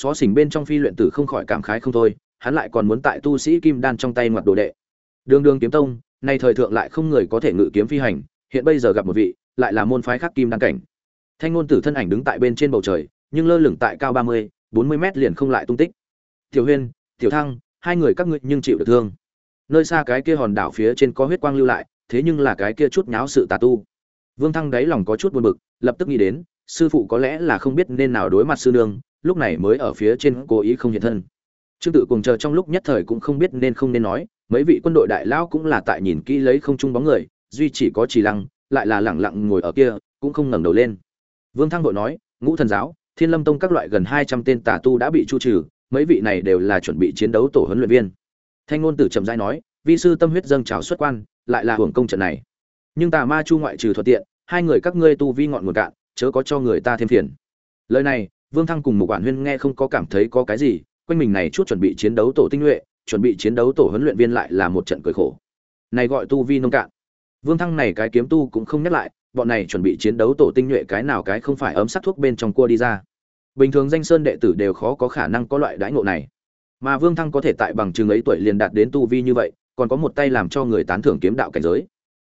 xó xỉnh bên trong phi luyện tử không khỏi cảm khái không thôi, hắn lại còn muốn tại tu sĩ kim đan trong tay ngoặt đồ đệ. Đường đường kiếm tông, nay thời thượng lại không người có thể ngự kiếm phi hành, hiện bây giờ gặp một vị, lại là môn phái khác kim đan cảnh. Thanh ngôn tử thân ảnh đứng tại bên trên bầu trời, nhưng lơ lửng tại cao ba mươi, bốn mươi mét liền không lại tung tích. Tiểu huyên, tiểu thăng, hai người các ngươi nhưng chịu được thương. Nơi xa cái kia hòn đảo phía trên có huyết quang lưu lại, thế nhưng là cái kia chút nháo sự tà tu. Vương thăng đáy lòng có chút buồn bực, lập tức nghĩ đến, sư phụ có lẽ là không biết nên nào đối mặt sư nương lúc này mới ở phía trên cố ý không hiện thân. Trương tự cùng chờ trong lúc nhất thời cũng không biết nên không nên nói, mấy vị quân đội đại lão cũng là tại nhìn kỹ lấy không chung bóng người, duy chỉ có trì lăng, lại là lẳng lặng ngồi ở kia, cũng không ngẩng đầu lên. Vương thăng vội nói, ngũ thần giáo, thiên lâm tông các loại gần hai trăm tên tà tu đã bị chu trừ, mấy vị này đều là chuẩn bị chiến đấu tổ huấn luyện viên. Thanh ngôn tử trầm giai nói, vi sư tâm huyết dâng trào xuất quan, lại là hưởng công trận này. Nhưng tà ma chu ngoại trừ thuận tiện, hai người các ngươi tu vi ngọn nguồn cạn, chớ có cho người ta thêm phiền. Lời này vương thăng cùng một quản huyên nghe không có cảm thấy có cái gì, quanh mình này chút chuẩn bị chiến đấu tổ tinh nhuệ, chuẩn bị chiến đấu tổ huấn luyện viên lại là một trận cười khổ. Này gọi tu vi nông cạn. Vương thăng này cái kiếm tu cũng không nhắc lại, bọn này chuẩn bị chiến đấu tổ tinh nhuệ cái nào cái không phải ấm sát thuốc bên trong cua đi ra. Bình thường danh sơn đệ tử đều khó có khả năng có loại đãi ngộ này. Mà vương thăng có thể tại bằng trường ấy tuổi liền đạt đến tu vi như vậy, còn có một tay làm cho người tán thưởng kiếm đạo cảnh giới.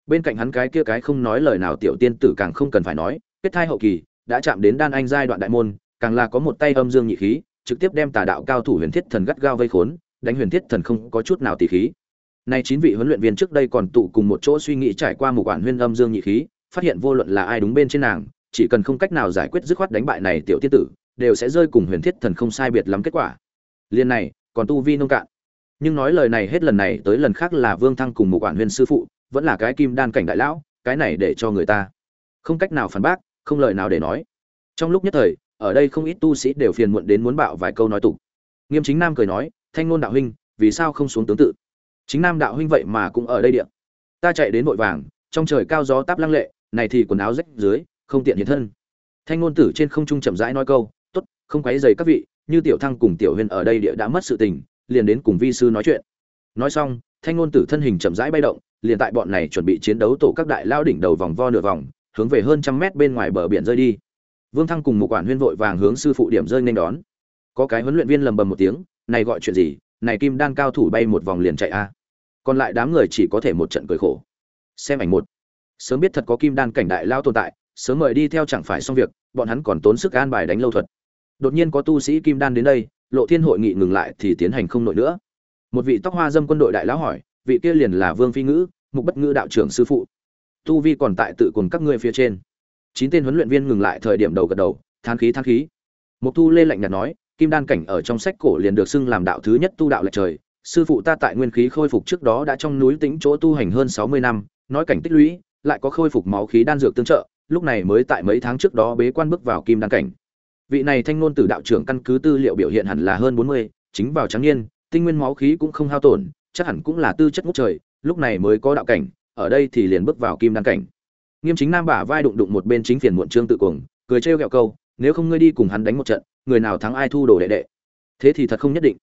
Bên cạnh hắn cái kia cái không nói lời nào tiểu tiên tử càng không cần phải nói, kết thai hậu kỳ, đã chạm đến đan anh giai đoạn đại môn càng là có một tay âm dương nhị khí, trực tiếp đem tà đạo cao thủ huyền thiết thần gắt gao vây khốn, đánh huyền thiết thần không có chút nào tỷ khí. Nay chín vị huấn luyện viên trước đây còn tụ cùng một chỗ suy nghĩ trải qua một quản huyên âm dương nhị khí, phát hiện vô luận là ai đúng bên trên nàng, chỉ cần không cách nào giải quyết dứt khoát đánh bại này tiểu tiên tử, đều sẽ rơi cùng huyền thiết thần không sai biệt lắm kết quả. Liên này, còn tu vi nông cạn. Nhưng nói lời này hết lần này tới lần khác là vương thăng cùng một quản huyền sư phụ, vẫn là cái kim đan cảnh đại lão, cái này để cho người ta không cách nào phản bác, không lời nào để nói. Trong lúc nhất thời ở đây không ít tu sĩ đều phiền muộn đến muốn bạo vài câu nói tục. Nghiêm chính nam cười nói, thanh ngôn đạo huynh, vì sao không xuống tướng tự? Chính nam đạo huynh vậy mà cũng ở đây điện ta chạy đến vội vàng, trong trời cao gió táp lăng lệ, này thì quần áo rách dưới, không tiện hiện thân. Thanh ngôn tử trên không trung chậm rãi nói câu, tốt, không quấy dày các vị, như tiểu thăng cùng tiểu huyền ở đây địa đã mất sự tình, liền đến cùng vi sư nói chuyện. Nói xong, thanh ngôn tử thân hình chậm rãi bay động, liền tại bọn này chuẩn bị chiến đấu tổ các đại lao đỉnh đầu vòng vo nửa vòng, hướng về hơn trăm mét bên ngoài bờ biển rơi đi vương thăng cùng một quản huyên vội vàng hướng sư phụ điểm rơi nên đón. Có cái huấn luyện viên lầm bầm một tiếng, này gọi chuyện gì? Này kim đan cao thủ bay một vòng liền chạy a. Còn lại đám người chỉ có thể một trận cười khổ. Xem ảnh một. Sớm biết thật có kim đan cảnh đại lao tồn tại, sớm mời đi theo chẳng phải xong việc, bọn hắn còn tốn sức an bài đánh lâu thuật. Đột nhiên có tu sĩ kim đan đến đây, lộ thiên hội nghị ngừng lại thì tiến hành không nổi nữa. Một vị tóc hoa dâm quân đội đại lão hỏi, vị kia liền là vương phi ngữ, mục bất ngữ đạo trưởng sư phụ. Tu vi còn tại tự cùng các ngươi phía trên chín tên huấn luyện viên ngừng lại thời điểm đầu gật đầu, than khí than khí. Mục thu lê lạnh nhạt nói, kim đan cảnh ở trong sách cổ liền được xưng làm đạo thứ nhất tu đạo lệch trời. Sư phụ ta tại nguyên khí khôi phục trước đó đã trong núi tĩnh chỗ tu hành hơn sáu mươi năm, nói cảnh tích lũy, lại có khôi phục máu khí đan dược tương trợ, lúc này mới tại mấy tháng trước đó bế quan bước vào kim đan cảnh. Vị này thanh ngôn tử đạo trưởng căn cứ tư liệu biểu hiện hẳn là hơn bốn mươi, chính vào trắng niên, tinh nguyên máu khí cũng không hao tổn, chắc hẳn cũng là tư chất ngút trời, lúc này mới có đạo cảnh, ở đây thì liền bước vào kim đan cảnh nghiêm chính nam bả vai đụng đụng một bên chính phiền muộn trương tự cuồng cười trêu ghẹo câu nếu không ngươi đi cùng hắn đánh một trận người nào thắng ai thu đồ đệ đệ? Thế thì thật không nhất định.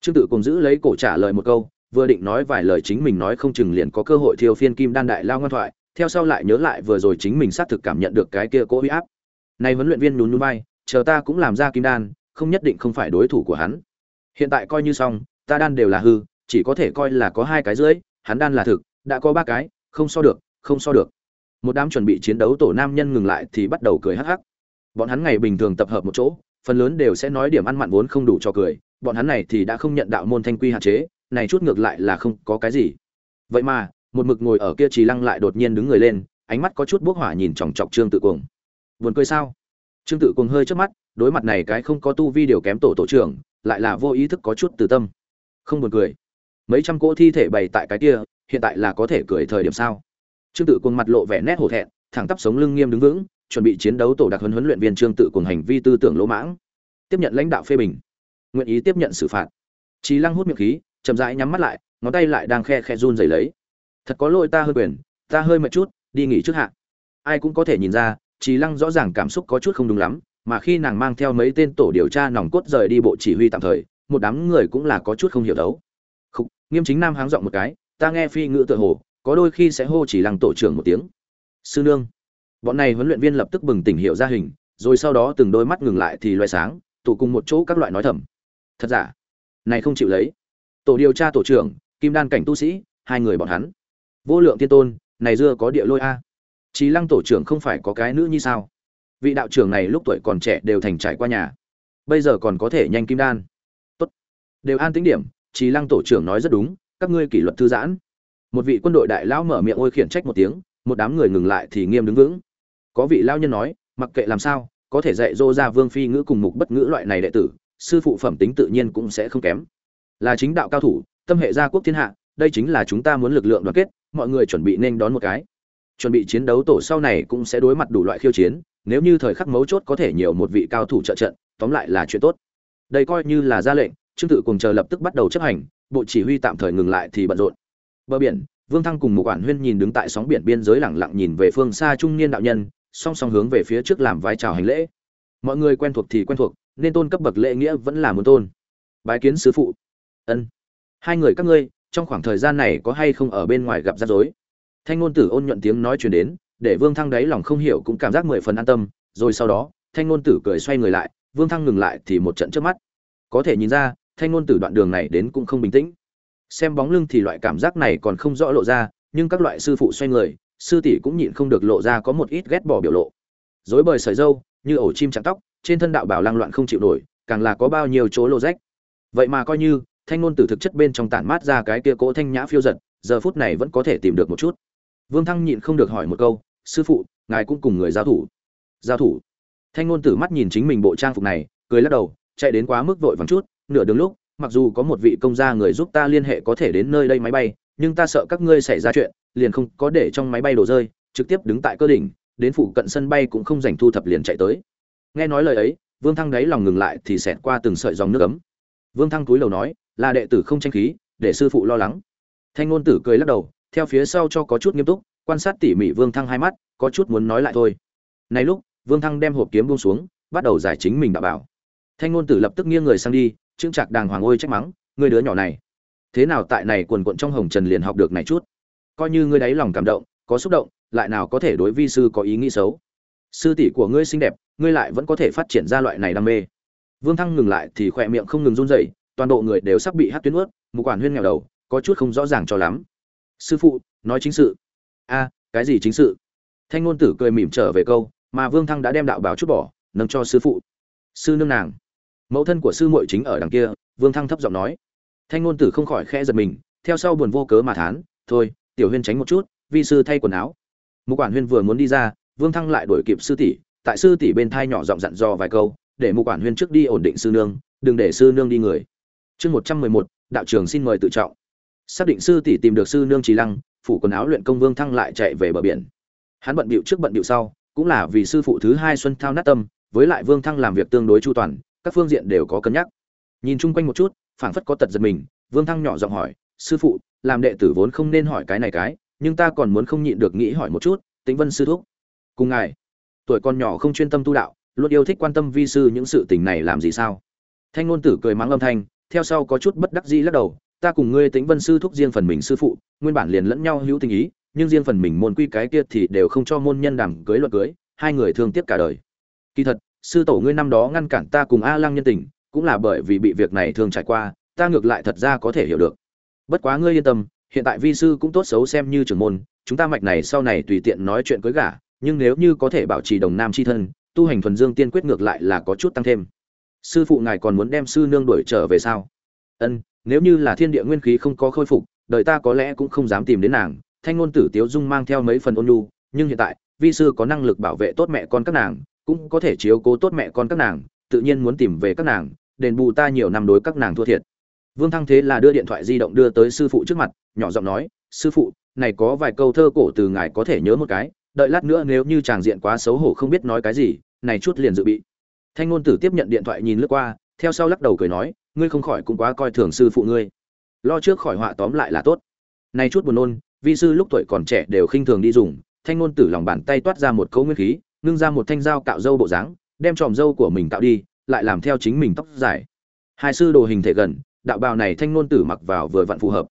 Trương tự cuồng giữ lấy cổ trả lời một câu vừa định nói vài lời chính mình nói không chừng liền có cơ hội thiêu phiên kim đan đại lao ngoan thoại theo sau lại nhớ lại vừa rồi chính mình xác thực cảm nhận được cái kia cố huy áp. Này huấn luyện viên nhún nhún bay, chờ ta cũng làm ra kim đan không nhất định không phải đối thủ của hắn. Hiện tại coi như xong ta đan đều là hư chỉ có thể coi là có hai cái rưỡi, hắn đan là thực đã có ba cái không so được không so được một đám chuẩn bị chiến đấu tổ nam nhân ngừng lại thì bắt đầu cười hắc hắc. Bọn hắn ngày bình thường tập hợp một chỗ, phần lớn đều sẽ nói điểm ăn mặn vốn không đủ cho cười. Bọn hắn này thì đã không nhận đạo môn thanh quy hạn chế, này chút ngược lại là không có cái gì. Vậy mà, một mực ngồi ở kia trì lăng lại đột nhiên đứng người lên, ánh mắt có chút bốc hỏa nhìn chòng chọc trương tự cuồng. Buồn cười sao? Trương tự cuồng hơi trước mắt, đối mặt này cái không có tu vi điều kém tổ tổ trưởng, lại là vô ý thức có chút từ tâm. Không buồn cười. Mấy trăm cỗ thi thể bày tại cái kia, hiện tại là có thể cười thời điểm sao? Trương tự cuồng mặt lộ vẻ nét hổ thẹn thẳng tắp sống lưng nghiêm đứng vững chuẩn bị chiến đấu tổ đặc huấn huấn luyện viên trương tự cuồng hành vi tư tưởng lỗ mãng. Tiếp nhận lãnh đạo phê bình. Nguyện ý tiếp nhận xử phạt. Trí lăng hút miệng khí chậm rãi nhắm mắt lại ngón tay lại đang khe khe run rẩy lấy. Thật có lỗi ta hơi quyền ta hơi mệt chút đi nghỉ trước hạ. Ai cũng có thể nhìn ra trí lăng rõ ràng cảm xúc có chút không đúng lắm mà khi nàng mang theo mấy tên tổ điều tra nòng cốt rời đi bộ chỉ huy tạm thời một đám người cũng là có chút không hiểu đấu. Khúc, nghiêm chính nam háng giọng một cái ta nghe phi ngữ tựa hồ có đôi khi sẽ hô chỉ lăng tổ trưởng một tiếng. Sư nương. Bọn này huấn luyện viên lập tức bừng tỉnh hiểu ra hình, rồi sau đó từng đôi mắt ngừng lại thì loay sáng, tụ cùng một chỗ các loại nói thầm. Thật giả? Này không chịu lấy. Tổ điều tra tổ trưởng, kim đan cảnh tu sĩ, hai người bọn hắn. Vô lượng tiên tôn, này dưa có địa lôi a. Trí lăng tổ trưởng không phải có cái nữ như sao? Vị đạo trưởng này lúc tuổi còn trẻ đều thành trải qua nhà. Bây giờ còn có thể nhanh kim đan. Tốt. Đều an tính điểm trí lăng tổ trưởng nói rất đúng, các ngươi kỷ luật thư giãn một vị quân đội đại lão mở miệng ôi khiển trách một tiếng, một đám người ngừng lại thì nghiêm đứng vững. Có vị lao nhân nói, mặc kệ làm sao, có thể dạy dỗ ra vương phi ngữ cùng mục bất ngữ loại này đệ tử, sư phụ phẩm tính tự nhiên cũng sẽ không kém. Là chính đạo cao thủ, tâm hệ gia quốc thiên hạ, đây chính là chúng ta muốn lực lượng đoàn kết, mọi người chuẩn bị nên đón một cái. Chuẩn bị chiến đấu tổ sau này cũng sẽ đối mặt đủ loại khiêu chiến, nếu như thời khắc mấu chốt có thể nhiều một vị cao thủ trợ trận, tóm lại là chuyện tốt. Đây coi như là ra lệnh, trương tự cùng chờ lập tức bắt đầu chấp hành, bộ chỉ huy tạm thời ngừng lại thì bận rộn bờ biển, vương thăng cùng một quản huyên nhìn đứng tại sóng biển biên giới lẳng lặng nhìn về phương xa trung niên đạo nhân, song song hướng về phía trước làm vai trào hành lễ. Mọi người quen thuộc thì quen thuộc, nên tôn cấp bậc lễ nghĩa vẫn là muốn tôn. Bái kiến sứ phụ. Ân. Hai người các ngươi, trong khoảng thời gian này có hay không ở bên ngoài gặp rắc rối? Thanh ngôn tử ôn nhuận tiếng nói truyền đến, để vương thăng đáy lòng không hiểu cũng cảm giác mười phần an tâm, rồi sau đó, thanh ngôn tử cười xoay người lại, vương thăng ngừng lại thì một trận trước mắt. Có thể nhìn ra, thanh ngôn tử đoạn đường này đến cũng không bình tĩnh xem bóng lưng thì loại cảm giác này còn không rõ lộ ra, nhưng các loại sư phụ xoay người, sư tỷ cũng nhịn không được lộ ra có một ít ghét bỏ biểu lộ. Dối bời sợi dâu, như ổ chim chạm tóc, trên thân đạo bảo lang loạn không chịu nổi, càng là có bao nhiêu chỗ lộ rách. Vậy mà coi như, thanh ngôn tử thực chất bên trong tản mát ra cái kia cỗ thanh nhã phiêu giật, giờ phút này vẫn có thể tìm được một chút. Vương thăng nhịn không được hỏi một câu, sư phụ, ngài cũng cùng người giao thủ? Giao thủ. Thanh ngôn tử mắt nhìn chính mình bộ trang phục này, cười lắc đầu, chạy đến quá mức vội vàng chút, nửa đường lúc mặc dù có một vị công gia người giúp ta liên hệ có thể đến nơi đây máy bay, nhưng ta sợ các ngươi xảy ra chuyện, liền không có để trong máy bay đổ rơi, trực tiếp đứng tại cơ đỉnh, đến phủ cận sân bay cũng không dành thu thập liền chạy tới. Nghe nói lời ấy, vương thăng đáy lòng ngừng lại thì xẹt qua từng sợi dòng nước ấm. Vương thăng túi lầu nói, là đệ tử không tranh khí, để sư phụ lo lắng. Thanh ngôn tử cười lắc đầu, theo phía sau cho có chút nghiêm túc, quan sát tỉ mỉ vương thăng hai mắt, có chút muốn nói lại thôi. Này lúc, vương thăng đem hộp kiếm buông xuống, bắt đầu giải chính mình đạo bảo. Thanh ngôn tử lập tức nghiêng người sang đi trương trạc đàng hoàng ôi trách mắng người đứa nhỏ này, thế nào tại này quần quận trong hồng trần liền học được này chút? Coi như ngươi đáy lòng cảm động, có xúc động, lại nào có thể đối vi sư có ý nghĩ xấu? Sư tỷ của ngươi xinh đẹp, ngươi lại vẫn có thể phát triển ra loại này đam mê. Vương thăng ngừng lại thì khỏe miệng không ngừng run rẩy, toàn bộ người đều sắp bị hát tuyến ướt một quản huyên nghèo đầu, có chút không rõ ràng cho lắm. Sư phụ, nói chính sự. A, cái gì chính sự? Thanh ngôn tử cười mỉm trở về câu, mà vương thăng đã đem đạo báo chút bỏ, nâng cho sư phụ. Sư nương nàng mẫu thân của sư muội chính ở đằng kia, vương thăng thấp giọng nói. Thanh ngôn tử không khỏi khẽ giật mình, theo sau buồn vô cớ mà thán, thôi, tiểu huyên tránh một chút, vi sư thay quần áo. Một quản huyên vừa muốn đi ra, vương thăng lại đuổi kịp sư tỷ, tại sư tỷ bên thai nhỏ giọng dặn dò vài câu, để một quản huyên trước đi ổn định sư nương, đừng để sư nương đi người. Chương một trăm mười một, đạo trường xin mời tự trọng. Xác định sư tỷ tìm được sư nương trí lăng, phủ quần áo luyện công vương thăng lại chạy về bờ biển. Hắn bận bịu trước bận bịu sau, cũng là vì sư phụ thứ hai xuân thao nát tâm, với lại vương thăng làm việc tương đối chu toàn các phương diện đều có cân nhắc. Nhìn chung quanh một chút, phảng phất có tật giật mình, vương thăng nhỏ giọng hỏi, sư phụ, làm đệ tử vốn không nên hỏi cái này cái, nhưng ta còn muốn không nhịn được nghĩ hỏi một chút, tĩnh vân sư thúc, cùng ngài, tuổi con nhỏ không chuyên tâm tu đạo, luôn yêu thích quan tâm vi sư những sự tình này làm gì sao? Thanh ngôn tử cười mắng âm thanh, theo sau có chút bất đắc dĩ lắc đầu, ta cùng ngươi tĩnh vân sư thúc riêng phần mình sư phụ, nguyên bản liền lẫn nhau hữu tình ý, nhưng riêng phần mình môn quy cái kia thì đều không cho môn nhân đẳng cưới luật cưới, hai người thương tiếc cả đời. Kỳ thật sư tổ ngươi năm đó ngăn cản ta cùng a lăng nhân tình, cũng là bởi vì bị việc này thường trải qua, ta ngược lại thật ra có thể hiểu được. Bất quá ngươi yên tâm, hiện tại vi sư cũng tốt xấu xem như trưởng môn, chúng ta mạch này sau này tùy tiện nói chuyện cưới gả, nhưng nếu như có thể bảo trì đồng nam c h i thân, tu hành thuần dương tiên quyết ngược lại là có chút tăng thêm. Sư phụ ngài còn muốn đem sư nương đuổi trở về sao? Ân, nếu như là thiên địa nguyên khí không có khôi phục đợi ta có lẽ cũng không dám tìm đến nàng, thanh ngôn tử tiếu dung mang theo mấy phần ôn nhu, nhưng hiện tại, vi sư có năng lực bảo vệ tốt mẹ con các nàng cũng có thể chiếu cố tốt mẹ con các nàng, tự nhiên muốn tìm về các nàng, đền bù ta nhiều năm đối các nàng thua thiệt. Vương thăng thế là đưa điện thoại di động đưa tới sư phụ trước mặt, nhỏ giọng nói, sư phụ, này có vài câu thơ cổ từ ngài có thể nhớ một cái, đợi lát nữa nếu như chàng diện quá xấu hổ không biết nói cái gì, này chút liền dự bị. Thanh ngôn tử tiếp nhận điện thoại nhìn lướt qua, theo sau lắc đầu cười nói, ngươi không khỏi cũng quá coi thường sư phụ ngươi. Lo trước khỏi họa tóm lại là tốt. Này chút buồn nôn, vi sư lúc tuổi còn trẻ đều khinh thường đi dùng, thanh ngôn tử lòng bàn tay toát ra một câu nguyên khí ngưng ra một thanh dao cạo râu bộ dáng, đem tròm râu của mình cạo đi, lại làm theo chính mình tóc dài. Hai sư đồ hình thể gần, đạo bào này thanh nôn tử mặc vào vừa vặn phù hợp.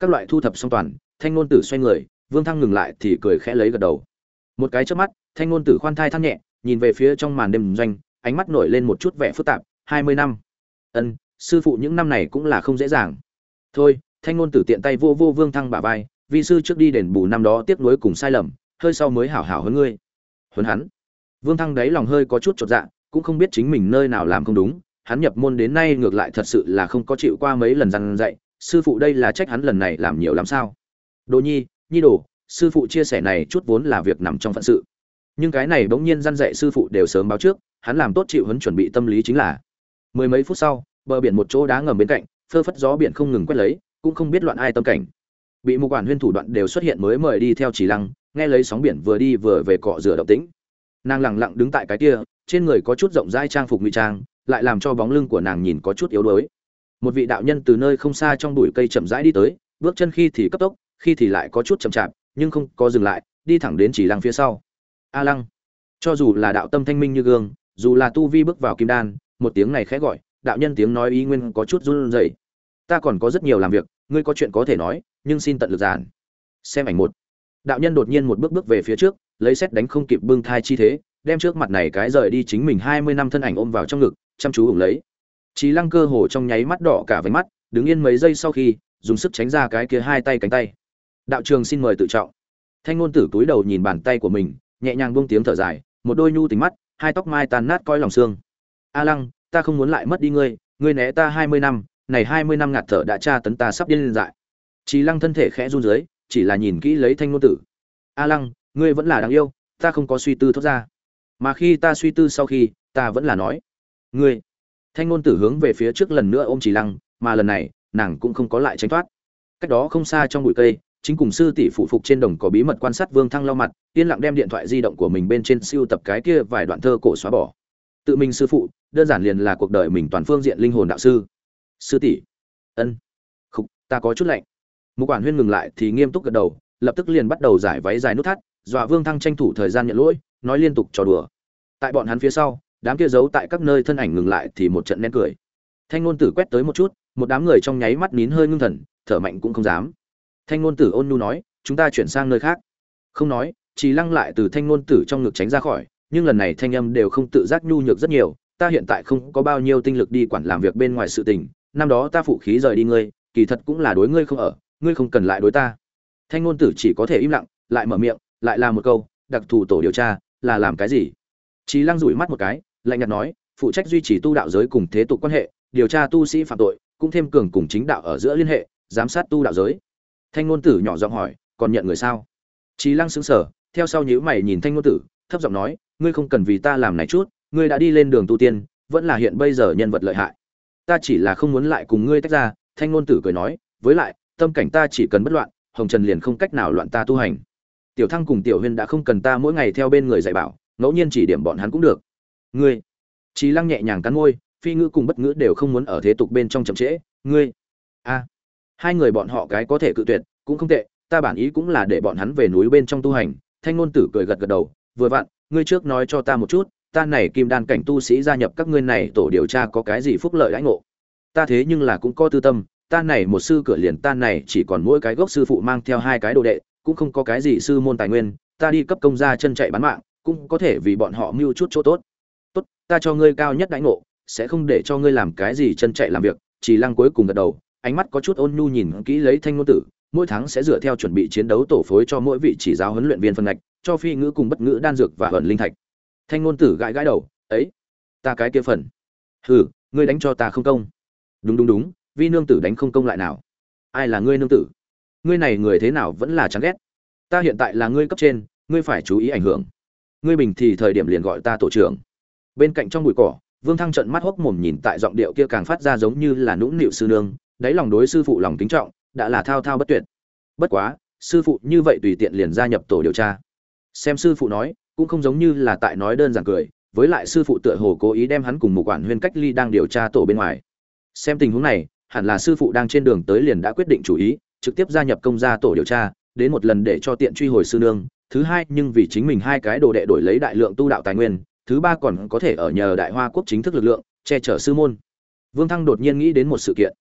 Các loại thu thập xong toàn, thanh nôn tử xoay người, vương thăng ngừng lại thì cười khẽ lấy gật đầu. Một cái trước mắt, thanh nôn tử khoan thai thăng nhẹ, nhìn về phía trong màn đêm doanh, ánh mắt nổi lên một chút vẻ phức tạp, hai mươi năm. Ân, sư phụ những năm này cũng là không dễ dàng. Thôi, thanh ngôn tử tiện tay vô vô vương thăng bả vai, vi sư trước đi đền bù năm đó tiếc nuối cùng sai lầm, hơi sau mới hảo hảo hơn ngươi huấn hắn. Vương thăng đấy lòng hơi có chút chột dạ cũng không biết chính mình nơi nào làm không đúng, hắn nhập môn đến nay ngược lại thật sự là không có chịu qua mấy lần răn dạy, sư phụ đây là trách hắn lần này làm nhiều lắm sao? Đồ nhi nhi đồ, sư phụ chia sẻ này chút vốn là việc nằm trong phận sự. Nhưng cái này bỗng nhiên răn dạy sư phụ đều sớm báo trước, hắn làm tốt chịu hấn chuẩn bị tâm lý chính là. Mười mấy phút sau, bờ biển một chỗ đá ngầm bên cạnh, phơ phất gió biển không ngừng quét lấy, cũng không biết loạn ai tâm cảnh. Bị một quản huyên thủ đoạn đều xuất hiện mới mời đi theo chỉ lăng nghe lấy sóng biển vừa đi vừa về cọ rửa động tĩnh. Nàng lẳng lặng đứng tại cái kia, trên người có chút rộng rãi trang phục ngụy trang, lại làm cho bóng lưng của nàng nhìn có chút yếu đuối. Một vị đạo nhân từ nơi không xa trong bụi cây chậm rãi đi tới, bước chân khi thì cấp tốc, khi thì lại có chút chậm chạp, nhưng không có dừng lại, đi thẳng đến chỉ lăng phía sau. A lăng, cho dù là đạo tâm thanh minh như gương, dù là tu vi bước vào kim đan, một tiếng này khẽ gọi, đạo nhân tiếng nói ý nguyên có chút run rẩy. Ta còn có rất nhiều làm việc, ngươi có chuyện có thể nói, nhưng xin tận lực giản. Xem ảnh một đạo nhân đột nhiên một bước bước về phía trước lấy xét đánh không kịp bưng thai chi thế đem trước mặt này cái rời đi chính mình hai mươi năm thân ảnh ôm vào trong ngực chăm chú ủng lấy Chí Lăng cơ hồ trong nháy mắt đỏ cả váy mắt, đứng yên mấy giây sau khi, dùng sức tránh ra cái kia hai tay cánh tay. Đạo trường xin mời tự trọng. Thanh ngôn tử túi đầu nhìn bàn tay của mình, nhẹ nhàng buông tiếng thở dài, một đôi nhu tính mắt, hai tóc mai tàn nát coi lòng xương. A Lăng, ta không muốn lại mất đi ngươi, ngươi né ta hai mươi năm, này hai mươi năm ngạt thở đã tra tấn ta sắp điên lên dại. Chí Lăng thân thể khẽ run dưới chỉ là nhìn kỹ lấy Thanh ngôn tử. A Lăng, ngươi vẫn là đáng yêu, ta không có suy tư thoát ra. Mà khi ta suy tư sau khi, ta vẫn là nói, ngươi. Thanh ngôn tử hướng về phía trước lần nữa ôm chỉ lăng mà lần này nàng cũng không có lại tránh thoát. Cách đó không xa trong bụi cây chính cùng sư tỷ phụ phục trên đồng có bí mật quan sát vương thăng lau mặt yên lặng đem điện thoại di động của mình bên trên siêu tập cái kia vài đoạn thơ cổ xóa bỏ. Tự mình sư phụ đơn giản liền là cuộc đời mình toàn phương diện linh hồn đạo sư. Sư tỷ. Ân. Khục ta có chút lạnh một quản huyên ngừng lại thì nghiêm túc gật đầu, lập tức liền bắt đầu giải váy dài nút thắt, dọa vương thăng tranh thủ thời gian nhận lỗi, nói liên tục trò đùa. Tại bọn hắn phía sau, đám kia giấu tại các nơi thân ảnh ngừng lại thì một trận nén cười. Thanh ngôn tử quét tới một chút, một đám người trong nháy mắt nín hơi ngưng thần, thở mạnh cũng không dám. Thanh ngôn tử ôn nhu nói, chúng ta chuyển sang nơi khác. Không nói chỉ lăng lại từ thanh ngôn tử trong ngực tránh ra khỏi, nhưng lần này thanh âm đều không tự giác nhu nhược rất nhiều, ta hiện tại không có bao nhiêu tinh lực đi quản làm việc bên ngoài sự tình, năm đó ta phụ khí rời đi ngươi, kỳ thật cũng là đối ngươi không ở ngươi không cần lại đối ta. Thanh ngôn tử chỉ có thể im lặng lại mở miệng lại là một câu đặc thù tổ điều tra là làm cái gì? Chí Lăng rủi mắt một cái, lạnh nhạt nói phụ trách duy trì tu đạo giới cùng thế tục quan hệ điều tra tu sĩ phạm tội cũng thêm cường cùng chính đạo ở giữa liên hệ giám sát tu đạo giới. Thanh ngôn tử nhỏ giọng hỏi còn nhận người sao? Trí lăng xứng sở theo sau nhíu mày nhìn thanh ngôn tử thấp giọng nói ngươi không cần vì ta làm này chút ngươi đã đi lên đường tu tiên vẫn là hiện bây giờ nhân vật lợi hại. Ta chỉ là không muốn lại cùng ngươi tách ra thanh ngôn tử cười nói với lại tâm cảnh ta chỉ cần bất loạn, hồng trần liền không cách nào loạn ta tu hành. Tiểu thăng cùng tiểu huyên đã không cần ta mỗi ngày theo bên người dạy bảo, ngẫu nhiên chỉ điểm bọn hắn cũng được. Ngươi trí lăng nhẹ nhàng cắn môi, phi ngữ cùng bất ngữ đều không muốn ở thế tục bên trong chậm trễ, ngươi. A, hai người bọn họ cái có thể cự tuyệt, cũng không tệ, ta bản ý cũng là để bọn hắn về núi bên trong tu hành, thanh ngôn tử cười gật gật đầu, vừa vặn, ngươi trước nói cho ta một chút, ta này kim đan cảnh tu sĩ gia nhập các ngươi này tổ điều tra có cái gì phúc lợi đãi ngộ? Ta thế nhưng là cũng có tư tâm ta này một sư cửa liền ta này chỉ còn mỗi cái gốc sư phụ mang theo hai cái đồ đệ, cũng không có cái gì sư môn tài nguyên, ta đi cấp công gia chân chạy bán mạng, cũng có thể vì bọn họ mưu chút chỗ tốt. Tốt, ta cho ngươi cao nhất đãi ngộ, sẽ không để cho ngươi làm cái gì chân chạy làm việc, chỉ lăng cuối cùng gật đầu, ánh mắt có chút ôn nhu nhìn kỹ lấy thanh ngôn tử, mỗi tháng sẽ dựa theo chuẩn bị chiến đấu tổ phối cho mỗi vị chỉ giáo huấn luyện viên phân ngạch, cho phi ngữ cùng bất ngữ đan dược và hận linh thạch. Thanh ngôn tử gãi gãi đầu, ấy, ta cái kia phần. Hừ, ngươi đánh cho ta không công. Đúng đúng đúng vi nương tử đánh không công lại nào. Ai là ngươi nương tử? Ngươi này người thế nào vẫn là chán ghét? Ta hiện tại là ngươi cấp trên, ngươi phải chú ý ảnh hưởng. Ngươi bình thì thời điểm liền gọi ta tổ trưởng. Bên cạnh trong bụi cỏ, vương thăng trận mắt hốc mồm nhìn tại giọng điệu kia càng phát ra giống như là nũng nịu sư nương, đáy lòng đối sư phụ lòng kính trọng, đã là thao thao bất tuyệt. Bất quá, sư phụ như vậy tùy tiện liền gia nhập tổ điều tra. Xem sư phụ nói, cũng không giống như là tại nói đơn giản cười, với lại sư phụ tựa hồ cố ý đem hắn cùng một quản huyên cách ly đang điều tra tổ bên ngoài. Xem tình huống này hẳn là sư phụ đang trên đường tới liền đã quyết định chủ ý, trực tiếp gia nhập công gia tổ điều tra, đến một lần để cho tiện truy hồi sư nương. Thứ hai, nhưng vì chính mình hai cái đồ đệ đổi lấy đại lượng tu đạo tài nguyên, thứ ba còn có thể ở nhờ đại hoa quốc chính thức lực lượng, che chở sư môn. Vương thăng đột nhiên nghĩ đến một sự kiện.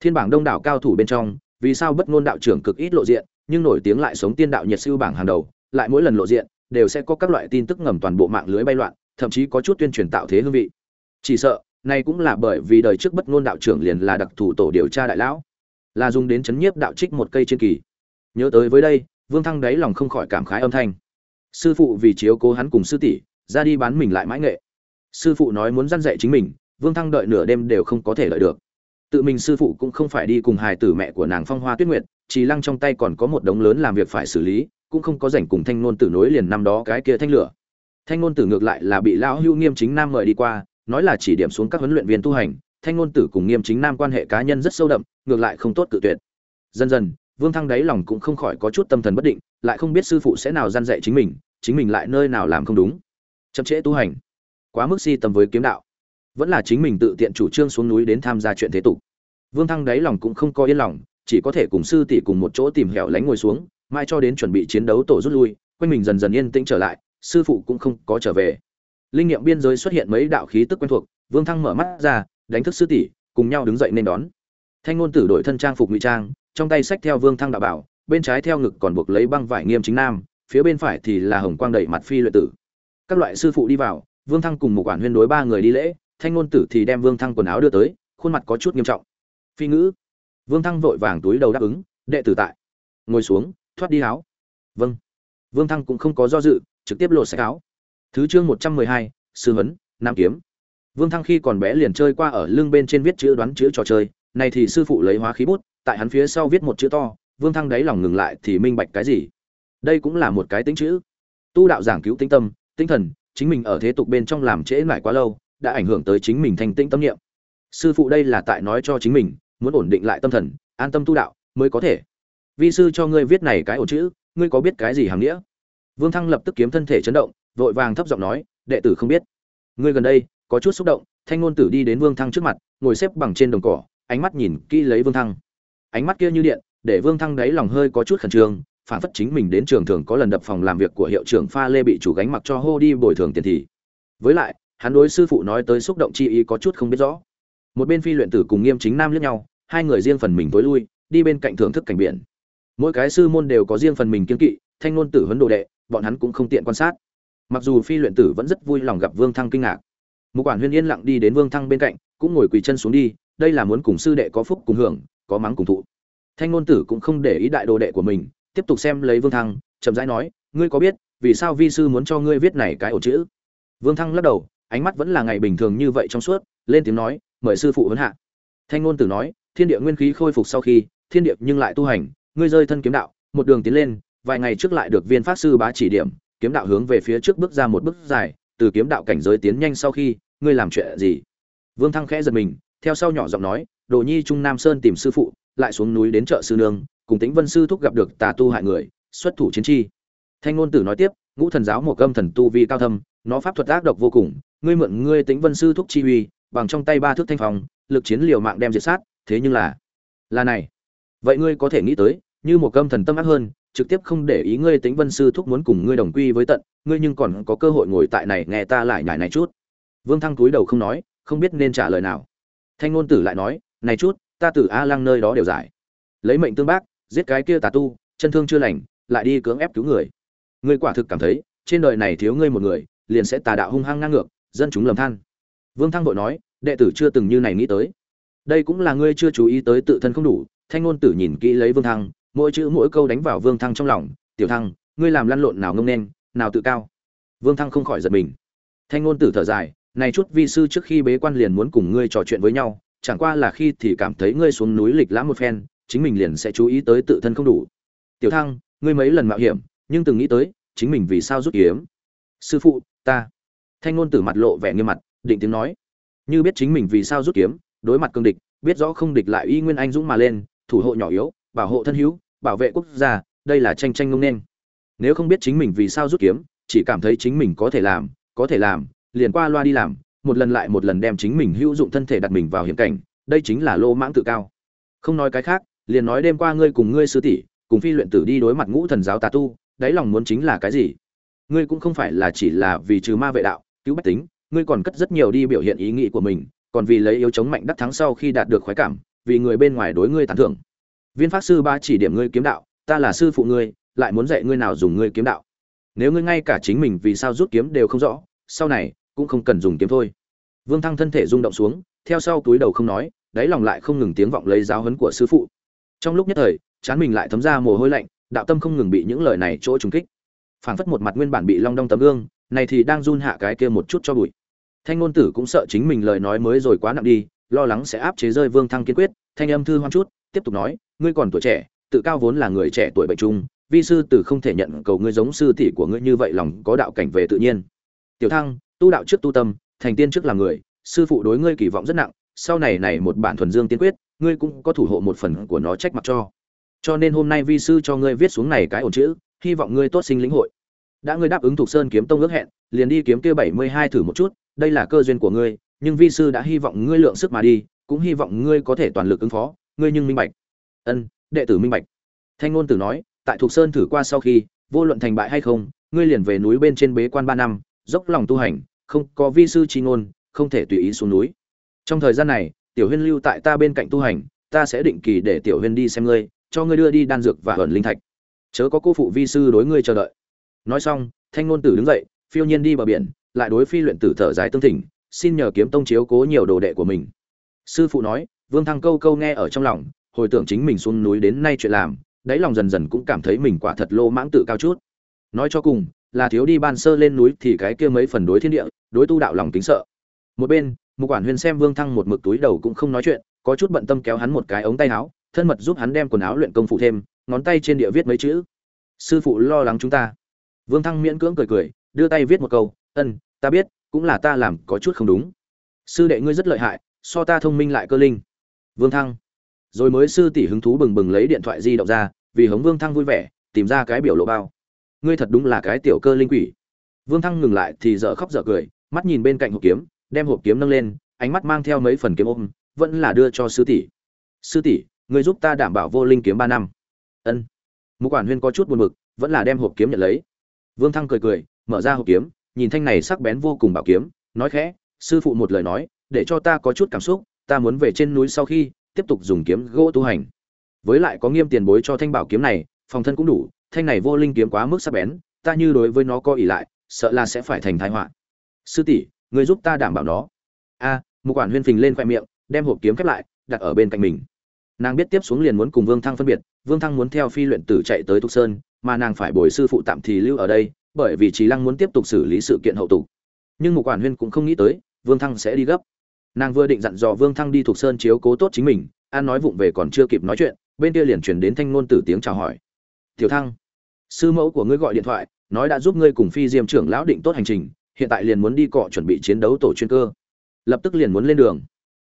Thiên bảng đông đảo cao thủ bên trong, vì sao bất ngôn đạo trưởng cực ít lộ diện, nhưng nổi tiếng lại sống tiên đạo nhiệt siêu bảng hàng đầu, lại mỗi lần lộ diện, đều sẽ có các loại tin tức ngầm toàn bộ mạng lưới bay loạn, thậm chí có chút tuyên truyền tạo thế hương vị. Chỉ sợ này cũng là bởi vì đời trước bất ngôn đạo trưởng liền là đặc thủ tổ điều tra đại lão, là dùng đến chấn nhiếp đạo trích một cây trên kỳ. Nhớ tới với đây, vương thăng đáy lòng không khỏi cảm khái âm thanh. Sư phụ vì chiếu cố hắn cùng sư tỷ, ra đi bán mình lại mãi nghệ. Sư phụ nói muốn dăn dạy chính mình, vương thăng đợi nửa đêm đều không có thể đợi được. Tự mình sư phụ cũng không phải đi cùng hài tử mẹ của nàng phong hoa tuyết nguyệt, chỉ lăng trong tay còn có một đống lớn làm việc phải xử lý, cũng không có rảnh cùng thanh ngôn tử nối liền năm đó cái kia thanh lửa. Thanh ngôn tử ngược lại là bị lão hưu nghiêm chính nam mời đi qua nói là chỉ điểm xuống các huấn luyện viên tu hành, thanh ngôn tử cùng nghiêm chính nam quan hệ cá nhân rất sâu đậm, ngược lại không tốt tự tuyệt. Dần dần, vương thăng đáy lòng cũng không khỏi có chút tâm thần bất định, lại không biết sư phụ sẽ nào gian dạy chính mình chính mình lại nơi nào làm không đúng. Chậm trễ tu hành. Quá mức si tầm với kiếm đạo. Vẫn là chính mình tự tiện chủ trương xuống núi đến tham gia chuyện thế tục. Vương thăng đáy lòng cũng không có yên lòng, chỉ có thể cùng sư tỷ cùng một chỗ tìm hẻo lánh ngồi xuống, mai cho đến chuẩn bị chiến đấu tổ rút lui, quanh mình dần dần yên tĩnh trở lại, sư phụ cũng không có trở về linh nghiệm biên giới xuất hiện mấy đạo khí tức quen thuộc, vương thăng mở mắt ra, đánh thức sư tỷ, cùng nhau đứng dậy nên đón. Thanh ngôn tử đổi thân trang phục ngụy trang, trong tay sách theo vương thăng đạo bảo, bên trái theo ngực còn buộc lấy băng vải nghiêm chính nam, phía bên phải thì là hồng quang đẩy mặt phi luyện tử. Các loại sư phụ đi vào, vương thăng cùng một quản huyên đối ba người đi lễ, thanh ngôn tử thì đem vương thăng quần áo đưa tới, khuôn mặt có chút nghiêm trọng. Phi ngữ. Vương thăng vội vàng túi đầu đáp ứng, đệ tử tại. Ngồi xuống, thoát đi áo. Vâng. Vương thăng cũng không có do dự, trực tiếp lột sạch áo thứ chương một trăm mười hai, sư huấn, nam kiếm. Vương thăng khi còn bé liền chơi qua ở lưng bên trên viết chữ đoán chữ trò chơi. Này thì sư phụ lấy hóa khí bút, tại hắn phía sau viết một chữ to. Vương thăng đáy lòng ngừng lại thì minh bạch cái gì? Đây cũng là một cái tính chữ. Tu đạo giảng cứu tinh tâm tinh thần, chính mình ở thế tục bên trong làm trễ nải quá lâu, đã ảnh hưởng tới chính mình thành tĩnh tâm niệm. Sư phụ đây là tại nói cho chính mình, muốn ổn định lại tâm thần, an tâm tu đạo mới có thể. Vi sư cho ngươi viết này cái ổ chữ, ngươi có biết cái gì hàm nghĩa? Vương thăng lập tức kiếm thân thể chấn động vội vàng thấp giọng nói, đệ tử không biết. Ngươi gần đây có chút xúc động, thanh ngôn tử đi đến vương thăng trước mặt, ngồi xếp bằng trên đồng cỏ, ánh mắt nhìn kỹ lấy vương thăng. Ánh mắt kia như điện, để vương thăng đáy lòng hơi có chút khẩn trương, phản phất chính mình đến trường thường có lần đập phòng làm việc của hiệu trưởng pha lê bị chủ gánh mặc cho hô đi bồi thường tiền thì. Với lại, hắn đối sư phụ nói tới xúc động chi ý có chút không biết rõ. Một bên phi luyện tử cùng nghiêm chính nam liếc nhau, hai người riêng phần mình tối lui, đi bên cạnh thưởng thức cảnh biển. Mỗi cái sư môn đều có riêng phần mình kiên kỵ, thanh ngôn tử huấn đồ đệ, bọn hắn cũng không tiện quan sát mặc dù phi luyện tử vẫn rất vui lòng gặp vương thăng kinh ngạc. Một quản huyên yên lặng đi đến vương thăng bên cạnh, cũng ngồi quỳ chân xuống đi, đây là muốn cùng sư đệ có phúc cùng hưởng, có mắng cùng thụ. Thanh ngôn tử cũng không để ý đại đồ đệ của mình, tiếp tục xem lấy vương thăng, chậm rãi nói, ngươi có biết, vì sao vi sư muốn cho ngươi viết này cái ổ chữ? Vương thăng lắc đầu, ánh mắt vẫn là ngày bình thường như vậy trong suốt, lên tiếng nói, mời sư phụ huấn hạ. Thanh ngôn tử nói, thiên địa nguyên khí khôi phục sau khi, thiên địa nhưng lại tu hành, ngươi rơi thân kiếm đạo, một đường tiến lên, vài ngày trước lại được viên pháp sư bá chỉ điểm kiếm đạo hướng về phía trước bước ra một bước dài, từ kiếm đạo cảnh giới tiến nhanh sau khi, ngươi làm chuyện gì? Vương thăng khẽ giật mình, theo sau nhỏ giọng nói, đồ nhi trung nam sơn tìm sư phụ, lại xuống núi đến chợ sư nương, cùng tĩnh vân sư thúc gặp được tà tu hại người, xuất thủ chiến chi. Thanh ngôn tử nói tiếp, ngũ thần giáo một âm thần tu vi cao thâm, nó pháp thuật ác độc vô cùng, ngươi mượn ngươi tĩnh vân sư thúc chi uy, bằng trong tay ba thước thanh phòng lực chiến liều mạng đem diệt sát, thế nhưng là là này, vậy ngươi có thể nghĩ tới, như một cơm thần tâm ác hơn trực tiếp không để ý ngươi tính vân sư thúc muốn cùng ngươi đồng quy với tận, ngươi nhưng còn có cơ hội ngồi tại này nghe ta lại nhải này chút. Vương thăng túi đầu không nói, không biết nên trả lời nào. Thanh ngôn tử lại nói, này chút, ta từ a lăng nơi đó đều giải. Lấy mệnh tương bác, giết cái kia tà tu, chân thương chưa lành, lại đi cưỡng ép cứu người. Ngươi quả thực cảm thấy, trên đời này thiếu ngươi một người, liền sẽ tà đạo hung hăng ngang ngược, dân chúng lầm than. Vương thăng vội nói, đệ tử chưa từng như này nghĩ tới. Đây cũng là ngươi chưa chú ý tới tự thân không đủ, thanh ngôn tử nhìn kỹ lấy vương thăng mỗi chữ mỗi câu đánh vào vương thăng trong lòng, tiểu thăng, ngươi làm lăn lộn nào ngông nên, nào tự cao? Vương thăng không khỏi giật mình. Thanh ngôn tử thở dài, này chút vi sư trước khi bế quan liền muốn cùng ngươi trò chuyện với nhau, chẳng qua là khi thì cảm thấy ngươi xuống núi lịch lãm một phen, chính mình liền sẽ chú ý tới tự thân không đủ. Tiểu thăng, ngươi mấy lần mạo hiểm, nhưng từng nghĩ tới, chính mình vì sao rút kiếm? Sư phụ, ta. Thanh ngôn tử mặt lộ vẻ nghiêm mặt, định tiếng nói. Như biết chính mình vì sao rút kiếm, đối mặt cương địch, biết rõ không địch lại y nguyên anh dũng mà lên, thủ hộ nhỏ yếu bảo hộ thân hữu, bảo vệ quốc gia, đây là tranh tranh ngông nên. Nếu không biết chính mình vì sao rút kiếm, chỉ cảm thấy chính mình có thể làm, có thể làm, liền qua loa đi làm, một lần lại một lần đem chính mình hữu dụng thân thể đặt mình vào hiểm cảnh, đây chính là lô mãng tự cao. Không nói cái khác, liền nói đêm qua ngươi cùng ngươi sư tỷ, cùng phi luyện tử đi đối mặt ngũ thần giáo tà tu, đáy lòng muốn chính là cái gì? Ngươi cũng không phải là chỉ là vì trừ ma vệ đạo, cứu bách tính, ngươi còn cất rất nhiều đi biểu hiện ý nghĩ của mình, còn vì lấy yếu chống mạnh đắc thắng sau khi đạt được khoái cảm, vì người bên ngoài đối ngươi tán thưởng viên pháp sư ba chỉ điểm ngươi kiếm đạo, ta là sư phụ ngươi, lại muốn dạy ngươi nào dùng ngươi kiếm đạo. Nếu ngươi ngay cả chính mình vì sao rút kiếm đều không rõ, sau này, cũng không cần dùng kiếm thôi. Vương thăng thân thể rung động xuống, theo sau túi đầu không nói, đáy lòng lại không ngừng tiếng vọng lấy giáo huấn của sư phụ. Trong lúc nhất thời, chán mình lại thấm ra mồ hôi lạnh, đạo tâm không ngừng bị những lời này chỗ trùng kích. Phảng phất một mặt nguyên bản bị long đong tấm gương, này thì đang run hạ cái kia một chút cho bụi. Thanh ngôn tử cũng sợ chính mình lời nói mới rồi quá nặng đi, lo lắng sẽ áp chế rơi vương thăng kiên quyết, thanh âm thư hoang chút tiếp tục nói, ngươi còn tuổi trẻ, tự cao vốn là người trẻ tuổi bệnh trung, vi sư tử không thể nhận cầu ngươi giống sư tỷ của ngươi như vậy lòng có đạo cảnh về tự nhiên. Tiểu thăng, tu đạo trước tu tâm, thành tiên trước là người, sư phụ đối ngươi kỳ vọng rất nặng, sau này này một bản thuần dương tiên quyết, ngươi cũng có thủ hộ một phần của nó trách mặc cho. Cho nên hôm nay vi sư cho ngươi viết xuống này cái ổn chữ, hy vọng ngươi tốt sinh lĩnh hội. Đã ngươi đáp ứng thuộc sơn kiếm tông ước hẹn, liền đi kiếm kia bảy mươi hai thử một chút, đây là cơ duyên của ngươi, nhưng vi sư đã hy vọng ngươi lượng sức mà đi, cũng hy vọng ngươi có thể toàn lực ứng phó ngươi nhưng minh bạch. Ân, đệ tử minh bạch. Thanh ngôn tử nói, tại thuộc sơn thử qua sau khi, vô luận thành bại hay không, ngươi liền về núi bên trên bế quan ba năm, dốc lòng tu hành, không có vi sư chi ngôn, không thể tùy ý xuống núi. Trong thời gian này, tiểu huyên lưu tại ta bên cạnh tu hành, ta sẽ định kỳ để tiểu huyên đi xem ngươi, cho ngươi đưa đi đan dược và hờn linh thạch. Chớ có cô phụ vi sư đối ngươi chờ đợi. Nói xong, thanh ngôn tử đứng dậy, phiêu nhiên đi bờ biển, lại đối phi luyện tử thở dài tương thỉnh, xin nhờ kiếm tông chiếu cố nhiều đồ đệ của mình. Sư phụ nói vương thăng câu câu nghe ở trong lòng, hồi tưởng chính mình xuống núi đến nay chuyện làm, đáy lòng dần dần cũng cảm thấy mình quả thật lô mãng tự cao chút. Nói cho cùng, là thiếu đi ban sơ lên núi thì cái kia mấy phần đối thiên địa, đối tu đạo lòng kính sợ. Một bên một quản huyền xem vương thăng một mực túi đầu cũng không nói chuyện, có chút bận tâm kéo hắn một cái ống tay áo, thân mật giúp hắn đem quần áo luyện công phụ thêm, ngón tay trên địa viết mấy chữ. Sư phụ lo lắng chúng ta. Vương thăng miễn cưỡng cười cười, đưa tay viết một câu, ân, ta biết, cũng là ta làm có chút không đúng. Sư đệ ngươi rất lợi hại, so ta thông minh lại cơ linh vương thăng. Rồi mới sư tỷ hứng thú bừng bừng lấy điện thoại di động ra, vì hống vương thăng vui vẻ, tìm ra cái biểu lộ bao. Ngươi thật đúng là cái tiểu cơ linh quỷ. Vương thăng ngừng lại thì dở khóc dở cười, mắt nhìn bên cạnh hộp kiếm, đem hộp kiếm nâng lên, ánh mắt mang theo mấy phần kiếm ôm, vẫn là đưa cho sư tỷ. Sư tỷ, ngươi giúp ta đảm bảo vô linh kiếm ba năm. Ân. Mục quản huyên có chút buồn bực, vẫn là đem hộp kiếm nhận lấy. Vương thăng cười cười, mở ra hộp kiếm, nhìn thanh này sắc bén vô cùng bảo kiếm, nói khẽ, sư phụ một lời nói, để cho ta có chút cảm xúc ta muốn về trên núi sau khi tiếp tục dùng kiếm gỗ tu hành. Với lại có nghiêm tiền bối cho thanh bảo kiếm này, phòng thân cũng đủ, thanh này vô linh kiếm quá mức sắc bén, ta như đối với nó có ỷ lại, sợ là sẽ phải thành thái họa. Sư tỷ, người giúp ta đảm bảo nó. A, một quản huyên phình lên khoe miệng, đem hộp kiếm khép lại, đặt ở bên cạnh mình. Nàng biết tiếp xuống liền muốn cùng vương thăng phân biệt, vương thăng muốn theo phi luyện tử chạy tới thục sơn, mà nàng phải bồi sư phụ tạm thì lưu ở đây, bởi vì trí lăng muốn tiếp tục xử lý sự kiện hậu tục. Nhưng một quản huyên cũng không nghĩ tới, vương thăng sẽ đi gấp nàng vừa định dặn dò vương thăng đi thuộc sơn chiếu cố tốt chính mình, an nói vụng về còn chưa kịp nói chuyện, bên kia liền chuyển đến thanh ngôn tử tiếng chào hỏi. Tiểu thăng, sư mẫu của ngươi gọi điện thoại, nói đã giúp ngươi cùng phi diêm trưởng lão định tốt hành trình, hiện tại liền muốn đi cọ chuẩn bị chiến đấu tổ chuyên cơ. Lập tức liền muốn lên đường.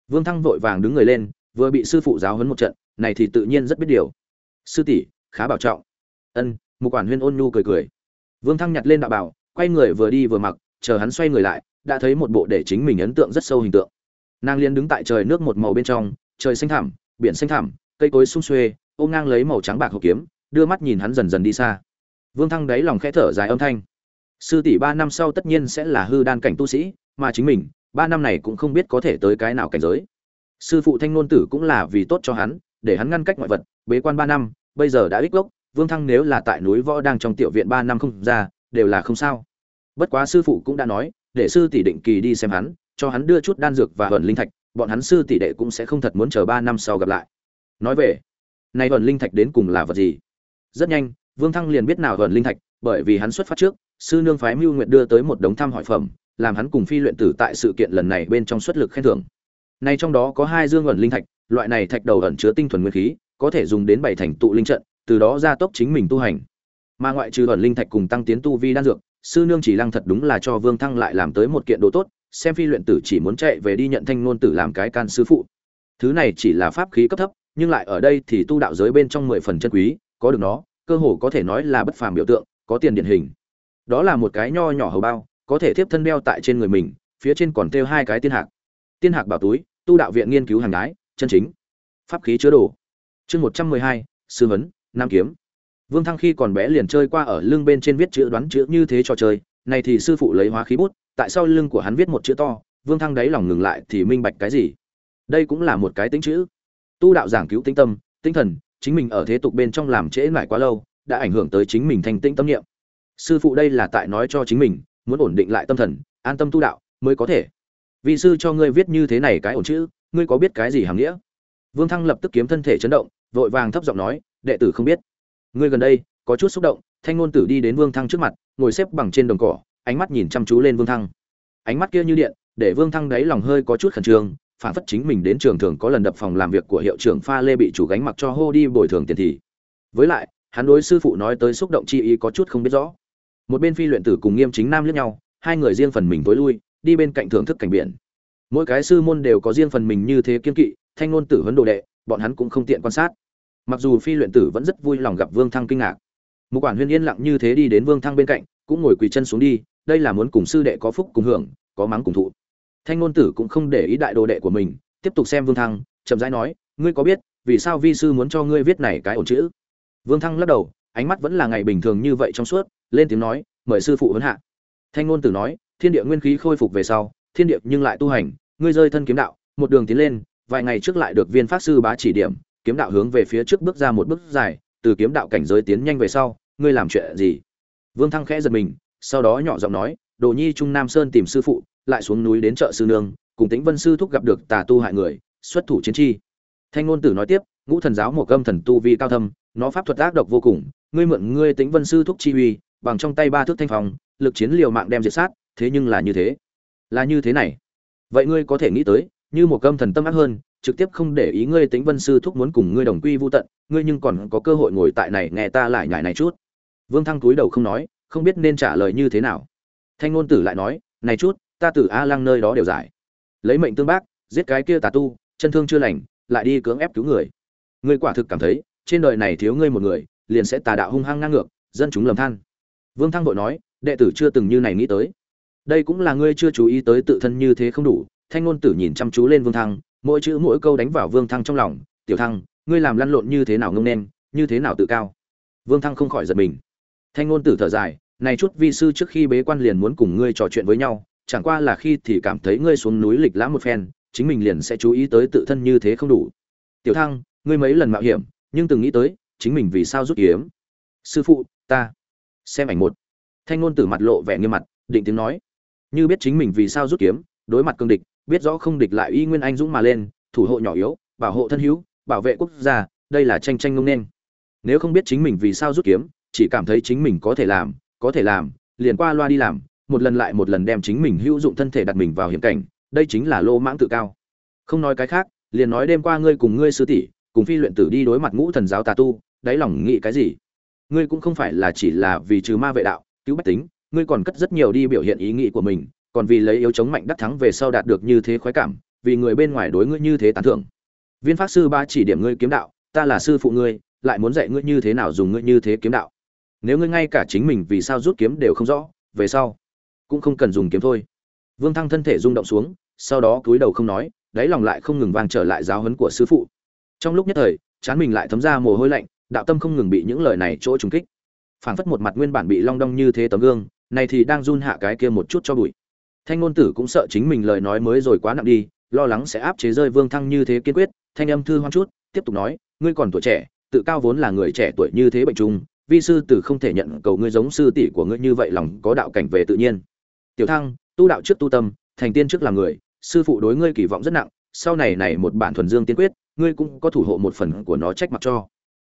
Vương thăng vội vàng đứng người lên, vừa bị sư phụ giáo huấn một trận, này thì tự nhiên rất biết điều. Sư tỷ, khá bảo trọng. Ân một quản huyên ôn nhu cười cười. Vương thăng nhặt lên đạo bảo, quay người vừa đi vừa mặc, chờ hắn xoay người lại, đã thấy một bộ để chính mình ấn tượng rất sâu hình tượng nàng liền đứng tại trời nước một màu bên trong, trời xanh thẳm, biển xanh thẳm, cây cối sung xuê ôm ngang lấy màu trắng bạc hộp kiếm, đưa mắt nhìn hắn dần dần đi xa. Vương thăng đáy lòng khẽ thở dài âm thanh. Sư tỷ ba năm sau tất nhiên sẽ là hư đan cảnh tu sĩ, mà chính mình, ba năm này cũng không biết có thể tới cái nào cảnh giới. Sư phụ thanh ngôn tử cũng là vì tốt cho hắn, để hắn ngăn cách ngoại vật, bế quan ba năm, bây giờ đã ích gốc, vương thăng nếu là tại núi võ đang trong tiểu viện ba năm không ra, đều là không sao. Bất quá sư phụ cũng đã nói, để sư tỷ định kỳ đi xem hắn cho hắn đưa chút đan dược và hận linh thạch, bọn hắn sư tỷ đệ cũng sẽ không thật muốn chờ ba năm sau gặp lại. Nói về, này hận linh thạch đến cùng là vật gì? Rất nhanh, vương thăng liền biết nào hận linh thạch, bởi vì hắn xuất phát trước, sư nương phái mưu nguyện đưa tới một đống thăm hỏi phẩm, làm hắn cùng phi luyện tử tại sự kiện lần này bên trong xuất lực khen thưởng. Này trong đó có hai dương ẩn linh thạch, loại này thạch đầu ẩn chứa tinh thuần nguyên khí, có thể dùng đến bảy thành tụ linh trận, từ đó gia tốc chính mình tu hành. Mà ngoại trừ ẩn linh thạch cùng tăng tiến tu vi đan dược sư nương chỉ lăng thật đúng là cho vương thăng lại làm tới một kiện đồ tốt, xem phi luyện tử chỉ muốn chạy về đi nhận thanh ngôn tử làm cái can sư phụ. Thứ này chỉ là pháp khí cấp thấp, nhưng lại ở đây thì tu đạo giới bên trong mười phần chân quý, có được nó, cơ hồ có thể nói là bất phàm biểu tượng, có tiền điển hình. Đó là một cái nho nhỏ hầu bao, có thể tiếp thân đeo tại trên người mình, phía trên còn thêu hai cái tiên hạc. Tiên hạc bảo túi, tu đạo viện nghiên cứu hàng ái chân chính. Pháp khí chứa đồ. Chương một trăm mười hai, sư vấn nam kiếm vương thăng khi còn bé liền chơi qua ở lưng bên trên viết chữ đoán chữ như thế trò chơi. Này thì sư phụ lấy hóa khí bút, tại sao lưng của hắn viết một chữ to. Vương thăng đáy lòng ngừng lại thì minh bạch cái gì? Đây cũng là một cái tính chữ. Tu đạo giảng cứu tinh tâm tinh thần, chính mình ở thế tục bên trong làm trễ mãi quá lâu, đã ảnh hưởng tới chính mình thành tinh tâm niệm. Sư phụ đây là tại nói cho chính mình, muốn ổn định lại tâm thần, an tâm tu đạo mới có thể. Vị sư cho ngươi viết như thế này cái ổn chữ, ngươi có biết cái gì hàm nghĩa? Vương thăng lập tức kiếm thân thể chấn động, vội vàng thấp giọng nói, đệ tử không biết ngươi gần đây, có chút xúc động, thanh ngôn tử đi đến vương thăng trước mặt, ngồi xếp bằng trên đồng cỏ, ánh mắt nhìn chăm chú lên vương thăng. Ánh mắt kia như điện, để vương thăng đáy lòng hơi có chút khẩn trương, phản phất chính mình đến trường thường có lần đập phòng làm việc của hiệu trưởng pha lê bị chủ gánh mặc cho hô đi bồi thường tiền thì. Với lại, hắn đối sư phụ nói tới xúc động chi ý có chút không biết rõ. Một bên phi luyện tử cùng nghiêm chính nam lướt nhau, hai người riêng phần mình tối lui, đi bên cạnh thưởng thức cảnh biển. Mỗi cái sư môn đều có riêng phần mình như thế kiên kỵ, thanh ngôn tử huấn đồ đệ, bọn hắn cũng không tiện quan sát mặc dù phi luyện tử vẫn rất vui lòng gặp vương thăng kinh ngạc. Một quản huyên yên lặng như thế đi đến vương thăng bên cạnh, cũng ngồi quỳ chân xuống đi, đây là muốn cùng sư đệ có phúc cùng hưởng, có mắng cùng thụ. Thanh ngôn tử cũng không để ý đại đồ đệ của mình, tiếp tục xem vương thăng, chậm rãi nói, ngươi có biết, vì sao vi sư muốn cho ngươi viết này cái ổn chữ? Vương thăng lắc đầu, ánh mắt vẫn là ngày bình thường như vậy trong suốt, lên tiếng nói, mời sư phụ huấn hạ. Thanh ngôn tử nói, thiên địa nguyên khí khôi phục về sau, thiên địa nhưng lại tu hành, ngươi rơi thân kiếm đạo, một đường tiến lên, vài ngày trước lại được viên pháp sư bá chỉ điểm kiếm đạo hướng về phía trước bước ra một bước dài, từ kiếm đạo cảnh giới tiến nhanh về sau, ngươi làm chuyện gì? Vương thăng khẽ giật mình, sau đó nhỏ giọng nói, đồ nhi trung nam sơn tìm sư phụ, lại xuống núi đến chợ sư nương, cùng tĩnh vân sư thúc gặp được tà tu hại người, xuất thủ chiến chi. Thanh ngôn tử nói tiếp, ngũ thần giáo một âm thần tu vi cao thâm, nó pháp thuật ác độc vô cùng, ngươi mượn ngươi tĩnh vân sư thúc chi uy, bằng trong tay ba thước thanh phòng lực chiến liều mạng đem diệt sát, thế nhưng là như thế. Là như thế này. Vậy ngươi có thể nghĩ tới, như một âm thần tâm ác hơn trực tiếp không để ý ngươi tính vân sư thúc muốn cùng ngươi đồng quy vô tận, ngươi nhưng còn có cơ hội ngồi tại này nghe ta lại nhải này chút. Vương thăng cúi đầu không nói, không biết nên trả lời như thế nào. Thanh ngôn tử lại nói, này chút, ta từ a lăng nơi đó đều giải. Lấy mệnh tương bác, giết cái kia tà tu, chân thương chưa lành, lại đi cưỡng ép cứu người. Ngươi quả thực cảm thấy, trên đời này thiếu ngươi một người, liền sẽ tà đạo hung hăng ngang ngược, dân chúng lầm than. Vương thăng vội nói, đệ tử chưa từng như này nghĩ tới. Đây cũng là ngươi chưa chú ý tới tự thân như thế không đủ. Thanh ngôn tử nhìn chăm chú lên vương thăng mỗi chữ mỗi câu đánh vào vương thăng trong lòng, tiểu thăng, ngươi làm lăn lộn như thế nào ngông nên, như thế nào tự cao? Vương thăng không khỏi giật mình. Thanh ngôn tử thở dài, này chút vi sư trước khi bế quan liền muốn cùng ngươi trò chuyện với nhau, chẳng qua là khi thì cảm thấy ngươi xuống núi lịch lãm một phen, chính mình liền sẽ chú ý tới tự thân như thế không đủ. Tiểu thăng, ngươi mấy lần mạo hiểm, nhưng từng nghĩ tới, chính mình vì sao rút kiếm? Sư phụ, ta. Xem ảnh một. Thanh ngôn tử mặt lộ vẻ nghiêm mặt, định tiếng nói, như biết chính mình vì sao rút kiếm, đối mặt cương địch biết rõ không địch lại y nguyên anh dũng mà lên, thủ hộ nhỏ yếu, bảo hộ thân hữu, bảo vệ quốc gia, đây là tranh tranh ngông nên. Nếu không biết chính mình vì sao rút kiếm, chỉ cảm thấy chính mình có thể làm, có thể làm, liền qua loa đi làm, một lần lại một lần đem chính mình hữu dụng thân thể đặt mình vào hiểm cảnh, đây chính là lô mãng tự cao. Không nói cái khác, liền nói đêm qua ngươi cùng ngươi sư tỷ, cùng phi luyện tử đi đối mặt ngũ thần giáo tà tu, đáy lòng nghĩ cái gì? Ngươi cũng không phải là chỉ là vì trừ ma vệ đạo, cứu bách tính, ngươi còn cất rất nhiều đi biểu hiện ý nghĩ của mình còn vì lấy yếu chống mạnh đắc thắng về sau đạt được như thế khoái cảm, vì người bên ngoài đối ngươi như thế tán thưởng. Viên pháp sư ba chỉ điểm ngươi kiếm đạo, ta là sư phụ ngươi, lại muốn dạy ngươi như thế nào dùng ngươi như thế kiếm đạo. Nếu ngươi ngay cả chính mình vì sao rút kiếm đều không rõ, về sau cũng không cần dùng kiếm thôi. Vương thăng thân thể rung động xuống, sau đó cúi đầu không nói, đáy lòng lại không ngừng vang trở lại giáo huấn của sư phụ. Trong lúc nhất thời, chán mình lại thấm ra mồ hôi lạnh, đạo tâm không ngừng bị những lời này chỗ trùng kích. Phảng phất một mặt nguyên bản bị long đong như thế tấm gương này thì đang run hạ cái kia một chút cho bụi thanh ngôn tử cũng sợ chính mình lời nói mới rồi quá nặng đi, lo lắng sẽ áp chế rơi vương thăng như thế kiên quyết. Thanh âm thư hoan chút, tiếp tục nói, ngươi còn tuổi trẻ, tự cao vốn là người trẻ tuổi như thế bệnh trung vi sư tử không thể nhận cầu ngươi giống sư tỷ của ngươi như vậy lòng có đạo cảnh về tự nhiên. Tiểu thăng, tu đạo trước tu tâm, thành tiên trước làm người, sư phụ đối ngươi kỳ vọng rất nặng, sau này này một bản thuần dương tiên quyết, ngươi cũng có thủ hộ một phần của nó trách mặc cho.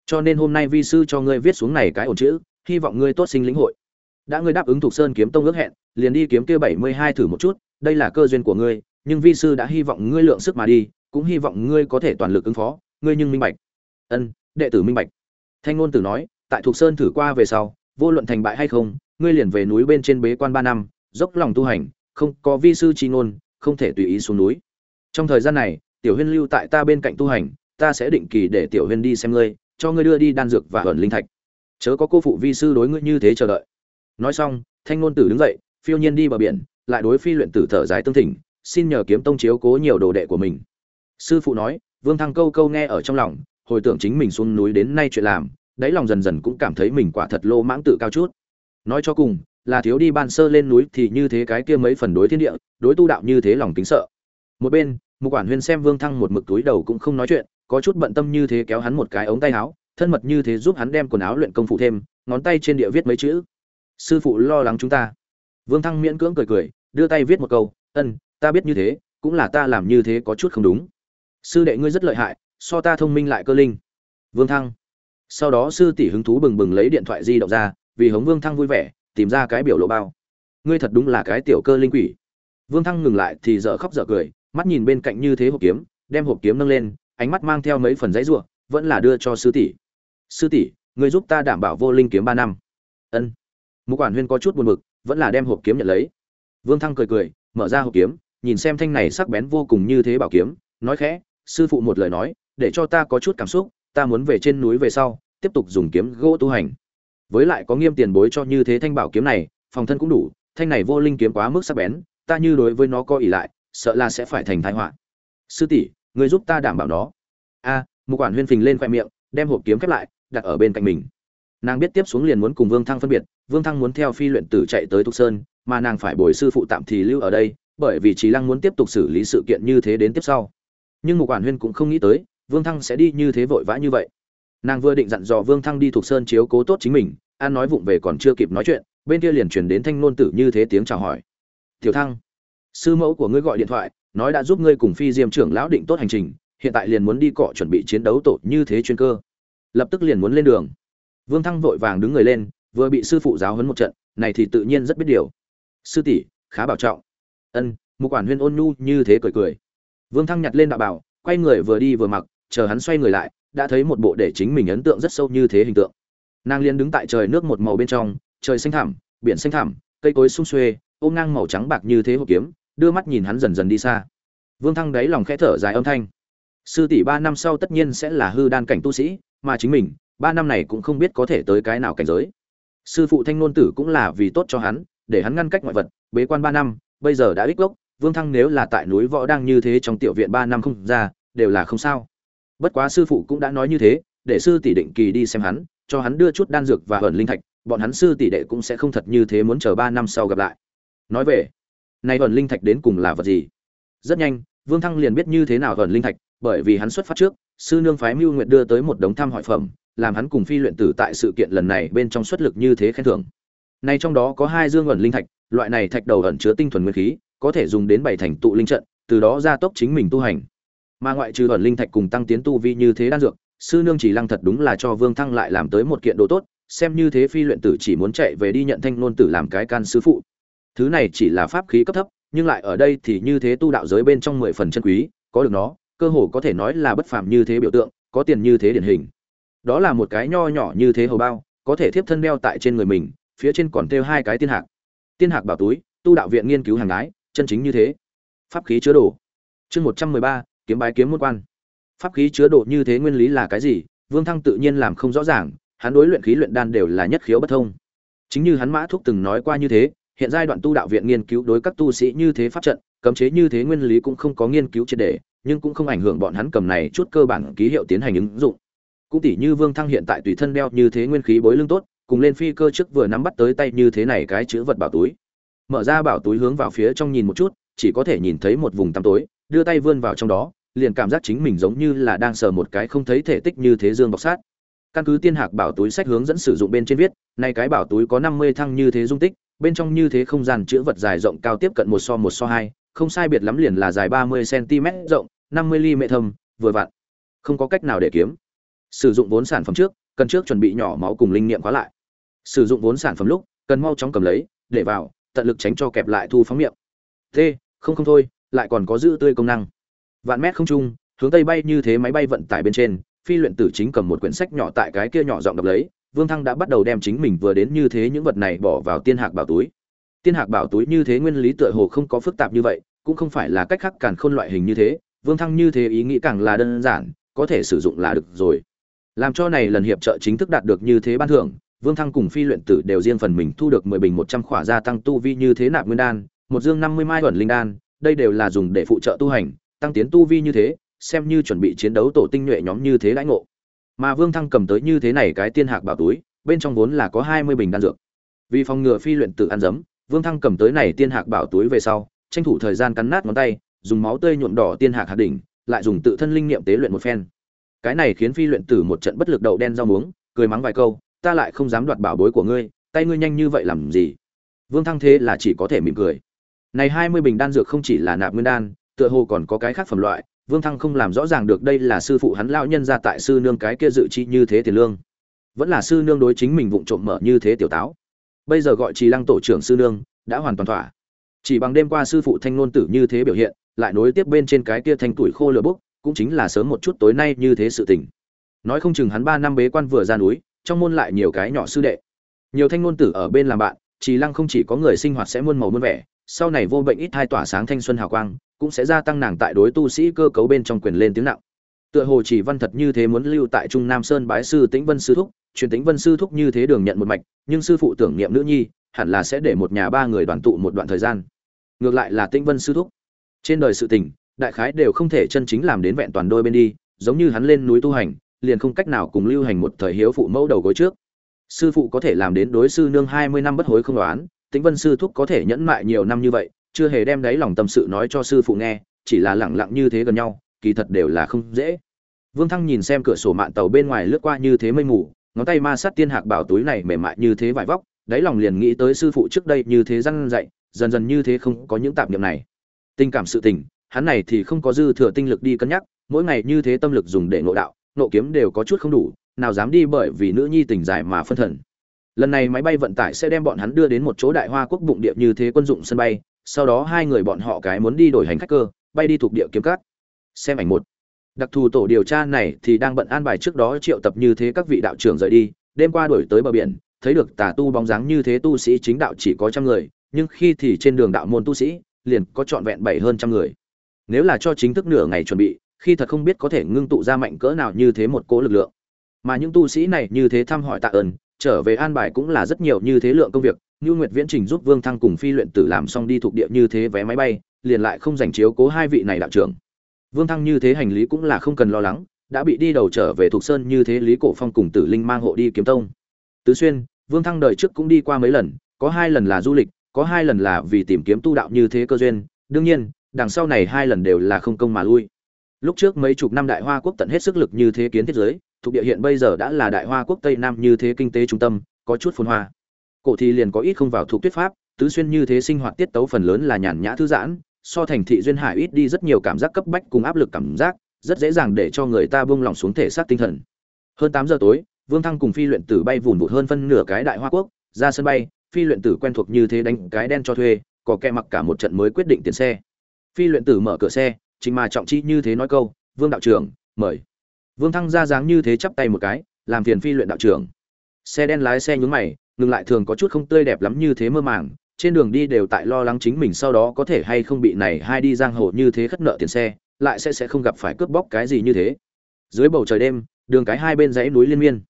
Cho nên hôm nay vi sư cho ngươi viết xuống này cái ổn chữ, hy vọng ngươi tốt sinh lĩnh hội đã ngươi đáp ứng thuộc sơn kiếm tông ước hẹn, liền đi kiếm kia bảy mươi hai thử một chút, đây là cơ duyên của ngươi, nhưng vi sư đã hy vọng ngươi lượng sức mà đi, cũng hy vọng ngươi có thể toàn lực ứng phó, ngươi nhưng minh bạch. Ân, đệ tử minh bạch. Thanh ngôn tử nói, tại thuộc sơn thử qua về sau, vô luận thành bại hay không, ngươi liền về núi bên trên bế quan ba năm, dốc lòng tu hành, không có vi sư tri ngôn, không thể tùy ý xuống núi. Trong thời gian này, tiểu huyên lưu tại ta bên cạnh tu hành, ta sẽ định kỳ để tiểu huyên đi xem ngươi, cho ngươi đưa đi đan dược và ẩn linh thạch. Chớ có cô phụ vi sư đối ngươi như thế chờ đợi nói xong, thanh ngôn tử đứng dậy, phiêu nhiên đi bờ biển, lại đối phi luyện tử thở dài tương thỉnh, xin nhờ kiếm tông chiếu cố nhiều đồ đệ của mình. Sư phụ nói, vương thăng câu câu nghe ở trong lòng, hồi tưởng chính mình xuống núi đến nay chuyện làm, đáy lòng dần dần cũng cảm thấy mình quả thật lô mãng tự cao chút. Nói cho cùng, là thiếu đi ban sơ lên núi thì như thế cái kia mấy phần đối thiên địa, đối tu đạo như thế lòng kính sợ. Một bên một quản huyên xem vương thăng một mực túi đầu cũng không nói chuyện, có chút bận tâm như thế kéo hắn một cái ống tay áo, thân mật như thế giúp hắn đem quần áo luyện công phụ thêm, ngón tay trên địa viết mấy chữ sư phụ lo lắng chúng ta. Vương thăng miễn cưỡng cười cười, đưa tay viết một câu, ân, ta biết như thế, cũng là ta làm như thế có chút không đúng. Sư đệ ngươi rất lợi hại, so ta thông minh lại cơ linh. Vương thăng. Sau đó sư tỷ hứng thú bừng bừng lấy điện thoại di động ra, vì hống vương thăng vui vẻ, tìm ra cái biểu lộ bao. Ngươi thật đúng là cái tiểu cơ linh quỷ. Vương thăng ngừng lại thì dở khóc dở cười, mắt nhìn bên cạnh như thế hộp kiếm, đem hộp kiếm nâng lên, ánh mắt mang theo mấy phần giấy ruộng, vẫn là đưa cho sư tỷ. Sư tỷ, ngươi giúp ta đảm bảo vô linh kiếm ba năm. Ân mục quản huyên có chút buồn bực vẫn là đem hộp kiếm nhận lấy. Vương thăng cười cười mở ra hộp kiếm nhìn xem thanh này sắc bén vô cùng như thế bảo kiếm nói khẽ sư phụ một lời nói để cho ta có chút cảm xúc ta muốn về trên núi về sau tiếp tục dùng kiếm gỗ tu hành. Với lại có nghiêm tiền bối cho như thế thanh bảo kiếm này phòng thân cũng đủ thanh này vô linh kiếm quá mức sắc bén ta như đối với nó có ỷ lại sợ là sẽ phải thành thái họa. Sư tỷ người giúp ta đảm bảo nó. A à, một quản huyên phình lên khoe miệng đem hộp kiếm khép lại đặt ở bên cạnh mình nàng biết tiếp xuống liền muốn cùng vương thăng phân biệt, vương thăng muốn theo phi luyện tử chạy tới thục sơn, mà nàng phải bồi sư phụ tạm thì lưu ở đây, bởi vì trí lăng muốn tiếp tục xử lý sự kiện như thế đến tiếp sau. Nhưng mục quản huyên cũng không nghĩ tới, vương thăng sẽ đi như thế vội vã như vậy. Nàng vừa định dặn dò vương thăng đi Thục sơn chiếu cố tốt chính mình, an nói vụng về còn chưa kịp nói chuyện, bên kia liền truyền đến thanh nôn tử như thế tiếng chào hỏi. Tiểu thăng, sư mẫu của ngươi gọi điện thoại, nói đã giúp ngươi cùng phi diêm trưởng lão định tốt hành trình, hiện tại liền muốn đi cọ chuẩn bị chiến đấu tổ như thế chuyên cơ. Lập tức liền muốn lên đường vương thăng vội vàng đứng người lên, vừa bị sư phụ giáo huấn một trận, này thì tự nhiên rất biết điều. Sư tỷ, khá bảo trọng. Ân một quản huyên ôn nhu như thế cười cười. Vương thăng nhặt lên đạo bảo, quay người vừa đi vừa mặc, chờ hắn xoay người lại, đã thấy một bộ để chính mình ấn tượng rất sâu như thế hình tượng. Nàng liên đứng tại trời nước một màu bên trong, trời xanh thẳm, biển xanh thẳm, cây cối sung xuê, ôm ngang màu trắng bạc như thế hồ kiếm, đưa mắt nhìn hắn dần dần đi xa. Vương thăng đáy lòng khẽ thở dài âm thanh. Sư tỷ ba năm sau tất nhiên sẽ là hư đan cảnh tu sĩ, mà chính mình ba năm này cũng không biết có thể tới cái nào cảnh giới. Sư phụ thanh nôn tử cũng là vì tốt cho hắn, để hắn ngăn cách ngoại vật, bế quan ba năm, bây giờ đã ích gốc vương thăng nếu là tại núi võ đang như thế trong tiểu viện ba năm không ra, đều là không sao. Bất quá sư phụ cũng đã nói như thế, để sư tỷ định kỳ đi xem hắn, cho hắn đưa chút đan dược và ẩn linh thạch, bọn hắn sư tỷ đệ cũng sẽ không thật như thế muốn chờ ba năm sau gặp lại. Nói về nay ẩn linh thạch đến cùng là vật gì? Rất nhanh, vương thăng liền biết như thế nào ẩn linh thạch, bởi vì hắn xuất phát trước, sư nương phái mưu nguyệt đưa tới một đống thăm hỏi phẩm làm hắn cùng phi luyện tử tại sự kiện lần này bên trong xuất lực như thế khen thưởng. Nay trong đó có hai dương ẩn linh thạch, loại này thạch đầu ẩn chứa tinh thuần nguyên khí, có thể dùng đến bảy thành tụ linh trận, từ đó gia tốc chính mình tu hành. Mà ngoại trừ ẩn linh thạch cùng tăng tiến tu vi như thế đan dược, sư nương chỉ lăng thật đúng là cho vương thăng lại làm tới một kiện đồ tốt, xem như thế phi luyện tử chỉ muốn chạy về đi nhận thanh nôn tử làm cái can sư phụ. Thứ này chỉ là pháp khí cấp thấp, nhưng lại ở đây thì như thế tu đạo giới bên trong mười phần chân quý, có được nó, cơ hồ có thể nói là bất phàm như thế biểu tượng, có tiền như thế điển hình đó là một cái nho nhỏ như thế hầu bao, có thể thiếp thân đeo tại trên người mình, phía trên còn thêu hai cái tiên hạc. Tiên hạc bảo túi, tu đạo viện nghiên cứu hàng ái chân chính như thế. Pháp khí chứa đồ. Chương một trăm mười ba, kiếm bái kiếm môn quan. Pháp khí chứa đồ như thế nguyên lý là cái gì? Vương thăng tự nhiên làm không rõ ràng, hắn đối luyện khí luyện đan đều là nhất khiếu bất thông. Chính như hắn mã thúc từng nói qua như thế, hiện giai đoạn tu đạo viện nghiên cứu đối các tu sĩ như thế pháp trận, cấm chế như thế nguyên lý cũng không có nghiên cứu triệt đề nhưng cũng không ảnh hưởng bọn hắn cầm này chút cơ bản ký hiệu tiến hành ứng dụng cũng tỷ như vương thăng hiện tại tùy thân đeo như thế nguyên khí bối lưng tốt, cùng lên phi cơ trước vừa nắm bắt tới tay như thế này cái chữ vật bảo túi. Mở ra bảo túi hướng vào phía trong nhìn một chút, chỉ có thể nhìn thấy một vùng tăm tối, đưa tay vươn vào trong đó, liền cảm giác chính mình giống như là đang sờ một cái không thấy thể tích như thế dương bọc sát. Căn cứ tiên hạc bảo túi sách hướng dẫn sử dụng bên trên viết nay cái bảo túi có năm mươi thăng như thế dung tích, bên trong như thế không gian chữ vật dài rộng cao tiếp cận một so một so hai, không sai biệt lắm liền là dài ba mươi cm rộng, năm mươi ly mệ thâm, vừa vặn. Không có cách nào để kiếm sử dụng vốn sản phẩm trước, cần trước chuẩn bị nhỏ máu cùng linh nghiệm khóa lại. Sử dụng vốn sản phẩm lúc, cần mau chóng cầm lấy, để vào, tận lực tránh cho kẹp lại thu phóng miệng. T, không không thôi, lại còn có giữ tươi công năng. Vạn mét không trung, hướng tây bay như thế máy bay vận tải bên trên, phi luyện tử chính cầm một quyển sách nhỏ tại cái kia nhỏ giọng đọc lấy, vương thăng đã bắt đầu đem chính mình vừa đến như thế những vật này bỏ vào tiên hạc bảo túi. Tiên hạc bảo túi như thế nguyên lý tựa hồ không có phức tạp như vậy, cũng không phải là cách khác càn khôn loại hình như thế, vương thăng như thế ý nghĩ càng là đơn giản, có thể sử dụng là được rồi làm cho này lần hiệp trợ chính thức đạt được như thế ban thưởng, vương thăng cùng phi luyện tử đều riêng phần mình thu được mười bình một trăm khỏa gia tăng tu vi như thế nạp nguyên đan, một dương năm mươi mai thuần linh đan, đây đều là dùng để phụ trợ tu hành, tăng tiến tu vi như thế, xem như chuẩn bị chiến đấu tổ tinh nhuệ nhóm như thế lãnh ngộ. Mà vương thăng cầm tới như thế này cái tiên hạc bảo túi, bên trong vốn là có hai mươi bình đan dược. Vì phòng ngừa phi luyện tự ăn dấm, vương thăng cầm tới này tiên hạc bảo túi về sau, tranh thủ thời gian cắn nát ngón tay, dùng máu tươi nhuộm đỏ tiên hạc hạt đỉnh, lại dùng tự thân linh niệm tế luyện một phen cái này khiến phi luyện tử một trận bất lực đậu đen rau muống, cười mắng vài câu, ta lại không dám đoạt bảo bối của ngươi, tay ngươi nhanh như vậy làm gì? Vương thăng thế là chỉ có thể mỉm cười. Này hai mươi bình đan dược không chỉ là nạp nguyên đan, tựa hồ còn có cái khác phẩm loại, vương thăng không làm rõ ràng được đây là sư phụ hắn lão nhân ra tại sư nương cái kia dự chi như thế tiền lương. Vẫn là sư nương đối chính mình vụng trộm mở như thế tiểu táo. Bây giờ gọi trì lăng tổ trưởng sư nương, đã hoàn toàn thỏa. Chỉ bằng đêm qua sư phụ thanh ngôn tử như thế biểu hiện, lại nối tiếp bên trên cái kia thanh tuổi khô lửa bốc cũng chính là sớm một chút tối nay như thế sự tình. Nói không chừng hắn ba năm bế quan vừa ra núi, trong môn lại nhiều cái nhỏ sư đệ. Nhiều thanh ngôn tử ở bên làm bạn, trì lăng không chỉ có người sinh hoạt sẽ muôn màu muôn vẻ, sau này vô bệnh ít hai tỏa sáng thanh xuân hào quang, cũng sẽ gia tăng nàng tại đối tu sĩ cơ cấu bên trong quyền lên tiếng nặng. Tựa hồ chỉ văn thật như thế muốn lưu tại trung nam sơn bái sư tĩnh vân sư thúc, truyền tĩnh vân sư thúc như thế đường nhận một mạch, nhưng sư phụ tưởng niệm nữ nhi, hẳn là sẽ để một nhà ba người đoàn tụ một đoạn thời gian. Ngược lại là tĩnh vân sư thúc. Trên đời sự tình đại khái đều không thể chân chính làm đến vẹn toàn đôi bên đi, giống như hắn lên núi tu hành, liền không cách nào cùng lưu hành một thời hiếu phụ mẫu đầu gối trước. Sư phụ có thể làm đến đối sư nương hai mươi năm bất hối không đoán tĩnh vân sư thúc có thể nhẫn mại nhiều năm như vậy, chưa hề đem đáy lòng tâm sự nói cho sư phụ nghe, chỉ là lẳng lặng như thế gần nhau, kỳ thật đều là không dễ. Vương thăng nhìn xem cửa sổ mạn tàu bên ngoài lướt qua như thế mây mù, ngón tay ma sát tiên hạc bảo túi này mềm mại như thế vải vóc, đáy lòng liền nghĩ tới sư phụ trước đây như thế răn dạy, dần dần như thế không có những tạp niệm này. Tình cảm sự tình hắn này thì không có dư thừa tinh lực đi cân nhắc, mỗi ngày như thế tâm lực dùng để ngộ đạo nộ kiếm đều có chút không đủ, nào dám đi bởi vì nữ nhi tình dài mà phân thần. Lần này máy bay vận tải sẽ đem bọn hắn đưa đến một chỗ đại hoa quốc bụng địa như thế quân dụng sân bay, sau đó hai người bọn họ cái muốn đi đổi hành khách cơ, bay đi thuộc địa kiếm cát. Xem ảnh một. Đặc thù tổ điều tra này thì đang bận an bài trước đó triệu tập như thế các vị đạo trưởng rời đi, đêm qua đổi tới bờ biển, thấy được tà tu bóng dáng như thế tu sĩ chính đạo chỉ có trăm người, nhưng khi thì trên đường đạo môn tu sĩ, liền có trọn vẹn bảy hơn trăm người nếu là cho chính thức nửa ngày chuẩn bị, khi thật không biết có thể ngưng tụ ra mạnh cỡ nào như thế một cỗ lực lượng. Mà những tu sĩ này như thế thăm hỏi tạ ơn, trở về an bài cũng là rất nhiều như thế lượng công việc như nguyệt viễn trình giúp vương thăng cùng phi luyện tử làm xong đi thuộc địa như thế vé máy bay, liền lại không dành chiếu cố hai vị này đạo trưởng. Vương thăng như thế hành lý cũng là không cần lo lắng, đã bị đi đầu trở về thuộc sơn như thế lý cổ phong cùng tử linh mang hộ đi kiếm tông. Tứ xuyên, vương thăng đời trước cũng đi qua mấy lần, có hai lần là du lịch, có hai lần là vì tìm kiếm tu đạo như thế cơ duyên. Đương nhiên đằng sau này hai lần đều là không công mà lui. Lúc trước mấy chục năm đại hoa quốc tận hết sức lực như thế kiến thiết giới, thuộc địa hiện bây giờ đã là đại hoa quốc tây nam như thế kinh tế trung tâm, có chút phồn hoa. Cổ thì liền có ít không vào thuộc tuyết pháp, tứ xuyên như thế sinh hoạt tiết tấu phần lớn là nhàn nhã thư giãn, so thành thị duyên hải ít đi rất nhiều cảm giác cấp bách cùng áp lực cảm giác, rất dễ dàng để cho người ta buông lỏng xuống thể xác tinh thần. Hơn tám giờ tối, vương thăng cùng phi luyện tử bay vùn vụt hơn phân nửa cái đại hoa quốc, ra sân bay, phi luyện tử quen thuộc như thế đánh cái đen cho thuê có kẻ mặc cả một trận mới quyết định tiền xe phi luyện tử mở cửa xe, trình mà trọng chi như thế nói câu, vương đạo trưởng, mời. Vương thăng ra dáng như thế chắp tay một cái, làm phiền phi luyện đạo trưởng. Xe đen lái xe nhúng mày, ngừng lại thường có chút không tươi đẹp lắm như thế mơ màng, trên đường đi đều tại lo lắng chính mình sau đó có thể hay không bị này hai đi giang hồ như thế khất nợ tiền xe, lại sẽ sẽ không gặp phải cướp bóc cái gì như thế. Dưới bầu trời đêm, đường cái hai bên dãy núi liên miên.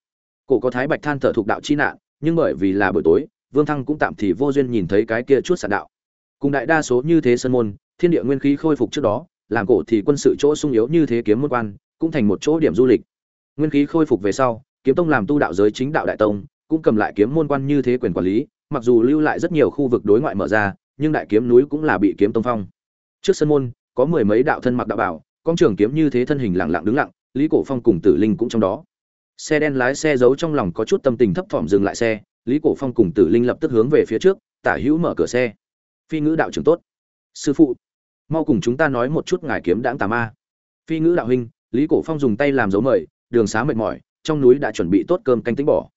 Cổ có thái bạch than thở thuộc đạo chi nạn, nhưng bởi vì là buổi tối, vương thăng cũng tạm thì vô duyên nhìn thấy cái kia chút sạn đạo. Cùng đại đa số như thế sân môn thiên địa nguyên khí khôi phục trước đó, làm cổ thì quân sự chỗ sung yếu như thế kiếm môn quan, cũng thành một chỗ điểm du lịch. Nguyên khí khôi phục về sau, kiếm tông làm tu đạo giới chính đạo đại tông, cũng cầm lại kiếm môn quan như thế quyền quản lý, mặc dù lưu lại rất nhiều khu vực đối ngoại mở ra, nhưng đại kiếm núi cũng là bị kiếm tông phong. Trước sân môn, có mười mấy đạo thân mặc đạo bảo, con trường kiếm như thế thân hình lặng lặng đứng lặng, lý cổ phong cùng tử linh cũng trong đó. Xe đen lái xe giấu trong lòng có chút tâm tình thấp thỏm dừng lại xe, lý cổ phong cùng tử linh lập tức hướng về phía trước, tả hữu mở cửa xe. Phi ngữ đạo trưởng tốt. Sư phụ mau cùng chúng ta nói một chút ngài kiếm đãng tà ma. Phi ngữ đạo huynh, lý cổ phong dùng tay làm dấu mời, đường xá mệt mỏi, trong núi đã chuẩn bị tốt cơm canh tính bỏ.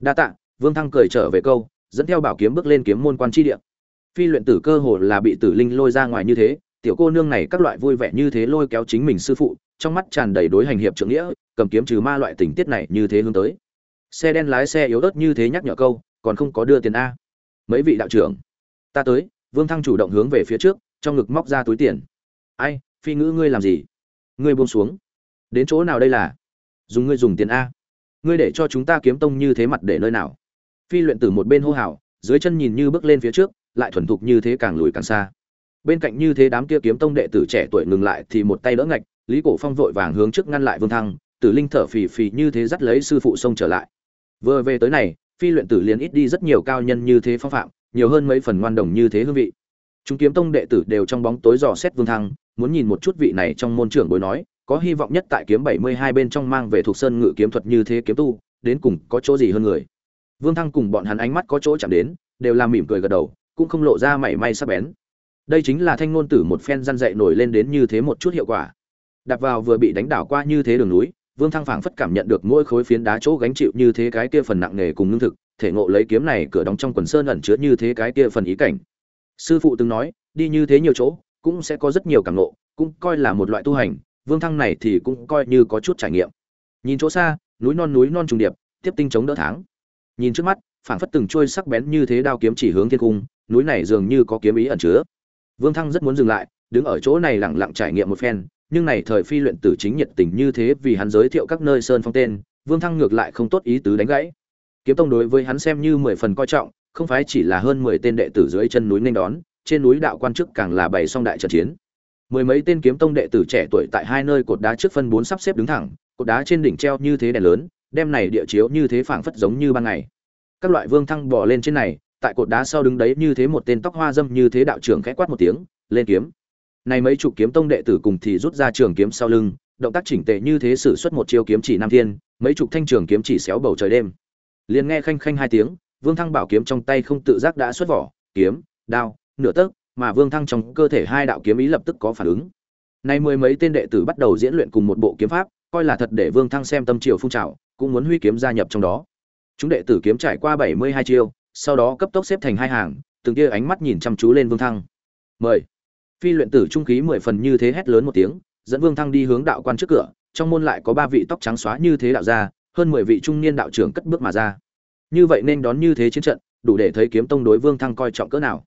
Đa tạ, vương thăng cười trở về câu, dẫn theo bảo kiếm bước lên kiếm môn quan tri địa. Phi luyện tử cơ hồ là bị tử linh lôi ra ngoài như thế, tiểu cô nương này các loại vui vẻ như thế lôi kéo chính mình sư phụ, trong mắt tràn đầy đối hành hiệp trưởng nghĩa, cầm kiếm trừ ma loại tình tiết này như thế hướng tới. Xe đen lái xe yếu ớt như thế nhắc nhở câu, còn không có đưa tiền a. Mấy vị đạo trưởng, ta tới, vương thăng chủ động hướng về phía trước trong ngực móc ra túi tiền. Ai, phi ngữ ngươi làm gì? Ngươi buông xuống. Đến chỗ nào đây là? Dùng ngươi dùng tiền a. Ngươi để cho chúng ta kiếm tông như thế mặt để nơi nào? Phi luyện tử một bên hô hào, dưới chân nhìn như bước lên phía trước, lại thuần thục như thế càng lùi càng xa. Bên cạnh như thế đám kia kiếm tông đệ tử trẻ tuổi ngừng lại thì một tay đỡ ngạch, lý cổ phong vội vàng hướng trước ngăn lại vương thăng, tử linh thở phì phì như thế dắt lấy sư phụ xông trở lại. Vừa về tới này, phi luyện tử liền ít đi rất nhiều cao nhân như thế phong phạm, nhiều hơn mấy phần ngoan đồng như thế hương vị chúng kiếm tông đệ tử đều trong bóng tối dò xét vương thăng, muốn nhìn một chút vị này trong môn trưởng bối nói, có hy vọng nhất tại kiếm bảy mươi hai bên trong mang về thuộc sơn ngự kiếm thuật như thế kiếm tu, đến cùng có chỗ gì hơn người. Vương thăng cùng bọn hắn ánh mắt có chỗ chạm đến, đều làm mỉm cười gật đầu, cũng không lộ ra mảy may sắc bén. Đây chính là thanh ngôn tử một phen răn dậy nổi lên đến như thế một chút hiệu quả. Đạp vào vừa bị đánh đảo qua như thế đường núi, vương thăng phảng phất cảm nhận được mỗi khối phiến đá chỗ gánh chịu như thế cái kia phần nặng nề cùng lương thực, thể ngộ lấy kiếm này cửa đóng trong quần sơn ẩn chứa như thế cái kia phần ý cảnh sư phụ từng nói, đi như thế nhiều chỗ, cũng sẽ có rất nhiều cảm ngộ, cũng coi là một loại tu hành, vương thăng này thì cũng coi như có chút trải nghiệm. Nhìn chỗ xa, núi non núi non trùng điệp, tiếp tinh chống đỡ tháng. Nhìn trước mắt, phảng phất từng trôi sắc bén như thế đao kiếm chỉ hướng thiên cung, núi này dường như có kiếm ý ẩn chứa. Vương thăng rất muốn dừng lại, đứng ở chỗ này lặng lặng trải nghiệm một phen, nhưng này thời phi luyện tử chính nhiệt tình như thế vì hắn giới thiệu các nơi sơn phong tên, vương thăng ngược lại không tốt ý tứ đánh gãy. Kiếm tông đối với hắn xem như mười phần coi trọng không phải chỉ là hơn mười tên đệ tử dưới chân núi nên đón, trên núi đạo quan chức càng là bày song đại trận chiến. Mười mấy tên kiếm tông đệ tử trẻ tuổi tại hai nơi cột đá trước phân bốn sắp xếp đứng thẳng, cột đá trên đỉnh treo như thế đèn lớn, đem này địa chiếu như thế phảng phất giống như ban ngày. Các loại vương thăng bò lên trên này, tại cột đá sau đứng đấy như thế một tên tóc hoa dâm như thế đạo trưởng khẽ quát một tiếng, lên kiếm. Này mấy chục kiếm tông đệ tử cùng thì rút ra trường kiếm sau lưng, động tác chỉnh tề như thế sử xuất một chiêu kiếm chỉ nam thiên, mấy chục thanh trường kiếm chỉ xéo bầu trời đêm. Liền nghe khanh khanh hai tiếng vương thăng bảo kiếm trong tay không tự giác đã xuất vỏ, kiếm, đao, nửa tấc, mà vương thăng trong cơ thể hai đạo kiếm ý lập tức có phản ứng. Nay mười mấy tên đệ tử bắt đầu diễn luyện cùng một bộ kiếm pháp, coi là thật để vương thăng xem tâm triều phun trào, cũng muốn huy kiếm gia nhập trong đó. Chúng đệ tử kiếm trải qua bảy mươi hai chiêu, sau đó cấp tốc xếp thành hai hàng, từng kia ánh mắt nhìn chăm chú lên vương thăng. Mời. Phi luyện tử trung khí mười phần như thế hét lớn một tiếng, dẫn vương thăng đi hướng đạo quan trước cửa, trong môn lại có ba vị tóc trắng xóa như thế đạo ra hơn mười vị trung niên đạo trưởng cất bước mà ra như vậy nên đón như thế chiến trận, đủ để thấy kiếm tông đối vương thăng coi trọng cỡ nào.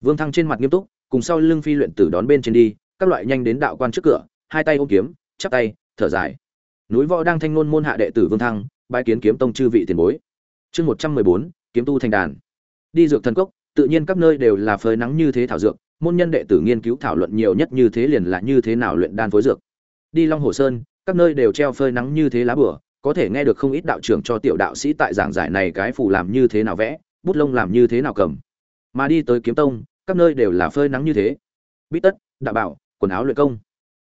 Vương thăng trên mặt nghiêm túc, cùng sau lưng phi luyện tử đón bên trên đi, các loại nhanh đến đạo quan trước cửa, hai tay ôm kiếm, chắp tay, thở dài. Núi võ đang thanh ngôn môn hạ đệ tử vương thăng, bái kiến kiếm tông chư vị tiền bối. Chương một trăm mười bốn, kiếm tu thành đàn. Đi dược thần cốc, tự nhiên các nơi đều là phơi nắng như thế thảo dược, môn nhân đệ tử nghiên cứu thảo luận nhiều nhất như thế liền là như thế nào luyện đan phối dược. Đi long hồ sơn, các nơi đều treo phơi nắng như thế lá bửa có thể nghe được không ít đạo trưởng cho tiểu đạo sĩ tại giảng giải này cái phù làm như thế nào vẽ, bút lông làm như thế nào cầm. Mà đi tới kiếm tông, các nơi đều là phơi nắng như thế. Bít tất, đạo bảo, quần áo luyện công.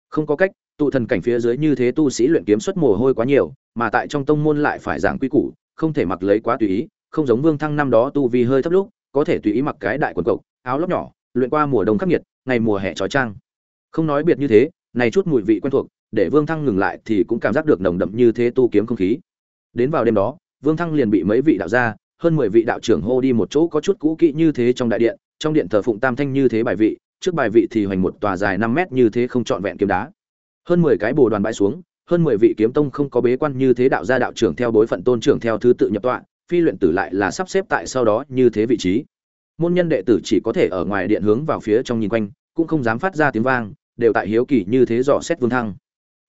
Không có cách, tụ thần cảnh phía dưới như thế tu sĩ luyện kiếm xuất mồ hôi quá nhiều, mà tại trong tông môn lại phải giảng quy củ, không thể mặc lấy quá tùy ý, không giống vương thăng năm đó tu vi hơi thấp lúc, có thể tùy ý mặc cái đại quần cộc, áo lóc nhỏ, luyện qua mùa đông khắc nghiệt, ngày mùa hè trói trang. Không nói biệt như thế, này chút mùi vị quen thuộc để vương thăng ngừng lại thì cũng cảm giác được nồng đậm như thế tu kiếm không khí. Đến vào đêm đó, vương thăng liền bị mấy vị đạo gia, hơn mười vị đạo trưởng hô đi một chỗ có chút cũ kỹ như thế trong đại điện, trong điện thờ phụng tam thanh như thế bài vị, trước bài vị thì hoành một tòa dài năm mét như thế không trọn vẹn kiếm đá. Hơn mười cái bồ đoàn bãi xuống, hơn mười vị kiếm tông không có bế quan như thế đạo gia đạo trưởng theo bối phận tôn trưởng theo thứ tự nhập tọa, phi luyện tử lại là sắp xếp tại sau đó như thế vị trí. Môn nhân đệ tử chỉ có thể ở ngoài điện hướng vào phía trong nhìn quanh, cũng không dám phát ra tiếng vang, đều tại hiếu kỳ như thế dò xét vương thăng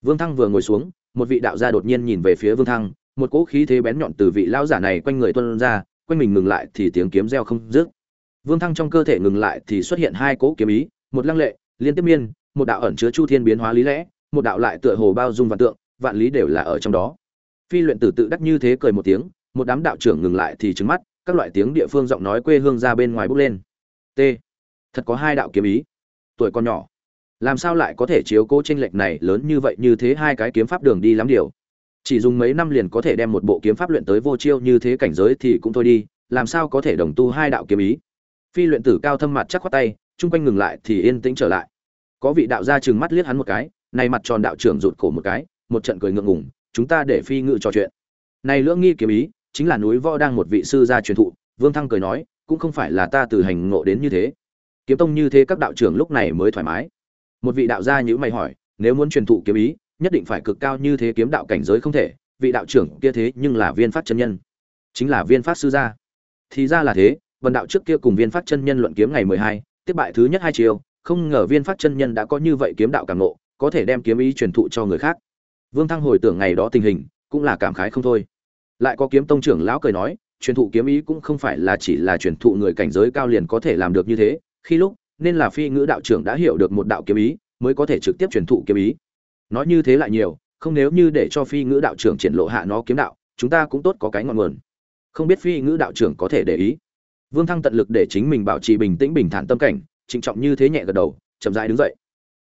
vương thăng vừa ngồi xuống, một vị đạo gia đột nhiên nhìn về phía vương thăng, một cỗ khí thế bén nhọn từ vị lão giả này quanh người tuôn ra, quanh mình ngừng lại thì tiếng kiếm reo không dứt. Vương thăng trong cơ thể ngừng lại thì xuất hiện hai cỗ kiếm ý, một lăng lệ, liên tiếp miên, một đạo ẩn chứa chu thiên biến hóa lý lẽ, một đạo lại tựa hồ bao dung vạn tượng, vạn lý đều là ở trong đó. Phi luyện tử tự đắc như thế cười một tiếng, một đám đạo trưởng ngừng lại thì trừng mắt, các loại tiếng địa phương giọng nói quê hương ra bên ngoài bốc lên. T. Thật có hai đạo kiếm ý. Tuổi còn nhỏ làm sao lại có thể chiếu cố tranh lệch này lớn như vậy như thế hai cái kiếm pháp đường đi lắm điều? Chỉ dùng mấy năm liền có thể đem một bộ kiếm pháp luyện tới vô chiêu như thế cảnh giới thì cũng thôi đi, làm sao có thể đồng tu hai đạo kiếm ý? Phi luyện tử cao thâm mặt chắc khoát tay, chung quanh ngừng lại thì yên tĩnh trở lại. Có vị đạo gia chừng mắt liếc hắn một cái, này mặt tròn đạo trưởng rụt cổ một cái, một trận cười ngượng ngùng, chúng ta để phi ngự trò chuyện. Này lưỡng nghi kiếm ý, chính là núi võ đang một vị sư gia truyền thụ, vương thăng cười nói, cũng không phải là ta từ hành ngộ đến như thế. Kiếm tông như thế các đạo trưởng lúc này mới thoải mái một vị đạo gia nhữ mày hỏi, nếu muốn truyền thụ kiếm ý, nhất định phải cực cao như thế kiếm đạo cảnh giới không thể, vị đạo trưởng kia thế nhưng là viên phát chân nhân. Chính là viên phát sư gia. Thì ra là thế, vần đạo trước kia cùng viên phát chân nhân luận kiếm ngày mười hai, tiếp bại thứ nhất hai chiều không ngờ viên phát chân nhân đã có như vậy kiếm đạo càng ngộ, có thể đem kiếm ý truyền thụ cho người khác. Vương thăng hồi tưởng ngày đó tình hình, cũng là cảm khái không thôi. Lại có kiếm tông trưởng lão cười nói, truyền thụ kiếm ý cũng không phải là chỉ là truyền thụ người cảnh giới cao liền có thể làm được như thế, khi lúc nên là phi ngữ đạo trưởng đã hiểu được một đạo kiếm ý, mới có thể trực tiếp truyền thụ kiếm ý. Nói như thế lại nhiều, không nếu như để cho phi ngữ đạo trưởng triển lộ hạ nó kiếm đạo, chúng ta cũng tốt có cái ngọn nguồn. Không biết phi ngữ đạo trưởng có thể để ý. Vương thăng tận lực để chính mình bảo trì bình tĩnh bình thản tâm cảnh, trịnh trọng như thế nhẹ gật đầu, chậm rãi đứng dậy.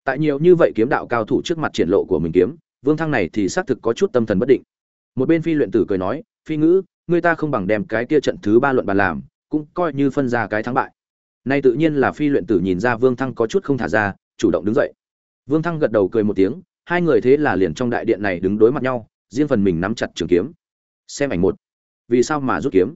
Tại nhiều như vậy kiếm đạo cao thủ trước mặt triển lộ của mình kiếm, vương thăng này thì xác thực có chút tâm thần bất định. Một bên phi luyện tử cười nói, phi ngữ người ta không bằng đem cái kia trận thứ ba luận bàn làm, cũng coi như phân ra cái thắng bại nay tự nhiên là phi luyện tử nhìn ra vương thăng có chút không thả ra, chủ động đứng dậy. Vương thăng gật đầu cười một tiếng, hai người thế là liền trong đại điện này đứng đối mặt nhau, riêng phần mình nắm chặt trường kiếm. Xem ảnh một. Vì sao mà rút kiếm?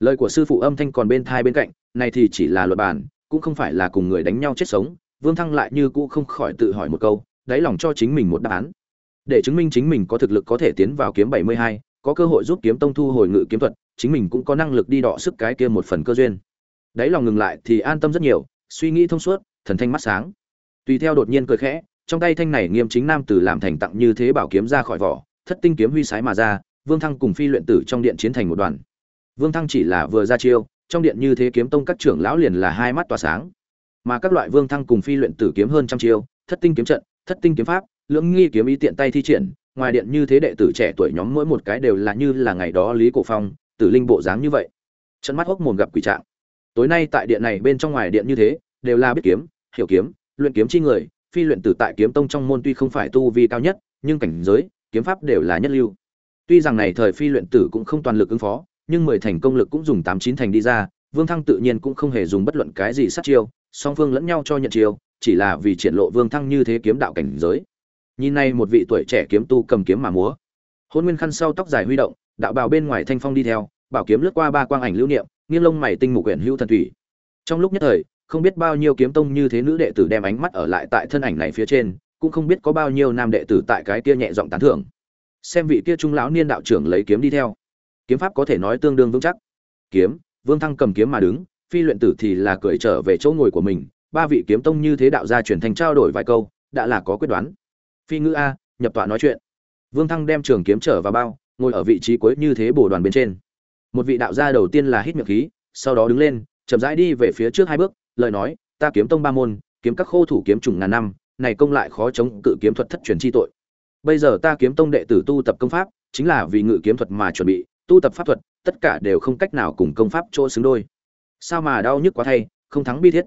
Lời của sư phụ âm thanh còn bên thai bên cạnh, này thì chỉ là luật bản, cũng không phải là cùng người đánh nhau chết sống. Vương thăng lại như cũ không khỏi tự hỏi một câu, đáy lòng cho chính mình một đáp án. Để chứng minh chính mình có thực lực có thể tiến vào kiếm bảy mươi hai, có cơ hội giúp kiếm tông thu hồi ngự kiếm thuật, chính mình cũng có năng lực đi đọ sức cái kia một phần cơ duyên đáy lòng ngừng lại thì an tâm rất nhiều, suy nghĩ thông suốt, thần thanh mắt sáng. Tùy theo đột nhiên cười khẽ, trong tay thanh này nghiêm chính nam tử làm thành tặng như thế bảo kiếm ra khỏi vỏ, thất tinh kiếm huy sái mà ra, vương thăng cùng phi luyện tử trong điện chiến thành một đoàn. Vương thăng chỉ là vừa ra chiêu, trong điện như thế kiếm tông các trưởng lão liền là hai mắt tỏa sáng. Mà các loại vương thăng cùng phi luyện tử kiếm hơn trăm chiêu, thất tinh kiếm trận, thất tinh kiếm pháp, lưỡng nghi kiếm ý tiện tay thi triển, ngoài điện như thế đệ tử trẻ tuổi nhóm mỗi một cái đều là như là ngày đó lý cổ phong, tử linh bộ dáng như vậy. Trận mắt hốc mồm gặp quỷ trạng tối nay tại điện này bên trong ngoài điện như thế, đều là biết kiếm, hiểu kiếm, luyện kiếm chi người, phi luyện tử tại kiếm tông trong môn tuy không phải tu vi cao nhất, nhưng cảnh giới, kiếm pháp đều là nhất lưu. Tuy rằng này thời phi luyện tử cũng không toàn lực ứng phó, nhưng mười thành công lực cũng dùng tám chín thành đi ra, vương thăng tự nhiên cũng không hề dùng bất luận cái gì sát chiêu, song phương lẫn nhau cho nhận chiêu, chỉ là vì triển lộ vương thăng như thế kiếm đạo cảnh giới. Nhìn nay một vị tuổi trẻ kiếm tu cầm kiếm mà múa. Hôn nguyên khăn sau tóc dài huy động, đạo bào bên ngoài thanh phong đi theo, bảo kiếm lướt qua ba quang ảnh lưu niệm nghiêng lông mày tinh mục quyển hữu thần thủy. Trong lúc nhất thời, không biết bao nhiêu kiếm tông như thế nữ đệ tử đem ánh mắt ở lại tại thân ảnh này phía trên, cũng không biết có bao nhiêu nam đệ tử tại cái kia nhẹ giọng tán thưởng. Xem vị kia trung lão niên đạo trưởng lấy kiếm đi theo. Kiếm pháp có thể nói tương đương vững chắc. Kiếm, vương thăng cầm kiếm mà đứng, phi luyện tử thì là cười trở về chỗ ngồi của mình, ba vị kiếm tông như thế đạo gia truyền thành trao đổi vài câu, đã là có quyết đoán. Phi ngữ a, nhập tọa nói chuyện. Vương thăng đem trường kiếm trở vào bao, ngồi ở vị trí cuối như thế bổ đoàn bên trên một vị đạo gia đầu tiên là hít miệng khí, sau đó đứng lên, chậm rãi đi về phía trước hai bước, lời nói, ta kiếm tông ba môn, kiếm các khô thủ kiếm trùng ngàn năm, này công lại khó chống cự kiếm thuật thất truyền chi tội. Bây giờ ta kiếm tông đệ tử tu tập công pháp, chính là vì ngự kiếm thuật mà chuẩn bị, tu tập pháp thuật, tất cả đều không cách nào cùng công pháp chỗ xứng đôi. Sao mà đau nhức quá thay, không thắng bi thiết.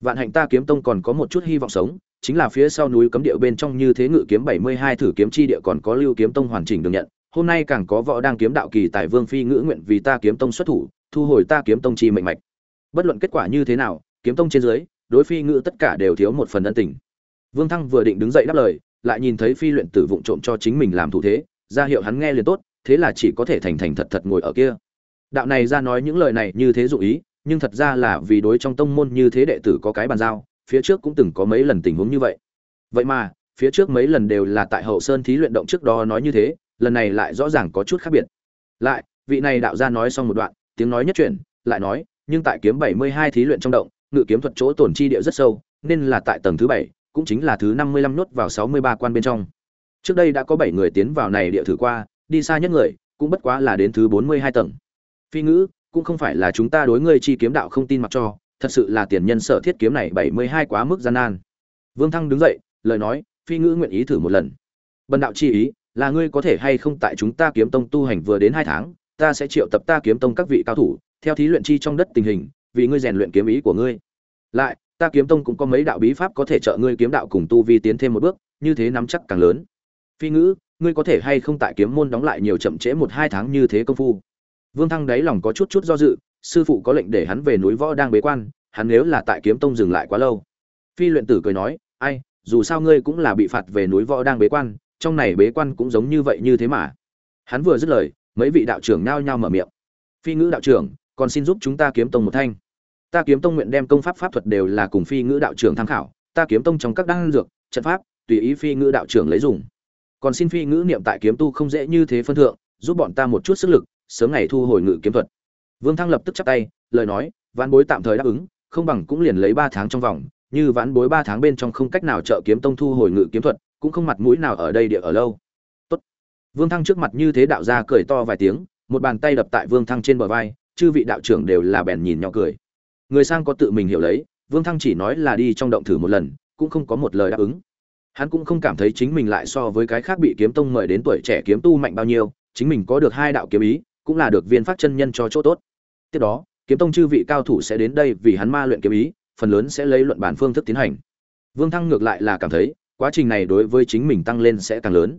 Vạn hạnh ta kiếm tông còn có một chút hy vọng sống, chính là phía sau núi cấm địa bên trong như thế ngự kiếm bảy mươi hai thử kiếm chi địa còn có lưu kiếm tông hoàn chỉnh được nhận hôm nay càng có võ đang kiếm đạo kỳ tại vương phi ngữ nguyện vì ta kiếm tông xuất thủ, thu hồi ta kiếm tông chi mệnh mạch. Bất luận kết quả như thế nào, kiếm tông trên dưới, đối phi ngữ tất cả đều thiếu một phần ân tình. Vương thăng vừa định đứng dậy đáp lời, lại nhìn thấy phi luyện tử vụng trộm cho chính mình làm thủ thế, ra hiệu hắn nghe liền tốt, thế là chỉ có thể thành thành thật thật ngồi ở kia. Đạo này ra nói những lời này như thế dụ ý, nhưng thật ra là vì đối trong tông môn như thế đệ tử có cái bàn giao, phía trước cũng từng có mấy lần tình huống như vậy. Vậy mà, phía trước mấy lần đều là tại hậu sơn thí luyện động trước đó nói như thế lần này lại rõ ràng có chút khác biệt. Lại, vị này đạo ra nói xong một đoạn, tiếng nói nhất chuyển, lại nói, nhưng tại kiếm bảy mươi hai thí luyện trong động, ngự kiếm thuật chỗ tổn chi địa rất sâu, nên là tại tầng thứ bảy, cũng chính là thứ năm mươi lăm nốt vào sáu mươi ba quan bên trong. Trước đây đã có bảy người tiến vào này địa thử qua, đi xa nhất người, cũng bất quá là đến thứ bốn mươi hai tầng. Phi ngữ, cũng không phải là chúng ta đối ngươi chi kiếm đạo không tin mặc cho, thật sự là tiền nhân sở thiết kiếm này bảy mươi hai quá mức gian nan. Vương thăng đứng dậy, lời nói, phi ngữ nguyện ý thử một lần. Bần đạo chi ý là ngươi có thể hay không tại chúng ta kiếm tông tu hành vừa đến hai tháng, ta sẽ triệu tập ta kiếm tông các vị cao thủ, theo thí luyện chi trong đất tình hình, vì ngươi rèn luyện kiếm ý của ngươi. Lại, ta kiếm tông cũng có mấy đạo bí pháp có thể trợ ngươi kiếm đạo cùng tu vi tiến thêm một bước, như thế nắm chắc càng lớn. Phi ngữ, ngươi có thể hay không tại kiếm môn đóng lại nhiều chậm trễ một hai tháng như thế công phu? Vương thăng đáy lòng có chút chút do dự, sư phụ có lệnh để hắn về núi võ đang bế quan, hắn nếu là tại kiếm tông dừng lại quá lâu. Phi luyện tử cười nói, ai, dù sao ngươi cũng là bị phạt về núi võ đang bế quan trong này bế quan cũng giống như vậy như thế mà. Hắn vừa dứt lời, mấy vị đạo trưởng nhao nhao mở miệng. Phi ngữ đạo trưởng, còn xin giúp chúng ta kiếm tông một thanh. Ta kiếm tông nguyện đem công pháp pháp thuật đều là cùng phi ngữ đạo trưởng tham khảo, ta kiếm tông trong các đan dược, trận pháp, tùy ý phi ngữ đạo trưởng lấy dùng. Còn xin phi ngữ niệm tại kiếm tu không dễ như thế phân thượng, giúp bọn ta một chút sức lực, sớm ngày thu hồi ngự kiếm thuật. Vương thăng lập tức chắp tay, lời nói, vãn bối tạm thời đáp ứng, không bằng cũng liền lấy ba tháng trong vòng, như vãn bối ba tháng bên trong không cách nào trợ kiếm tông thu hồi ngự kiếm thuật cũng không mặt mũi nào ở đây địa ở lâu. Tốt. vương thăng trước mặt như thế đạo ra cười to vài tiếng, một bàn tay đập tại vương thăng trên bờ vai, chư vị đạo trưởng đều là bèn nhìn nhỏ cười. Người sang có tự mình hiểu lấy, vương thăng chỉ nói là đi trong động thử một lần, cũng không có một lời đáp ứng. Hắn cũng không cảm thấy chính mình lại so với cái khác bị kiếm tông mời đến tuổi trẻ kiếm tu mạnh bao nhiêu, chính mình có được hai đạo kiếm ý, cũng là được viên phát chân nhân cho chỗ tốt. Tiếp đó, kiếm tông chư vị cao thủ sẽ đến đây vì hắn ma luyện kiếm ý, phần lớn sẽ lấy luận bản phương thức tiến hành. Vương thăng ngược lại là cảm thấy quá trình này đối với chính mình tăng lên sẽ càng lớn.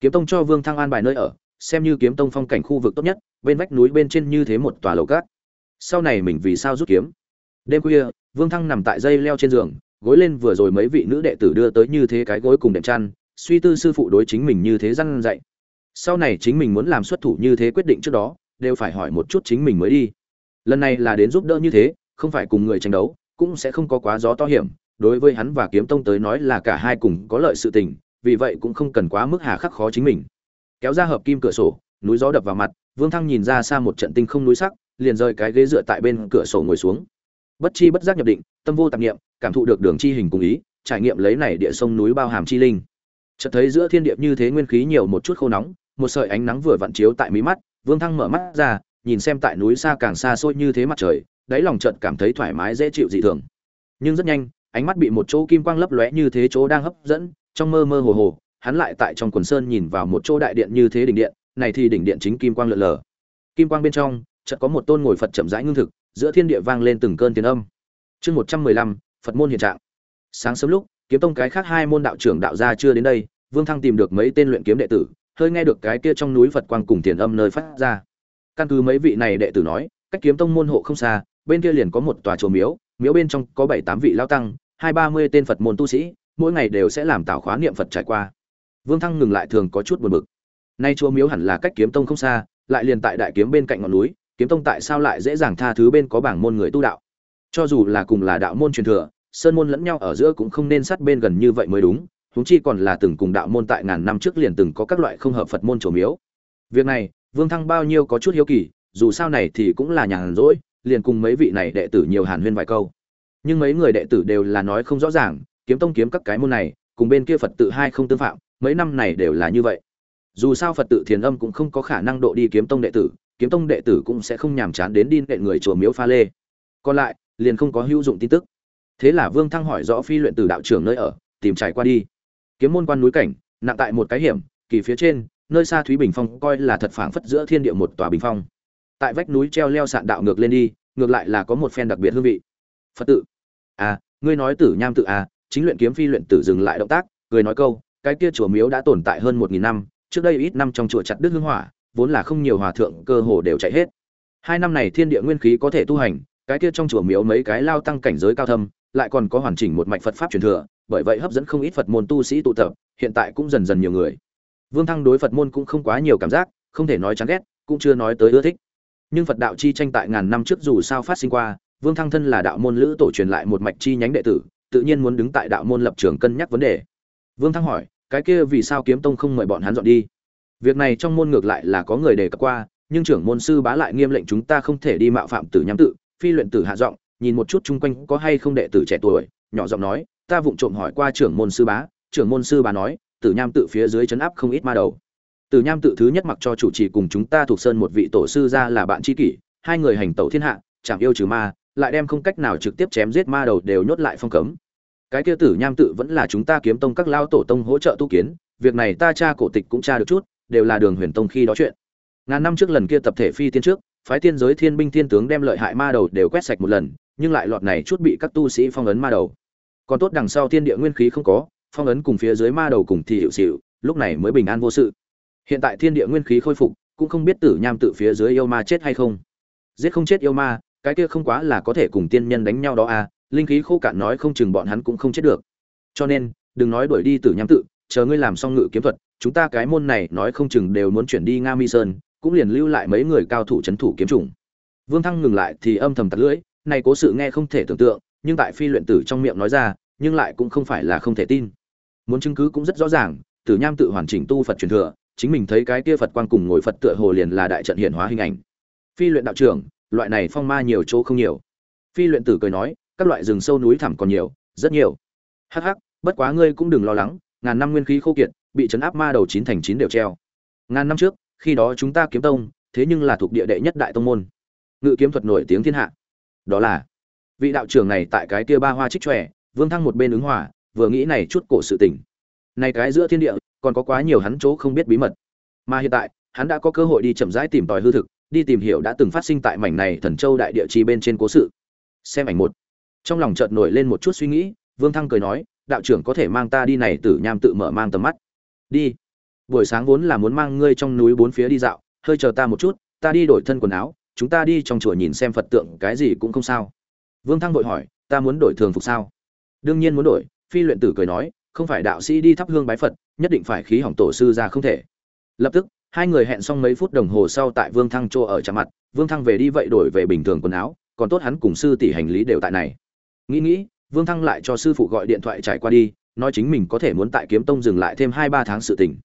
Kiếm tông cho vương thăng an bài nơi ở, xem như kiếm tông phong cảnh khu vực tốt nhất, bên vách núi bên trên như thế một tòa lầu cát. Sau này mình vì sao rút kiếm? Đêm khuya, vương thăng nằm tại dây leo trên giường, gối lên vừa rồi mấy vị nữ đệ tử đưa tới như thế cái gối cùng đệm chăn, suy tư sư phụ đối chính mình như thế răn dạy. Sau này chính mình muốn làm xuất thủ như thế quyết định trước đó, đều phải hỏi một chút chính mình mới đi. Lần này là đến giúp đỡ như thế, không phải cùng người tranh đấu, cũng sẽ không có quá gió to hiểm đối với hắn và kiếm tông tới nói là cả hai cùng có lợi sự tình, vì vậy cũng không cần quá mức hà khắc khó chính mình. Kéo ra hợp kim cửa sổ, núi gió đập vào mặt, vương thăng nhìn ra xa một trận tinh không núi sắc, liền rời cái ghế dựa tại bên cửa sổ ngồi xuống. Bất chi bất giác nhập định, tâm vô tạp niệm, cảm thụ được đường chi hình cùng ý, trải nghiệm lấy này địa sông núi bao hàm chi linh. Chợt thấy giữa thiên địa như thế nguyên khí nhiều một chút khô nóng, một sợi ánh nắng vừa vặn chiếu tại mí mắt, vương thăng mở mắt ra, nhìn xem tại núi xa càng xa xôi như thế mặt trời, đáy lòng chợt cảm thấy thoải mái dễ chịu dị thường. Nhưng rất nhanh ánh mắt bị một chỗ kim quang lấp lóe như thế chỗ đang hấp dẫn, trong mơ mơ hồ hồ, hắn lại tại trong quần sơn nhìn vào một chỗ đại điện như thế đỉnh điện, này thì đỉnh điện chính kim quang lượn lờ. Kim quang bên trong, chợt có một tôn ngồi phật chậm rãi ngưng thực, giữa thiên địa vang lên từng cơn tiếng âm. Chương một trăm mười lăm, phật môn hiện trạng. Sáng sớm lúc, kiếm tông cái khác hai môn đạo trưởng đạo gia chưa đến đây, vương thăng tìm được mấy tên luyện kiếm đệ tử, hơi nghe được cái kia trong núi phật quang cùng tiền âm nơi phát ra. Căn cứ mấy vị này đệ tử nói, cách kiếm tông môn hộ không xa, bên kia liền có một tòa chùa miếu miếu bên trong có bảy tám vị lao tăng, hai ba mươi tên phật môn tu sĩ, mỗi ngày đều sẽ làm tạo khóa niệm phật trải qua. Vương thăng ngừng lại thường có chút buồn bực. Nay chùa miếu hẳn là cách kiếm tông không xa, lại liền tại đại kiếm bên cạnh ngọn núi, kiếm tông tại sao lại dễ dàng tha thứ bên có bảng môn người tu đạo? Cho dù là cùng là đạo môn truyền thừa, sơn môn lẫn nhau ở giữa cũng không nên sát bên gần như vậy mới đúng, huống chi còn là từng cùng đạo môn tại ngàn năm trước liền từng có các loại không hợp phật môn trổ miếu. Việc này, vương thăng bao nhiêu có chút hiếu kỳ, dù sao này thì cũng là nhàn rỗi liền cùng mấy vị này đệ tử nhiều hàn huyên vài câu. Nhưng mấy người đệ tử đều là nói không rõ ràng, kiếm tông kiếm các cái môn này, cùng bên kia phật tự hai không tương phạm, mấy năm này đều là như vậy. Dù sao phật tự thiền âm cũng không có khả năng độ đi kiếm tông đệ tử, kiếm tông đệ tử cũng sẽ không nhàm chán đến đi đệ người chùa miếu pha lê. Còn lại, liền không có hữu dụng tin tức. Thế là vương thăng hỏi rõ phi luyện từ đạo trưởng nơi ở, tìm trải qua đi. Kiếm môn quan núi cảnh, nặng tại một cái hiểm, kỳ phía trên, nơi xa thúy bình phong coi là thật phảng phất giữa thiên địa một tòa bình phong tại vách núi treo leo sạn đạo ngược lên đi, ngược lại là có một phen đặc biệt hương vị. Phật tự à ngươi nói tử nham tự à chính luyện kiếm phi luyện tử dừng lại động tác, cười nói câu, cái kia chùa miếu đã tồn tại hơn một nghìn năm, trước đây ít năm trong chùa chặt đức hương hỏa, vốn là không nhiều hòa thượng, cơ hồ đều chạy hết. Hai năm này thiên địa nguyên khí có thể tu hành, cái kia trong chùa miếu mấy cái lao tăng cảnh giới cao thâm, lại còn có hoàn chỉnh một mạch phật pháp truyền thừa, bởi vậy hấp dẫn không ít phật môn tu sĩ tụ tập, hiện tại cũng dần dần nhiều người. Vương thăng đối phật môn cũng không quá nhiều cảm giác, không thể nói chán ghét, cũng chưa nói tới ưa thích nhưng phật đạo chi tranh tại ngàn năm trước dù sao phát sinh qua, vương thăng thân là đạo môn lữ tổ truyền lại một mạch chi nhánh đệ tử, tự nhiên muốn đứng tại đạo môn lập trường cân nhắc vấn đề. Vương thăng hỏi, cái kia vì sao kiếm tông không mời bọn hắn dọn đi? Việc này trong môn ngược lại là có người đề cập qua, nhưng trưởng môn sư bá lại nghiêm lệnh chúng ta không thể đi mạo phạm tử nhắm tự, phi luyện tử hạ giọng, nhìn một chút chung quanh có hay không đệ tử trẻ tuổi. Nhỏ giọng nói, ta vụng trộm hỏi qua trưởng môn sư bá, trưởng môn sư bá nói, tử nham tự phía dưới chấn áp không ít ma đầu tử nham tự thứ nhất mặc cho chủ trì cùng chúng ta thuộc sơn một vị tổ sư ra là bạn tri kỷ, hai người hành tẩu thiên hạ, chẳng yêu trừ ma, lại đem không cách nào trực tiếp chém giết ma đầu đều nhốt lại phong cấm. Cái kia tử nham tự vẫn là chúng ta kiếm tông các lao tổ tông hỗ trợ tu kiến, việc này ta cha cổ tịch cũng tra được chút, đều là đường huyền tông khi đó chuyện. Ngàn năm trước lần kia tập thể phi tiên trước, phái tiên giới thiên binh thiên tướng đem lợi hại ma đầu đều quét sạch một lần, nhưng lại lọt này chút bị các tu sĩ phong ấn ma đầu. Còn tốt đằng sau thiên địa nguyên khí không có, phong ấn cùng phía dưới ma đầu cùng thì hiệu xịu, lúc này mới bình an vô sự hiện tại thiên địa nguyên khí khôi phục, cũng không biết tử nham tự phía dưới yêu ma chết hay không. Giết không chết yêu ma, cái kia không quá là có thể cùng tiên nhân đánh nhau đó à linh khí khô cạn nói không chừng bọn hắn cũng không chết được. Cho nên, đừng nói đuổi đi tử nham tự, chờ ngươi làm xong ngự kiếm thuật, chúng ta cái môn này nói không chừng đều muốn chuyển đi nga mi sơn, cũng liền lưu lại mấy người cao thủ c h ấ n thủ kiếm chủng. Vương thăng ngừng lại thì âm thầm tắt lưỡi, này cố sự nghe không thể tưởng tượng, nhưng tại phi luyện tử trong miệng nói ra, nhưng lại cũng không phải là không thể tin. Muốn chứng cứ cũng rất rõ ràng, tử nham tự hoàn chỉnh tu phật truyền thừa chính mình thấy cái kia phật quang cùng ngồi phật tựa hồ liền là đại trận hiển hóa hình ảnh. Phi luyện đạo trưởng, loại này phong ma nhiều chỗ không nhiều. Phi luyện tử cười nói, các loại rừng sâu núi thẳm còn nhiều, rất nhiều. Hắc hắc, bất quá ngươi cũng đừng lo lắng, ngàn năm nguyên khí khô kiệt, bị chấn áp ma đầu chín thành chín đều treo. Ngàn năm trước, khi đó chúng ta kiếm tông, thế nhưng là thuộc địa đệ nhất đại tông môn. Ngự kiếm thuật nổi tiếng thiên hạ. Đó là, vị đạo trưởng này tại cái kia ba hoa trích tròe vương thăng một bên ứng hỏa vừa nghĩ này chút cổ sự tình. Này cái giữa thiên địa còn có quá nhiều hắn chỗ không biết bí mật. Mà hiện tại, hắn đã có cơ hội đi chậm rãi tìm tòi hư thực, đi tìm hiểu đã từng phát sinh tại mảnh này thần châu đại địa chi bên trên cố sự. Xem ảnh một. Trong lòng chợt nổi lên một chút suy nghĩ, vương thăng cười nói, đạo trưởng có thể mang ta đi này tử nham tự mở mang tầm mắt. Đi. Buổi sáng vốn là muốn mang ngươi trong núi bốn phía đi dạo, hơi chờ ta một chút, ta đi đổi thân quần áo, chúng ta đi trong chùa nhìn xem phật tượng, cái gì cũng không sao. Vương thăng vội hỏi, ta muốn đổi thường phục sao? Đương nhiên muốn đổi, phi luyện tử cười nói không phải đạo sĩ đi thắp hương bái phật, nhất định phải khí hỏng tổ sư ra không thể. Lập tức, hai người hẹn xong mấy phút đồng hồ sau tại vương thăng chỗ ở chạm mặt, vương thăng về đi vậy đổi về bình thường quần áo, còn tốt hắn cùng sư tỷ hành lý đều tại này. Nghĩ nghĩ, vương thăng lại cho sư phụ gọi điện thoại trải qua đi, nói chính mình có thể muốn tại kiếm tông dừng lại thêm hai ba tháng sự tình.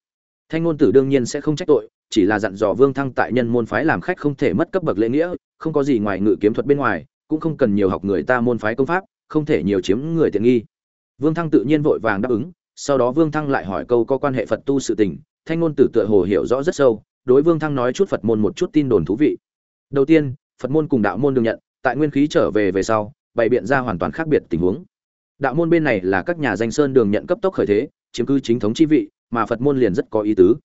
Thanh ngôn tử đương nhiên sẽ không trách tội, chỉ là dặn dò vương thăng tại nhân môn phái làm khách không thể mất cấp bậc lễ nghĩa, không có gì ngoài ngự kiếm thuật bên ngoài, cũng không cần nhiều học người ta môn phái công pháp, không thể nhiều chiếm người tiện nghi vương thăng tự nhiên vội vàng đáp ứng, sau đó vương thăng lại hỏi câu có quan hệ phật tu sự tình, thanh ngôn tử tựa hồ hiểu rõ rất sâu, đối vương thăng nói chút phật môn một chút tin đồn thú vị. Đầu tiên, phật môn cùng đạo môn đương nhận, tại nguyên khí trở về về sau, bày biện ra hoàn toàn khác biệt tình huống. Đạo môn bên này là các nhà danh sơn đường nhận cấp tốc khởi thế, chiếm cứ chính thống chi vị, mà phật môn liền rất có ý tứ.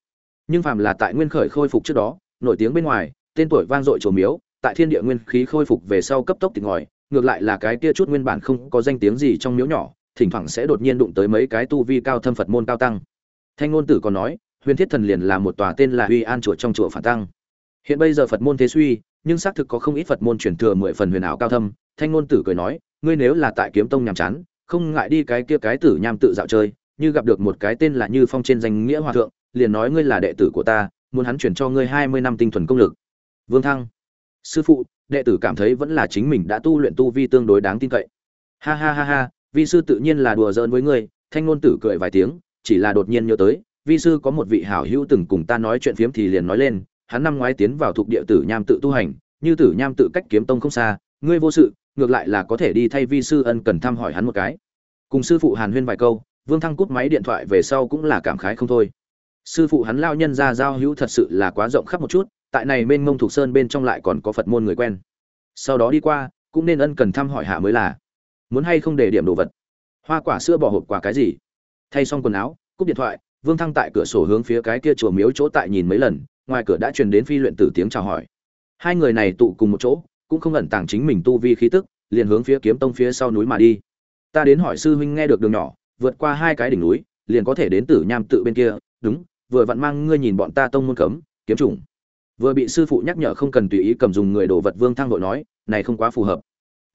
Nhưng phàm là tại nguyên khởi khôi phục trước đó, nổi tiếng bên ngoài, tên tuổi vang dội chùa miếu, tại thiên địa nguyên khí khôi phục về sau cấp tốc tỉnh ngòi, ngược lại là cái kia chút nguyên bản không có danh tiếng gì trong miếu nhỏ thỉnh thoảng sẽ đột nhiên đụng tới mấy cái tu vi cao thâm phật môn cao tăng. Thanh ngôn tử còn nói, huyền thiết thần liền là một tòa tên là huy an chùa trong chùa phản tăng. Hiện bây giờ phật môn thế suy, nhưng xác thực có không ít phật môn truyền thừa mười phần huyền ảo cao thâm. Thanh ngôn tử cười nói, ngươi nếu là tại kiếm tông nhàm chán, không ngại đi cái kia cái tử nham tự dạo chơi, như gặp được một cái tên là như phong trên danh nghĩa hòa thượng, liền nói ngươi là đệ tử của ta, muốn hắn chuyển cho ngươi hai mươi năm tinh thuần công lực. Vương thăng. Sư phụ, đệ tử cảm thấy vẫn là chính mình đã tu luyện tu vi tương đối đáng tin cậy. Ha ha ha ha vi sư tự nhiên là đùa giỡn với ngươi, thanh ngôn tử cười vài tiếng, chỉ là đột nhiên nhớ tới, vi sư có một vị hảo hữu từng cùng ta nói chuyện phiếm thì liền nói lên, hắn năm ngoái tiến vào thuộc địa tử nham tự tu hành, như tử nham tự cách kiếm tông không xa, ngươi vô sự, ngược lại là có thể đi thay vi sư ân cần thăm hỏi hắn một cái. Cùng sư phụ hàn huyên vài câu, vương thăng cút máy điện thoại về sau cũng là cảm khái không thôi. Sư phụ hắn lao nhân ra giao hữu thật sự là quá rộng khắp một chút, tại này bên mông thuộc sơn bên trong lại còn có phật môn người quen. Sau đó đi qua, cũng nên ân cần thăm hỏi hạ mới là muốn hay không để điểm đồ vật. Hoa quả sữa bỏ hộp quả cái gì? Thay xong quần áo, cúp điện thoại, vương thăng tại cửa sổ hướng phía cái kia chùa miếu chỗ tại nhìn mấy lần, ngoài cửa đã truyền đến phi luyện tử tiếng chào hỏi. Hai người này tụ cùng một chỗ, cũng không ẩn tàng chính mình tu vi khí tức, liền hướng phía kiếm tông phía sau núi mà đi. Ta đến hỏi sư huynh nghe được đường nhỏ, vượt qua hai cái đỉnh núi, liền có thể đến tử nham tự bên kia. Đúng, vừa vặn mang ngươi nhìn bọn ta tông môn cấm, kiếm trùng vừa bị sư phụ nhắc nhở không cần tùy ý cầm dùng người đồ vật vương thăng vội nói, này không quá phù hợp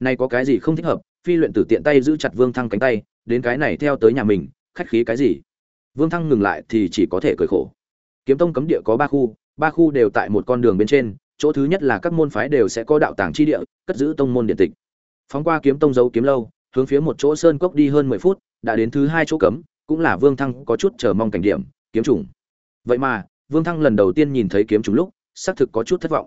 này có cái gì không thích hợp, phi luyện tử tiện tay giữ chặt vương thăng cánh tay, đến cái này theo tới nhà mình, khách khí cái gì? Vương thăng ngừng lại thì chỉ có thể cười khổ. Kiếm tông cấm địa có ba khu ba khu đều tại một con đường bên trên, chỗ thứ nhất là các môn phái đều sẽ có đạo tàng chi địa, cất giữ tông môn điện tịch. Phóng qua kiếm tông dấu kiếm lâu, hướng phía một chỗ sơn cốc đi hơn mười phút, đã đến thứ hai chỗ cấm, cũng là vương thăng có chút chờ mong cảnh điểm, kiếm trùng. Vậy mà, vương thăng lần đầu tiên nhìn thấy kiếm trùng lúc, xác thực có chút thất vọng.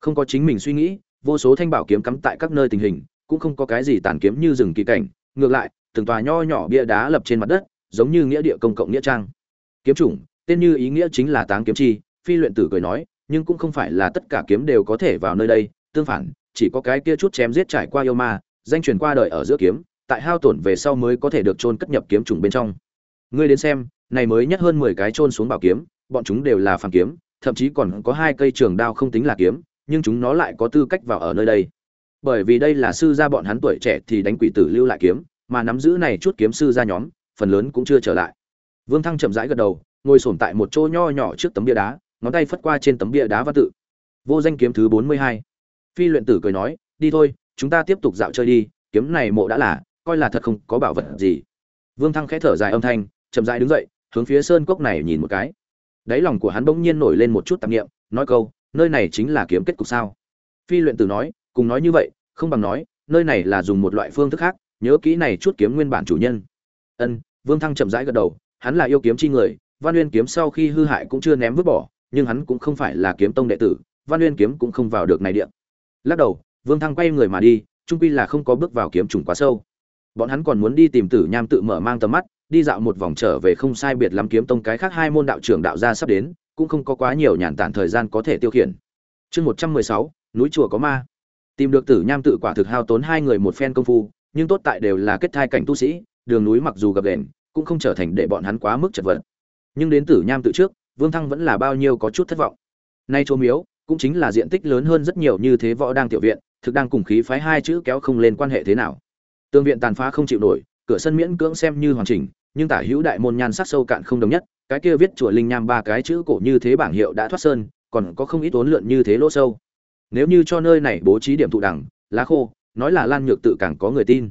Không có chính mình suy nghĩ vô số thanh bảo kiếm cắm tại các nơi tình hình, cũng không có cái gì tàn kiếm như rừng kỳ cảnh, ngược lại, từng tòa nho nhỏ bia đá lập trên mặt đất, giống như nghĩa địa công cộng nghĩa trang. Kiếm chủng, tên như ý nghĩa chính là táng kiếm chi, phi luyện tử cười nói, nhưng cũng không phải là tất cả kiếm đều có thể vào nơi đây, tương phản, chỉ có cái kia chút chém giết trải qua yêu ma, danh truyền qua đời ở giữa kiếm, tại hao tổn về sau mới có thể được chôn cất nhập kiếm trùng bên trong. Ngươi đến xem, này mới nhất hơn mười cái chôn xuống bảo kiếm, bọn chúng đều là phàm kiếm, thậm chí còn có hai cây trường đao không tính là kiếm nhưng chúng nó lại có tư cách vào ở nơi đây. Bởi vì đây là sư gia bọn hắn tuổi trẻ thì đánh quỷ tử lưu lại kiếm, mà nắm giữ này chút kiếm sư gia nhóm, phần lớn cũng chưa trở lại. Vương thăng chậm rãi gật đầu, ngồi sổm tại một chỗ nho nhỏ trước tấm bia đá, ngón tay phất qua trên tấm bia đá văn tự. Vô danh kiếm thứ bốn mươi hai. Phi luyện tử cười nói, đi thôi, chúng ta tiếp tục dạo chơi đi, kiếm này mộ đã là, coi là thật không có bảo vật gì. Vương thăng khẽ thở dài âm thanh, chậm rãi đứng dậy, hướng phía sơn cốc này nhìn một cái. Đáy lòng của hắn bỗng nhiên nổi lên một chút tạp niệm, nói câu nơi này chính là kiếm kết cục sao? Phi luyện tử nói, cùng nói như vậy, không bằng nói, nơi này là dùng một loại phương thức khác, nhớ kỹ này chút kiếm nguyên bản chủ nhân. Ân, vương thăng chậm rãi gật đầu, hắn là yêu kiếm chi người, văn uyên kiếm sau khi hư hại cũng chưa ném vứt bỏ, nhưng hắn cũng không phải là kiếm tông đệ tử, văn uyên kiếm cũng không vào được này điện lắc đầu, vương thăng quay người mà đi trung quy là không có bước vào kiếm trùng quá sâu. Bọn hắn còn muốn đi tìm tử nham tự mở mang tầm mắt, đi dạo một vòng trở về không sai biệt lắm kiếm tông cái khác hai môn đạo trưởng đạo gia sắp đến cũng không có quá nhiều nhàn tản thời gian có thể tiêu khiển. Chương một trăm mười sáu, núi chùa có ma. Tìm được tử nham tự quả thực hao tốn hai người một phen công phu, nhưng tốt tại đều là kết thai cảnh tu sĩ, đường núi mặc dù gặp ghềnh, cũng không trở thành để bọn hắn quá mức chật vật. Nhưng đến tử nham tự trước, vương thăng vẫn là bao nhiêu có chút thất vọng. Nay chỗ miếu cũng chính là diện tích lớn hơn rất nhiều như thế võ đang tiểu viện, thực đang cùng khí phái hai chữ kéo không lên quan hệ thế nào. Tương viện tàn phá không chịu nổi, cửa sân miễn cưỡng xem như hoàn chỉnh, nhưng tả hữu đại môn nhan sắc sâu cạn không đồng nhất cái kia viết chùa linh nham ba cái chữ cổ như thế bảng hiệu đã thoát sơn, còn có không ít uốn lượn như thế lỗ sâu. Nếu như cho nơi này bố trí điểm thụ đẳng, lá khô, nói là lan nhược tự càng có người tin.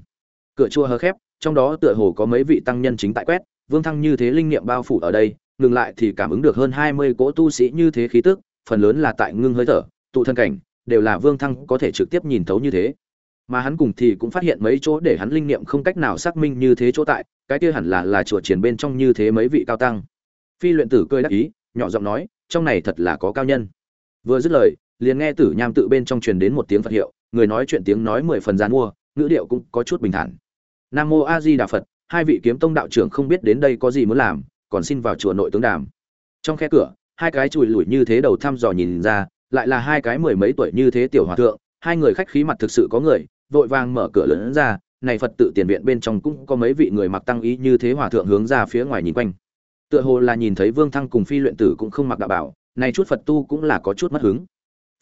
Cửa chùa hờ khép, trong đó tựa hồ có mấy vị tăng nhân chính tại quét, vương thăng như thế linh nghiệm bao phủ ở đây, ngừng lại thì cảm ứng được hơn hai mươi cỗ tu sĩ như thế khí tức, phần lớn là tại ngưng hơi thở, tụ thân cảnh, đều là vương thăng có thể trực tiếp nhìn thấu như thế. Mà hắn cùng thì cũng phát hiện mấy chỗ để hắn linh nghiệm không cách nào xác minh như thế chỗ tại, cái kia hẳn là là chùa triển bên trong như thế mấy vị cao tăng phi luyện tử cười đắc ý, nhỏ giọng nói, trong này thật là có cao nhân. Vừa dứt lời, liền nghe tử nham tự bên trong truyền đến một tiếng phật hiệu, người nói chuyện tiếng nói mười phần gian mua, ngữ điệu cũng có chút bình thản. Nam mô a di đà phật, hai vị kiếm tông đạo trưởng không biết đến đây có gì muốn làm, còn xin vào chùa nội tướng đàm. Trong khe cửa, hai cái chùi lủi như thế đầu thăm dò nhìn ra, lại là hai cái mười mấy tuổi như thế tiểu hòa thượng, hai người khách khí mặt thực sự có người, vội vàng mở cửa lớn ra, này phật tự tiền viện bên trong cũng có mấy vị người mặc tăng ý như thế hòa thượng hướng ra phía ngoài nhìn quanh tựa hồ là nhìn thấy vương thăng cùng phi luyện tử cũng không mặc đạo bảo này chút phật tu cũng là có chút mất hứng.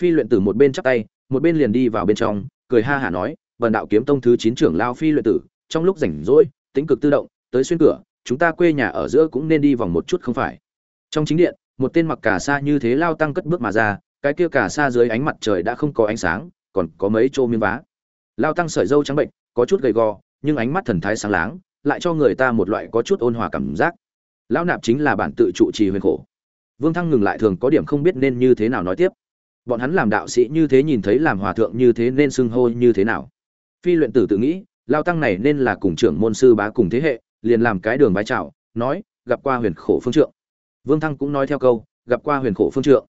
Phi luyện tử một bên chắp tay, một bên liền đi vào bên trong, cười ha hả nói vần đạo kiếm tông thứ chín trưởng lao phi luyện tử, trong lúc rảnh rỗi tính cực tự động, tới xuyên cửa, chúng ta quê nhà ở giữa cũng nên đi vòng một chút không phải? Trong chính điện, một tên mặc cả xa như thế lao tăng cất bước mà ra, cái kia cả xa dưới ánh mặt trời đã không có ánh sáng, còn có mấy chỗ miếng vá. Lao tăng sợi dâu trắng bệnh có chút gầy gò, nhưng ánh mắt thần thái sáng láng, lại cho người ta một loại có chút ôn hòa cảm giác lão nạp chính là bản tự trụ trì huyền khổ. Vương thăng ngừng lại thường có điểm không biết nên như thế nào nói tiếp. Bọn hắn làm đạo sĩ như thế nhìn thấy làm hòa thượng như thế nên xưng hô như thế nào. Phi luyện tử tự nghĩ lao tăng này nên là cùng trưởng môn sư bá cùng thế hệ, liền làm cái đường bái chào nói, gặp qua huyền khổ phương trượng. Vương thăng cũng nói theo câu, gặp qua huyền khổ phương trượng.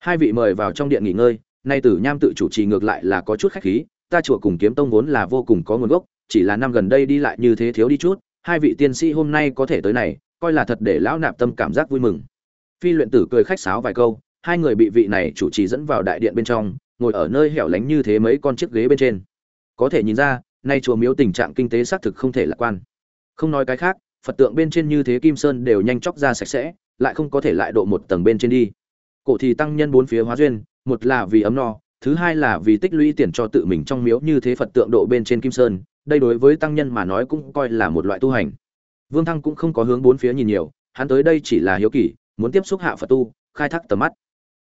Hai vị mời vào trong điện nghỉ ngơi, nay tử nham tự chủ trì ngược lại là có chút khách khí, ta chùa cùng kiếm tông vốn là vô cùng có nguồn gốc, chỉ là năm gần đây đi lại như thế thiếu đi chút, hai vị tiên sĩ hôm nay có thể tới này coi là thật để lão nạp tâm cảm giác vui mừng. Phi luyện tử cười khách sáo vài câu, hai người bị vị này chủ trì dẫn vào đại điện bên trong, ngồi ở nơi hẻo lánh như thế mấy con chiếc ghế bên trên. Có thể nhìn ra, nay chùa miếu tình trạng kinh tế xác thực không thể lạc quan. Không nói cái khác, phật tượng bên trên như thế kim sơn đều nhanh chóc ra sạch sẽ, lại không có thể lại độ một tầng bên trên đi. Cổ thì tăng nhân bốn phía hóa duyên, một là vì ấm no, thứ hai là vì tích lũy tiền cho tự mình trong miếu như thế phật tượng độ bên trên kim sơn, đây đối với tăng nhân mà nói cũng coi là một loại tu hành vương thăng cũng không có hướng bốn phía nhìn nhiều, hắn tới đây chỉ là hiếu kỳ, muốn tiếp xúc hạ phật tu, khai thác tầm mắt.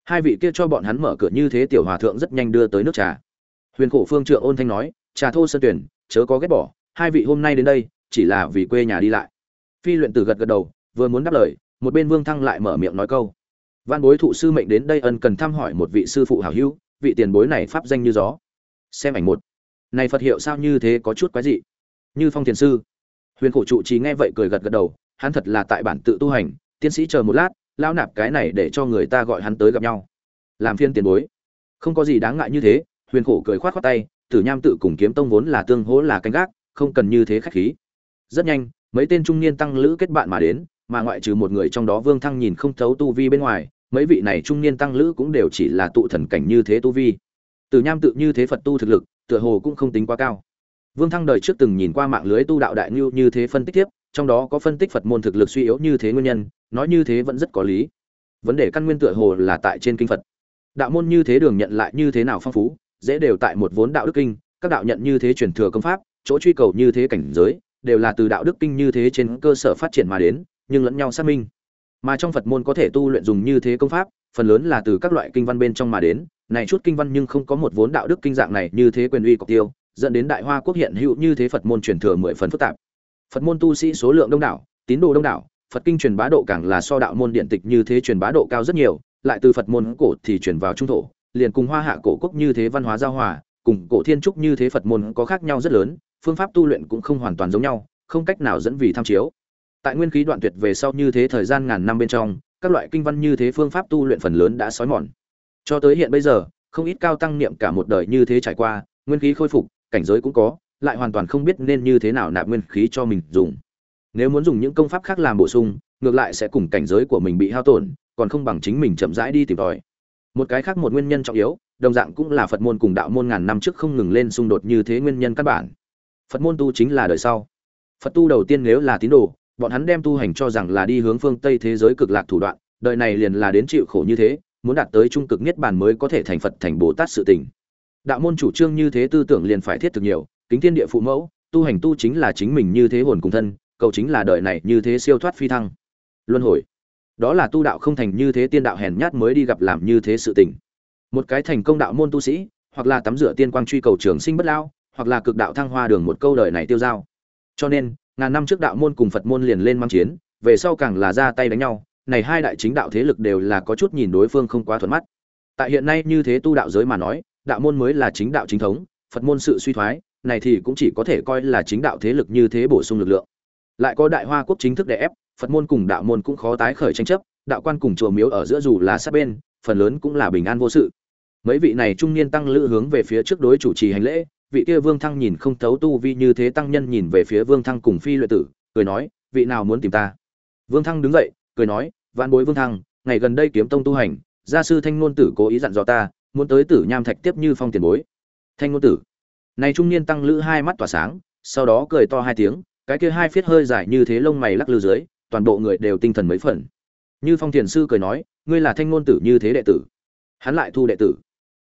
Hai vị kia cho bọn hắn mở cửa như thế tiểu hòa thượng rất nhanh đưa tới nước trà. Huyền khổ phương trượng ôn thanh nói, trà thô sơn tuyển, chớ có ghét bỏ, hai vị hôm nay đến đây, chỉ là vì quê nhà đi lại. Phi luyện tử gật gật đầu, vừa muốn đáp lời, một bên vương thăng lại mở miệng nói câu, văn bối thụ sư mệnh đến đây ân cần thăm hỏi một vị sư phụ hảo hữu, vị tiền bối này pháp danh như gió. Xem ảnh một. Này phật hiệu sao như thế có chút quái dị. Như phong Tiền sư huyền khổ trụ trì nghe vậy cười gật gật đầu, hắn thật là tại bản tự tu hành tiến sĩ chờ một lát, lao nạp cái này để cho người ta gọi hắn tới gặp nhau. Làm phiên tiền bối. Không có gì đáng ngại như thế, huyền khổ cười khoát khoát tay, tử nham tự cùng kiếm tông vốn là tương hỗ là canh gác, không cần như thế khách khí. Rất nhanh, mấy tên trung niên tăng lữ kết bạn mà đến, mà ngoại trừ một người trong đó vương thăng nhìn không thấu tu vi bên ngoài, mấy vị này trung niên tăng lữ cũng đều chỉ là tụ thần cảnh như thế tu vi. Tử nham tự như thế phật tu thực lực, tựa hồ cũng không tính quá cao vương thăng đời trước từng nhìn qua mạng lưới tu đạo đại lưu như thế phân tích tiếp trong đó có phân tích phật môn thực lực suy yếu như thế nguyên nhân nói như thế vẫn rất có lý vấn đề căn nguyên tựa hồ là tại trên kinh phật đạo môn như thế đường nhận lại như thế nào phong phú dễ đều tại một vốn đạo đức kinh các đạo nhận như thế truyền thừa công pháp chỗ truy cầu như thế cảnh giới đều là từ đạo đức kinh như thế trên cơ sở phát triển mà đến nhưng lẫn nhau xác minh mà trong phật môn có thể tu luyện dùng như thế công pháp phần lớn là từ các loại kinh văn bên trong mà đến này chút kinh văn nhưng không có một vốn đạo đức kinh dạng này như thế quyền uy cọc tiêu dẫn đến đại hoa quốc hiện hữu như thế phật môn truyền thừa mười phần phức tạp. Phật môn tu sĩ số lượng đông đảo, tín đồ đông đảo, phật kinh truyền bá độ càng là so đạo môn điện tịch như thế truyền bá độ cao rất nhiều, lại từ phật môn cổ thì truyền vào trung thổ, liền cùng hoa hạ cổ quốc như thế văn hóa giao hòa, cùng cổ thiên trúc như thế phật môn có khác nhau rất lớn, phương pháp tu luyện cũng không hoàn toàn giống nhau, không cách nào dẫn vì tham chiếu. Tại nguyên khí đoạn tuyệt về sau như thế thời gian ngàn năm bên trong, các loại kinh văn như thế phương pháp tu luyện phần lớn đã xói mòn. Cho tới hiện bây giờ, không ít cao tăng niệm cả một đời như thế trải qua, nguyên khí khôi phục cảnh giới cũng có, lại hoàn toàn không biết nên như thế nào nạp nguyên khí cho mình dùng. Nếu muốn dùng những công pháp khác làm bổ sung, ngược lại sẽ cùng cảnh giới của mình bị hao tổn, còn không bằng chính mình chậm rãi đi tìm tòi. Một cái khác một nguyên nhân trọng yếu, đồng dạng cũng là phật môn cùng đạo môn ngàn năm trước không ngừng lên xung đột như thế nguyên nhân căn bản. Phật môn tu chính là đời sau. Phật tu đầu tiên nếu là tín đồ, bọn hắn đem tu hành cho rằng là đi hướng phương tây thế giới cực lạc thủ đoạn, đời này liền là đến chịu khổ như thế, muốn đạt tới trung cực niết bàn mới có thể thành phật thành bồ tát sự tình đạo môn chủ trương như thế tư tưởng liền phải thiết thực nhiều, kính thiên địa phụ mẫu, tu hành tu chính là chính mình như thế hồn cùng thân, cầu chính là đời này như thế siêu thoát phi thăng. Luân hồi. Đó là tu đạo không thành như thế tiên đạo hèn nhát mới đi gặp làm như thế sự tình. Một cái thành công đạo môn tu sĩ, hoặc là tắm rửa tiên quang truy cầu trường sinh bất lao, hoặc là cực đạo thăng hoa đường một câu đời này tiêu dao. Cho nên, ngàn năm trước đạo môn cùng phật môn liền lên mang chiến, về sau càng là ra tay đánh nhau, này hai đại chính đạo thế lực đều là có chút nhìn đối phương không quá thuận mắt. Tại hiện nay như thế tu đạo giới mà nói đạo môn mới là chính đạo chính thống, phật môn sự suy thoái, này thì cũng chỉ có thể coi là chính đạo thế lực như thế bổ sung lực lượng. Lại có đại hoa quốc chính thức đè ép, phật môn cùng đạo môn cũng khó tái khởi tranh chấp, đạo quan cùng chùa miếu ở giữa dù là sát bên, phần lớn cũng là bình an vô sự. Mấy vị này trung niên tăng lữ hướng về phía trước đối chủ trì hành lễ, vị kia vương thăng nhìn không thấu tu vi như thế tăng nhân nhìn về phía vương thăng cùng phi luyện tử, cười nói, vị nào muốn tìm ta? Vương thăng đứng dậy, cười nói, vạn bối vương thăng, ngày gần đây kiếm tông tu hành, gia sư thanh ngôn tử cố ý dặn dò ta muốn tới tử nham thạch tiếp như phong tiền bối. Thanh ngôn tử. Này trung niên tăng lữ hai mắt tỏa sáng, sau đó cười to hai tiếng, cái kia hai phiết hơi dài như thế lông mày lắc lư dưới, toàn bộ người đều tinh thần mấy phần. Như phong thiền sư cười nói, ngươi là thanh ngôn tử như thế đệ tử. Hắn lại thu đệ tử.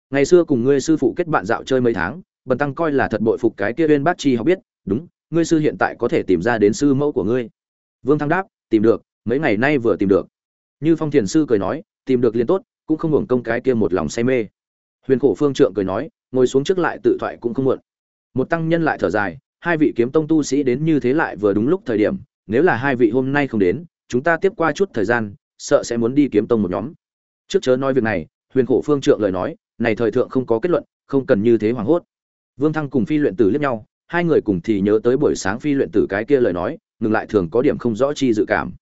Ngày xưa cùng ngươi sư phụ kết bạn dạo chơi mấy tháng, bần tăng coi là thật bội phục cái kia uyên bác chi học biết, đúng, ngươi sư hiện tại có thể tìm ra đến sư mẫu của ngươi. Vương thăng đáp, tìm được, mấy ngày nay vừa tìm được. Như phong thiền sư cười nói, tìm được liền tốt, cũng không hưởng công cái kia một lòng say mê huyền khổ phương trượng cười nói, ngồi xuống trước lại tự thoại cũng không muộn. Một tăng nhân lại thở dài, hai vị kiếm tông tu sĩ đến như thế lại vừa đúng lúc thời điểm, nếu là hai vị hôm nay không đến, chúng ta tiếp qua chút thời gian, sợ sẽ muốn đi kiếm tông một nhóm. Trước chớ nói việc này, huyền khổ phương trượng lời nói, này thời thượng không có kết luận, không cần như thế hoảng hốt. Vương thăng cùng phi luyện tử liếc nhau, hai người cùng thì nhớ tới buổi sáng phi luyện tử cái kia lời nói, ngừng lại thường có điểm không rõ chi dự cảm.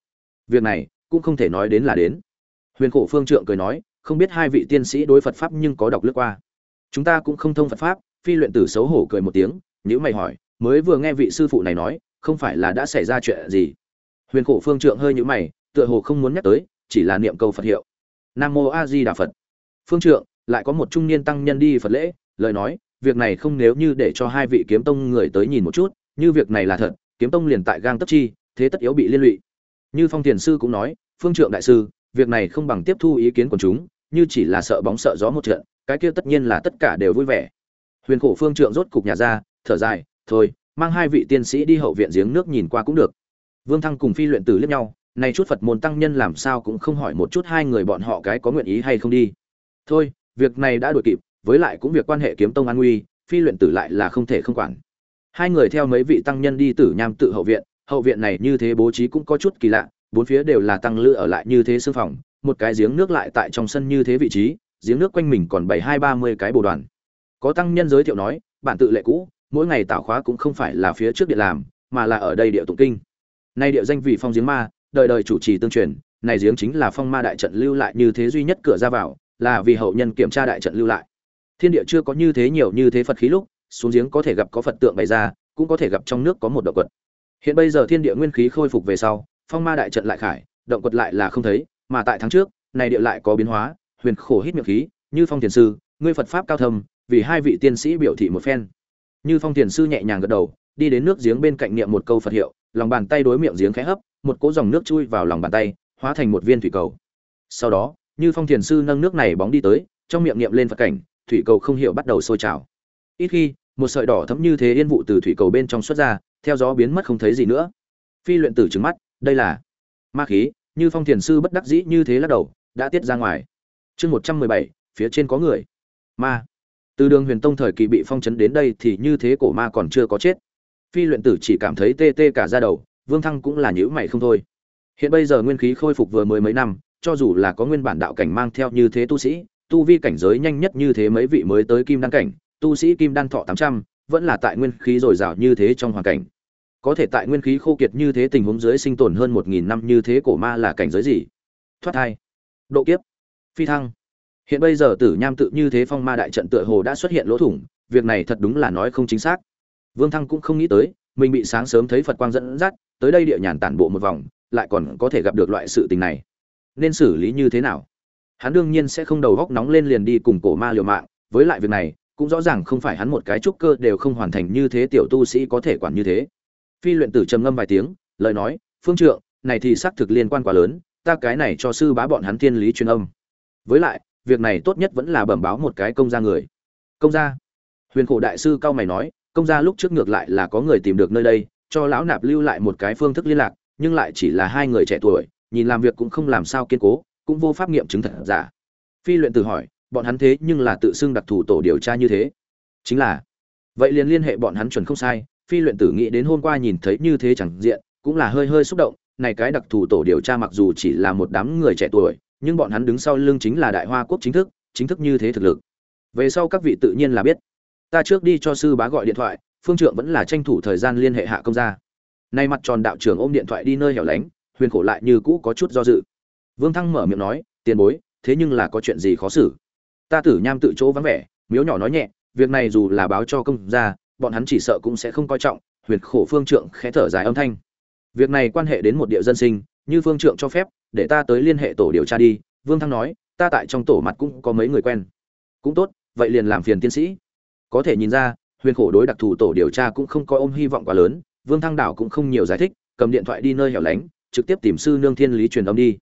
Việc này, cũng không thể nói đến là đến. Huyền khổ phương trượng cười nói không biết hai vị tiên sĩ đối phật pháp nhưng có đọc lướt qua. Chúng ta cũng không thông phật pháp, phi luyện tử xấu hổ cười một tiếng nhữ mày hỏi, mới vừa nghe vị sư phụ này nói, không phải là đã xảy ra chuyện gì? Huyền khổ phương trượng hơi nhữ mày, tựa hồ không muốn nhắc tới, chỉ là niệm câu phật hiệu. Nam mô a di đà phật. Phương trượng, lại có một trung niên tăng nhân đi phật lễ, lời nói, việc này không nếu như để cho hai vị kiếm tông người tới nhìn một chút, như việc này là thật, kiếm tông liền tại gang tấc chi, thế tất yếu bị liên lụy. Như phong thiền sư cũng nói, phương trượng đại sư, việc này không bằng tiếp thu ý kiến của chúng như chỉ là sợ bóng sợ gió một trận, cái kia tất nhiên là tất cả đều vui vẻ. Huyền khổ phương trượng rốt cục nhà ra, thở dài, thôi, mang hai vị tiên sĩ đi hậu viện giếng nước nhìn qua cũng được. Vương thăng cùng phi luyện tử liếc nhau, nay chút phật môn tăng nhân làm sao cũng không hỏi một chút hai người bọn họ cái có nguyện ý hay không đi. Thôi, việc này đã đuổi kịp, với lại cũng việc quan hệ kiếm tông an nguy, phi luyện tử lại là không thể không quản. Hai người theo mấy vị tăng nhân đi tử nham tự hậu viện hậu viện này như thế bố trí cũng có chút kỳ lạ, bốn phía đều là tăng lữ ở lại như thế sư phòng một cái giếng nước lại tại trong sân như thế vị trí, giếng nước quanh mình còn bảy hai ba mươi cái bồ đoàn. Có tăng nhân giới thiệu nói, bản tự lệ cũ, mỗi ngày tạo khóa cũng không phải là phía trước điện làm, mà là ở đây địa tụng kinh. Nay địa danh vị phong giếng ma, đời đời chủ trì tương truyền, này giếng chính là phong ma đại trận lưu lại như thế duy nhất cửa ra vào, là vì hậu nhân kiểm tra đại trận lưu lại. Thiên địa chưa có như thế nhiều như thế phật khí lúc, xuống giếng có thể gặp có phật tượng bày ra, cũng có thể gặp trong nước có một động quật. Hiện bây giờ thiên địa nguyên khí khôi phục về sau, phong ma đại trận lại khải, động quật lại là không thấy mà tại tháng trước, này địa lại có biến hóa, huyền khổ hít miệng khí, như phong thiền sư, ngươi phật pháp cao thâm, vì hai vị tiên sĩ biểu thị một phen. Như phong thiền sư nhẹ nhàng gật đầu, đi đến nước giếng bên cạnh niệm một câu phật hiệu, lòng bàn tay đối miệng giếng khẽ hấp, một cỗ dòng nước chui vào lòng bàn tay, hóa thành một viên thủy cầu. Sau đó, như phong thiền sư nâng nước này bóng đi tới, trong miệng niệm lên phật cảnh, thủy cầu không hiểu bắt đầu sôi trào. Ít khi, một sợi đỏ thấm như thế yên vụ từ thủy cầu bên trong xuất ra, theo gió biến mất không thấy gì nữa. Phi luyện tử trứng mắt, đây là ma khí như phong thiền sư bất đắc dĩ như thế lắc đầu, đã tiết ra ngoài. Chương một trăm mười bảy, phía trên có người. Ma. Từ đường huyền tông thời kỳ bị phong chấn đến đây thì như thế cổ ma còn chưa có chết. Phi luyện tử chỉ cảm thấy tê tê cả ra đầu, vương thăng cũng là nhữ mày không thôi. Hiện bây giờ nguyên khí khôi phục vừa mới mấy năm, cho dù là có nguyên bản đạo cảnh mang theo như thế tu sĩ, tu vi cảnh giới nhanh nhất như thế mấy vị mới tới kim đan cảnh, tu sĩ kim đan thọ tám trăm, vẫn là tại nguyên khí dồi dào như thế trong hoàn cảnh có thể tại nguyên khí khô kiệt như thế tình huống dưới sinh tồn hơn một nghìn năm như thế cổ ma là cảnh giới gì? Thoát thai. Độ kiếp. Phi thăng. Hiện bây giờ tử nham tự như thế phong ma đại trận tựa hồ đã xuất hiện lỗ thủng, việc này thật đúng là nói không chính xác. Vương thăng cũng không nghĩ tới, mình bị sáng sớm thấy phật quang dẫn dắt, tới đây địa nhàn tản bộ một vòng, lại còn có thể gặp được loại sự tình này. Nên xử lý như thế nào? Hắn đương nhiên sẽ không đầu góc nóng lên liền đi cùng cổ ma liều mạng, với lại việc này, cũng rõ ràng không phải hắn một cái trúc cơ đều không hoàn thành như thế tiểu tu sĩ có thể quản như thế phi luyện tử trầm ngâm vài tiếng, lời nói, phương trượng, này thì xác thực liên quan quá lớn, ta cái này cho sư bá bọn hắn thiên lý truyền âm. Với lại, việc này tốt nhất vẫn là bẩm báo một cái công gia người. Công gia? Huyền khổ đại sư cao mày nói, công gia lúc trước ngược lại là có người tìm được nơi đây, cho lão nạp lưu lại một cái phương thức liên lạc, nhưng lại chỉ là hai người trẻ tuổi, nhìn làm việc cũng không làm sao kiên cố, cũng vô pháp nghiệm chứng thật giả. Phi luyện tử hỏi, bọn hắn thế nhưng là tự xưng đặc thù tổ điều tra như thế? Chính là. Vậy liền liên hệ bọn hắn chuẩn không sai phi luyện tử nghĩ đến hôm qua nhìn thấy như thế chẳng diện, cũng là hơi hơi xúc động, này cái đặc thù tổ điều tra mặc dù chỉ là một đám người trẻ tuổi, nhưng bọn hắn đứng sau lưng chính là đại hoa quốc chính thức chính thức như thế thực lực. Về sau các vị tự nhiên là biết. Ta trước đi cho sư bá gọi điện thoại, phương trượng vẫn là tranh thủ thời gian liên hệ hạ công gia. Nay mặt tròn đạo trưởng ôm điện thoại đi nơi hẻo lánh, huyền khổ lại như cũ có chút do dự. Vương thăng mở miệng nói, tiền bối, thế nhưng là có chuyện gì khó xử? Ta tử nham tự chỗ vắng vẻ, miếu nhỏ nói nhẹ, việc này dù là báo cho công gia bọn hắn chỉ sợ cũng sẽ không coi trọng, huyền khổ phương trượng khẽ thở dài âm thanh. Việc này quan hệ đến một địa dân sinh, như phương trượng cho phép, để ta tới liên hệ tổ điều tra đi, vương thăng nói, ta tại trong tổ mặt cũng có mấy người quen. Cũng tốt, vậy liền làm phiền tiến sĩ. Có thể nhìn ra, huyền khổ đối đặc thù tổ điều tra cũng không có ôm hy vọng quá lớn, vương thăng đảo cũng không nhiều giải thích, cầm điện thoại đi nơi hẻo lánh, trực tiếp tìm sư nương thiên lý truyền âm đi.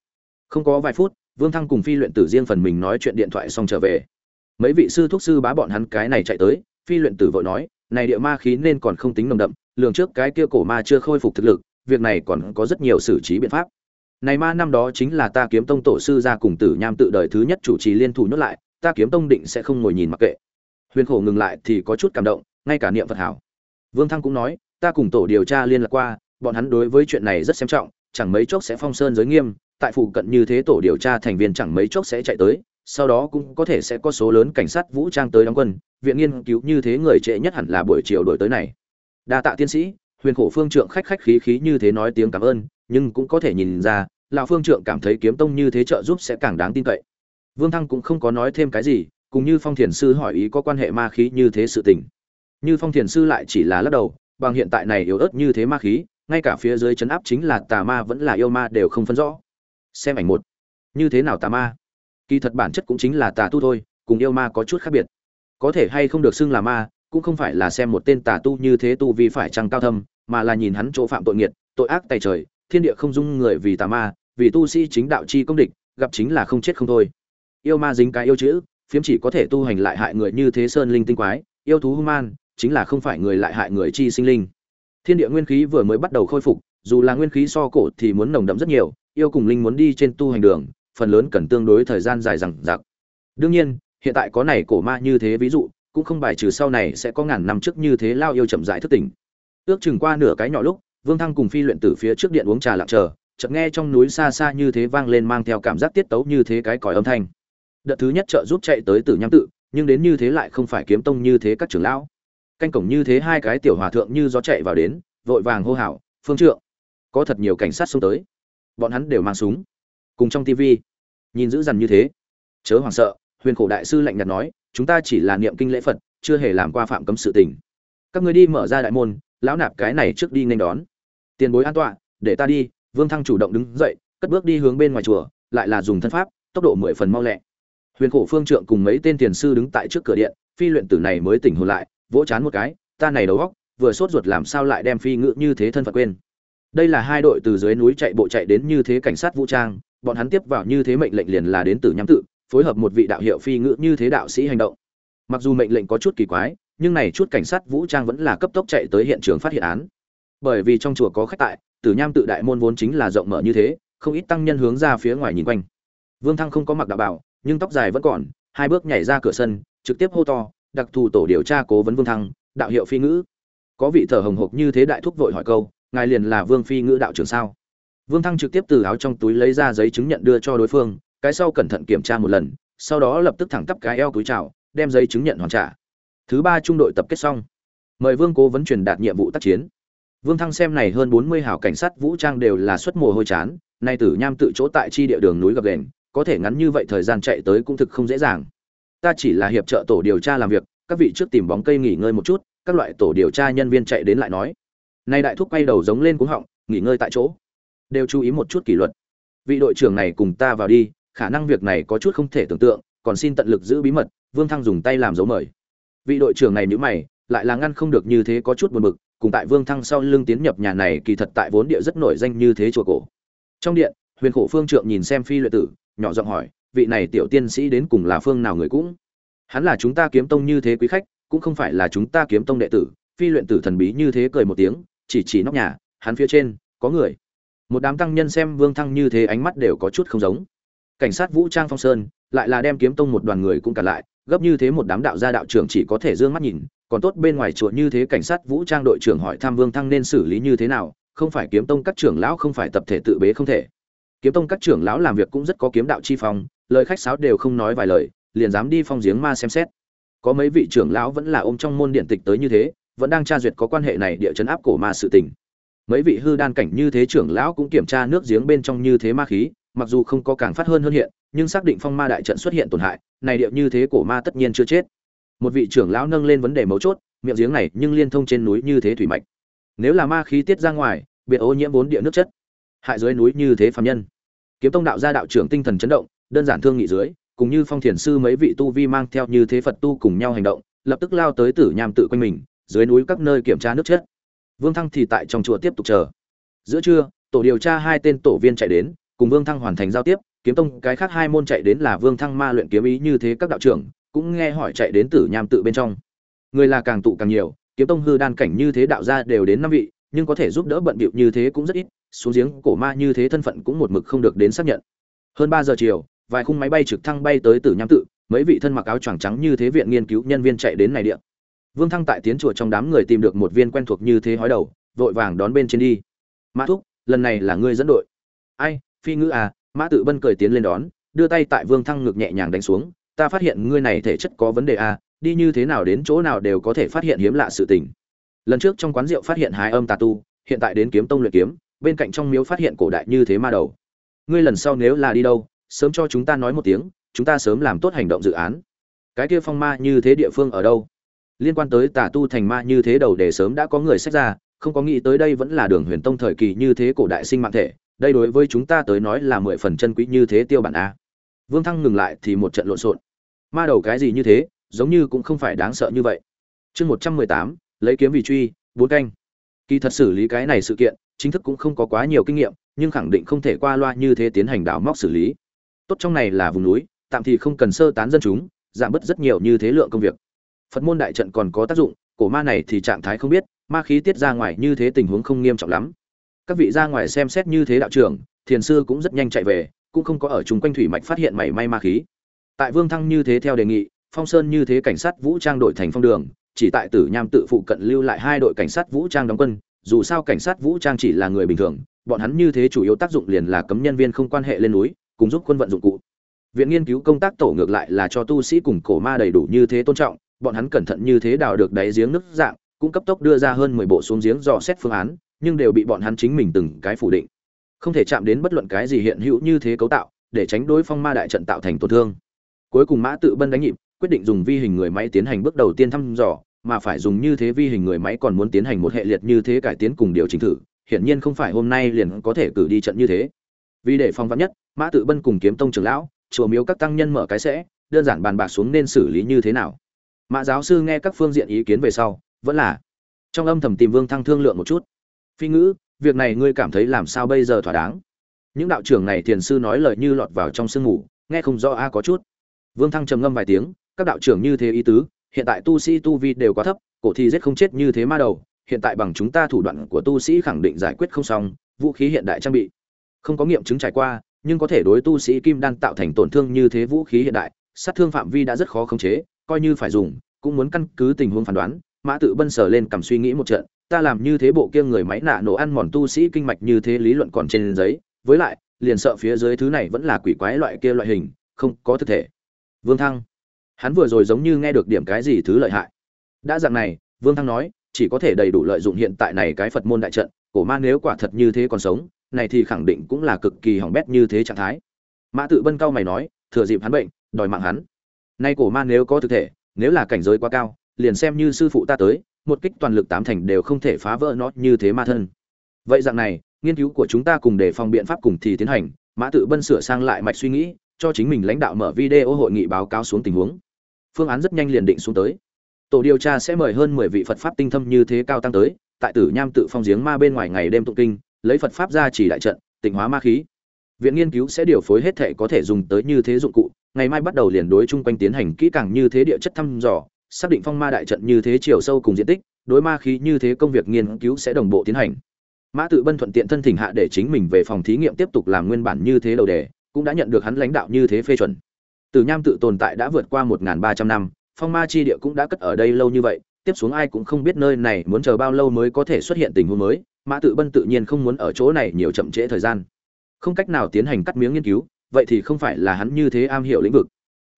Không có vài phút, vương thăng cùng phi luyện tử riêng phần mình nói chuyện điện thoại xong trở về. Mấy vị sư thuốc sư bá bọn hắn cái này chạy tới, phi luyện tử vội nói này địa ma khí nên còn không tính nồng đậm, lường trước cái kia cổ ma chưa khôi phục thực lực, việc này còn có rất nhiều xử trí biện pháp. Này ma năm đó chính là ta kiếm tông tổ sư ra cùng tử nham tự đời thứ nhất chủ trì liên thủ nhốt lại, ta kiếm tông định sẽ không ngồi nhìn mặc kệ. Huyền khổ ngừng lại thì có chút cảm động, ngay cả niệm phật hảo. Vương thăng cũng nói, ta cùng tổ điều tra liên lạc qua, bọn hắn đối với chuyện này rất xem trọng, chẳng mấy chốc sẽ phong sơn giới nghiêm, tại phụ cận như thế tổ điều tra thành viên chẳng mấy chốc sẽ chạy tới sau đó cũng có thể sẽ có số lớn cảnh sát vũ trang tới đóng quân, viện nghiên cứu như thế người trễ nhất hẳn là buổi chiều đổi tới này. Đa tạ tiên sĩ, huyền khổ phương trượng khách khách khí khí như thế nói tiếng cảm ơn, nhưng cũng có thể nhìn ra, lão phương trượng cảm thấy kiếm tông như thế trợ giúp sẽ càng đáng tin cậy. Vương thăng cũng không có nói thêm cái gì, cùng như phong thiền sư hỏi ý có quan hệ ma khí như thế sự tình. Như phong thiền sư lại chỉ là lắc đầu, bằng hiện tại này yếu ớt như thế ma khí, ngay cả phía dưới chấn áp chính là tà ma vẫn là yêu ma đều không phân rõ. Xem ảnh một. Như thế nào tà ma? Kỳ thật bản chất cũng chính là tà tu thôi, cùng yêu ma có chút khác biệt. Có thể hay không được xưng là ma, cũng không phải là xem một tên tà tu như thế tu vì phải trăng cao thâm, mà là nhìn hắn chỗ phạm tội nghiệt, tội ác tài trời, thiên địa không dung người vì tà ma, vì tu sĩ chính đạo chi công địch, gặp chính là không chết không thôi. Yêu ma dính cái yêu chữ, phiếm chỉ có thể tu hành lại hại người như thế sơn linh tinh quái, yêu thú human chính là không phải người lại hại người chi sinh linh. Thiên địa nguyên khí vừa mới bắt đầu khôi phục, dù là nguyên khí so cổ thì muốn nồng đậm rất nhiều, yêu cùng linh muốn đi trên tu hành đường phần lớn cần tương đối thời gian dài rằng dặc đương nhiên, hiện tại có này cổ ma như thế ví dụ, cũng không bài trừ sau này sẽ có ngàn năm trước như thế lao yêu chậm rãi thức tỉnh. Ước chừng qua nửa cái nhỏ lúc, vương thăng cùng phi luyện tử phía trước điện uống trà lặng chờ, chợt nghe trong núi xa xa như thế vang lên mang theo cảm giác tiết tấu như thế cái còi âm thanh. Đợt thứ nhất trợ giúp chạy tới tử nham tự, nhưng đến như thế lại không phải kiếm tông như thế các trưởng lão. Canh cổng như thế hai cái tiểu hòa thượng như gió chạy vào đến, vội vàng hô hào, phương trượng, có thật nhiều cảnh sát xông tới. Bọn hắn đều mang súng. Cùng trong tivi nhìn dữ dằn như thế. Chớ hoảng sợ, huyền khổ đại sư lạnh nhạt nói, chúng ta chỉ là niệm kinh lễ phật, chưa hề làm qua phạm cấm sự tình. Các ngươi đi mở ra đại môn, lão nạp cái này trước đi nên đón. Tiền bối an tọa, để ta đi, vương thăng chủ động đứng dậy, cất bước đi hướng bên ngoài chùa, lại là dùng thân pháp, tốc độ mười phần mau lẹ. Huyền khổ phương trượng cùng mấy tên tiền sư đứng tại trước cửa điện, phi luyện tử này mới tỉnh hồn lại, vỗ chán một cái, ta này đầu góc vừa sốt ruột làm sao lại đem phi ngự như thế thân phận quên? Đây là hai đội từ dưới núi chạy bộ chạy đến như thế cảnh sát vũ trang bọn hắn tiếp vào như thế mệnh lệnh liền là đến từ nhắm tự, phối hợp một vị đạo hiệu phi ngữ như thế đạo sĩ hành động. Mặc dù mệnh lệnh có chút kỳ quái, nhưng này chút cảnh sát vũ trang vẫn là cấp tốc chạy tới hiện trường phát hiện án. Bởi vì trong chùa có khách tại tử nham tự đại môn vốn chính là rộng mở như thế, không ít tăng nhân hướng ra phía ngoài nhìn quanh. Vương thăng không có mặc đạo bảo nhưng tóc dài vẫn còn, hai bước nhảy ra cửa sân, trực tiếp hô to, đặc thù tổ điều tra cố vấn vương thăng, đạo hiệu phi ngữ. Có vị thở hồng hộc như thế đại thúc vội hỏi câu, ngài liền là vương phi ngữ đạo trưởng sao? Vương thăng trực tiếp từ áo trong túi lấy ra giấy chứng nhận đưa cho đối phương cái sau cẩn thận kiểm tra một lần sau đó lập tức thẳng tắp cái eo túi chào đem giấy chứng nhận hoàn trả. Thứ ba trung đội tập kết xong. Mời vương cố vấn truyền đạt nhiệm vụ tác chiến. Vương thăng xem này hơn bốn mươi hảo cảnh sát vũ trang đều là xuất mồ hôi chán nay tử nham tự chỗ tại chi địa đường núi gặp đèn, có thể ngắn như vậy thời gian chạy tới cũng thực không dễ dàng. Ta chỉ là hiệp trợ tổ điều tra làm việc các vị trước tìm bóng cây nghỉ ngơi một chút các loại tổ điều tra nhân viên chạy đến lại nói. Nay đại thúc quay đầu giống lên cuống họng nghỉ ngơi tại chỗ đều chú ý một chút kỷ luật. Vị đội trưởng này cùng ta vào đi, khả năng việc này có chút không thể tưởng tượng, còn xin tận lực giữ bí mật, vương thăng dùng tay làm dấu mời. Vị đội trưởng này nhữ mày, lại là ngăn không được như thế có chút buồn bực, cùng tại vương thăng sau lưng tiến nhập nhà này kỳ thật tại vốn địa rất nổi danh như thế chùa cổ. Trong điện, huyền khổ phương trượng nhìn xem phi luyện tử, nhỏ giọng hỏi, vị này tiểu tiên sĩ đến cùng là phương nào người cũng? Hắn là chúng ta kiếm tông như thế quý khách, cũng không phải là chúng ta kiếm tông đệ tử, phi luyện tử thần bí như thế cười một tiếng, chỉ chỉ nóc nhà, hắn phía trên, có người một đám tăng nhân xem vương thăng như thế ánh mắt đều có chút không giống. Cảnh sát vũ trang phong sơn lại là đem kiếm tông một đoàn người cũng cả lại, gấp như thế một đám đạo gia đạo trưởng chỉ có thể dương mắt nhìn, còn tốt bên ngoài chùa như thế cảnh sát vũ trang đội trưởng hỏi tham vương thăng nên xử lý như thế nào, không phải kiếm tông các trưởng lão không phải tập thể tự bế không thể. Kiếm tông các trưởng lão làm việc cũng rất có kiếm đạo chi phong, lời khách sáo đều không nói vài lời, liền dám đi phong giếng ma xem xét. Có mấy vị trưởng lão vẫn là ôm trong môn điện tịch tới như thế, vẫn đang tra duyệt có quan hệ này địa chấn áp cổ ma sự tình mấy vị hư đan cảnh như thế trưởng lão cũng kiểm tra nước giếng bên trong như thế ma khí, mặc dù không có càng phát hơn hơn hiện, nhưng xác định phong ma đại trận xuất hiện tổn hại, này địa như thế cổ ma tất nhiên chưa chết. Một vị trưởng lão nâng lên vấn đề mấu chốt, miệng giếng này nhưng liên thông trên núi như thế thủy mạch. Nếu là ma khí tiết ra ngoài, biệt ô nhiễm vốn địa nước chất. Hại dưới núi như thế phàm nhân. Kiếm tông đạo gia đạo trưởng tinh thần chấn động, đơn giản thương nghị dưới, cùng như phong thiền sư mấy vị tu vi mang theo như thế phật tu cùng nhau hành động, lập tức lao tới tử nham tự quanh mình, dưới núi các nơi kiểm tra nước chất vương thăng thì tại trong chùa tiếp tục chờ. Giữa trưa, tổ điều tra hai tên tổ viên chạy đến, cùng vương thăng hoàn thành giao tiếp, kiếm tông cái khác hai môn chạy đến là vương thăng ma luyện kiếm ý như thế các đạo trưởng, cũng nghe hỏi chạy đến tử nham tự bên trong. Người là càng tụ càng nhiều, kiếm tông hư đan cảnh như thế đạo gia đều đến năm vị, nhưng có thể giúp đỡ bận bịu như thế cũng rất ít, xuống giếng cổ ma như thế thân phận cũng một mực không được đến xác nhận. Hơn ba giờ chiều, vài khung máy bay trực thăng bay tới tử nham tự, mấy vị thân mặc áo choàng trắng như thế viện nghiên cứu nhân viên chạy đến này địa vương thăng tại tiến chùa trong đám người tìm được một viên quen thuộc như thế hói đầu, vội vàng đón bên trên đi. Mã thúc, lần này là ngươi dẫn đội. Ai, phi ngữ à? Mã tự bân cười tiến lên đón, đưa tay tại vương thăng ngực nhẹ nhàng đánh xuống. Ta phát hiện ngươi này thể chất có vấn đề à đi như thế nào đến chỗ nào đều có thể phát hiện hiếm lạ sự tình. Lần trước trong quán rượu phát hiện hai âm tà tu, hiện tại đến kiếm tông luyện kiếm, bên cạnh trong miếu phát hiện cổ đại như thế ma đầu. Ngươi lần sau nếu là đi đâu, sớm cho chúng ta nói một tiếng, chúng ta sớm làm tốt hành động dự án. Cái kia phong ma như thế địa phương ở đâu? Liên quan tới tà tu thành ma như thế đầu để sớm đã có người sách ra, không có nghĩ tới đây vẫn là đường huyền tông thời kỳ như thế cổ đại sinh mạng thể, đây đối với chúng ta tới nói là mười phần chân quý như thế tiêu bản a. Vương thăng ngừng lại thì một trận lộn xộn. Ma đầu cái gì như thế, giống như cũng không phải đáng sợ như vậy. Chương một trăm mười tám, lấy kiếm vì truy, bốn canh. Kỳ thật xử lý cái này sự kiện, chính thức cũng không có quá nhiều kinh nghiệm, nhưng khẳng định không thể qua loa như thế tiến hành đào móc xử lý. Tốt trong này là vùng núi, tạm thì không cần sơ tán dân chúng, giảm bớt rất nhiều như thế lượng công việc phật môn đại trận còn có tác dụng, cổ ma này thì trạng thái không biết, ma khí tiết ra ngoài như thế tình huống không nghiêm trọng lắm. Các vị ra ngoài xem xét như thế đạo trưởng, thiền sư cũng rất nhanh chạy về, cũng không có ở chung quanh thủy mạch phát hiện mảy may ma khí. Tại vương thăng như thế theo đề nghị, phong sơn như thế cảnh sát vũ trang đội thành phong đường, chỉ tại tử nham tự phụ cận lưu lại hai đội cảnh sát vũ trang đóng quân, dù sao cảnh sát vũ trang chỉ là người bình thường, bọn hắn như thế chủ yếu tác dụng liền là cấm nhân viên không quan hệ lên núi, cùng giúp quân vận dụng cụ. Viện nghiên cứu công tác tổ ngược lại là cho tu sĩ cùng cổ ma đầy đủ như thế tôn trọng bọn hắn cẩn thận như thế đào được đáy giếng nước dạng, cũng cấp tốc đưa ra hơn mười bộ xuống giếng dò xét phương án, nhưng đều bị bọn hắn chính mình từng cái phủ định. Không thể chạm đến bất luận cái gì hiện hữu như thế cấu tạo, để tránh đối phong ma đại trận tạo thành tổn thương. Cuối cùng mã tự bân đánh nhịp, quyết định dùng vi hình người máy tiến hành bước đầu tiên thăm dò, mà phải dùng như thế vi hình người máy còn muốn tiến hành một hệ liệt như thế cải tiến cùng điều chỉnh thử, hiển nhiên không phải hôm nay liền có thể cử đi trận như thế. Vì để phong vạn nhất, mã tự bân cùng kiếm tông trưởng lão, chùa miếu các tăng nhân mở cái sẽ, đơn giản bàn bạc xuống nên xử lý như thế nào mã giáo sư nghe các phương diện ý kiến về sau, vẫn là trong âm thầm tìm vương thăng thương lượng một chút. Phi ngữ, việc này ngươi cảm thấy làm sao bây giờ thỏa đáng? Những đạo trưởng này thiền sư nói lời như lọt vào trong sương ngủ nghe không rõ a có chút. Vương thăng trầm ngâm vài tiếng, các đạo trưởng như thế ý tứ, hiện tại tu sĩ tu vi đều quá thấp, cổ thi giết không chết như thế ma đầu, hiện tại bằng chúng ta thủ đoạn của tu sĩ khẳng định giải quyết không xong, vũ khí hiện đại trang bị. Không có nghiệm chứng trải qua, nhưng có thể đối tu sĩ kim đan tạo thành tổn thương như thế vũ khí hiện đại, sát thương phạm vi đã rất khó khống chế coi như phải dùng, cũng muốn căn cứ tình huống phán đoán, mã tự bân sờ lên cầm suy nghĩ một trận, ta làm như thế bộ kia người máy nạ nổ ăn mòn tu sĩ kinh mạch như thế lý luận còn trên giấy, với lại, liền sợ phía dưới thứ này vẫn là quỷ quái loại kia loại hình, không có thực thể. Vương thăng, hắn vừa rồi giống như nghe được điểm cái gì thứ lợi hại. Đã dạng này, vương thăng nói, chỉ có thể đầy đủ lợi dụng hiện tại này cái phật môn đại trận, cổ ma nếu quả thật như thế còn sống, này thì khẳng định cũng là cực kỳ hỏng bét như thế trạng thái. Mã tự bân cao mày nói, thừa dịp hắn bệnh, đòi mạng hắn nay cổ ma nếu có thực thể, nếu là cảnh giới quá cao, liền xem như sư phụ ta tới, một kích toàn lực tám thành đều không thể phá vỡ nó như thế ma thân. Vậy dạng này, nghiên cứu của chúng ta cùng để phòng biện pháp cùng thì tiến hành, mã tự bân sửa sang lại mạch suy nghĩ, cho chính mình lãnh đạo mở video hội nghị báo cáo xuống tình huống. Phương án rất nhanh liền định xuống tới. Tổ điều tra sẽ mời hơn mười vị phật pháp tinh thâm như thế cao tăng tới, tại tử nham tự phong giếng ma bên ngoài ngày đêm tụng kinh, lấy phật pháp ra chỉ đại trận, tịnh hóa ma khí viện nghiên cứu sẽ điều phối hết thể có thể dùng tới như thế dụng cụ, ngày mai bắt đầu liền đối chung quanh tiến hành kỹ càng như thế địa chất thăm dò, xác định phong ma đại trận như thế chiều sâu cùng diện tích, đối ma khí như thế công việc nghiên cứu sẽ đồng bộ tiến hành. Mã tự bân thuận tiện thân thỉnh hạ để chính mình về phòng thí nghiệm tiếp tục làm nguyên bản như thế đầu đề, cũng đã nhận được hắn lãnh đạo như thế phê chuẩn. Từ nham tự tồn tại đã vượt qua một ba trăm năm, phong ma chi địa cũng đã cất ở đây lâu như vậy, tiếp xuống ai cũng không biết nơi này muốn chờ bao lâu mới có thể xuất hiện tình huống mới, mã tự bân tự nhiên không muốn ở chỗ này nhiều chậm trễ thời gian không cách nào tiến hành cắt miếng nghiên cứu, vậy thì không phải là hắn như thế am hiểu lĩnh vực.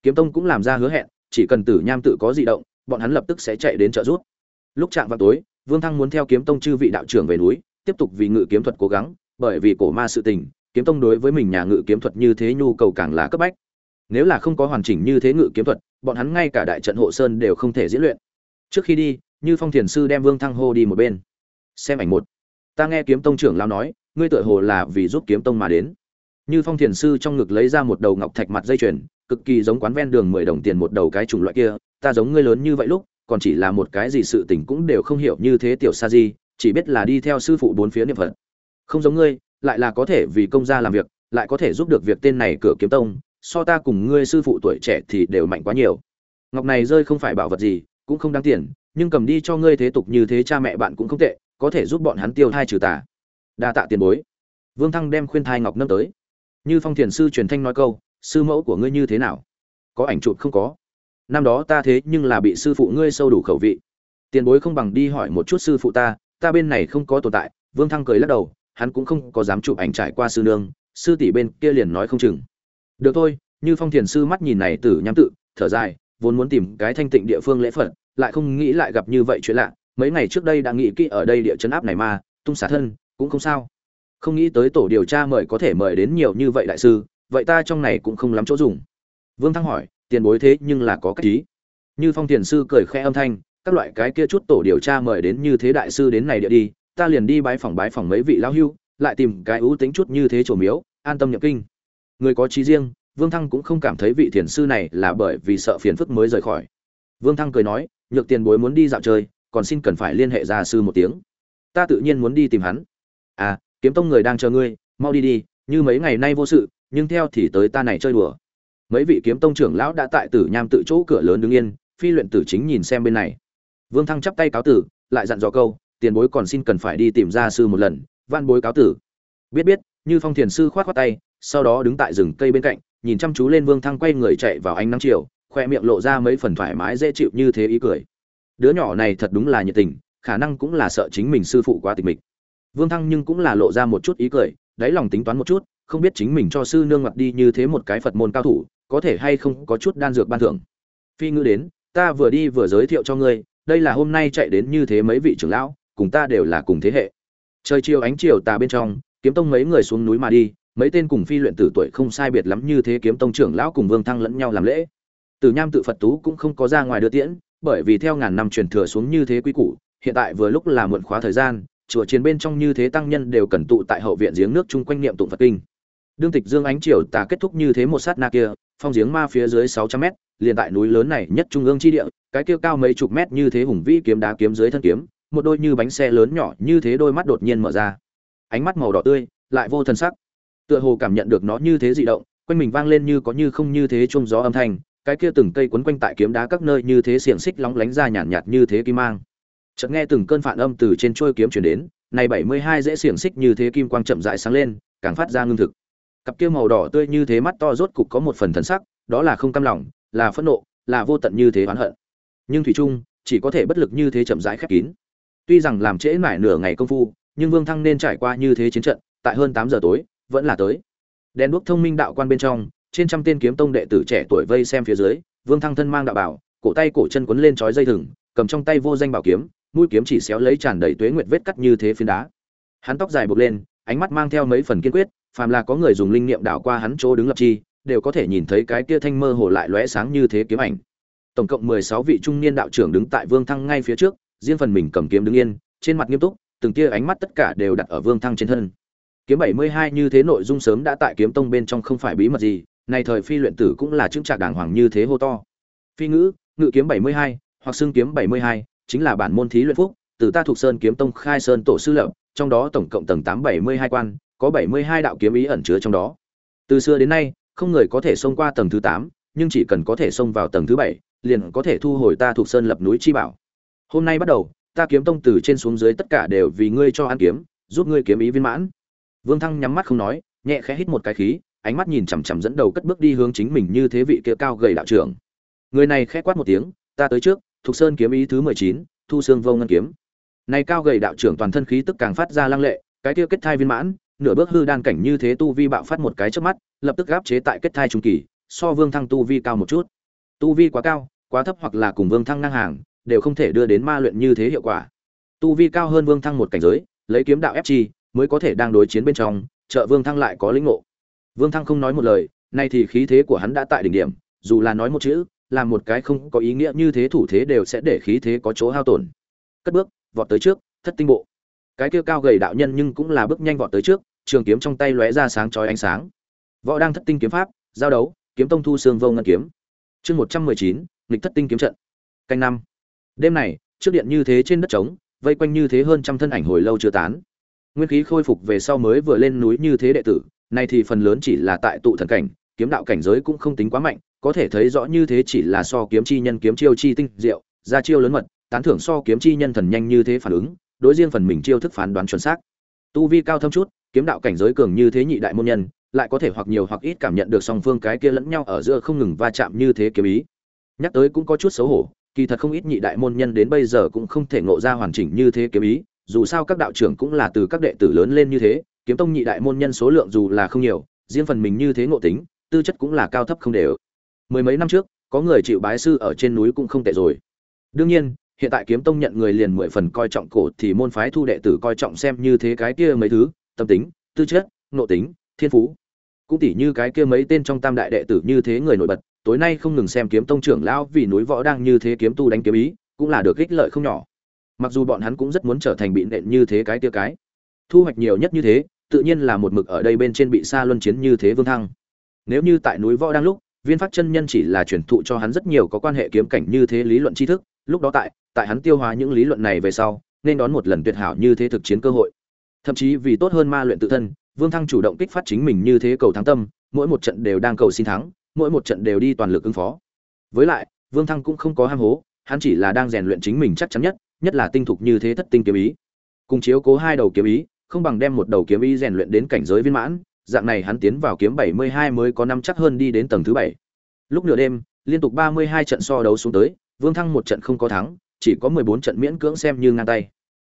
Kiếm tông cũng làm ra hứa hẹn, chỉ cần tử nham tự có di động, bọn hắn lập tức sẽ chạy đến trợ giúp. Lúc chạm vào tối, vương thăng muốn theo kiếm tông chư vị đạo trưởng về núi, tiếp tục vì ngự kiếm thuật cố gắng, bởi vì cổ ma sự tình, kiếm tông đối với mình nhà ngự kiếm thuật như thế nhu cầu càng là cấp bách. Nếu là không có hoàn chỉnh như thế ngự kiếm thuật, bọn hắn ngay cả đại trận hộ sơn đều không thể diễn luyện. Trước khi đi, như phong thiền sư đem vương thăng hô đi một bên. Xem ảnh một. Ta nghe kiếm tông trưởng lao nói ngươi tựa hồ là vì giúp kiếm tông mà đến. Như phong thiền sư trong ngực lấy ra một đầu ngọc thạch mặt dây chuyền, cực kỳ giống quán ven đường mười đồng tiền một đầu cái chủng loại kia, ta giống ngươi lớn như vậy lúc, còn chỉ là một cái gì sự tình cũng đều không hiểu như thế tiểu sa di, chỉ biết là đi theo sư phụ bốn phía niệm phật. Không giống ngươi, lại là có thể vì công gia làm việc, lại có thể giúp được việc tên này cửa kiếm tông, so ta cùng ngươi sư phụ tuổi trẻ thì đều mạnh quá nhiều. Ngọc này rơi không phải bảo vật gì, cũng không đáng tiền, nhưng cầm đi cho ngươi thế tục như thế cha mẹ bạn cũng không tệ, có thể giúp bọn hắn tiêu thai trừ tà đa tạ tiền bối. Vương thăng đem khuyên thai ngọc nâng tới. Như phong thiền sư truyền thanh nói câu, sư mẫu của ngươi như thế nào? Có ảnh chụp không có? Năm đó ta thế nhưng là bị sư phụ ngươi sâu đủ khẩu vị. Tiền bối không bằng đi hỏi một chút sư phụ ta ta bên này không có tồn tại. Vương thăng cười lắc đầu, hắn cũng không có dám chụp ảnh trải qua sư nương, sư tỷ bên kia liền nói không chừng. Được thôi, như phong thiền sư mắt nhìn này tử nhắm tự, thở dài, vốn muốn tìm cái thanh tịnh địa phương lễ phật, lại không nghĩ lại gặp như vậy chuyện lạ. Mấy ngày trước đây đã nghĩ kỹ ở đây địa chấn áp này mà, tung xả thân cũng không sao. Không nghĩ tới tổ điều tra mời có thể mời đến nhiều như vậy đại sư, vậy ta trong này cũng không lắm chỗ dùng. Vương thăng hỏi, tiền bối thế nhưng là có cách ý. Như phong tiền sư cười khẽ âm thanh, các loại cái kia chút tổ điều tra mời đến như thế đại sư đến này địa đi, ta liền đi bái phòng bái phòng mấy vị lão hưu, lại tìm cái ưu tính chút như thế chỗ miếu, an tâm nhập kinh. Người có trí riêng, vương thăng cũng không cảm thấy vị thiền sư này là bởi vì sợ phiền phức mới rời khỏi. Vương thăng cười nói, nhược tiền bối muốn đi dạo chơi, còn xin cần phải liên hệ gia sư một tiếng. Ta tự nhiên muốn đi tìm hắn à kiếm tông người đang chờ ngươi, mau đi đi, như mấy ngày nay vô sự, nhưng theo thì tới ta này chơi đùa. Mấy vị kiếm tông trưởng lão đã tại tử nham tự chỗ cửa lớn đứng yên, phi luyện tử chính nhìn xem bên này. Vương thăng chắp tay cáo tử, lại dặn dò câu, tiền bối còn xin cần phải đi tìm gia sư một lần. Van bối cáo tử. Biết biết, như phong thiền sư khoát khoát tay, sau đó đứng tại rừng cây bên cạnh, nhìn chăm chú lên vương thăng quay người chạy vào ánh nắng chiều, khoe miệng lộ ra mấy phần thoải mái dễ chịu như thế ý cười. Đứa nhỏ này thật đúng là nhiệt tình, khả năng cũng là sợ chính mình sư phụ quá tịch mịch vương thăng nhưng cũng là lộ ra một chút ý cười, đáy lòng tính toán một chút, không biết chính mình cho sư nương mặt đi như thế một cái phật môn cao thủ, có thể hay không có chút đan dược ban thưởng. Phi ngư đến, ta vừa đi vừa giới thiệu cho ngươi, đây là hôm nay chạy đến như thế mấy vị trưởng lão, cùng ta đều là cùng thế hệ. Trời chiều ánh chiều tà bên trong, kiếm tông mấy người xuống núi mà đi, mấy tên cùng phi luyện tử tuổi không sai biệt lắm như thế kiếm tông trưởng lão cùng vương thăng lẫn nhau làm lễ. Từ nham tự phật tú cũng không có ra ngoài đưa tiễn, bởi vì theo ngàn năm truyền thừa xuống như thế quy củ, hiện tại vừa lúc là muộn khóa thời gian chùa chiến bên trong như thế tăng nhân đều cần tụ tại hậu viện giếng nước chung quanh niệm tụng phật kinh. Đương tịch dương ánh triều tà kết thúc như thế một sát na kia phong giếng ma phía dưới sáu trăm mét liền tại núi lớn này nhất trung ương chi địa cái kia cao mấy chục mét như thế hùng vĩ kiếm đá kiếm dưới thân kiếm một đôi như bánh xe lớn nhỏ như thế đôi mắt đột nhiên mở ra. Ánh mắt màu đỏ tươi lại vô thần sắc. Tựa hồ cảm nhận được nó như thế dị động quanh mình vang lên như có như không như thế trung gió âm thanh cái kia từng cây quấn quanh tại kiếm đá các nơi như thế xiển xích lóng lánh ra nhàn nhạt, nhạt như thế kim mang chợt nghe từng cơn phản âm từ trên trôi kiếm chuyển đến, này bảy mươi hai dễ xiềng xích như thế kim quang chậm rãi sáng lên, càng phát ra ngưng thực. Cặp kia màu đỏ tươi như thế mắt to rốt cục có một phần thần sắc, đó là không cam lòng, là phẫn nộ, là vô tận như thế oán hận. Nhưng thủy trung chỉ có thể bất lực như thế chậm rãi khép kín. Tuy rằng làm trễ mãi nửa ngày công phu, nhưng vương thăng nên trải qua như thế chiến trận, tại hơn tám giờ tối, vẫn là tới. Đèn đuốc thông minh đạo quan bên trong, trên trăm tên kiếm tông đệ tử trẻ tuổi vây xem phía dưới, vương thăng thân mang đạo bảo, cổ tay cổ chân quấn lên trói dây thừng, cầm trong tay vô danh bảo kiếm mũi kiếm chỉ xéo lấy tràn đầy tuế nguyệt vết cắt như thế phiến đá. Hắn tóc dài buộc lên, ánh mắt mang theo mấy phần kiên quyết, phàm là có người dùng linh niệm đảo qua hắn chỗ đứng lập chi, đều có thể nhìn thấy cái kia thanh mơ hồ lại lóe sáng như thế kiếm ảnh. Tổng cộng mười sáu vị trung niên đạo trưởng đứng tại vương thăng ngay phía trước, riêng phần mình cầm kiếm đứng yên, trên mặt nghiêm túc, từng tia ánh mắt tất cả đều đặt ở vương thăng trên thân. Kiếm bảy mươi hai như thế nội dung sớm đã tại kiếm tông bên trong không phải bí mật gì này thời phi luyện tử cũng là chứng trạc đàng hoàng như thế hô to. Phi ngữ, ngự kiếm bảy mươi hai, hoặc xưng kiếm bảy mươi hai chính là bản môn thí luyện phúc, từ ta thuộc sơn kiếm tông khai sơn tổ sư lập, trong đó tổng cộng tầng tám bảy mươi hai quan, có bảy mươi hai đạo kiếm ý ẩn chứa trong đó. Từ xưa đến nay, không người có thể xông qua tầng thứ tám, nhưng chỉ cần có thể xông vào tầng thứ bảy, liền có thể thu hồi ta thuộc sơn lập núi chi bảo. Hôm nay bắt đầu, ta kiếm tông từ trên xuống dưới tất cả đều vì ngươi cho ăn kiếm, giúp ngươi kiếm ý viên mãn. Vương thăng nhắm mắt không nói, nhẹ khẽ hít một cái khí, ánh mắt nhìn chằm chằm dẫn đầu cất bước đi hướng chính mình như thế vị kia cao gầy đạo trưởng. Người này khẽ quát một tiếng, ta tới trước thuộc Sơn kiếm ý thứ mười chín, Thu Xương Vô Ngân kiếm. Này cao gầy đạo trưởng toàn thân khí tức càng phát ra lăng lệ, cái kia kết thai viên mãn, nửa bước hư đan cảnh như thế tu vi bạo phát một cái chớp mắt, lập tức áp chế tại kết thai trung kỳ, so Vương Thăng tu vi cao một chút. Tu vi quá cao, quá thấp hoặc là cùng Vương Thăng ngang hàng, đều không thể đưa đến ma luyện như thế hiệu quả. Tu vi cao hơn Vương Thăng một cảnh giới, lấy kiếm đạo ép chi, mới có thể đang đối chiến bên trong, trợ Vương Thăng lại có lĩnh ngộ. Vương Thăng không nói một lời, nay thì khí thế của hắn đã tại đỉnh điểm, dù là nói một chữ, làm một cái không có ý nghĩa như thế thủ thế đều sẽ để khí thế có chỗ hao tổn. Cất bước, vọt tới trước, thất tinh bộ. Cái kia cao gầy đạo nhân nhưng cũng là bước nhanh vọt tới trước, trường kiếm trong tay lóe ra sáng chói ánh sáng. Võ đang thất tinh kiếm pháp, giao đấu, kiếm tông thu xương vô ngân kiếm. Chương một trăm mười chín nghịch thất tinh kiếm trận. Canh năm. Đêm này, trước điện như thế trên đất trống, vây quanh như thế hơn trăm thân ảnh hồi lâu chưa tán. Nguyên khí khôi phục về sau mới vừa lên núi như thế đệ tử, nay thì phần lớn chỉ là tại tụ thần cảnh, kiếm đạo cảnh giới cũng không tính quá mạnh, có thể thấy rõ như thế chỉ là so kiếm chi nhân kiếm chiêu chi tinh diệu, ra chiêu lớn mật, tán thưởng so kiếm chi nhân thần nhanh như thế phản ứng, đối riêng phần mình chiêu thức phán đoán chuẩn xác. Tu vi cao thâm chút, kiếm đạo cảnh giới cường như thế nhị đại môn nhân, lại có thể hoặc nhiều hoặc ít cảm nhận được song phương cái kia lẫn nhau ở giữa không ngừng va chạm như thế kiếm ý. Nhắc tới cũng có chút xấu hổ, kỳ thật không ít nhị đại môn nhân đến bây giờ cũng không thể ngộ ra hoàn chỉnh như thế kiếm ý, dù sao các đạo trưởng cũng là từ các đệ tử lớn lên như thế, kiếm tông nhị đại môn nhân số lượng dù là không nhiều, riêng phần mình như thế ngộ tính, tư chất cũng là cao thấp không đều. Mười mấy năm trước, có người chịu bái sư ở trên núi cũng không tệ rồi. Đương nhiên, hiện tại kiếm tông nhận người liền mười phần coi trọng cổ thì môn phái thu đệ tử coi trọng xem như thế cái kia mấy thứ, tâm tính, tư chất, nội tính, thiên phú. Cũng tỉ như cái kia mấy tên trong tam đại đệ tử như thế người nổi bật, tối nay không ngừng xem kiếm tông trưởng lão vì núi võ đang như thế kiếm tu đánh kiếm ý, cũng là được ích lợi không nhỏ. Mặc dù bọn hắn cũng rất muốn trở thành bị nện như thế cái kia cái. Thu hoạch nhiều nhất như thế, tự nhiên là một mực ở đây bên trên bị xa luân chiến như thế vương thăng. Nếu như tại núi võ đang lúc, viên phát chân nhân chỉ là truyền thụ cho hắn rất nhiều có quan hệ kiếm cảnh như thế lý luận tri thức, lúc đó tại, tại hắn tiêu hóa những lý luận này về sau, nên đón một lần tuyệt hảo như thế thực chiến cơ hội. Thậm chí vì tốt hơn ma luyện tự thân, Vương Thăng chủ động kích phát chính mình như thế cầu thắng tâm, mỗi một trận đều đang cầu xin thắng, mỗi một trận đều đi toàn lực ứng phó. Với lại, Vương Thăng cũng không có ham hố, hắn chỉ là đang rèn luyện chính mình chắc chắn nhất, nhất là tinh thục như thế thất tinh kiếm ý. Cùng chiếu cố hai đầu kiếm ý, không bằng đem một đầu kiếm ý rèn luyện đến cảnh giới viên mãn, dạng này hắn tiến vào kiếm 72 mới có năm chắc hơn đi đến tầng thứ 7. Lúc nửa đêm, liên tục 32 trận so đấu xuống tới, Vương Thăng một trận không có thắng, chỉ có 14 trận miễn cưỡng xem như ngang tay.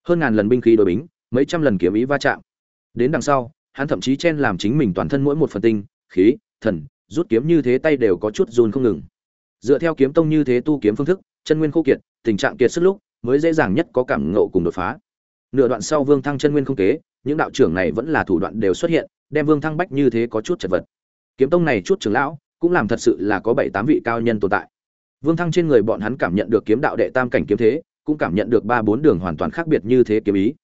Hơn ngàn lần binh khí đối bính, mấy trăm lần kiếm ý va chạm. Đến đằng sau, hắn thậm chí chen làm chính mình toàn thân mỗi một phần tinh, khí, thần, rút kiếm như thế tay đều có chút run không ngừng. Dựa theo kiếm tông như thế tu kiếm phương thức, chân nguyên khô kiệt, tình trạng kiệt sức lúc, mới dễ dàng nhất có cảm ngộ cùng đột phá. Nửa đoạn sau Vương Thăng chân nguyên không kế, những đạo trưởng này vẫn là thủ đoạn đều xuất hiện, đem Vương Thăng bách như thế có chút chật vật. Kiếm tông này chút trưởng lão, cũng làm thật sự là có bảy tám vị cao nhân tồn tại. Vương Thăng trên người bọn hắn cảm nhận được kiếm đạo đệ tam cảnh kiếm thế, cũng cảm nhận được ba bốn đường hoàn toàn khác biệt như thế kiếm ý.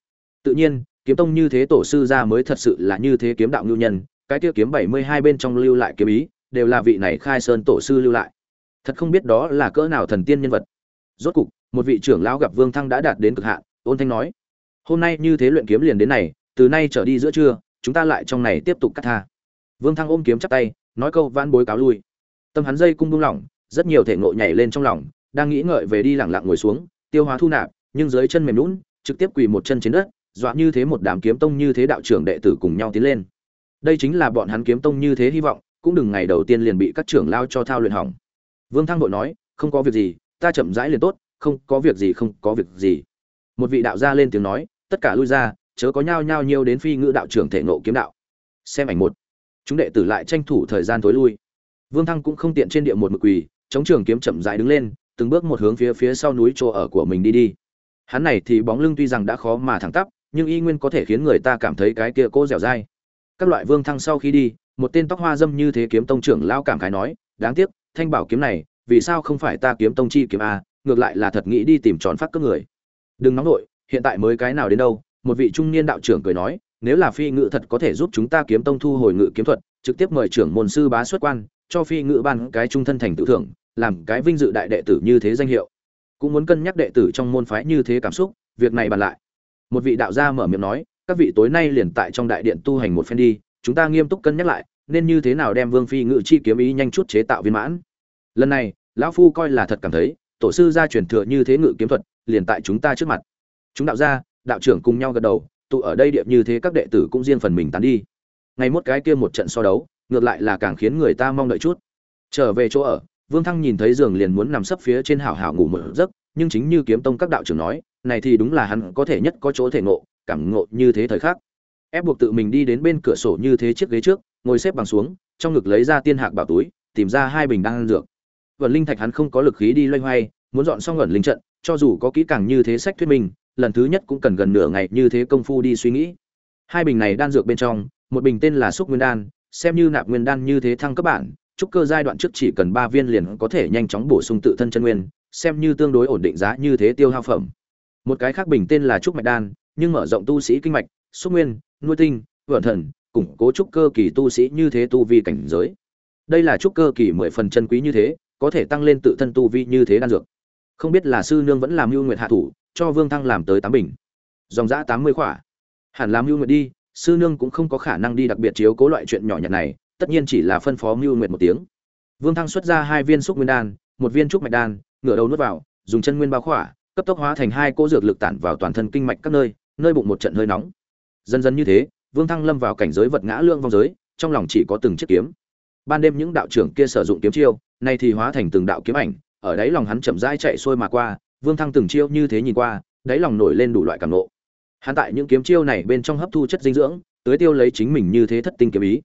Tự nhiên, kiếm tông như thế tổ sư ra mới thật sự là như thế kiếm đạo ngưu nhân, cái tiêu kiếm bảy mươi hai bên trong lưu lại kiếm ý, đều là vị này khai sơn tổ sư lưu lại. Thật không biết đó là cỡ nào thần tiên nhân vật. Rốt cục, một vị trưởng lão gặp Vương Thăng đã đạt đến cực hạn, ôn thanh nói: "Hôm nay như thế luyện kiếm liền đến này, từ nay trở đi giữa trưa, chúng ta lại trong này tiếp tục cắt tha." Vương Thăng ôm kiếm chắp tay, nói câu van bối cáo lui. Tâm hắn dây cung buông lỏng, rất nhiều thể ngộ nhảy lên trong lòng, đang nghĩ ngợi về đi lẳng lặng ngồi xuống, tiêu hóa thu nạp, nhưng dưới chân mềm lún trực tiếp quỳ một chân trên đất, dọa như thế một đám kiếm tông như thế đạo trưởng đệ tử cùng nhau tiến lên. Đây chính là bọn hắn kiếm tông như thế hy vọng, cũng đừng ngày đầu tiên liền bị các trưởng lao cho thao luyện hỏng. Vương Thăng vội nói, không có việc gì, ta chậm rãi liền tốt, không có việc gì không có việc gì. Một vị đạo gia lên tiếng nói, tất cả lui ra, chớ có nhao nhao nhiều đến phi ngữ đạo trưởng thể nộ kiếm đạo. Xem ảnh một. Chúng đệ tử lại tranh thủ thời gian tối lui. Vương Thăng cũng không tiện trên địa một mực quỳ, chống trường kiếm chậm rãi đứng lên, từng bước một hướng phía phía sau núi chỗ ở của mình đi đi. Hắn này thì bóng lưng tuy rằng đã khó mà thẳng tắp, nhưng y nguyên có thể khiến người ta cảm thấy cái kia cố dẻo dai. Các loại Vương Thăng sau khi đi, một tên tóc hoa dâm như thế kiếm tông trưởng lão cảm khái nói, đáng tiếc, thanh bảo kiếm này, vì sao không phải ta kiếm tông chi kiếm a, ngược lại là thật nghĩ đi tìm tròn phát các người. Đừng nóng nội, hiện tại mới cái nào đến đâu, một vị trung niên đạo trưởng cười nói, nếu là phi ngự thật có thể giúp chúng ta kiếm tông thu hồi ngự kiếm thuật, trực tiếp mời trưởng môn sư bá xuất quan, cho phi ngự ban cái trung thân thành tự thưởng, làm cái vinh dự đại đệ tử như thế danh hiệu. Cũng muốn cân nhắc đệ tử trong môn phái như thế cảm xúc, việc này bàn lại. Một vị đạo gia mở miệng nói, các vị tối nay liền tại trong đại điện tu hành một phen đi, chúng ta nghiêm túc cân nhắc lại, nên như thế nào đem Vương phi ngự chi kiếm ý nhanh chút chế tạo viên mãn. Lần này, lão phu coi là thật cảm thấy, tổ sư gia truyền thừa như thế ngự kiếm thuật, liền tại chúng ta trước mặt. Chúng đạo gia, đạo trưởng cùng nhau gật đầu, tụ ở đây điệp như thế các đệ tử cũng riêng phần mình tán đi. Ngày mốt cái kia một trận so đấu, ngược lại là càng khiến người ta mong đợi chút. Trở về chỗ ở, Vương Thăng nhìn thấy giường liền muốn nằm sấp phía trên hảo hảo ngủ một giấc, nhưng chính như kiếm tông các đạo trưởng nói, này thì đúng là hắn có thể nhất có chỗ thể ngộ, cảm ngộ như thế thời khắc. Ép buộc tự mình đi đến bên cửa sổ như thế chiếc ghế trước, ngồi xếp bằng xuống, trong ngực lấy ra tiên hạc bảo túi, tìm ra hai bình đan dược. Vận linh thạch hắn không có lực khí đi loay hoay, muốn dọn xong ẩn linh trận, cho dù có kỹ càng như thế sách thuyết minh, lần thứ nhất cũng cần gần nửa ngày như thế công phu đi suy nghĩ. Hai bình này đan dược bên trong, một bình tên là xúc nguyên đan, xem như nạp nguyên đan như thế thăng cấp bản, trúc cơ giai đoạn trước chỉ cần ba viên liền có thể nhanh chóng bổ sung tự thân chân nguyên, xem như tương đối ổn định giá như thế tiêu hao phẩm. Một cái khác bình tên là trúc mạch đan, nhưng mở rộng tu sĩ kinh mạch, xúc nguyên, nuôi tinh, vận thần, củng cố trúc cơ kỳ tu sĩ như thế tu vi cảnh giới. Đây là trúc cơ kỳ mười phần chân quý như thế, có thể tăng lên tự thân tu vi như thế đan dược. Không biết là sư nương vẫn làm ưu nguyệt hạ thủ, cho Vương Thăng làm tới tám bình. Dòng giá tám mươi khỏa. Hẳn làm ưu nguyệt đi, sư nương cũng không có khả năng đi đặc biệt chiếu cố loại chuyện nhỏ nhặt này, tất nhiên chỉ là phân phó Mưu Nguyệt một tiếng. Vương Thăng xuất ra hai viên xúc nguyên đan, một viên trúc mạch đan, ngửa đầu nuốt vào, dùng chân nguyên bao khỏa, cấp tốc hóa thành hai cỗ dược lực tản vào toàn thân kinh mạch các nơi, nơi bụng một trận hơi nóng. Dần dần như thế, Vương Thăng lâm vào cảnh giới vật ngã lương vong giới, trong lòng chỉ có từng chiếc kiếm. Ban đêm những đạo trưởng kia sử dụng kiếm chiêu, nay thì hóa thành từng đạo kiếm ảnh, ở đáy lòng hắn chậm rãi chạy xuôi mà qua, Vương Thăng từng chiêu như thế nhìn qua, đáy lòng nổi lên đủ loại cảm nộ. Hắn tại những kiếm chiêu này bên trong hấp thu chất dinh dưỡng, tưới tiêu lấy chính mình như thế thất tinh kiếm ý.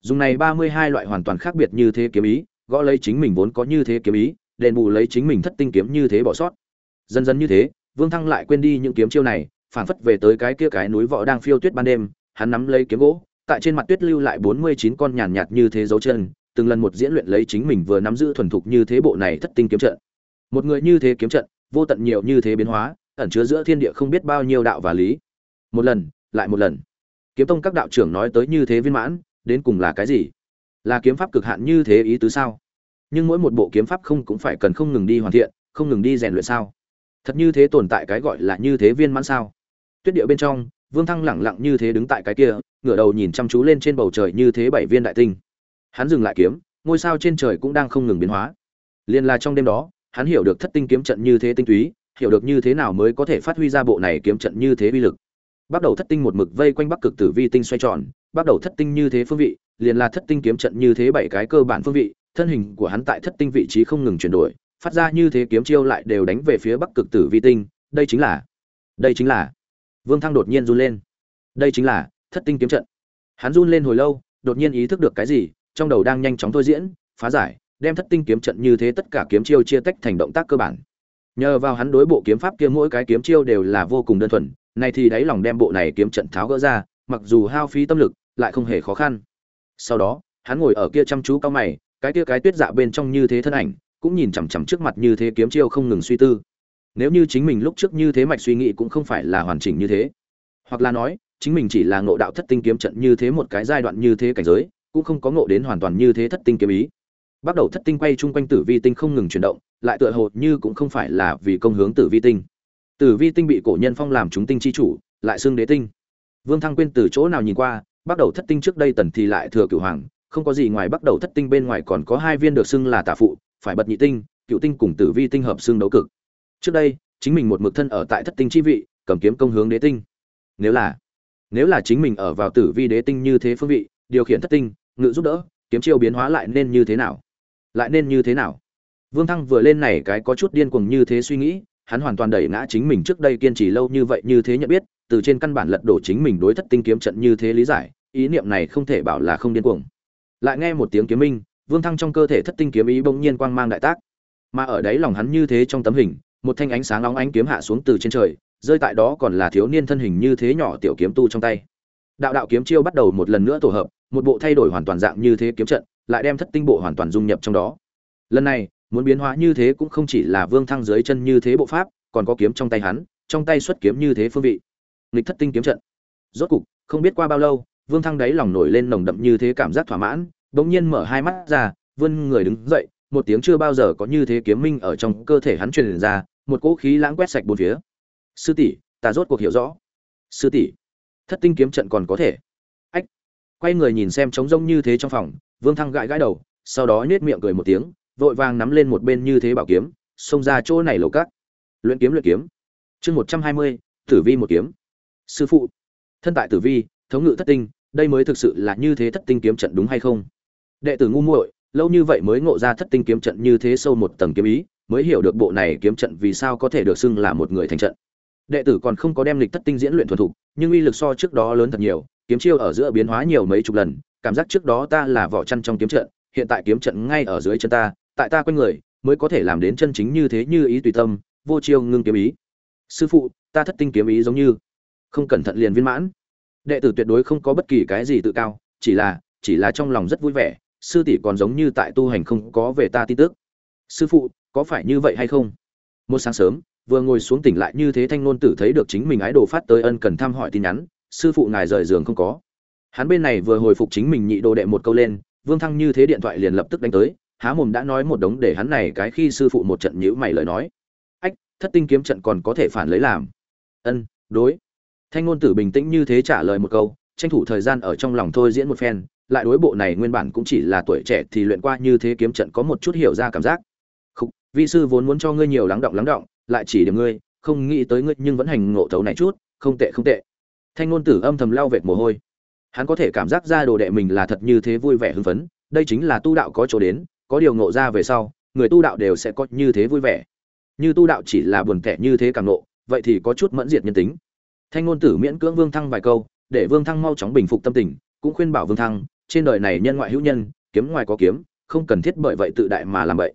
Dùng này ba mươi hai loại hoàn toàn khác biệt như thế kiếm ý gõ lấy chính mình vốn có như thế kiếm ý đền bù lấy chính mình thất tinh kiếm như thế bỏ sót. Dần dần như thế vương thăng lại quên đi những kiếm chiêu này phản phất về tới cái kia cái núi võ đang phiêu tuyết ban đêm hắn nắm lấy kiếm gỗ tại trên mặt tuyết lưu lại bốn mươi chín con nhàn nhạt như thế dấu chân từng lần một diễn luyện lấy chính mình vừa nắm giữ thuần thục như thế bộ này thất tinh kiếm trận. Một người như thế kiếm trận vô tận nhiều như thế biến hóa, ẩn chứa giữa thiên địa không biết bao nhiêu đạo và lý. Một lần, lại một lần. Kiếm tông các đạo trưởng nói tới như thế viên mãn, đến cùng là cái gì? Là kiếm pháp cực hạn như thế ý tứ sao? Nhưng mỗi một bộ kiếm pháp không cũng phải cần không ngừng đi hoàn thiện, không ngừng đi rèn luyện sao? Thật như thế tồn tại cái gọi là như thế viên mãn sao? Tuyết điệu bên trong, vương thăng lẳng lặng như thế đứng tại cái kia, ngửa đầu nhìn chăm chú lên trên bầu trời như thế bảy viên đại tinh. Hắn dừng lại kiếm, ngôi sao trên trời cũng đang không ngừng biến hóa. Liền là trong đêm đó hắn hiểu được thất tinh kiếm trận như thế tinh túy, hiểu được như thế nào mới có thể phát huy ra bộ này kiếm trận như thế uy lực. Bắt đầu thất tinh một mực vây quanh bắc cực tử vi tinh xoay tròn, bắt đầu thất tinh như thế phương vị, liền là thất tinh kiếm trận như thế bảy cái cơ bản phương vị, thân hình của hắn tại thất tinh vị trí không ngừng chuyển đổi, phát ra như thế kiếm chiêu lại đều đánh về phía bắc cực tử vi tinh, đây chính là, đây chính là. Vương thăng đột nhiên run lên. Đây chính là thất tinh kiếm trận. Hắn run lên hồi lâu, đột nhiên ý thức được cái gì, trong đầu đang nhanh chóng thôi diễn, phá giải đem thất tinh kiếm trận như thế tất cả kiếm chiêu chia tách thành động tác cơ bản nhờ vào hắn đối bộ kiếm pháp kia mỗi cái kiếm chiêu đều là vô cùng đơn thuần này thì đáy lòng đem bộ này kiếm trận tháo gỡ ra, mặc dù hao phí tâm lực, lại không hề khó khăn. Sau đó, hắn ngồi ở kia chăm chú cao mày, cái kia cái tuyết dạ bên trong như thế thân ảnh, cũng nhìn chằm chằm trước mặt như thế kiếm chiêu không ngừng suy tư. Nếu như chính mình lúc trước như thế mạch suy nghĩ cũng không phải là hoàn chỉnh như thế, hoặc là nói, chính mình chỉ là ngộ đạo thất tinh kiếm trận như thế một cái giai đoạn như thế cảnh giới, cũng không có ngộ đến hoàn toàn như thế thất tinh kiếm ý. Bắt đầu thất tinh quay chung quanh tử vi tinh không ngừng chuyển động, lại tựa hồ như cũng không phải là vì công hướng tử vi tinh. Tử vi tinh bị cổ nhân phong làm chúng tinh chi chủ, lại xưng đế tinh. Vương Thăng quên từ chỗ nào nhìn qua, bắt đầu thất tinh trước đây tần thì lại thừa cửu hoàng, không có gì ngoài bắt đầu thất tinh bên ngoài còn có hai viên được xưng là tả phụ, phải bật nhị tinh, cựu tinh cùng tử vi tinh hợp xưng đấu cực. Trước đây, chính mình một mực thân ở tại thất tinh chi vị, cầm kiếm công hướng đế tinh. Nếu là, nếu là chính mình ở vào tử vi đế tinh như thế phương vị, điều khiển thất tinh, ngự giúp đỡ, kiếm chiêu biến hóa lại nên như thế nào? Lại nên như thế nào? Vương Thăng vừa lên này cái có chút điên cuồng như thế suy nghĩ, hắn hoàn toàn đẩy ngã chính mình trước đây kiên trì lâu như vậy như thế nhận biết, từ trên căn bản lật đổ chính mình đối thất tinh kiếm trận như thế lý giải, ý niệm này không thể bảo là không điên cuồng. Lại nghe một tiếng kiếm minh, Vương Thăng trong cơ thể thất tinh kiếm ý bỗng nhiên quang mang đại tác. Mà ở đấy lòng hắn như thế trong tấm hình, một thanh ánh sáng nóng ánh kiếm hạ xuống từ trên trời, rơi tại đó còn là thiếu niên thân hình như thế nhỏ tiểu kiếm tu trong tay. Đạo đạo kiếm chiêu bắt đầu một lần nữa tổ hợp, một bộ thay đổi hoàn toàn dạng như thế kiếm trận, lại đem thất tinh bộ hoàn toàn dung nhập trong đó. Lần này, muốn biến hóa như thế cũng không chỉ là vương thăng dưới chân như thế bộ pháp còn có kiếm trong tay hắn trong tay xuất kiếm như thế phương vị. Nghịch thất tinh kiếm trận. Rốt cục không biết qua bao lâu vương thăng đáy lòng nổi lên nồng đậm như thế cảm giác thỏa mãn bỗng nhiên mở hai mắt ra vươn người đứng dậy một tiếng chưa bao giờ có như thế kiếm minh ở trong cơ thể hắn truyền ra một cỗ khí lãng quét sạch bốn phía. Sư tỷ ta rốt cuộc hiểu rõ. Sư tỷ thất tinh kiếm trận còn có thể. Ách quay người nhìn xem trống rông như thế trong phòng vương thăng gãi gãi đầu, sau đó nhếch miệng cười một tiếng, vội vàng nắm lên một bên như thế bảo kiếm, xông ra chỗ này lầu cát luyện kiếm luyện kiếm. Chương một trăm hai mươi, tử vi một kiếm. Sư phụ. Thân tại tử vi, thống ngự thất tinh, đây mới thực sự là như thế thất tinh kiếm trận đúng hay không? Đệ tử ngu muội, lâu như vậy mới ngộ ra thất tinh kiếm trận như thế sâu một tầng kiếm ý, mới hiểu được bộ này kiếm trận vì sao có thể được xưng là một người thành trận. Đệ tử còn không có đem lịch thất tinh diễn luyện thuần thục, nhưng uy lực so trước đó lớn thật nhiều, kiếm chiêu ở giữa biến hóa nhiều mấy chục lần cảm giác trước đó ta là vỏ chăn trong kiếm trận, hiện tại kiếm trận ngay ở dưới chân ta, tại ta quanh người, mới có thể làm đến chân chính như thế như ý tùy tâm, vô chiêu ngưng kiếm ý. Sư phụ, ta thất tinh kiếm ý giống như. Không cẩn thận liền viên mãn. Đệ tử tuyệt đối không có bất kỳ cái gì tự cao, chỉ là chỉ là trong lòng rất vui vẻ, sư tỷ còn giống như tại tu hành không có về ta tin tức. Sư phụ, có phải như vậy hay không? Một sáng sớm, vừa ngồi xuống tỉnh lại như thế thanh ngôn tử thấy được chính mình ái đồ phát tới ân cần thăm hỏi tin nhắn, sư phụ ngài rời giường không có hắn bên này vừa hồi phục chính mình nhị đồ đệ một câu lên vương thăng như thế điện thoại liền lập tức đánh tới há mồm đã nói một đống để hắn này cái khi sư phụ một trận nhữ mày lời nói. Ách thất tinh kiếm trận còn có thể phản lấy làm. Ân đối. Thanh ngôn tử bình tĩnh như thế trả lời một câu tranh thủ thời gian ở trong lòng thôi diễn một phen lại đối bộ này nguyên bản cũng chỉ là tuổi trẻ thì luyện qua như thế kiếm trận có một chút hiểu ra cảm giác. Khúc, vị sư vốn muốn cho ngươi nhiều lắng động lắng động lại chỉ điểm ngươi không nghĩ tới ngươi nhưng vẫn hành ngộ thấu này chút không tệ không tệ. Thanh ngôn tử âm thầm lau vệt mồ hôi hắn có thể cảm giác ra đồ đệ mình là thật như thế vui vẻ hưng phấn, đây chính là tu đạo có chỗ đến, có điều ngộ ra về sau, người tu đạo đều sẽ có như thế vui vẻ. Như tu đạo chỉ là buồn tẻ như thế càng ngộ, vậy thì có chút mẫn diệt nhân tính. Thanh ngôn tử miễn cưỡng vương thăng vài câu, để vương thăng mau chóng bình phục tâm tình, cũng khuyên bảo vương thăng, trên đời này nhân ngoại hữu nhân, kiếm ngoài có kiếm, không cần thiết bởi vậy tự đại mà làm vậy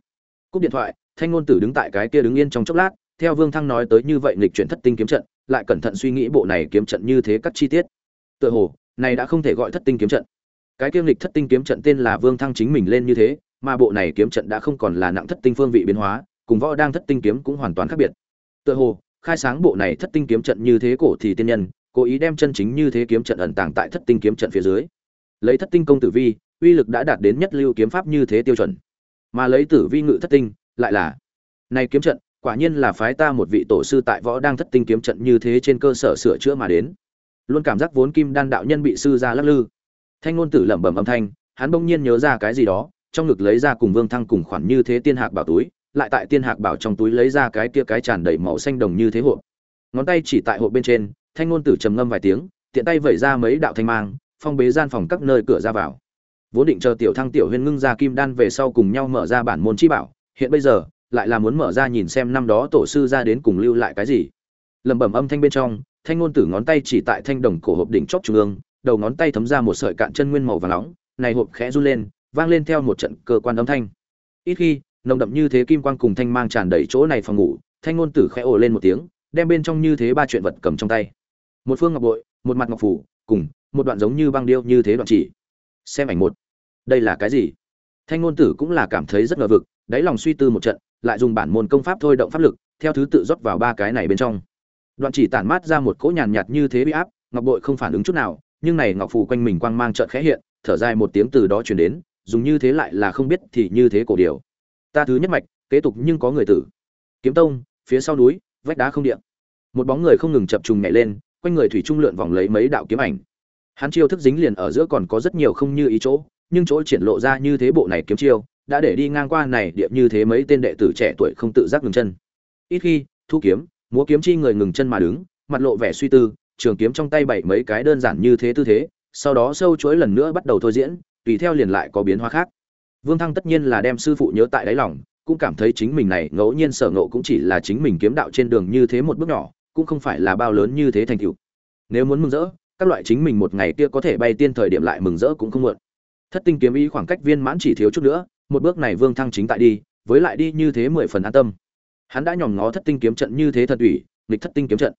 cúp điện thoại, thanh ngôn tử đứng tại cái kia đứng yên trong chốc lát, theo vương thăng nói tới như vậy nghịch chuyển thất tinh kiếm trận, lại cẩn thận suy nghĩ bộ này kiếm trận như thế các chi tiết. Tựa hồ này đã không thể gọi thất tinh kiếm trận. Cái kiêm lịch thất tinh kiếm trận tên là vương thăng chính mình lên như thế, mà bộ này kiếm trận đã không còn là nặng thất tinh phương vị biến hóa, cùng võ đang thất tinh kiếm cũng hoàn toàn khác biệt. Tựa hồ, khai sáng bộ này thất tinh kiếm trận như thế cổ thì tiên nhân, cố ý đem chân chính như thế kiếm trận ẩn tàng tại thất tinh kiếm trận phía dưới. Lấy thất tinh công tử vi, uy lực đã đạt đến nhất lưu kiếm pháp như thế tiêu chuẩn. Mà lấy tử vi ngự thất tinh, lại là, này kiếm trận, quả nhiên là phái ta một vị tổ sư tại võ đang thất tinh kiếm trận như thế trên cơ sở sửa chữa mà đến luôn cảm giác vốn kim đan đạo nhân bị sư gia lắc lư. Thanh ngôn tử lẩm bẩm âm thanh, hắn bỗng nhiên nhớ ra cái gì đó, trong ngực lấy ra cùng vương thăng cùng khoản như thế tiên hạc bảo túi, lại tại tiên hạc bảo trong túi lấy ra cái kia cái tràn đầy màu xanh đồng như thế hộp. Ngón tay chỉ tại hộp bên trên, thanh ngôn tử trầm ngâm vài tiếng, tiện tay vẩy ra mấy đạo thanh mang, phong bế gian phòng các nơi cửa ra vào. Vốn định chờ tiểu thăng tiểu huyên ngưng ra kim đan về sau cùng nhau mở ra bản môn chi bảo, hiện bây giờ, lại là muốn mở ra nhìn xem năm đó tổ sư ra đến cùng lưu lại cái gì lẩm bẩm âm thanh bên trong, thanh ngôn tử ngón tay chỉ tại thanh đồng cổ hộp đỉnh chóp trung ương, đầu ngón tay thấm ra một sợi cạn chân nguyên màu vàng nóng, này hộp khẽ run lên, vang lên theo một trận cơ quan âm thanh. Ít khi, nồng đậm như thế kim quang cùng thanh mang tràn đầy chỗ này phòng ngủ, thanh ngôn tử khẽ ồ lên một tiếng, đem bên trong như thế ba chuyện vật cầm trong tay. Một phương ngọc bội, một mặt ngọc phủ, cùng một đoạn giống như băng điêu như thế đoạn chỉ. Xem ảnh một. Đây là cái gì? Thanh ngôn tử cũng là cảm thấy rất ngờ vực, đáy lòng suy tư một trận, lại dùng bản môn công pháp thôi động pháp lực, theo thứ tự rót vào ba cái này bên trong đoạn chỉ tản mát ra một cỗ nhàn nhạt như thế bị áp, ngọc bội không phản ứng chút nào, nhưng này ngọc phù quanh mình quang mang trợn khẽ hiện, thở dài một tiếng từ đó truyền đến, dùng như thế lại là không biết thì như thế cổ điều ta thứ nhất mạch, kế tục nhưng có người tử. Kiếm tông, phía sau núi, vách đá không điện. Một bóng người không ngừng chập trùng nhảy lên, quanh người thủy trung lượn vòng lấy mấy đạo kiếm ảnh. Hắn chiêu thức dính liền ở giữa còn có rất nhiều không như ý chỗ, nhưng chỗ triển lộ ra như thế bộ này kiếm chiêu, đã để đi ngang qua này điệp như thế mấy tên đệ tử trẻ tuổi không tự giác ngừng chân. Ít khi, thu kiếm múa kiếm chi người ngừng chân mà đứng, mặt lộ vẻ suy tư, trường kiếm trong tay bảy mấy cái đơn giản như thế tư thế, sau đó sâu chuỗi lần nữa bắt đầu thôi diễn, tùy theo liền lại có biến hóa khác. Vương thăng tất nhiên là đem sư phụ nhớ tại đáy lòng, cũng cảm thấy chính mình này ngẫu nhiên sở ngộ cũng chỉ là chính mình kiếm đạo trên đường như thế một bước nhỏ, cũng không phải là bao lớn như thế thành tựu. Nếu muốn mừng rỡ, các loại chính mình một ngày kia có thể bay tiên thời điểm lại mừng rỡ cũng không muộn. Thất tinh kiếm ý khoảng cách viên mãn chỉ thiếu chút nữa, một bước này vương thăng chính tại đi, với lại đi như thế mười phần an tâm hắn đã nhòm ngó thất tinh kiếm trận như thế thật ủy, nghịch thất tinh kiếm trận.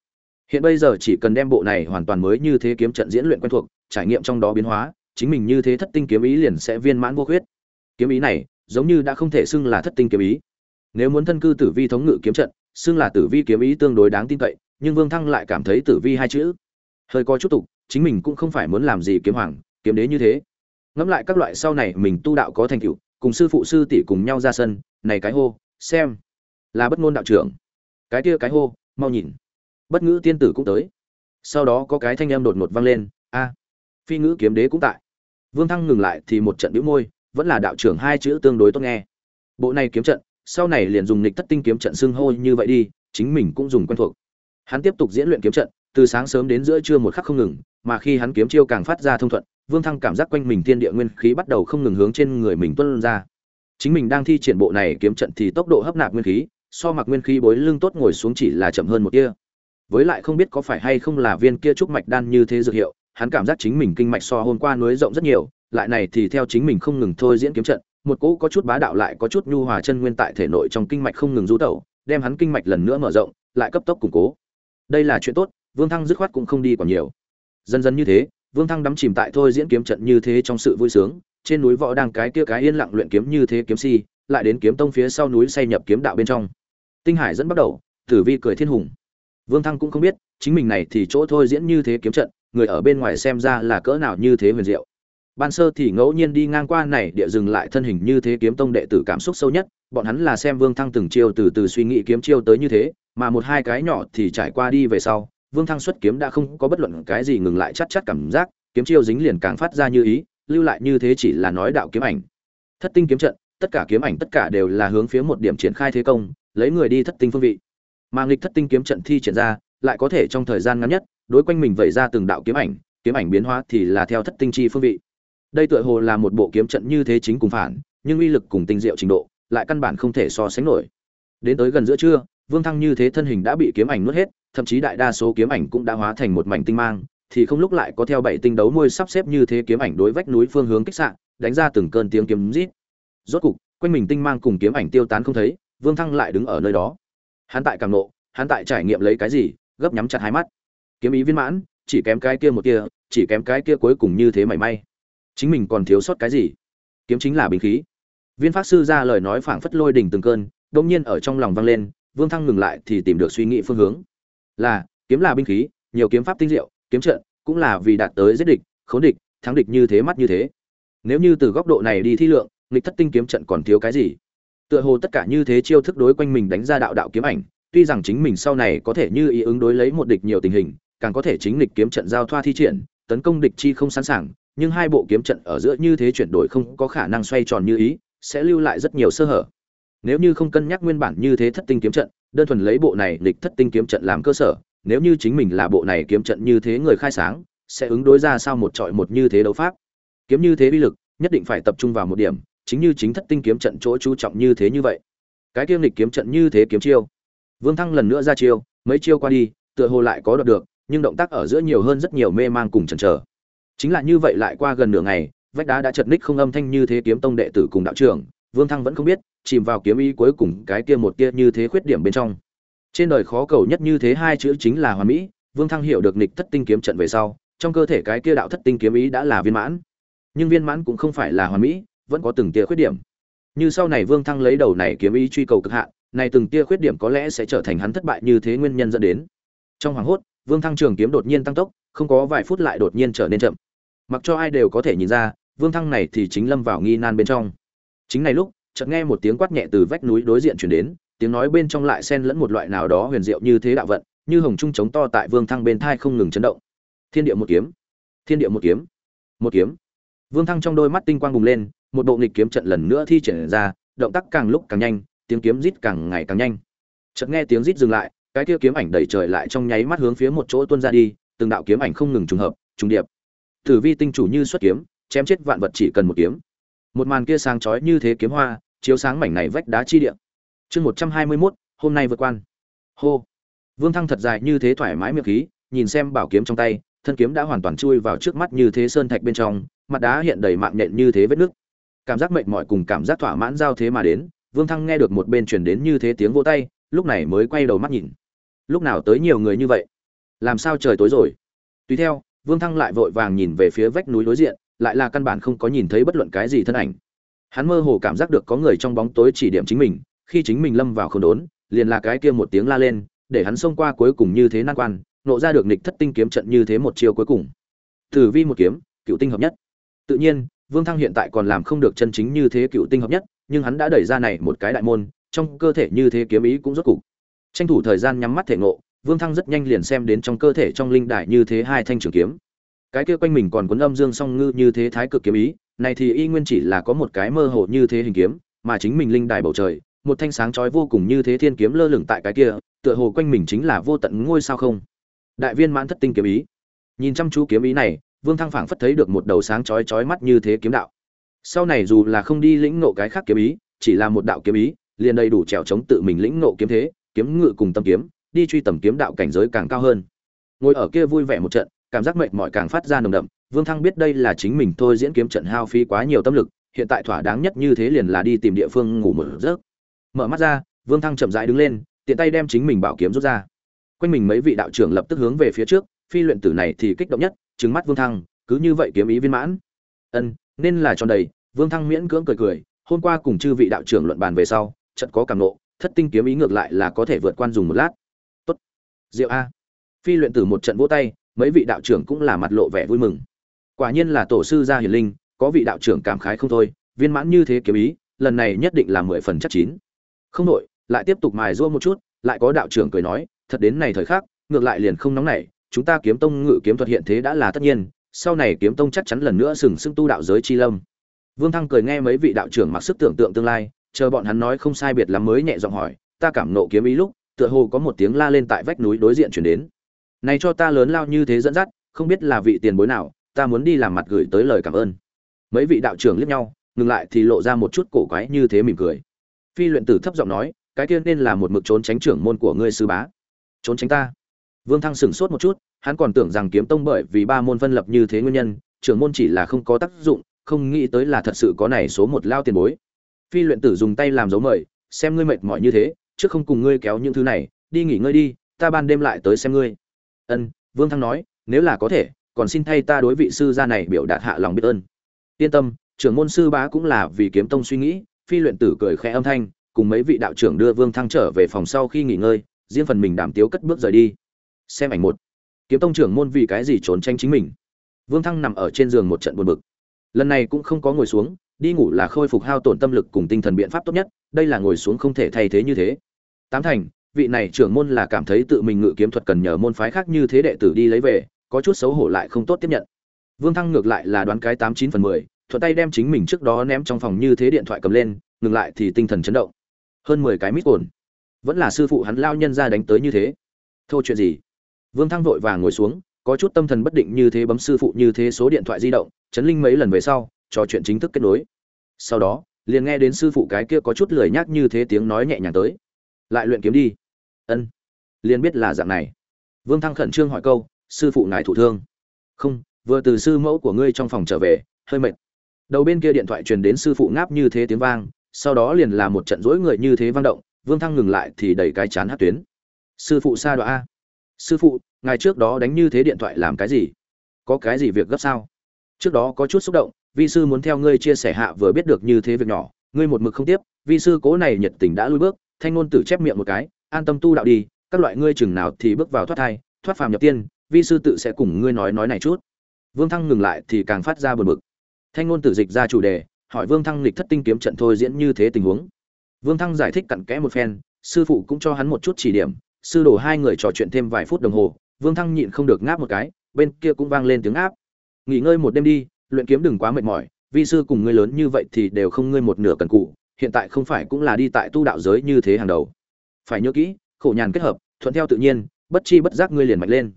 Hiện bây giờ chỉ cần đem bộ này hoàn toàn mới như thế kiếm trận diễn luyện quen thuộc, trải nghiệm trong đó biến hóa, chính mình như thế thất tinh kiếm ý liền sẽ viên mãn vô khuyết. Kiếm ý này, giống như đã không thể xưng là thất tinh kiếm ý. Nếu muốn thân cư tử vi thống ngự kiếm trận, xưng là tử vi kiếm ý tương đối đáng tin cậy, nhưng vương thăng lại cảm thấy tử vi hai chữ hơi có chút tục, chính mình cũng không phải muốn làm gì kiếm hoàng, kiếm đế như thế. Ngẫm lại các loại sau này mình tu đạo có thành tựu, cùng sư phụ sư tỷ cùng nhau ra sân, này cái hô, xem là bất ngôn đạo trưởng. Cái kia cái hô mau nhìn. Bất ngữ tiên tử cũng tới. Sau đó có cái thanh âm đột ngột vang lên a phi ngữ kiếm đế cũng tại. Vương thăng ngừng lại thì một trận bĩu môi vẫn là đạo trưởng hai chữ tương đối tốt nghe. Bộ này kiếm trận sau này liền dùng lịch thất tinh kiếm trận xưng hô như vậy đi chính mình cũng dùng quen thuộc. Hắn tiếp tục diễn luyện kiếm trận từ sáng sớm đến giữa trưa một khắc không ngừng mà khi hắn kiếm chiêu càng phát ra thông thuận Vương Thăng cảm giác quanh mình thiên địa nguyên khí bắt đầu không ngừng hướng trên người mình tuôn ra. Chính mình đang thi triển bộ này kiếm trận thì tốc độ hấp nạp nguyên khí, so mặc nguyên khí bối lưng tốt ngồi xuống chỉ là chậm hơn một tia. Với lại không biết có phải hay không là viên kia trúc mạch đan như thế dược hiệu, hắn cảm giác chính mình kinh mạch so hôm qua núi rộng rất nhiều, lại này thì theo chính mình không ngừng thôi diễn kiếm trận, một cỗ có chút bá đạo lại có chút nhu hòa chân nguyên tại thể nội trong kinh mạch không ngừng rú tẩu, đem hắn kinh mạch lần nữa mở rộng, lại cấp tốc củng cố. Đây là chuyện tốt, Vương Thăng dứt khoát cũng không đi còn nhiều. Dần dần như thế, Vương Thăng đắm chìm tại thôi diễn kiếm trận như thế trong sự vui sướng, trên núi võ đang cái kia cái yên lặng luyện kiếm như thế kiếm si, lại đến kiếm tông phía sau núi say nhập kiếm đạo bên trong. Tinh Hải dẫn bắt đầu, Tử Vi cười thiên hùng. Vương Thăng cũng không biết, chính mình này thì chỗ thôi diễn như thế kiếm trận, người ở bên ngoài xem ra là cỡ nào như thế huyền diệu. Ban sơ thì ngẫu nhiên đi ngang qua này địa dừng lại thân hình như thế kiếm tông đệ tử cảm xúc sâu nhất, bọn hắn là xem Vương Thăng từng chiêu từ từ suy nghĩ kiếm chiêu tới như thế, mà một hai cái nhỏ thì trải qua đi về sau, Vương Thăng xuất kiếm đã không có bất luận cái gì ngừng lại chắc chắt cảm giác, kiếm chiêu dính liền càng phát ra như ý, lưu lại như thế chỉ là nói đạo kiếm ảnh. Thất tinh kiếm trận, tất cả kiếm ảnh tất cả đều là hướng phía một điểm triển khai thế công, lấy người đi thất tinh phương vị. Mà nghịch thất tinh kiếm trận thi triển ra, lại có thể trong thời gian ngắn nhất, đối quanh mình vẩy ra từng đạo kiếm ảnh, kiếm ảnh biến hóa thì là theo thất tinh chi phương vị. Đây tựa hồ là một bộ kiếm trận như thế chính cùng phản, nhưng uy lực cùng tinh diệu trình độ, lại căn bản không thể so sánh nổi. Đến tới gần giữa trưa, Vương Thăng như thế thân hình đã bị kiếm ảnh nuốt hết, thậm chí đại đa số kiếm ảnh cũng đã hóa thành một mảnh tinh mang, thì không lúc lại có theo bảy tinh đấu môi sắp xếp như thế kiếm ảnh đối vách núi phương hướng kích sạn đánh ra từng cơn tiếng kiếm rít. Rốt cục, quanh mình tinh mang cùng kiếm ảnh tiêu tán không thấy, Vương Thăng lại đứng ở nơi đó. Hắn tại càng nộ, hắn tại trải nghiệm lấy cái gì, gấp nhắm chặt hai mắt. Kiếm ý viên mãn, chỉ kém cái kia một kia, chỉ kém cái kia cuối cùng như thế mảy may. Chính mình còn thiếu sót cái gì? Kiếm chính là binh khí. Viên pháp sư ra lời nói phảng phất lôi đỉnh từng cơn, đột nhiên ở trong lòng vang lên, Vương Thăng ngừng lại thì tìm được suy nghĩ phương hướng. Là, kiếm là binh khí, nhiều kiếm pháp tinh diệu, kiếm trận cũng là vì đạt tới giết địch, khốn địch, thắng địch như thế mắt như thế. Nếu như từ góc độ này đi thi lượng, nghịch thất tinh kiếm trận còn thiếu cái gì? Tựa hồ tất cả như thế chiêu thức đối quanh mình đánh ra đạo đạo kiếm ảnh, tuy rằng chính mình sau này có thể như ý ứng đối lấy một địch nhiều tình hình, càng có thể chính địch kiếm trận giao thoa thi triển, tấn công địch chi không sẵn sàng, nhưng hai bộ kiếm trận ở giữa như thế chuyển đổi không có khả năng xoay tròn như ý, sẽ lưu lại rất nhiều sơ hở. Nếu như không cân nhắc nguyên bản như thế thất tinh kiếm trận, đơn thuần lấy bộ này địch thất tinh kiếm trận làm cơ sở, nếu như chính mình là bộ này kiếm trận như thế người khai sáng, sẽ ứng đối ra sao một trọi một như thế đấu pháp. Kiếm như thế uy lực, nhất định phải tập trung vào một điểm, chính như chính thất tinh kiếm trận chỗ chú trọng như thế như vậy. Cái kiếm lịch kiếm trận như thế kiếm chiêu. Vương Thăng lần nữa ra chiêu, mấy chiêu qua đi, tựa hồ lại có đoạt được, nhưng động tác ở giữa nhiều hơn rất nhiều mê mang cùng chần chờ. Chính là như vậy lại qua gần nửa ngày, vách đá đã chật ních không âm thanh như thế kiếm tông đệ tử cùng đạo trưởng, Vương Thăng vẫn không biết, chìm vào kiếm ý cuối cùng cái kia một kia như thế khuyết điểm bên trong. Trên đời khó cầu nhất như thế hai chữ chính là hoàn mỹ, Vương Thăng hiểu được nghịch thất tinh kiếm trận về sau, trong cơ thể cái kia đạo thất tinh kiếm ý đã là viên mãn. Nhưng viên mãn cũng không phải là hoàn mỹ, vẫn có từng tia khuyết điểm. Như sau này Vương Thăng lấy đầu này kiếm ý truy cầu cực hạn, này từng tia khuyết điểm có lẽ sẽ trở thành hắn thất bại như thế nguyên nhân dẫn đến. Trong hoàng hốt, Vương Thăng trường kiếm đột nhiên tăng tốc, không có vài phút lại đột nhiên trở nên chậm. Mặc cho ai đều có thể nhìn ra, Vương Thăng này thì chính lâm vào nghi nan bên trong. Chính này lúc, chợt nghe một tiếng quát nhẹ từ vách núi đối diện truyền đến, tiếng nói bên trong lại xen lẫn một loại nào đó huyền diệu như thế đạo vận, như hồng trung chống to tại Vương Thăng bên thai không ngừng chấn động. Thiên địa một kiếm, thiên địa một kiếm, một kiếm. Vương Thăng trong đôi mắt tinh quang bùng lên, một bộ nghịch kiếm trận lần nữa thi triển ra, động tác càng lúc càng nhanh, tiếng kiếm rít càng ngày càng nhanh. Chợt nghe tiếng rít dừng lại, cái kia kiếm ảnh đẩy trời lại trong nháy mắt hướng phía một chỗ tuôn ra đi, từng đạo kiếm ảnh không ngừng trùng hợp, trùng điệp. Tử vi tinh chủ như xuất kiếm, chém chết vạn vật chỉ cần một kiếm. Một màn kia sáng chói như thế kiếm hoa chiếu sáng mảnh này vách đá chi địa. Chương một trăm hai mươi mốt hôm nay vượt quan. Hô. Vương thăng thật dài như thế thoải mái miệng khí nhìn xem bảo kiếm trong tay thân kiếm đã hoàn toàn chui vào trước mắt như thế sơn thạch bên trong mặt đá hiện đầy mạng nhện như thế vết nước cảm giác mệt mỏi cùng cảm giác thỏa mãn giao thế mà đến, vương thăng nghe được một bên truyền đến như thế tiếng vỗ tay, lúc này mới quay đầu mắt nhìn. Lúc nào tới nhiều người như vậy? Làm sao trời tối rồi? Tùy theo, vương thăng lại vội vàng nhìn về phía vách núi đối diện, lại là căn bản không có nhìn thấy bất luận cái gì thân ảnh. Hắn mơ hồ cảm giác được có người trong bóng tối chỉ điểm chính mình, khi chính mình lâm vào không đốn, liền là cái kia một tiếng la lên, để hắn xông qua cuối cùng như thế nan quan, nộ ra được nịch thất tinh kiếm trận như thế một chiều cuối cùng. Tử vi một kiếm, cựu tinh hợp nhất. Tự nhiên vương thăng hiện tại còn làm không được chân chính như thế cựu tinh hợp nhất, nhưng hắn đã đẩy ra này một cái đại môn, trong cơ thể như thế kiếm ý cũng rốt cục. Tranh thủ thời gian nhắm mắt thể ngộ, vương thăng rất nhanh liền xem đến trong cơ thể trong linh đài như thế hai thanh trường kiếm. Cái kia quanh mình còn cuốn âm dương song ngư như thế thái cực kiếm ý, này thì y nguyên chỉ là có một cái mơ hồ như thế hình kiếm, mà chính mình linh đài bầu trời, một thanh sáng chói vô cùng như thế thiên kiếm lơ lửng tại cái kia, tựa hồ quanh mình chính là vô tận ngôi sao không. Đại viên mãn thất tinh kiếm ý. Nhìn chăm chú kiếm ý này vương thăng phảng phất thấy được một đầu sáng chói chói mắt như thế kiếm đạo. Sau này dù là không đi lĩnh ngộ cái khác kiếm ý, chỉ là một đạo kiếm ý, liền đầy đủ trèo chống tự mình lĩnh ngộ kiếm thế, kiếm ngự cùng tâm kiếm, đi truy tầm kiếm đạo cảnh giới càng cao hơn. Ngồi ở kia vui vẻ một trận, cảm giác mệt mỏi càng phát ra nồng đậm, vương thăng biết đây là chính mình thôi diễn kiếm trận hao phí quá nhiều tâm lực, hiện tại thỏa đáng nhất như thế liền là đi tìm địa phương ngủ một giấc. Mở mắt ra, vương thăng chậm rãi đứng lên, tiện tay đem chính mình bảo kiếm rút ra. Quanh mình mấy vị đạo trưởng lập tức hướng về phía trước, phi luyện tử này thì kích động nhất trừng mắt vương thăng, cứ như vậy kiếm ý viên mãn. Ân, nên là tròn đầy, vương thăng miễn cưỡng cười cười, hôm qua cùng chư vị đạo trưởng luận bàn về sau trận có cảm nộ, thất tinh kiếm ý ngược lại là có thể vượt quan dùng một lát. Tốt. Diệu a. Phi luyện tử một trận vỗ tay, mấy vị đạo trưởng cũng là mặt lộ vẻ vui mừng. Quả nhiên là tổ sư gia hiền linh, có vị đạo trưởng cảm khái không thôi, viên mãn như thế kiếm ý, lần này nhất định là mười phần chắc chín. Không đổi lại tiếp tục mài giũa một chút, lại có đạo trưởng cười nói, thật đến này thời khắc, ngược lại liền không nóng nảy chúng ta kiếm tông ngự kiếm thuật hiện thế đã là tất nhiên, sau này kiếm tông chắc chắn lần nữa sừng sững tu đạo giới chi lâm. Vương thăng cười nghe mấy vị đạo trưởng mặc sức tưởng tượng tương lai, chờ bọn hắn nói không sai biệt lắm mới nhẹ giọng hỏi, ta cảm nộ kiếm ý lúc, tựa hồ có một tiếng la lên tại vách núi đối diện chuyển đến. Này cho ta lớn lao như thế dẫn dắt, không biết là vị tiền bối nào, ta muốn đi làm mặt gửi tới lời cảm ơn. Mấy vị đạo trưởng liếc nhau, ngừng lại thì lộ ra một chút cổ quái như thế mỉm cười. Phi luyện tử thấp giọng nói, cái tiên nên là một mực trốn tránh trưởng môn của ngươi sư bá. Trốn tránh ta? Vương thăng sửng sốt một chút, hắn còn tưởng rằng kiếm tông bởi vì ba môn phân lập như thế nguyên nhân, trưởng môn chỉ là không có tác dụng, không nghĩ tới là thật sự có này số một lao tiền bối. Phi luyện tử dùng tay làm dấu mời, xem ngươi mệt mỏi như thế, chứ không cùng ngươi kéo những thứ này, đi nghỉ ngơi đi, ta ban đêm lại tới xem ngươi. Ân, vương thăng nói, nếu là có thể, còn xin thay ta đối vị sư gia này biểu đạt hạ lòng biết ơn. Yên tâm, trưởng môn sư bá cũng là vì kiếm tông suy nghĩ, phi luyện tử cười khẽ âm thanh, cùng mấy vị đạo trưởng đưa vương thăng trở về phòng sau khi nghỉ ngơi, riêng phần mình đảm tiếu cất bước rời đi xem ảnh một. Kiếm tông trưởng môn vì cái gì trốn tranh chính mình? Vương thăng nằm ở trên giường một trận buồn bực. Lần này cũng không có ngồi xuống, đi ngủ là khôi phục hao tổn tâm lực cùng tinh thần biện pháp tốt nhất, đây là ngồi xuống không thể thay thế như thế. Tám thành, vị này trưởng môn là cảm thấy tự mình ngự kiếm thuật cần nhờ môn phái khác như thế đệ tử đi lấy về, có chút xấu hổ lại không tốt tiếp nhận. Vương thăng ngược lại là đoán cái tám chín phần mười, thuận tay đem chính mình trước đó ném trong phòng như thế điện thoại cầm lên, ngừng lại thì tinh thần chấn động. Hơn mười cái mít ổn vẫn là sư phụ hắn lao nhân ra đánh tới như thế. Thô chuyện gì? Vương thăng vội vàng ngồi xuống, có chút tâm thần bất định như thế bấm sư phụ như thế số điện thoại di động, chấn linh mấy lần về sau, trò chuyện chính thức kết nối. Sau đó, liền nghe đến sư phụ cái kia có chút lười nhác như thế tiếng nói nhẹ nhàng tới. Lại luyện kiếm đi. Ân, liền biết là dạng này. Vương thăng khẩn trương hỏi câu, sư phụ ngài thủ thương. Không, vừa từ sư mẫu của ngươi trong phòng trở về, hơi mệt. Đầu bên kia điện thoại truyền đến sư phụ ngáp như thế tiếng vang, sau đó liền là một trận rỗi người như thế vang động, vương thăng ngừng lại thì đẩy cái chán hát tuyến. Sư phụ xa đoạn a sư phụ, ngài trước đó đánh như thế điện thoại làm cái gì? Có cái gì việc gấp sao? Trước đó có chút xúc động, vi sư muốn theo ngươi chia sẻ hạ vừa biết được như thế việc nhỏ, ngươi một mực không tiếp, vi sư cố này nhiệt tình đã lui bước, thanh ngôn tử chép miệng một cái, an tâm tu đạo đi, các loại ngươi chừng nào thì bước vào thoát thai, thoát phàm nhập tiên, vi sư tự sẽ cùng ngươi nói nói này chút. Vương thăng ngừng lại thì càng phát ra buồn bực. Thanh ngôn tử dịch ra chủ đề, hỏi vương thăng lịch thất tinh kiếm trận thôi diễn như thế tình huống. Vương thăng giải thích cặn kẽ một phen, sư phụ cũng cho hắn một chút chỉ điểm sư đồ hai người trò chuyện thêm vài phút đồng hồ, vương thăng nhịn không được ngáp một cái, bên kia cũng vang lên tiếng áp nghỉ ngơi một đêm đi, luyện kiếm đừng quá mệt mỏi, vi sư cùng ngươi lớn như vậy thì đều không ngươi một nửa cần cụ hiện tại không phải cũng là đi tại tu đạo giới như thế hàng đầu. Phải nhớ kỹ, khổ nhàn kết hợp, thuận theo tự nhiên, bất chi bất giác ngươi liền mạnh lên.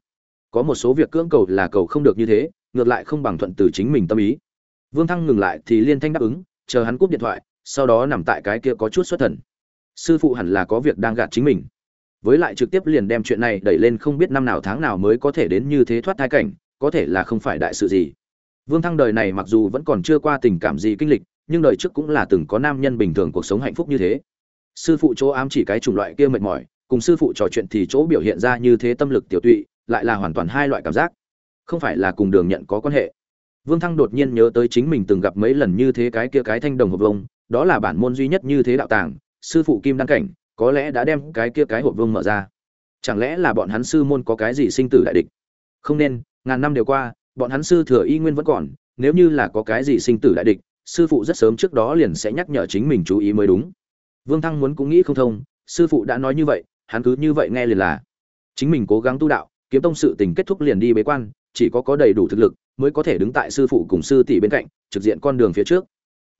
Có một số việc cưỡng cầu là cầu không được như thế, ngược lại không bằng thuận từ chính mình tâm ý. Vương thăng ngừng lại thì liên thanh đáp ứng, chờ hắn cúp điện thoại, sau đó nằm tại cái kia có chút xuất thần. Sư phụ hẳn là có việc đang gạt chính mình với lại trực tiếp liền đem chuyện này đẩy lên không biết năm nào tháng nào mới có thể đến như thế thoát thai cảnh, có thể là không phải đại sự gì. Vương thăng đời này mặc dù vẫn còn chưa qua tình cảm gì kinh lịch, nhưng đời trước cũng là từng có nam nhân bình thường cuộc sống hạnh phúc như thế. Sư phụ chỗ ám chỉ cái chủng loại kia mệt mỏi, cùng sư phụ trò chuyện thì chỗ biểu hiện ra như thế tâm lực tiểu tụy, lại là hoàn toàn hai loại cảm giác. Không phải là cùng đường nhận có quan hệ. Vương thăng đột nhiên nhớ tới chính mình từng gặp mấy lần như thế cái kia cái thanh đồng hộp vông, đó là bản môn duy nhất như thế đạo tàng, sư phụ kim đăng cảnh có lẽ đã đem cái kia cái hộp vương mở ra. Chẳng lẽ là bọn hắn sư môn có cái gì sinh tử đại địch? Không nên, ngàn năm đều qua, bọn hắn sư thừa y nguyên vẫn còn, nếu như là có cái gì sinh tử đại địch, sư phụ rất sớm trước đó liền sẽ nhắc nhở chính mình chú ý mới đúng. Vương thăng muốn cũng nghĩ không thông, sư phụ đã nói như vậy, hắn cứ như vậy nghe liền là. Chính mình cố gắng tu đạo, kiếm tông sự tình kết thúc liền đi bế quan, chỉ có có đầy đủ thực lực, mới có thể đứng tại sư phụ cùng sư tỷ bên cạnh, trực diện con đường phía trước.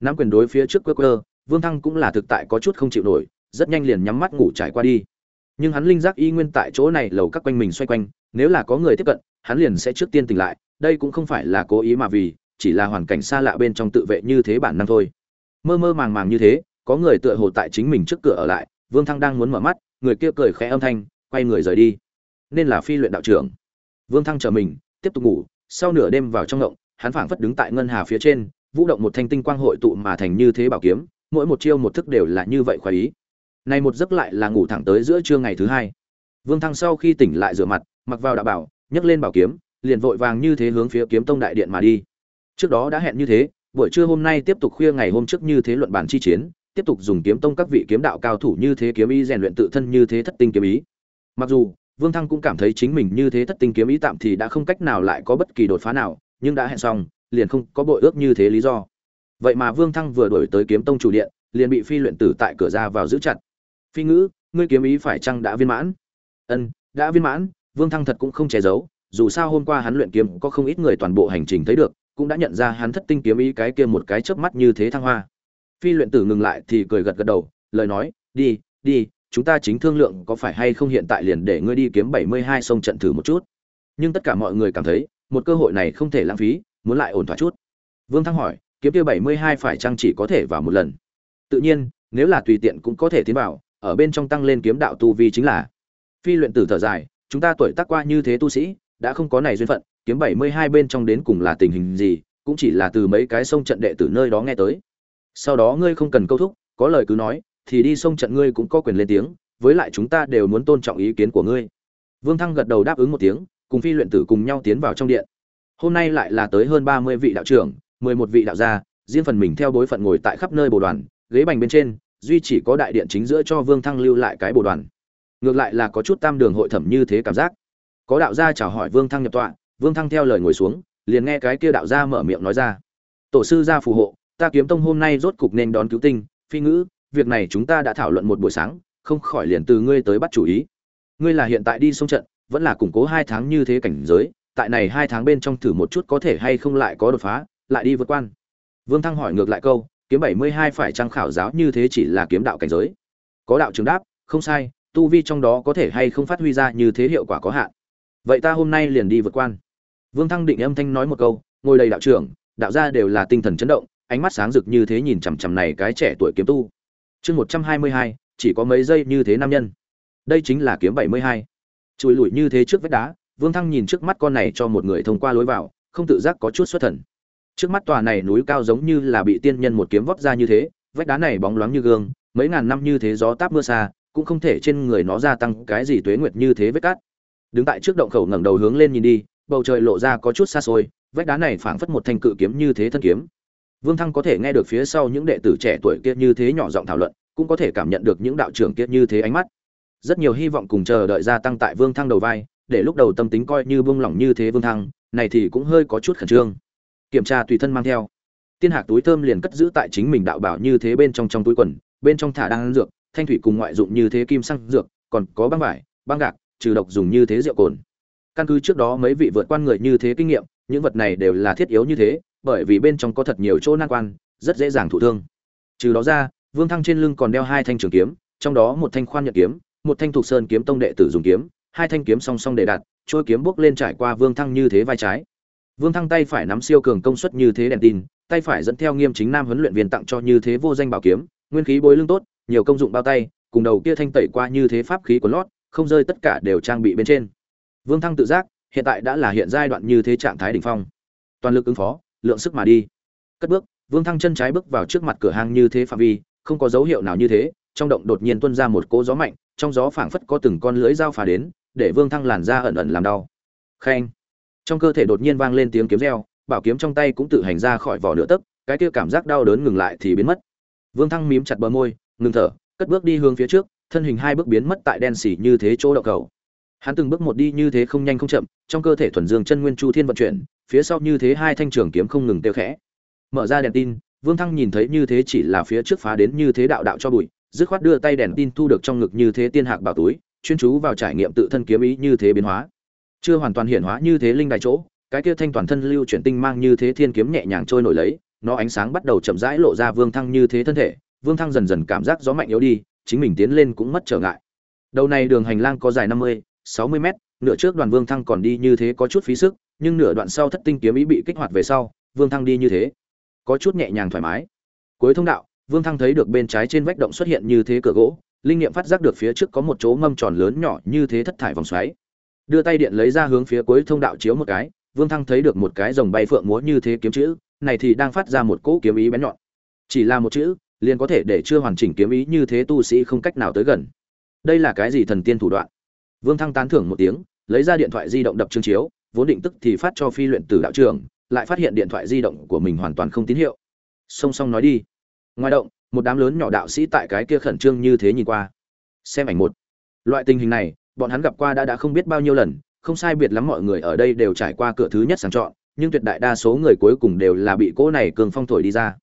Nắm quyền đối phía trước quơ quơ, vương thăng cũng là thực tại có chút không chịu nổi rất nhanh liền nhắm mắt ngủ trải qua đi. Nhưng hắn linh giác y nguyên tại chỗ này lầu các quanh mình xoay quanh, nếu là có người tiếp cận, hắn liền sẽ trước tiên tỉnh lại, đây cũng không phải là cố ý mà vì, chỉ là hoàn cảnh xa lạ bên trong tự vệ như thế bản năng thôi. Mơ mơ màng màng như thế, có người tựa hồ tại chính mình trước cửa ở lại, vương thăng đang muốn mở mắt, người kia cười khẽ âm thanh, quay người rời đi. Nên là phi luyện đạo trưởng. Vương thăng chờ mình, tiếp tục ngủ, sau nửa đêm vào trong ngộng hắn phảng phất đứng tại ngân hà phía trên, vũ động một thanh tinh quang hội tụ mà thành như thế bảo kiếm, mỗi một chiêu một thức đều là như vậy khoái ý này một giấc lại là ngủ thẳng tới giữa trưa ngày thứ hai. Vương thăng sau khi tỉnh lại rửa mặt, mặc vào đạo bảo, nhấc lên bảo kiếm, liền vội vàng như thế hướng phía kiếm tông đại điện mà đi. Trước đó đã hẹn như thế, buổi trưa hôm nay tiếp tục khuya ngày hôm trước như thế luận bản chi chiến, tiếp tục dùng kiếm tông các vị kiếm đạo cao thủ như thế kiếm ý rèn luyện tự thân như thế thất tinh kiếm ý. Mặc dù, vương thăng cũng cảm thấy chính mình như thế thất tinh kiếm ý tạm thì đã không cách nào lại có bất kỳ đột phá nào, nhưng đã hẹn xong, liền không có bội ước như thế lý do. Vậy mà vương thăng vừa đổi tới kiếm tông chủ điện, liền bị phi luyện tử tại cửa ra vào giữ chặt phi ngữ, ngươi kiếm ý phải chăng đã viên mãn? Ân, đã viên mãn, vương thăng thật cũng không che giấu, dù sao hôm qua hắn luyện kiếm có không ít người toàn bộ hành trình thấy được, cũng đã nhận ra hắn thất tinh kiếm ý cái kia một cái chớp mắt như thế thăng hoa. Phi luyện tử ngừng lại thì cười gật gật đầu, lời nói, đi đi, chúng ta chính thương lượng có phải hay không hiện tại liền để ngươi đi kiếm bảy mươi hai sông trận thử một chút. Nhưng tất cả mọi người cảm thấy, một cơ hội này không thể lãng phí, muốn lại ổn thỏa chút. Vương thăng hỏi, kiếm kia bảy mươi hai phải chăng chỉ có thể vào một lần? Tự nhiên, nếu là tùy tiện cũng có thể tiến vào ở bên trong tăng lên kiếm đạo tu vi chính là. Phi luyện tử thở dài, chúng ta tuổi tác qua như thế tu sĩ, đã không có này duyên phận, kiếm bảy mươi hai bên trong đến cùng là tình hình gì, cũng chỉ là từ mấy cái sông trận đệ từ nơi đó nghe tới. Sau đó ngươi không cần câu thúc, có lời cứ nói, thì đi sông trận ngươi cũng có quyền lên tiếng, với lại chúng ta đều muốn tôn trọng ý kiến của ngươi. Vương thăng gật đầu đáp ứng một tiếng, cùng phi luyện tử cùng nhau tiến vào trong điện. Hôm nay lại là tới hơn ba mươi vị đạo trưởng, mười một vị đạo gia, riêng phần mình theo bối phận ngồi tại khắp nơi bồ đoàn, ghế bành bên trên duy chỉ có đại điện chính giữa cho vương thăng lưu lại cái bồ đoàn. Ngược lại là có chút tam đường hội thẩm như thế cảm giác. Có đạo gia chào hỏi vương thăng nhập tọa, vương thăng theo lời ngồi xuống, liền nghe cái kia đạo gia mở miệng nói ra. Tổ sư gia phù hộ, ta kiếm tông hôm nay rốt cục nên đón cứu tinh, phi ngữ, việc này chúng ta đã thảo luận một buổi sáng, không khỏi liền từ ngươi tới bắt chủ ý. Ngươi là hiện tại đi sông trận, vẫn là củng cố hai tháng như thế cảnh giới, tại này hai tháng bên trong thử một chút có thể hay không lại có đột phá, lại đi vượt quan. Vương thăng hỏi ngược lại câu kiếm bảy mươi hai phải trang khảo giáo như thế chỉ là kiếm đạo cảnh giới. Có đạo trường đáp, không sai, tu vi trong đó có thể hay không phát huy ra như thế hiệu quả có hạn. Vậy ta hôm nay liền đi vượt quan. Vương thăng định âm thanh nói một câu, ngồi đầy đạo trưởng, đạo gia đều là tinh thần chấn động, ánh mắt sáng rực như thế nhìn chằm chằm này cái trẻ tuổi kiếm tu. Chương một trăm hai mươi hai, chỉ có mấy giây như thế nam nhân. Đây chính là kiếm bảy mươi hai. Chùi lùi như thế trước vách đá, vương thăng nhìn trước mắt con này cho một người thông qua lối vào, không tự giác có chút xuất thần trước mắt tòa này núi cao giống như là bị tiên nhân một kiếm vót ra như thế, vách đá này bóng loáng như gương, mấy ngàn năm như thế gió táp mưa xa, cũng không thể trên người nó gia tăng cái gì tuế nguyệt như thế vết cát. Đứng tại trước động khẩu ngẩng đầu hướng lên nhìn đi, bầu trời lộ ra có chút xa xôi, vách đá này phảng phất một thanh cự kiếm như thế thân kiếm. Vương thăng có thể nghe được phía sau những đệ tử trẻ tuổi kia như thế nhỏ giọng thảo luận, cũng có thể cảm nhận được những đạo trưởng kia như thế ánh mắt. Rất nhiều hy vọng cùng chờ đợi gia tăng tại vương thăng đầu vai, để lúc đầu tâm tính coi như buông lỏng như thế vương thăng, này thì cũng hơi có chút khẩn trương kiểm tra tùy thân mang theo. Tiên hạc túi thơm liền cất giữ tại chính mình đạo bảo như thế bên trong trong túi quần, bên trong thả đang dược, thanh thủy cùng ngoại dụng như thế kim xăng dược, còn có băng vải, băng gạc, trừ độc dùng như thế rượu cồn. Căn cứ trước đó mấy vị vượt quan người như thế kinh nghiệm, những vật này đều là thiết yếu như thế, bởi vì bên trong có thật nhiều chỗ nan quan, rất dễ dàng thụ thương. Trừ đó ra, vương thăng trên lưng còn đeo hai thanh trường kiếm, trong đó một thanh khoan nhật kiếm, một thanh thuộc sơn kiếm tông đệ tử dùng kiếm, hai thanh kiếm song song để đặt trôi kiếm bước lên trải qua vương thăng như thế vai trái vương thăng tay phải nắm siêu cường công suất như thế đèn tin, tay phải dẫn theo nghiêm chính nam huấn luyện viên tặng cho như thế vô danh bảo kiếm, nguyên khí bối lưng tốt, nhiều công dụng bao tay, cùng đầu kia thanh tẩy qua như thế pháp khí của lót, không rơi tất cả đều trang bị bên trên. Vương thăng tự giác, hiện tại đã là hiện giai đoạn như thế trạng thái đỉnh phong. Toàn lực ứng phó, lượng sức mà đi. Cất bước, vương thăng chân trái bước vào trước mặt cửa hàng như thế phạm vi, không có dấu hiệu nào như thế, trong động đột nhiên tuôn ra một cỗ gió mạnh, trong gió phảng phất có từng con lưỡi dao phá đến, để vương thăng làn ra ẩn ẩn làm đau. Khen trong cơ thể đột nhiên vang lên tiếng kiếm reo, bảo kiếm trong tay cũng tự hành ra khỏi vỏ nửa tấc, cái kia cảm giác đau đớn ngừng lại thì biến mất. Vương thăng mím chặt bờ môi, ngừng thở, cất bước đi hướng phía trước, thân hình hai bước biến mất tại đen xỉ như thế chỗ đậu cầu. Hắn từng bước một đi như thế không nhanh không chậm, trong cơ thể thuần dương chân nguyên chu thiên vận chuyển, phía sau như thế hai thanh trường kiếm không ngừng tiêu khẽ. Mở ra đèn tin, vương thăng nhìn thấy như thế chỉ là phía trước phá đến như thế đạo đạo cho bụi, dứt khoát đưa tay đèn tin thu được trong ngực như thế tiên hạc bảo túi, chuyên chú vào trải nghiệm tự thân kiếm ý như thế biến hóa chưa hoàn toàn hiển hóa như thế linh đại chỗ cái kia thanh toàn thân lưu chuyển tinh mang như thế thiên kiếm nhẹ nhàng trôi nổi lấy nó ánh sáng bắt đầu chậm rãi lộ ra vương thăng như thế thân thể vương thăng dần dần cảm giác gió mạnh yếu đi chính mình tiến lên cũng mất trở ngại đầu này đường hành lang có dài năm mươi sáu mươi mét nửa trước đoàn Vương Thăng còn đi như thế có chút phí sức, nhưng nửa đoạn sau thất tinh kiếm ý bị kích hoạt về sau, Vương Thăng đi như thế, có chút nhẹ nhàng thoải mái. Cuối thông đạo, Vương Thăng thấy được bên trái trên vách động xuất hiện như thế cửa gỗ, linh nghiệm phát giác được phía trước có một chỗ ngâm tròn lớn nhỏ như thế thất thải vòng xoáy. Đưa tay điện lấy ra hướng phía cuối thông đạo chiếu một cái, Vương Thăng thấy được một cái rồng bay phượng múa như thế kiếm chữ, này thì đang phát ra một cỗ kiếm ý bén nhọn. Chỉ là một chữ, liền có thể để chưa hoàn chỉnh kiếm ý như thế tu sĩ không cách nào tới gần. Đây là cái gì thần tiên thủ đoạn? Vương Thăng tán thưởng một tiếng, lấy ra điện thoại di động đập chương chiếu, vốn định tức thì phát cho phi luyện tử đạo trường lại phát hiện điện thoại di động của mình hoàn toàn không tín hiệu. Song song nói đi. Ngoài động, một đám lớn nhỏ đạo sĩ tại cái kia khẩn trương như thế nhìn qua. Xem ảnh một. Loại tình hình này, bọn hắn gặp qua đã đã không biết bao nhiêu lần, không sai biệt lắm mọi người ở đây đều trải qua cửa thứ nhất sàng chọn, nhưng tuyệt đại đa số người cuối cùng đều là bị cỗ này cường phong thổi đi ra.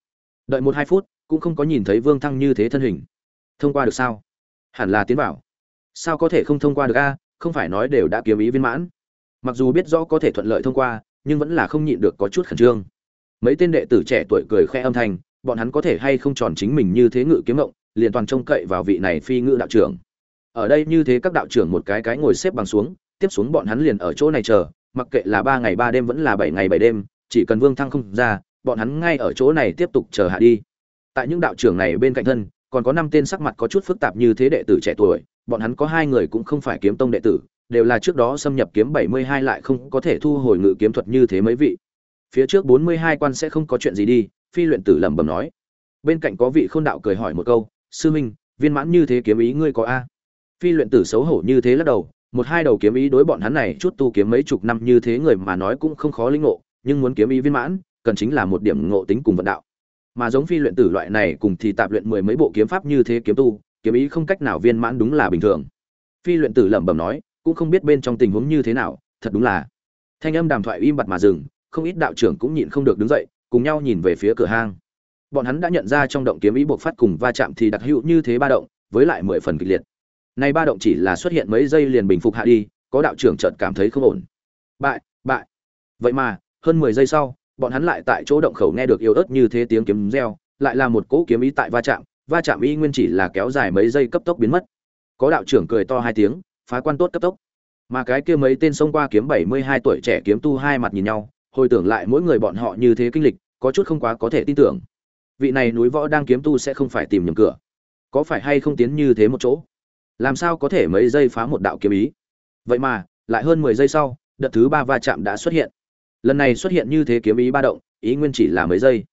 Đợi một hai phút, cũng không có nhìn thấy Vương Thăng như thế thân hình. Thông qua được sao? Hẳn là tiến bảo. Sao có thể không thông qua được a, không phải nói đều đã kiếm ý viên mãn. Mặc dù biết rõ có thể thuận lợi thông qua, nhưng vẫn là không nhịn được có chút khẩn trương. Mấy tên đệ tử trẻ tuổi cười khẽ âm thanh, bọn hắn có thể hay không tròn chính mình như thế ngự kiếm ngộng, liền toàn trông cậy vào vị này phi ngự đạo trưởng. Ở đây như thế các đạo trưởng một cái cái ngồi xếp bằng xuống, tiếp xuống bọn hắn liền ở chỗ này chờ, mặc kệ là ba ngày ba đêm vẫn là bảy ngày bảy đêm, chỉ cần Vương Thăng không ra, bọn hắn ngay ở chỗ này tiếp tục chờ hạ đi. Tại những đạo trưởng này bên cạnh thân, còn có năm tên sắc mặt có chút phức tạp như thế đệ tử trẻ tuổi, bọn hắn có hai người cũng không phải kiếm tông đệ tử, đều là trước đó xâm nhập kiếm 72 lại không có thể thu hồi ngự kiếm thuật như thế mấy vị. Phía trước 42 quan sẽ không có chuyện gì đi, phi luyện tử lẩm bẩm nói. Bên cạnh có vị khôn đạo cười hỏi một câu, sư minh, viên mãn như thế kiếm ý ngươi có a? Phi luyện tử xấu hổ như thế lắc đầu, một hai đầu kiếm ý đối bọn hắn này chút tu kiếm mấy chục năm như thế người mà nói cũng không khó linh ngộ, nhưng muốn kiếm ý viên mãn, cần chính là một điểm ngộ tính cùng vận đạo. Mà giống phi luyện tử loại này cùng thì tạp luyện mười mấy bộ kiếm pháp như thế kiếm tu, kiếm ý không cách nào viên mãn đúng là bình thường. Phi luyện tử lẩm bẩm nói, cũng không biết bên trong tình huống như thế nào, thật đúng là. Thanh âm đàm thoại im bặt mà dừng, không ít đạo trưởng cũng nhịn không được đứng dậy, cùng nhau nhìn về phía cửa hang. Bọn hắn đã nhận ra trong động kiếm ý buộc phát cùng va chạm thì đặc hữu như thế ba động, với lại mười phần kịch liệt. Này ba động chỉ là xuất hiện mấy giây liền bình phục hạ đi, có đạo trưởng chợt cảm thấy không ổn. Bại, bại. Vậy mà, hơn 10 giây sau, bọn hắn lại tại chỗ động khẩu nghe được yếu ớt như thế tiếng kiếm reo, lại là một cỗ kiếm ý tại va chạm, va chạm y nguyên chỉ là kéo dài mấy giây cấp tốc biến mất. Có đạo trưởng cười to hai tiếng, phá quan tốt cấp tốc. Mà cái kia mấy tên xông qua kiếm 72 tuổi trẻ kiếm tu hai mặt nhìn nhau, hồi tưởng lại mỗi người bọn họ như thế kinh lịch, có chút không quá có thể tin tưởng. Vị này núi võ đang kiếm tu sẽ không phải tìm nhầm cửa. Có phải hay không tiến như thế một chỗ? Làm sao có thể mấy giây phá một đạo kiếm ý? Vậy mà, lại hơn mười giây sau, đợt thứ ba va chạm đã xuất hiện. Lần này xuất hiện như thế kiếm ý ba động, ý nguyên chỉ là mấy giây.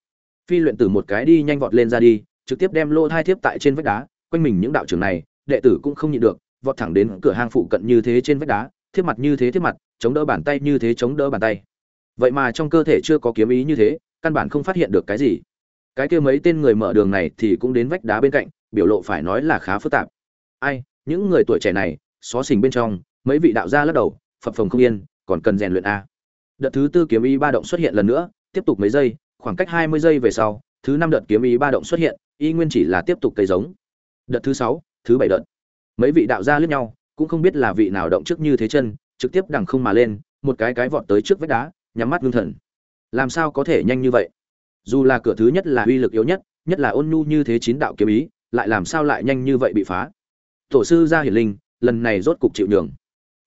Phi luyện tử một cái đi nhanh vọt lên ra đi, trực tiếp đem lô thai thiếp tại trên vách đá, quanh mình những đạo trưởng này, đệ tử cũng không nhịn được, vọt thẳng đến cửa hang phụ cận như thế trên vách đá, thiếp mặt như thế thiếp mặt, chống đỡ bàn tay như thế chống đỡ bàn tay. Vậy mà trong cơ thể chưa có kiếm ý như thế, căn bản không phát hiện được cái gì. Cái kia mấy tên người mở đường này thì cũng đến vách đá bên cạnh, biểu lộ phải nói là khá phức tạp. Ai? Những người tuổi trẻ này, xó xỉnh bên trong, mấy vị đạo gia lắc đầu, phập phồng không yên, còn cần rèn luyện a đợt thứ tư kiếm ý ba động xuất hiện lần nữa, tiếp tục mấy giây, khoảng cách hai mươi giây về sau, thứ năm đợt kiếm ý ba động xuất hiện, y nguyên chỉ là tiếp tục cây giống. Đợt thứ sáu, thứ bảy đợt. Mấy vị đạo gia lướt nhau, cũng không biết là vị nào động trước như thế chân, trực tiếp đằng không mà lên, một cái cái vọt tới trước vách đá, nhắm mắt ngưng thần. Làm sao có thể nhanh như vậy? Dù là cửa thứ nhất là uy lực yếu nhất nhất là ôn nhu như thế chín đạo kiếm ý, lại làm sao lại nhanh như vậy bị phá? Tổ sư gia hiển linh, lần này rốt cục chịu nhường.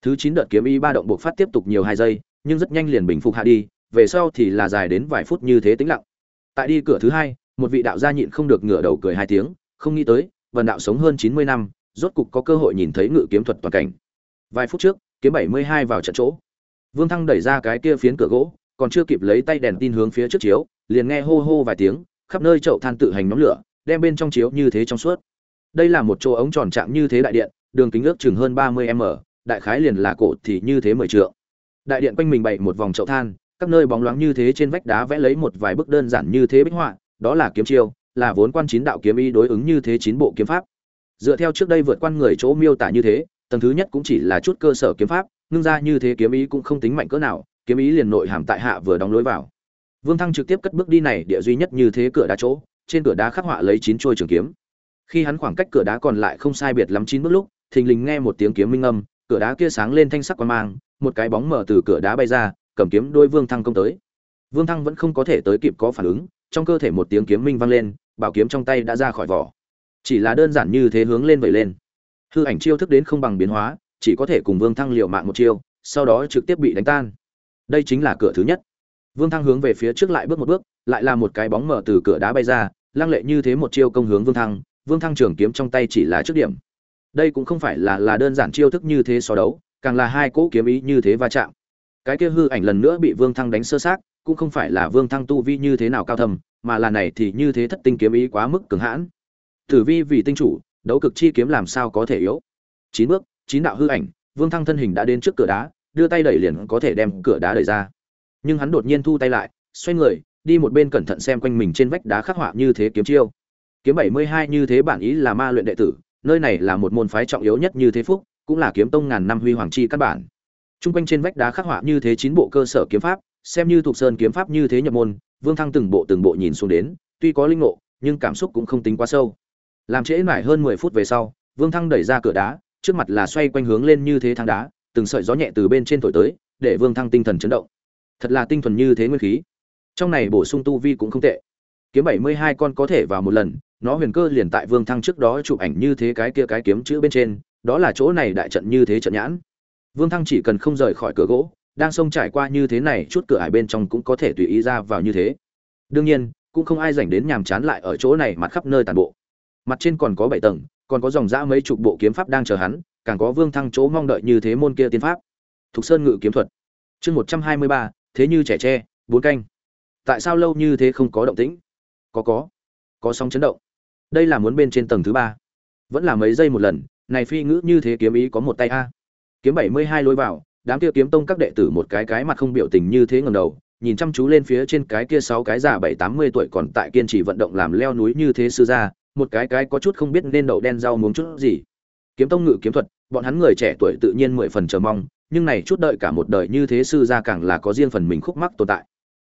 Thứ chín đợt kiếm y ba động buộc phát tiếp tục nhiều hai giây, nhưng rất nhanh liền bình phục hạ đi, về sau thì là dài đến vài phút như thế tĩnh lặng. Tại đi cửa thứ hai, một vị đạo gia nhịn không được ngửa đầu cười hai tiếng, không nghĩ tới, vần đạo sống hơn chín mươi năm, rốt cục có cơ hội nhìn thấy ngự kiếm thuật toàn cảnh. Vài phút trước, kiếm bảy mươi hai vào trận chỗ. Vương thăng đẩy ra cái kia phiến cửa gỗ, còn chưa kịp lấy tay đèn tin hướng phía trước chiếu, liền nghe hô hô vài tiếng, khắp nơi chậu than tự hành nóng lửa, đem bên trong chiếu như thế trong suốt đây là một chỗ ống tròn trạng như thế đại điện, đường kính ước chừng hơn ba mươi m, đại khái liền là cổ thì như thế mười trượng. Đại điện quanh mình bày một vòng chậu than, các nơi bóng loáng như thế trên vách đá vẽ lấy một vài bức đơn giản như thế bích họa, đó là kiếm chiêu, là vốn quan chín đạo kiếm y đối ứng như thế chín bộ kiếm pháp. Dựa theo trước đây vượt quan người chỗ miêu tả như thế, tầng thứ nhất cũng chỉ là chút cơ sở kiếm pháp ngưng ra như thế kiếm ý cũng không tính mạnh cỡ nào, kiếm ý liền nội hàm tại hạ vừa đóng lối vào. Vương thăng trực tiếp cất bước đi này, địa duy nhất như thế cửa đá chỗ, trên cửa đá khắc họa lấy chín trôi trường kiếm khi hắn khoảng cách cửa đá còn lại không sai biệt lắm chín bước lúc thình lình nghe một tiếng kiếm minh âm cửa đá kia sáng lên thanh sắc quan mang một cái bóng mở từ cửa đá bay ra cầm kiếm đôi vương thăng công tới vương thăng vẫn không có thể tới kịp có phản ứng trong cơ thể một tiếng kiếm minh vang lên bảo kiếm trong tay đã ra khỏi vỏ chỉ là đơn giản như thế hướng lên vẩy lên hư ảnh chiêu thức đến không bằng biến hóa chỉ có thể cùng Vương Thăng liều mạng một chiêu, sau đó trực tiếp bị đánh tan. Đây chính là cửa thứ nhất. Vương Thăng hướng về phía trước lại bước một bước, lại là một cái bóng mở từ cửa đá bay ra, lăng lệ như thế một chiêu công hướng Vương Thăng, Vương Thăng trường kiếm trong tay chỉ là trước điểm. Đây cũng không phải là là đơn giản chiêu thức như thế so đấu, càng là hai cỗ kiếm ý như thế va chạm. Cái kia hư ảnh lần nữa bị Vương Thăng đánh sơ xác, cũng không phải là Vương Thăng tu vi như thế nào cao thầm, mà là này thì như thế thất tinh kiếm ý quá mức cường hãn. Tử vi vì tinh chủ, đấu cực chi kiếm làm sao có thể yếu. Chín bước, chín đạo hư ảnh, Vương Thăng thân hình đã đến trước cửa đá, đưa tay đẩy liền có thể đem cửa đá đẩy ra. Nhưng hắn đột nhiên thu tay lại, xoay người, đi một bên cẩn thận xem quanh mình trên vách đá khắc họa như thế kiếm chiêu. Kiếm 72 như thế bản ý là ma luyện đệ tử, nơi này là một môn phái trọng yếu nhất như thế phúc, cũng là kiếm tông ngàn năm huy hoàng chi căn bản. Trung quanh trên vách đá khắc họa như thế chín bộ cơ sở kiếm pháp, xem như thuộc sơn kiếm pháp như thế nhập môn, Vương Thăng từng bộ từng bộ nhìn xuống đến, tuy có linh ngộ, nhưng cảm xúc cũng không tính quá sâu. Làm trễ mãi hơn 10 phút về sau, Vương Thăng đẩy ra cửa đá, trước mặt là xoay quanh hướng lên như thế thang đá, từng sợi gió nhẹ từ bên trên thổi tới, để Vương Thăng tinh thần chấn động. Thật là tinh thuần như thế nguyên khí. Trong này bổ sung tu vi cũng không tệ. Kiếm 72 con có thể vào một lần, nó huyền cơ liền tại Vương Thăng trước đó chụp ảnh như thế cái kia cái kiếm chữ bên trên, đó là chỗ này đại trận như thế trận nhãn. Vương Thăng chỉ cần không rời khỏi cửa gỗ, đang xông trải qua như thế này chút cửa ải bên trong cũng có thể tùy ý ra vào như thế. Đương nhiên, cũng không ai dành đến nhàm chán lại ở chỗ này mặt khắp nơi tàn bộ. Mặt trên còn có bảy tầng, còn có dòng dã mấy chục bộ kiếm pháp đang chờ hắn, càng có Vương Thăng chỗ mong đợi như thế môn kia tiên pháp. Thục Sơn Ngự kiếm thuật. Chương 123, thế như trẻ tre, bốn canh. Tại sao lâu như thế không có động tĩnh? Có có, có sóng chấn động. Đây là muốn bên trên tầng thứ ba. Vẫn là mấy giây một lần, này phi ngữ như thế kiếm ý có một tay a. Kiếm 72 lối vào, đám kia kiếm tông các đệ tử một cái cái mặt không biểu tình như thế ngầm đầu, nhìn chăm chú lên phía trên cái kia sáu cái già bảy tám mươi tuổi còn tại kiên trì vận động làm leo núi như thế sư gia, một cái cái có chút không biết nên đậu đen rau muống chút gì. Kiếm tông ngự kiếm thuật, bọn hắn người trẻ tuổi tự nhiên mười phần chờ mong, nhưng này chút đợi cả một đời như thế sư gia càng là có riêng phần mình khúc mắc tồn tại.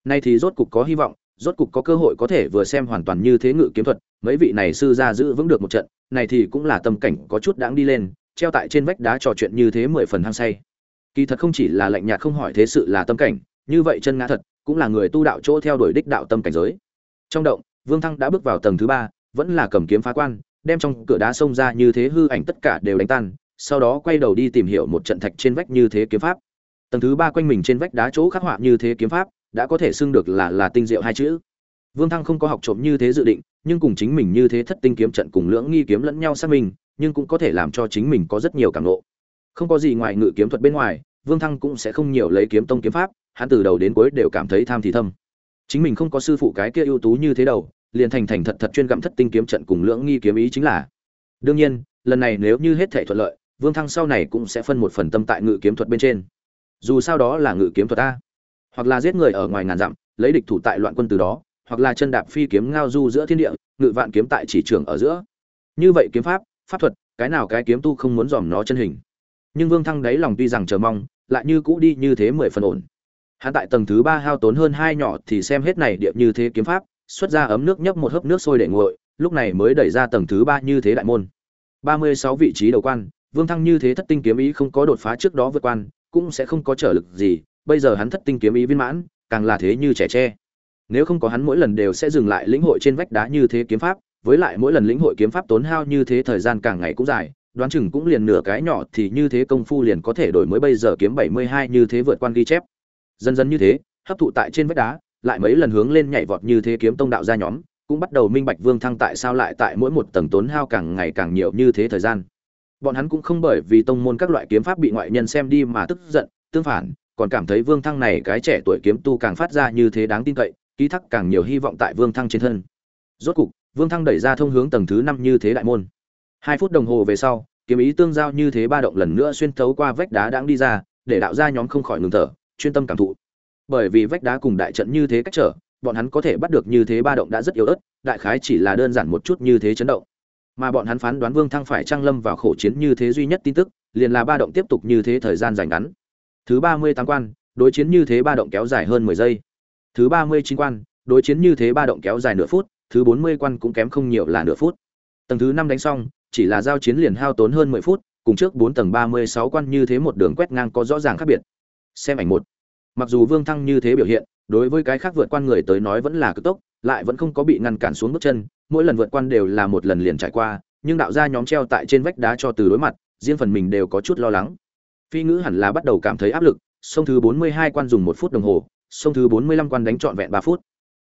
Nay thì rốt cục có hy vọng, rốt cục có cơ hội có thể vừa xem hoàn toàn như thế ngự kiếm thuật, mấy vị này sư gia giữ vững được một trận, này thì cũng là tâm cảnh có chút đáng đi lên, treo tại trên vách đá trò chuyện như thế mười phần hăng say. Kỳ thật không chỉ là lạnh nhạt không hỏi thế sự là tâm cảnh, như vậy chân ngã thật, cũng là người tu đạo chỗ theo đuổi đích đạo tâm cảnh giới. Trong động, Vương Thăng đã bước vào tầng thứ ba, vẫn là cầm kiếm phá quan, đem trong cửa đá xông ra như thế hư ảnh tất cả đều đánh tan, sau đó quay đầu đi tìm hiểu một trận thạch trên vách như thế kiếm pháp. Tầng thứ ba quanh mình trên vách đá chỗ khắc họa như thế kiếm pháp, đã có thể xưng được là là tinh diệu hai chữ. Vương Thăng không có học trộm như thế dự định, nhưng cùng chính mình như thế thất tinh kiếm trận cùng lưỡng nghi kiếm lẫn nhau xác minh, nhưng cũng có thể làm cho chính mình có rất nhiều cảm ngộ. Không có gì ngoài ngự kiếm thuật bên ngoài, Vương Thăng cũng sẽ không nhiều lấy kiếm tông kiếm pháp, hắn từ đầu đến cuối đều cảm thấy tham thì thâm. Chính mình không có sư phụ cái kia ưu tú như thế đâu, liền thành thành thật thật chuyên gặm thất tinh kiếm trận cùng lưỡng nghi kiếm ý chính là. Đương nhiên, lần này nếu như hết thảy thuận lợi, Vương Thăng sau này cũng sẽ phân một phần tâm tại ngự kiếm thuật bên trên. Dù sao đó là ngự kiếm thuật a, hoặc là giết người ở ngoài ngàn dặm, lấy địch thủ tại loạn quân từ đó, hoặc là chân đạp phi kiếm ngao du giữa thiên địa, ngự vạn kiếm tại chỉ trường ở giữa. Như vậy kiếm pháp, pháp thuật, cái nào cái kiếm tu không muốn dòm nó chân hình. Nhưng Vương Thăng đáy lòng tuy rằng chờ mong, lại như cũ đi như thế mười phần ổn. Hắn tại tầng thứ ba hao tốn hơn hai nhỏ thì xem hết này điệp như thế kiếm pháp, xuất ra ấm nước nhấp một hớp nước sôi để nguội, lúc này mới đẩy ra tầng thứ ba như thế đại môn. ba mươi sáu vị trí đầu quan, Vương Thăng như thế thất tinh kiếm ý không có đột phá trước đó vượt quan, cũng sẽ không có trở lực gì, bây giờ hắn thất tinh kiếm ý viên mãn, càng là thế như trẻ tre. Nếu không có hắn mỗi lần đều sẽ dừng lại lĩnh hội trên vách đá như thế kiếm pháp, với lại mỗi lần lĩnh hội kiếm pháp tốn hao như thế thời gian càng ngày cũng dài, đoán chừng cũng liền nửa cái nhỏ thì như thế công phu liền có thể đổi mới bây giờ kiếm 72 như thế vượt quan ghi chép. Dần dần như thế, hấp thụ tại trên vách đá, lại mấy lần hướng lên nhảy vọt như thế kiếm tông đạo ra nhóm, cũng bắt đầu minh bạch Vương Thăng tại sao lại tại mỗi một tầng tốn hao càng ngày càng nhiều như thế thời gian. Bọn hắn cũng không bởi vì tông môn các loại kiếm pháp bị ngoại nhân xem đi mà tức giận, tương phản, còn cảm thấy Vương Thăng này cái trẻ tuổi kiếm tu càng phát ra như thế đáng tin cậy, ký thác càng nhiều hy vọng tại Vương Thăng trên thân. Rốt cục, Vương Thăng đẩy ra thông hướng tầng thứ năm như thế đại môn. Hai phút đồng hồ về sau, kiếm ý tương giao như thế ba động lần nữa xuyên thấu qua vách đá đang đi ra, để đạo gia nhóm không khỏi ngừng thở, chuyên tâm cảm thụ. Bởi vì vách đá cùng đại trận như thế cách trở, bọn hắn có thể bắt được như thế ba động đã rất yếu ớt, đại khái chỉ là đơn giản một chút như thế chấn động. Mà bọn hắn phán đoán Vương Thăng phải trang lâm vào khổ chiến như thế duy nhất tin tức, liền là ba động tiếp tục như thế thời gian dài ngắn. Thứ ba mươi tám quan, đối chiến như thế ba động kéo dài hơn mười giây. Thứ ba mươi chín quan, đối chiến như thế ba động kéo dài nửa phút, thứ bốn mươi quan cũng kém không nhiều là nửa phút. Tầng thứ năm đánh xong, chỉ là giao chiến liền hao tốn hơn mười phút, cùng trước bốn tầng ba mươi sáu quan như thế một đường quét ngang có rõ ràng khác biệt. Xem ảnh một. Mặc dù Vương Thăng như thế biểu hiện, đối với cái khác vượt quan người tới nói vẫn là cực tốc, lại vẫn không có bị ngăn cản xuống bước chân, mỗi lần vượt quan đều là một lần liền trải qua, nhưng đạo gia nhóm treo tại trên vách đá cho từ đối mặt, riêng phần mình đều có chút lo lắng phi ngữ hẳn là bắt đầu cảm thấy áp lực, sông thứ bốn mươi hai quan dùng một phút đồng hồ, sông thứ bốn mươi lăm quan đánh trọn vẹn ba phút.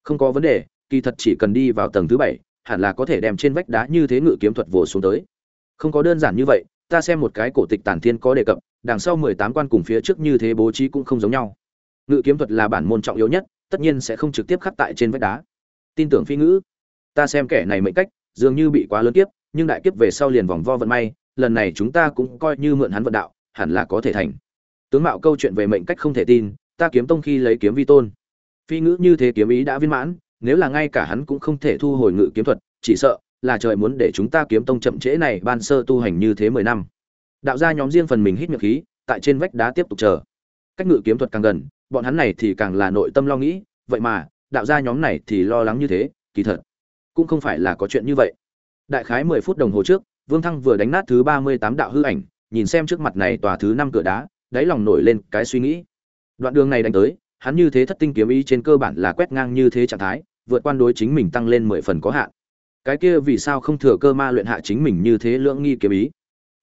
Không có vấn đề, kỳ thật chỉ cần đi vào tầng thứ bảy, hẳn là có thể đem trên vách đá như thế ngự kiếm thuật vồ xuống tới. Không có đơn giản như vậy, ta xem một cái cổ tịch tản thiên có đề cập, đằng sau mười tám quan cùng phía trước như thế bố trí cũng không giống nhau. Ngự kiếm thuật là bản môn trọng yếu nhất, tất nhiên sẽ không trực tiếp khắc tại trên vách đá. Tin tưởng phi ngữ. Ta xem kẻ này mệnh cách, dường như bị quá lớn kiếp, nhưng đại kiếp về sau liền vòng vo vận may, lần này chúng ta cũng coi như mượn hắn vận đạo hẳn là có thể thành. Tướng mạo câu chuyện về mệnh cách không thể tin, ta kiếm tông khi lấy kiếm vi tôn. Phi ngữ như thế kiếm ý đã viên mãn, nếu là ngay cả hắn cũng không thể thu hồi ngự kiếm thuật, chỉ sợ là trời muốn để chúng ta kiếm tông chậm trễ này ban sơ tu hành như thế mười năm. Đạo gia nhóm riêng phần mình hít miệng khí, tại trên vách đá tiếp tục chờ. Cách ngự kiếm thuật càng gần, bọn hắn này thì càng là nội tâm lo nghĩ, vậy mà, đạo gia nhóm này thì lo lắng như thế, kỳ thật, cũng không phải là có chuyện như vậy. Đại khái mười phút đồng hồ trước, vương thăng vừa đánh nát thứ ba mươi tám đạo hư ảnh nhìn xem trước mặt này tòa thứ năm cửa đá, đáy lòng nổi lên cái suy nghĩ. Đoạn đường này đánh tới, hắn như thế thất tinh kiếm ý trên cơ bản là quét ngang như thế trạng thái, vượt quan đối chính mình tăng lên mười phần có hạn. Cái kia vì sao không thừa cơ ma luyện hạ chính mình như thế lưỡng nghi kiếm ý?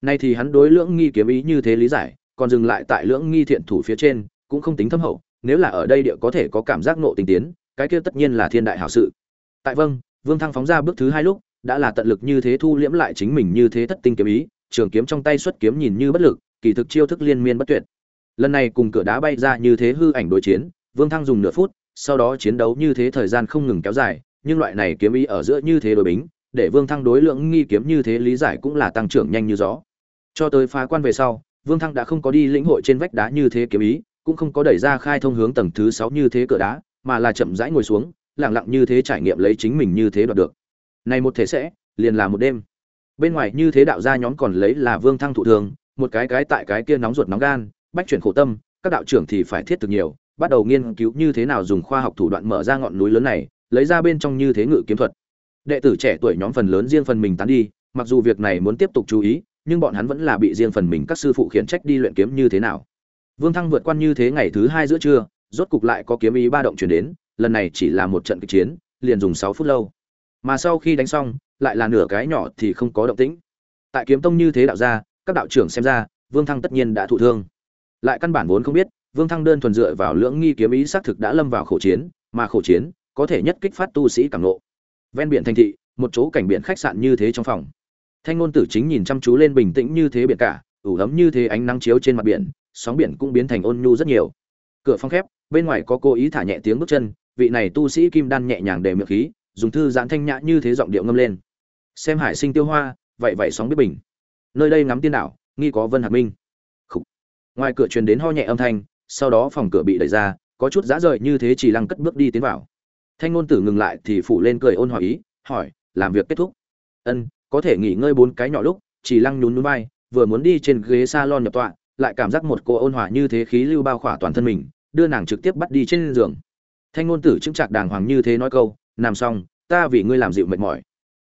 Nay thì hắn đối lưỡng nghi kiếm ý như thế lý giải, còn dừng lại tại lưỡng nghi thiện thủ phía trên, cũng không tính thâm hậu, nếu là ở đây địa có thể có cảm giác nộ tình tiến, cái kia tất nhiên là thiên đại hảo sự. Tại vâng vương thăng phóng ra bước thứ hai lúc, đã là tận lực như thế thu liễm lại chính mình như thế thất tinh kiếm ý trường kiếm trong tay xuất kiếm nhìn như bất lực, kỳ thực chiêu thức liên miên bất tuyệt. Lần này cùng cửa đá bay ra như thế hư ảnh đối chiến, vương thăng dùng nửa phút, sau đó chiến đấu như thế thời gian không ngừng kéo dài, nhưng loại này kiếm ý ở giữa như thế đối bính, để vương thăng đối lượng nghi kiếm như thế lý giải cũng là tăng trưởng nhanh như gió. Cho tới phá quan về sau, vương thăng đã không có đi lĩnh hội trên vách đá như thế kiếm ý, cũng không có đẩy ra khai thông hướng tầng thứ sáu như thế cửa đá, mà là chậm rãi ngồi xuống, lặng lặng như thế trải nghiệm lấy chính mình như thế đoạt được. Này một thể sẽ, liền là một đêm bên ngoài như thế đạo gia nhóm còn lấy là vương thăng thụ thường, một cái cái tại cái kia nóng ruột nóng gan, bách chuyển khổ tâm, các đạo trưởng thì phải thiết thực nhiều, bắt đầu nghiên cứu như thế nào dùng khoa học thủ đoạn mở ra ngọn núi lớn này, lấy ra bên trong như thế ngự kiếm thuật. Đệ tử trẻ tuổi nhóm phần lớn riêng phần mình tán đi, mặc dù việc này muốn tiếp tục chú ý, nhưng bọn hắn vẫn là bị riêng phần mình các sư phụ khiển trách đi luyện kiếm như thế nào. Vương thăng vượt quan như thế ngày thứ hai giữa trưa, rốt cục lại có kiếm ý ba động chuyển đến, lần này chỉ là một trận kịch chiến, liền dùng sáu phút lâu. Mà sau khi đánh xong lại là nửa cái nhỏ thì không có động tĩnh. Tại kiếm tông như thế đạo ra các đạo trưởng xem ra, vương thăng tất nhiên đã thụ thương. Lại căn bản vốn không biết, vương thăng đơn thuần dựa vào lưỡng nghi kiếm ý xác thực đã lâm vào khổ chiến, mà khổ chiến có thể nhất kích phát tu sĩ cảm nộ ven biển thành thị, một chỗ cảnh biển khách sạn như thế trong phòng. Thanh ngôn tử chính nhìn chăm chú lên bình tĩnh như thế biển cả, ủ ấm như thế ánh nắng chiếu trên mặt biển, sóng biển cũng biến thành ôn nhu rất nhiều. Cửa phòng khép, bên ngoài có cố ý thả nhẹ tiếng bước chân, vị này tu sĩ kim đan nhẹ nhàng để miệng khí, dùng thư giãn thanh nhã như thế giọng điệu ngâm lên xem hải sinh tiêu hoa, vậy vậy sóng biết bình. Nơi đây ngắm tiên đảo, nghi có vân hạc minh. Khủ. ngoài cửa truyền đến ho nhẹ âm thanh, sau đó phòng cửa bị đẩy ra, có chút dã rời như thế chỉ lăng cất bước đi tiến vào. Thanh ngôn tử ngừng lại thì phủ lên cười ôn hỏi ý, hỏi, làm việc kết thúc? Ân, có thể nghỉ ngơi bốn cái nhỏ lúc. Chỉ lăng nhún núi bay, vừa muốn đi trên ghế salon nhập tọa, lại cảm giác một cô ôn hòa như thế khí lưu bao khỏa toàn thân mình, đưa nàng trực tiếp bắt đi trên giường. Thanh ngôn tử chững chạc đàng hoàng như thế nói câu, nằm xong, ta vì ngươi làm dịu mệt mỏi.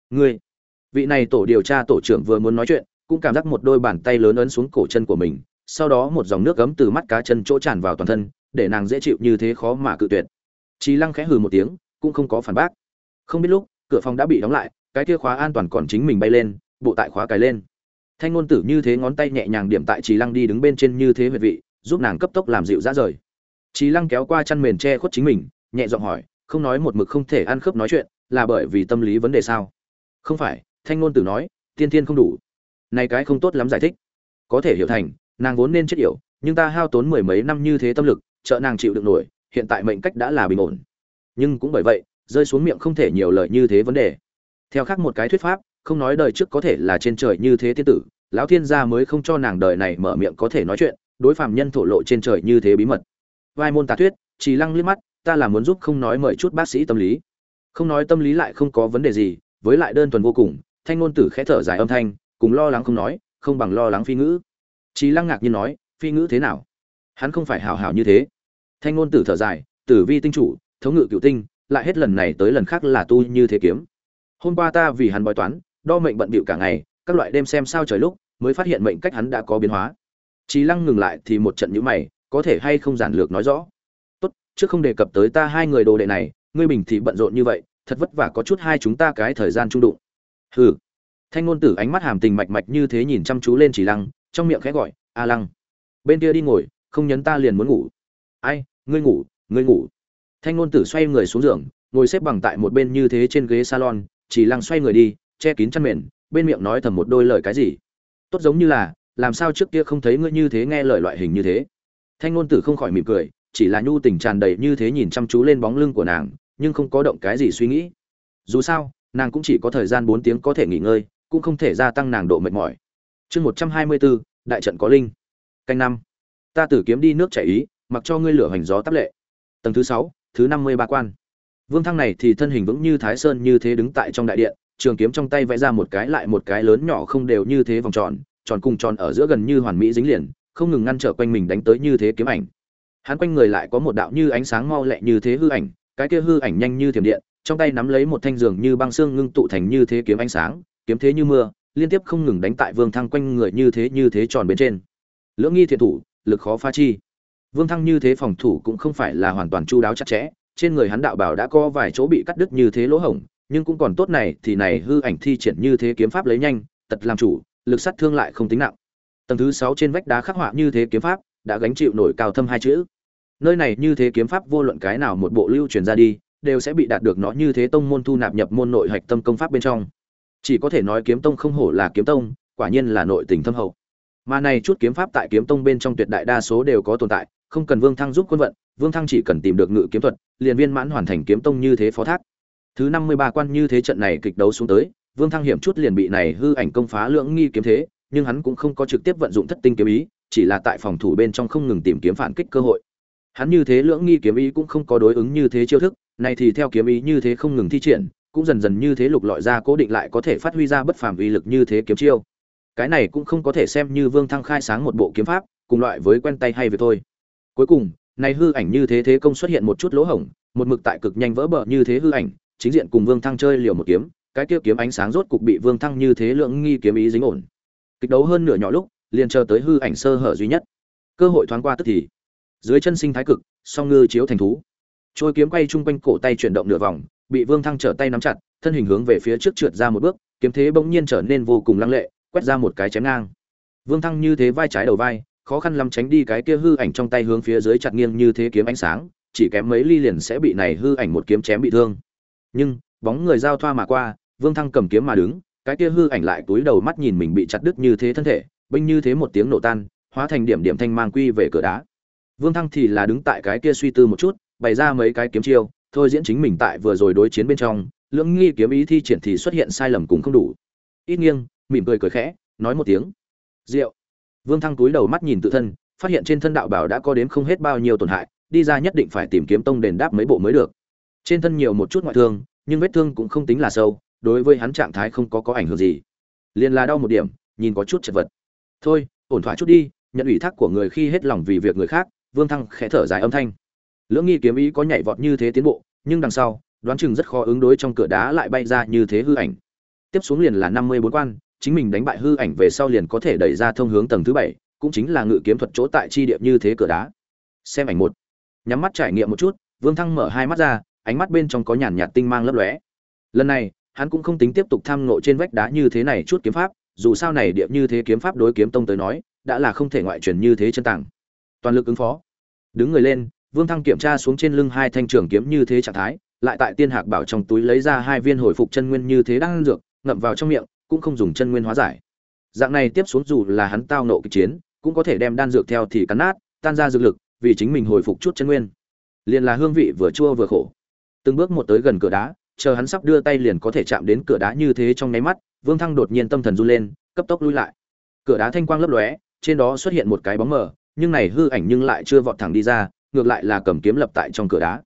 Ngươi? Vị này tổ điều tra tổ trưởng vừa muốn nói chuyện cũng cảm giác một đôi bàn tay lớn ấn xuống cổ chân của mình sau đó một dòng nước cấm từ mắt cá chân chỗ tràn vào toàn thân để nàng dễ chịu như thế khó mà cự tuyệt Chí Lăng khẽ hừ một tiếng, cũng không có phản bác. Không biết lúc, cửa phòng đã bị đóng lại, cái kia khóa an toàn còn chính mình bay lên, bộ tại khóa cài lên. Thanh ngôn tử như thế ngón tay nhẹ nhàng điểm tại Chí Lăng đi đứng bên trên như thế huyệt vị, giúp nàng cấp tốc làm dịu ra rời. Chí Lăng kéo qua chăn mền che khuất chính mình, nhẹ giọng hỏi, không nói một mực không thể ăn khớp nói chuyện, là bởi vì tâm lý vấn đề sao? Không phải, Thanh ngôn tử nói, tiên Thiên không đủ. Này cái không tốt lắm giải thích. Có thể hiểu thành, nàng vốn nên chết yểu, nhưng ta hao tốn mười mấy năm như thế tâm lực, trợ nàng chịu được nổi, hiện tại mệnh cách đã là bình ổn nhưng cũng bởi vậy rơi xuống miệng không thể nhiều lời như thế vấn đề theo khác một cái thuyết pháp không nói đời trước có thể là trên trời như thế tiên tử lão thiên gia mới không cho nàng đời này mở miệng có thể nói chuyện đối phàm nhân thổ lộ trên trời như thế bí mật vai môn tà thuyết chỉ lăng liếc mắt ta là muốn giúp không nói mời chút bác sĩ tâm lý không nói tâm lý lại không có vấn đề gì với lại đơn thuần vô cùng thanh ngôn tử khẽ thở dài âm thanh, cùng lo lắng không nói, không bằng lo lắng phi ngữ. Chỉ lăng ngạc nhiên nói, phi ngữ thế nào? Hắn không phải hảo hảo như thế. Thanh ngôn tử thở dài, tử vi tinh chủ, thống ngự cựu tinh, lại hết lần này tới lần khác là tu như thế kiếm. Hôm qua ta vì hắn bói toán, đo mệnh bận bịu cả ngày, các loại đêm xem sao trời lúc, mới phát hiện mệnh cách hắn đã có biến hóa. Trí lăng ngừng lại thì một trận nhữ mày, có thể hay không giản lược nói rõ? Tốt, trước không đề cập tới ta hai người đồ đệ này, ngươi bình thì bận rộn như vậy, thật vất vả có chút hai chúng ta cái thời gian trung đụng hừ. Thanh ngôn tử ánh mắt hàm tình mạch mạch như thế nhìn chăm chú lên chỉ lăng, trong miệng khẽ gọi, a lăng, bên kia đi ngồi, không nhấn ta liền muốn ngủ. Ai, ngươi ngủ ngươi ngủ. Thanh ngôn tử xoay người xuống giường, ngồi xếp bằng tại một bên như thế trên ghế salon. Chỉ lăng xoay người đi, che kín chăn mền, bên miệng nói thầm một đôi lời cái gì? Tốt giống như là, làm sao trước kia không thấy ngươi như thế nghe lời loại hình như thế? Thanh ngôn tử không khỏi mỉm cười, chỉ là nhu tình tràn đầy như thế nhìn chăm chú lên bóng lưng của nàng, nhưng không có động cái gì suy nghĩ. Dù sao nàng cũng chỉ có thời gian bốn tiếng có thể nghỉ ngơi, cũng không thể gia tăng nàng độ mệt mỏi. Chương một trăm hai mươi bốn, đại trận có linh. Canh năm. Ta tử kiếm đi nước chảy ý, mặc cho ngươi lửa hoành gió tắp lệ. Tầng thứ sáu, thứ năm mươi ba quan. Vương thăng này thì thân hình vững như thái sơn như thế đứng tại trong đại điện, trường kiếm trong tay vẽ ra một cái lại một cái lớn nhỏ không đều như thế vòng tròn tròn cùng tròn ở giữa gần như hoàn mỹ dính liền, không ngừng ngăn trở quanh mình đánh tới như thế kiếm ảnh. Hắn quanh người lại có một đạo như ánh sáng mau lẹ như thế hư ảnh, cái kia hư ảnh nhanh như thiểm điện trong tay nắm lấy một thanh giường như băng xương ngưng tụ thành như thế kiếm ánh sáng, kiếm thế như mưa, liên tiếp không ngừng đánh tại vương thăng quanh người như thế như thế tròn bên trên. Lưỡng nghi thiện thủ, lực khó phá chi. Vương thăng như thế phòng thủ cũng không phải là hoàn toàn chu đáo chặt chẽ, trên người hắn đạo bảo đã có vài chỗ bị cắt đứt như thế lỗ hổng, nhưng cũng còn tốt này, thì này hư ảnh thi triển như thế kiếm pháp lấy nhanh, tật làm chủ, lực sát thương lại không tính nặng. Tầng thứ sáu trên vách đá khắc họa như thế kiếm pháp, đã gánh chịu nổi cao thâm hai chữ. Nơi này như thế kiếm pháp vô luận cái nào một bộ lưu truyền ra đi đều sẽ bị đạt được nó như thế tông môn thu nạp nhập môn nội hạch tâm công pháp bên trong. Chỉ có thể nói kiếm tông không hổ là kiếm tông, quả nhiên là nội tình thâm hậu. Mà này chút kiếm pháp tại kiếm tông bên trong tuyệt đại đa số đều có tồn tại, không cần vương thăng giúp quân vận, vương thăng chỉ cần tìm được ngự kiếm thuật, liền viên mãn hoàn thành kiếm tông như thế phó thác. Thứ năm mươi ba quan như thế trận này kịch đấu xuống tới, vương thăng hiểm chút liền bị này hư ảnh công phá lưỡng nghi kiếm thế, nhưng hắn cũng không có trực tiếp vận dụng thất tinh kiếm ý, chỉ là tại phòng thủ bên trong không ngừng tìm kiếm phản kích cơ hội. Hắn như thế lưỡng nghi kiếm ý cũng không có đối ứng như thế chiêu thức này thì theo kiếm ý như thế không ngừng thi triển, cũng dần dần như thế lục lọi ra cố định lại có thể phát huy ra bất phàm uy lực như thế kiếm chiêu. Cái này cũng không có thể xem như vương thăng khai sáng một bộ kiếm pháp, cùng loại với quen tay hay việc thôi. Cuối cùng này hư ảnh như thế thế công xuất hiện một chút lỗ hổng, một mực tại cực nhanh vỡ bờ như thế hư ảnh, chính diện cùng vương thăng chơi liều một kiếm, cái kia kiếm ánh sáng rốt cục bị vương thăng như thế lượng nghi kiếm ý dính ổn. Kịch đấu hơn nửa nhỏ lúc, liền chờ tới hư ảnh sơ hở duy nhất. Cơ hội thoáng qua tức thì, dưới chân sinh thái cực, song ngư chiếu thành thú trôi kiếm quay chung quanh cổ tay chuyển động nửa vòng, bị vương thăng trở tay nắm chặt, thân hình hướng về phía trước trượt ra một bước, kiếm thế bỗng nhiên trở nên vô cùng lăng lệ, quét ra một cái chém ngang. Vương thăng như thế vai trái đầu vai, khó khăn lắm tránh đi cái kia hư ảnh trong tay hướng phía dưới chặt nghiêng như thế kiếm ánh sáng, chỉ kém mấy ly liền sẽ bị này hư ảnh một kiếm chém bị thương. Nhưng, bóng người giao thoa mà qua, vương thăng cầm kiếm mà đứng, cái kia hư ảnh lại túi đầu mắt nhìn mình bị chặt đứt như thế thân thể, binh như thế một tiếng nổ tan, hóa thành điểm điểm thanh mang quy về cửa đá vương thăng thì là đứng tại cái kia suy tư một chút, bày ra mấy cái kiếm chiêu, thôi diễn chính mình tại vừa rồi đối chiến bên trong, lưỡng nghi kiếm ý thi triển thì xuất hiện sai lầm cũng không đủ. Ít nghiêng, mỉm cười cười khẽ, nói một tiếng. Rượu. Vương thăng túi đầu mắt nhìn tự thân, phát hiện trên thân đạo bảo đã có đến không hết bao nhiêu tổn hại, đi ra nhất định phải tìm kiếm tông đền đáp mấy bộ mới được. Trên thân nhiều một chút ngoại thương, nhưng vết thương cũng không tính là sâu, đối với hắn trạng thái không có có ảnh hưởng gì. Liền là đau một điểm, nhìn có chút chật vật. Thôi, ổn thỏa chút đi, nhận ủy thác của người khi hết lòng vì việc người khác vương thăng khẽ thở dài âm thanh. Lưỡng nghi kiếm ý có nhảy vọt như thế tiến bộ, nhưng đằng sau, đoán chừng rất khó ứng đối trong cửa đá lại bay ra như thế hư ảnh. Tiếp xuống liền là năm mươi bốn quan, chính mình đánh bại hư ảnh về sau liền có thể đẩy ra thông hướng tầng thứ bảy, cũng chính là ngự kiếm thuật chỗ tại chi địa như thế cửa đá. Xem ảnh một. Nhắm mắt trải nghiệm một chút, vương thăng mở hai mắt ra, ánh mắt bên trong có nhàn nhạt tinh mang lấp lóe. Lần này, hắn cũng không tính tiếp tục tham ngộ trên vách đá như thế này chút kiếm pháp, dù sao này địa như thế kiếm pháp đối kiếm tông tới nói, đã là không thể ngoại truyền như thế chân tàng toàn lực ứng phó. Đứng người lên, vương thăng kiểm tra xuống trên lưng hai thanh trường kiếm như thế trạng thái, lại tại tiên hạc bảo trong túi lấy ra hai viên hồi phục chân nguyên như thế đang dược, ngậm vào trong miệng, cũng không dùng chân nguyên hóa giải. Dạng này tiếp xuống dù là hắn tao nộ kịch chiến, cũng có thể đem đan dược theo thì cắn nát, tan ra dược lực, vì chính mình hồi phục chút chân nguyên. Liền là hương vị vừa chua vừa khổ. Từng bước một tới gần cửa đá, chờ hắn sắp đưa tay liền có thể chạm đến cửa đá như thế trong nháy mắt, vương thăng đột nhiên tâm thần run lên, cấp tốc lui lại. Cửa đá thanh quang lấp lóe, trên đó xuất hiện một cái bóng mờ nhưng này hư ảnh nhưng lại chưa vọt thẳng đi ra, ngược lại là cầm kiếm lập tại trong cửa đá.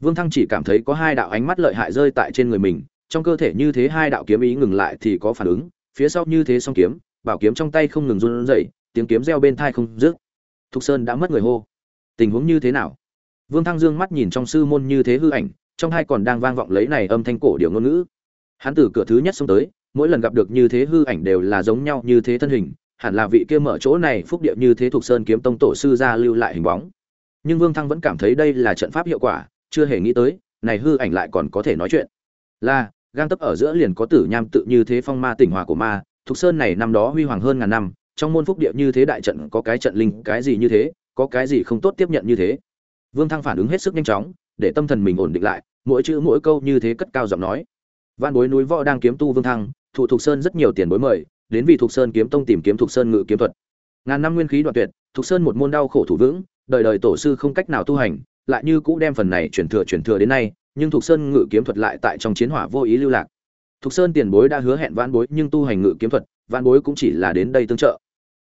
Vương thăng chỉ cảm thấy có hai đạo ánh mắt lợi hại rơi tại trên người mình, trong cơ thể như thế hai đạo kiếm ý ngừng lại thì có phản ứng, phía sau như thế song kiếm, bảo kiếm trong tay không ngừng run rẩy, tiếng kiếm reo bên thai không dứt. Thục sơn đã mất người hô. Tình huống như thế nào? Vương thăng dương mắt nhìn trong sư môn như thế hư ảnh, trong hai còn đang vang vọng lấy này âm thanh cổ điệu ngôn ngữ. Hắn từ cửa thứ nhất xông tới, mỗi lần gặp được như thế hư ảnh đều là giống nhau như thế thân hình hẳn là vị kia mở chỗ này phúc địa như thế thuộc sơn kiếm tông tổ sư ra lưu lại hình bóng. Nhưng vương thăng vẫn cảm thấy đây là trận pháp hiệu quả, chưa hề nghĩ tới, này hư ảnh lại còn có thể nói chuyện. Là, gang tấp ở giữa liền có tử nham tự như thế phong ma tỉnh hòa của ma, thuộc sơn này năm đó huy hoàng hơn ngàn năm, trong môn phúc địa như thế đại trận có cái trận linh, cái gì như thế, có cái gì không tốt tiếp nhận như thế. Vương thăng phản ứng hết sức nhanh chóng, để tâm thần mình ổn định lại, mỗi chữ mỗi câu như thế cất cao giọng nói. Van bối núi võ đang kiếm tu vương thăng, thụ thuộc sơn rất nhiều tiền bối mời đến vì thục sơn kiếm tông tìm kiếm thục sơn ngự kiếm thuật. Ngàn năm nguyên khí đoạn tuyệt, thục sơn một môn đau khổ thủ vững, đời đời tổ sư không cách nào tu hành, lại như cũ đem phần này chuyển thừa chuyển thừa đến nay, nhưng thục sơn ngự kiếm thuật lại tại trong chiến hỏa vô ý lưu lạc. Thục sơn tiền bối đã hứa hẹn vãn bối, nhưng tu hành ngự kiếm thuật, vãn bối cũng chỉ là đến đây tương trợ.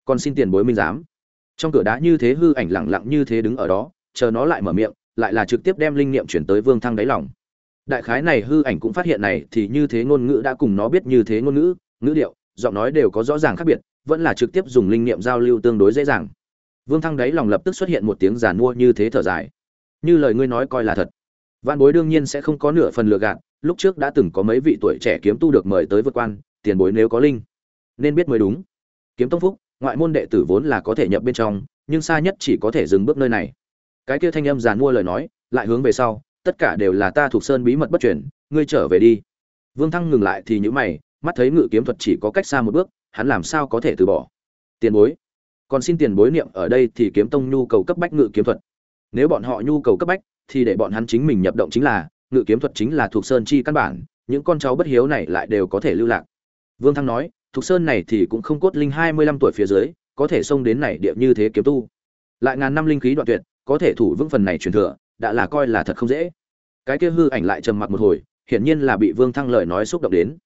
Còn xin tiền bối minh giám. Trong cửa đá như thế hư ảnh lặng lặng như thế đứng ở đó, chờ nó lại mở miệng, lại là trực tiếp đem linh niệm chuyển tới vương thăng đáy lòng. Đại khái này hư ảnh cũng phát hiện này, thì như thế ngôn ngữ đã cùng nó biết như thế ngôn ngữ ngữ điệu giọng nói đều có rõ ràng khác biệt, vẫn là trực tiếp dùng linh niệm giao lưu tương đối dễ dàng. Vương thăng đáy lòng lập tức xuất hiện một tiếng giàn mua như thế thở dài. Như lời ngươi nói coi là thật. Văn bối đương nhiên sẽ không có nửa phần lừa gạt, lúc trước đã từng có mấy vị tuổi trẻ kiếm tu được mời tới vượt quan, tiền bối nếu có linh, nên biết mới đúng. Kiếm tông phúc, ngoại môn đệ tử vốn là có thể nhập bên trong, nhưng xa nhất chỉ có thể dừng bước nơi này. Cái kia thanh âm giàn mua lời nói, lại hướng về sau, tất cả đều là ta thuộc sơn bí mật bất chuyển ngươi trở về đi. Vương thăng ngừng lại thì nhữ mày mắt thấy ngự kiếm thuật chỉ có cách xa một bước, hắn làm sao có thể từ bỏ? Tiền bối. Còn xin tiền bối niệm, ở đây thì kiếm tông nhu cầu cấp bách ngự kiếm thuật. Nếu bọn họ nhu cầu cấp bách, thì để bọn hắn chính mình nhập động chính là, ngự kiếm thuật chính là thuộc sơn chi căn bản, những con cháu bất hiếu này lại đều có thể lưu lạc. Vương thăng nói, thuộc sơn này thì cũng không cốt linh hai mươi lăm tuổi phía dưới, có thể xông đến này địa như thế kiếm tu. Lại ngàn năm linh khí đoạn tuyệt, có thể thủ vững phần này truyền thừa, đã là coi là thật không dễ. Cái kia hư ảnh lại trầm mặc một hồi, hiển nhiên là bị vương thăng lời nói xúc động đến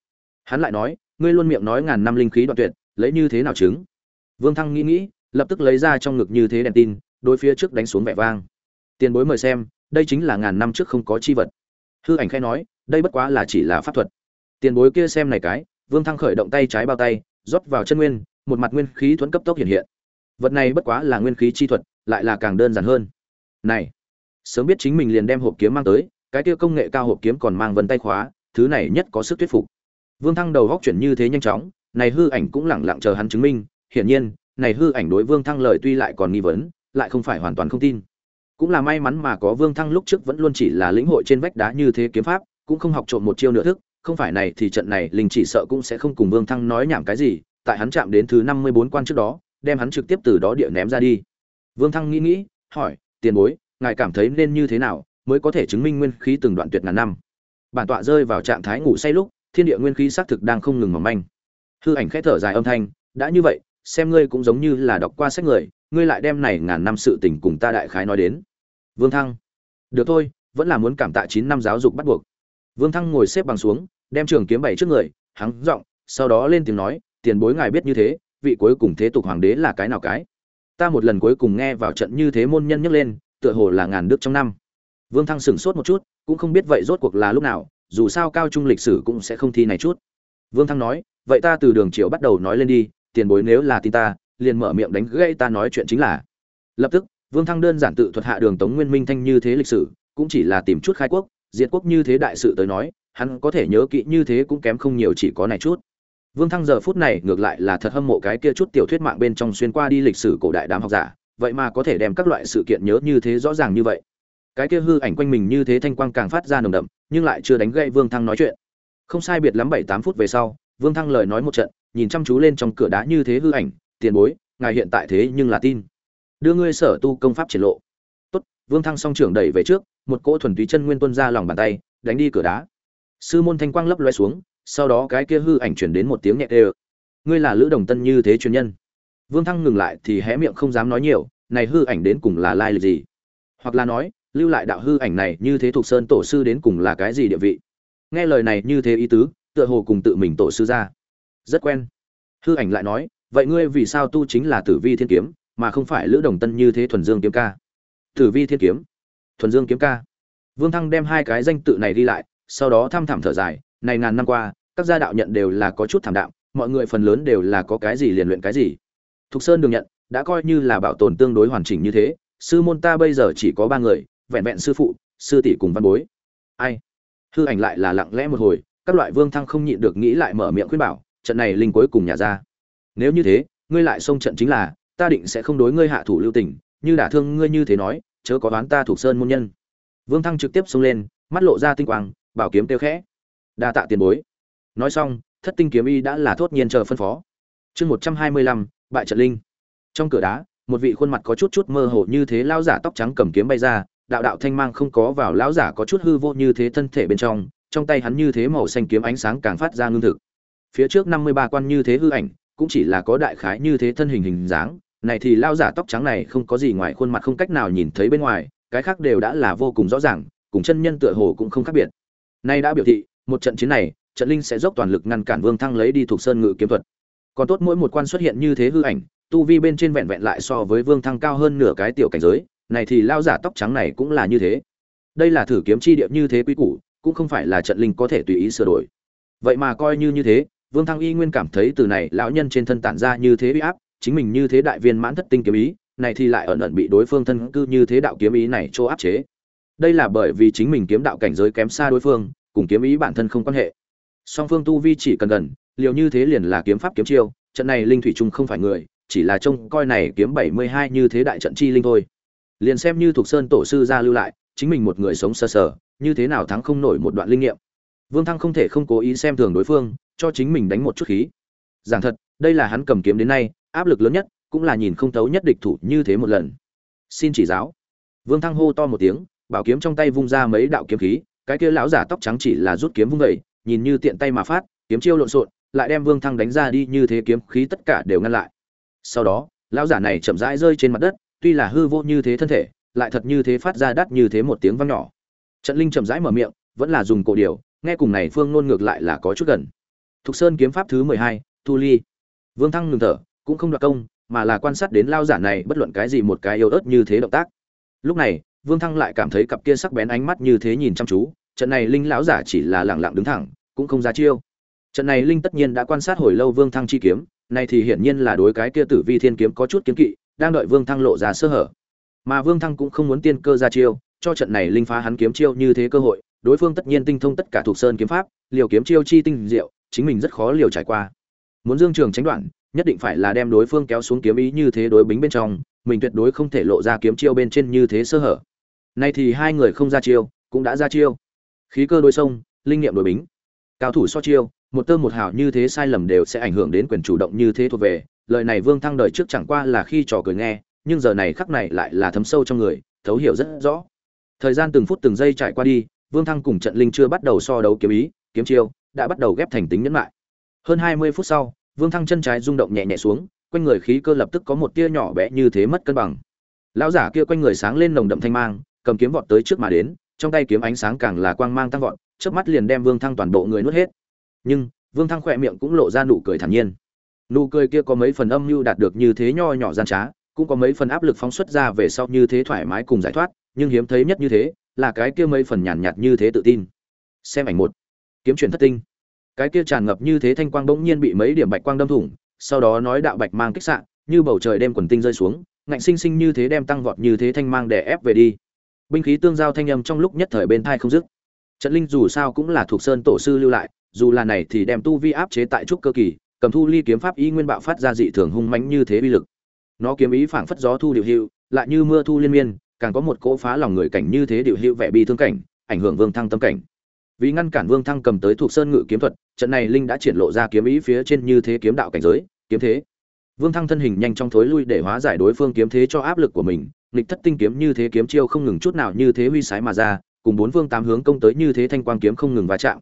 hắn lại nói, ngươi luôn miệng nói ngàn năm linh khí đoạn tuyệt, lấy như thế nào chứng? Vương thăng nghĩ nghĩ, lập tức lấy ra trong ngực như thế đèn tin, đối phía trước đánh xuống vẻ vang. Tiền bối mời xem, đây chính là ngàn năm trước không có chi vật. Hư ảnh khai nói, đây bất quá là chỉ là pháp thuật. Tiền bối kia xem này cái, vương thăng khởi động tay trái bao tay, rót vào chân nguyên, một mặt nguyên khí thuẫn cấp tốc hiện hiện. Vật này bất quá là nguyên khí chi thuật, lại là càng đơn giản hơn. Này, sớm biết chính mình liền đem hộp kiếm mang tới, cái kia công nghệ cao hộp kiếm còn mang vân tay khóa, thứ này nhất có sức thuyết phục vương thăng đầu góc chuyển như thế nhanh chóng, này hư ảnh cũng lẳng lặng chờ hắn chứng minh. Hiển nhiên, này hư ảnh đối vương thăng lời tuy lại còn nghi vấn, lại không phải hoàn toàn không tin. Cũng là may mắn mà có vương thăng lúc trước vẫn luôn chỉ là lĩnh hội trên vách đá như thế kiếm pháp, cũng không học trộm một chiêu nửa thức. Không phải này thì trận này, linh chỉ sợ cũng sẽ không cùng vương thăng nói nhảm cái gì. Tại hắn chạm đến thứ năm mươi bốn quan trước đó, đem hắn trực tiếp từ đó địa ném ra đi. Vương thăng nghĩ nghĩ, hỏi, tiền bối, ngài cảm thấy nên như thế nào mới có thể chứng minh nguyên khí từng đoạn tuyệt ngàn năm? Bản tọa rơi vào trạng thái ngủ say lúc thiên địa nguyên khí xác thực đang không ngừng mỏng manh. Hư ảnh khẽ thở dài âm thanh, đã như vậy, xem ngươi cũng giống như là đọc qua sách người, ngươi lại đem này ngàn năm sự tình cùng ta đại khái nói đến. Vương thăng, được thôi, vẫn là muốn cảm tạ chín năm giáo dục bắt buộc. Vương thăng ngồi xếp bằng xuống, đem trường kiếm bảy trước người hắn giọng, sau đó lên tiếng nói, tiền bối ngài biết như thế, vị cuối cùng thế tục hoàng đế là cái nào cái? Ta một lần cuối cùng nghe vào trận như thế môn nhân nhấc lên, tựa hồ là ngàn đức trong năm. Vương thăng sửng sốt một chút, cũng không biết vậy rốt cuộc là lúc nào dù sao cao trung lịch sử cũng sẽ không thi này chút. Vương thăng nói, vậy ta từ đường triệu bắt đầu nói lên đi, tiền bối nếu là tin ta, liền mở miệng đánh gãy ta nói chuyện chính là. Lập tức, vương thăng đơn giản tự thuật hạ đường tống nguyên minh thanh như thế lịch sử, cũng chỉ là tìm chút khai quốc, diệt quốc như thế đại sự tới nói, hắn có thể nhớ kỹ như thế cũng kém không nhiều chỉ có này chút. Vương thăng giờ phút này ngược lại là thật hâm mộ cái kia chút tiểu thuyết mạng bên trong xuyên qua đi lịch sử cổ đại đám học giả, vậy mà có thể đem các loại sự kiện nhớ như thế rõ ràng như vậy cái kia hư ảnh quanh mình như thế thanh quang càng phát ra nồng đậm, nhưng lại chưa đánh gậy vương thăng nói chuyện. Không sai biệt lắm bảy tám phút về sau, vương thăng lời nói một trận, nhìn chăm chú lên trong cửa đá như thế hư ảnh, tiền bối, ngài hiện tại thế nhưng là tin. Đưa ngươi sở tu công pháp triển lộ. Tốt. Vương thăng song trưởng đẩy về trước, một cỗ thuần túy chân nguyên tuân ra lòng bàn tay, đánh đi cửa đá. Sư môn thanh quang lấp loe xuống, sau đó cái kia hư ảnh chuyển đến một tiếng nhẹ tê ngươi là lữ đồng tân như thế truyền nhân. Vương thăng ngừng lại thì hé miệng không dám nói nhiều, này hư ảnh đến cùng là lai lịch gì? Hoặc là nói lưu lại đạo hư ảnh này như thế thuộc sơn tổ sư đến cùng là cái gì địa vị? Nghe lời này như thế ý tứ, tựa hồ cùng tự mình tổ sư ra. Rất quen. Hư ảnh lại nói, vậy ngươi vì sao tu chính là tử vi thiên kiếm, mà không phải lữ đồng tân như thế thuần dương kiếm ca? Tử vi thiên kiếm? Thuần dương kiếm ca? Vương thăng đem hai cái danh tự này đi lại, sau đó thăm thẳm thở dài, này ngàn năm qua, các gia đạo nhận đều là có chút thảm đạm, mọi người phần lớn đều là có cái gì liền luyện cái gì. Thục sơn đường nhận, đã coi như là bảo tồn tương đối hoàn chỉnh như thế, sư môn ta bây giờ chỉ có ba người vẹn vẹn sư phụ, sư tỷ cùng văn bối. Ai? Hư ảnh lại là lặng lẽ một hồi, các loại vương thăng không nhịn được nghĩ lại mở miệng khuyên bảo, trận này linh cuối cùng nhà ra. Nếu như thế, ngươi lại xông trận chính là, ta định sẽ không đối ngươi hạ thủ lưu tình, như đả thương ngươi như thế nói, chớ có đoán ta thuộc sơn môn nhân. Vương thăng trực tiếp xông lên, mắt lộ ra tinh quang, bảo kiếm tiêu khẽ. Đa tạ tiền bối. Nói xong, thất tinh kiếm y đã là thốt nhiên chờ phân phó. Chương một trăm hai mươi lăm, bại trận linh. Trong cửa đá, một vị khuôn mặt có chút chút mơ hồ như thế lao giả tóc trắng cầm kiếm bay ra đạo đạo thanh mang không có vào, lão giả có chút hư vô như thế thân thể bên trong trong tay hắn như thế màu xanh kiếm ánh sáng càng phát ra ngưng thực. Phía trước năm mươi ba quan như thế hư ảnh, cũng chỉ là có đại khái như thế thân hình hình dáng. Này thì lão giả tóc trắng này không có gì ngoài khuôn mặt không cách nào nhìn thấy bên ngoài, cái khác đều đã là vô cùng rõ ràng, cùng chân nhân tựa hồ cũng không khác biệt. Nay đã biểu thị, một trận chiến này, trận linh sẽ dốc toàn lực ngăn cản vương thăng lấy đi thuộc sơn ngự kiếm thuật. Còn tốt mỗi một quan xuất hiện như thế hư ảnh, tu vi bên trên vẹn vẹn lại so với vương thăng cao hơn nửa cái tiểu cảnh giới này thì lao giả tóc trắng này cũng là như thế. Đây là thử kiếm chi địa như thế quý củ, cũng không phải là trận linh có thể tùy ý sửa đổi. Vậy mà coi như như thế, vương thăng y nguyên cảm thấy từ này lão nhân trên thân tản ra như thế uy áp, chính mình như thế đại viên mãn thất tinh kiếm ý, này thì lại ẩn ẩn bị đối phương thân cư như thế đạo kiếm ý này chỗ áp chế. Đây là bởi vì chính mình kiếm đạo cảnh giới kém xa đối phương, cùng kiếm ý bản thân không quan hệ. Song phương tu vi chỉ cần gần, liều như thế liền là kiếm pháp kiếm chiêu, trận này linh thủy trung không phải người, chỉ là trông coi này kiếm bảy mươi hai như thế đại trận chi linh thôi liền xem như thuộc sơn tổ sư ra lưu lại, chính mình một người sống sơ sở như thế nào thắng không nổi một đoạn linh nghiệm. Vương thăng không thể không cố ý xem thường đối phương, cho chính mình đánh một chút khí. Giảng thật, đây là hắn cầm kiếm đến nay, áp lực lớn nhất, cũng là nhìn không thấu nhất địch thủ như thế một lần. Xin chỉ giáo. Vương thăng hô to một tiếng, bảo kiếm trong tay vung ra mấy đạo kiếm khí, cái kia lão giả tóc trắng chỉ là rút kiếm vung vẩy nhìn như tiện tay mà phát, kiếm chiêu lộn xộn, lại đem vương thăng đánh ra đi như thế kiếm khí tất cả đều ngăn lại. Sau đó, lão giả này chậm rãi rơi trên mặt đất tuy là hư vô như thế thân thể, lại thật như thế phát ra đắt như thế một tiếng vang nhỏ. Trận linh chậm rãi mở miệng, vẫn là dùng cổ điều, nghe cùng này phương nôn ngược lại là có chút gần. Thục sơn kiếm pháp thứ mười hai, thu ly. Vương thăng ngừng thở, cũng không đoạt công, mà là quan sát đến lao giả này bất luận cái gì một cái yếu ớt như thế động tác. Lúc này, vương thăng lại cảm thấy cặp kia sắc bén ánh mắt như thế nhìn chăm chú, trận này linh lão giả chỉ là lẳng lặng đứng thẳng, cũng không ra chiêu. Trận này linh tất nhiên đã quan sát hồi lâu vương thăng chi kiếm này thì hiển nhiên là đối cái kia tử vi thiên kiếm có chút kiếm kỵ đang đợi vương thăng lộ ra sơ hở. Mà vương thăng cũng không muốn tiên cơ ra chiêu, cho trận này linh phá hắn kiếm chiêu như thế cơ hội, đối phương tất nhiên tinh thông tất cả thuộc sơn kiếm pháp, liều kiếm chiêu chi tinh diệu, chính mình rất khó liều trải qua. Muốn dương trường tránh đoạn, nhất định phải là đem đối phương kéo xuống kiếm ý như thế đối bính bên trong, mình tuyệt đối không thể lộ ra kiếm chiêu bên trên như thế sơ hở. Nay thì hai người không ra chiêu, cũng đã ra chiêu. Khí cơ đối sông, linh nghiệm đối bính. Cao thủ so chiêu, một tơ một hào như thế sai lầm đều sẽ ảnh hưởng đến quyền chủ động như thế thuộc về lời này vương thăng đời trước chẳng qua là khi trò cười nghe, nhưng giờ này khắc này lại là thấm sâu trong người, thấu hiểu rất rõ. Thời gian từng phút từng giây trải qua đi, vương thăng cùng trận linh chưa bắt đầu so đấu kiếm ý, kiếm chiêu, đã bắt đầu ghép thành tính nhẫn lại hơn hai mươi phút sau, vương thăng chân trái rung động nhẹ nhẹ xuống, quanh người khí cơ lập tức có một tia nhỏ bé như thế mất cân bằng. Lão giả kia quanh người sáng lên nồng đậm thanh mang, cầm kiếm vọt tới trước mà đến, trong tay kiếm ánh sáng càng là quang mang tăng vọt trước mắt liền đem vương thăng toàn bộ người nuốt hết. Nhưng, vương thăng khỏe miệng cũng lộ ra nụ cười thản nhiên nụ cười kia có mấy phần âm mưu đạt được như thế nho nhỏ gian trá cũng có mấy phần áp lực phóng xuất ra về sau như thế thoải mái cùng giải thoát nhưng hiếm thấy nhất như thế là cái kia mấy phần nhàn nhạt, nhạt như thế tự tin. Xem ảnh một. Kiếm chuyển thất tinh. Cái kia tràn ngập như thế thanh quang bỗng nhiên bị mấy điểm bạch quang đâm thủng sau đó nói đạo bạch mang kích sạn như bầu trời đem quần tinh rơi xuống ngạnh sinh sinh như thế đem tăng vọt như thế thanh mang đè ép về đi. Binh khí tương giao thanh âm trong lúc nhất thời bên thai không dứt. Trận linh dù sao cũng là thuộc sơn tổ sư lưu lại dù là này thì đem tu vi áp chế tại trúc cơ kỳ cầm thu ly kiếm pháp ý nguyên bạo phát ra dị thường hung mãnh như thế uy lực. Nó kiếm ý phảng phất gió thu điệu hiệu lại như mưa thu liên miên, càng có một cỗ phá lòng người cảnh như thế điệu hiệu vẻ bi thương cảnh, ảnh hưởng vương thăng tâm cảnh. Vì ngăn cản vương thăng cầm tới thuộc sơn ngự kiếm thuật, trận này linh đã triển lộ ra kiếm ý phía trên như thế kiếm đạo cảnh giới, kiếm thế. Vương thăng thân hình nhanh trong thối lui để hóa giải đối phương kiếm thế cho áp lực của mình, nghịch thất tinh kiếm như thế kiếm chiêu không ngừng chút nào như thế huy sái mà ra, cùng bốn vương tám hướng công tới như thế thanh quang kiếm không ngừng va chạm.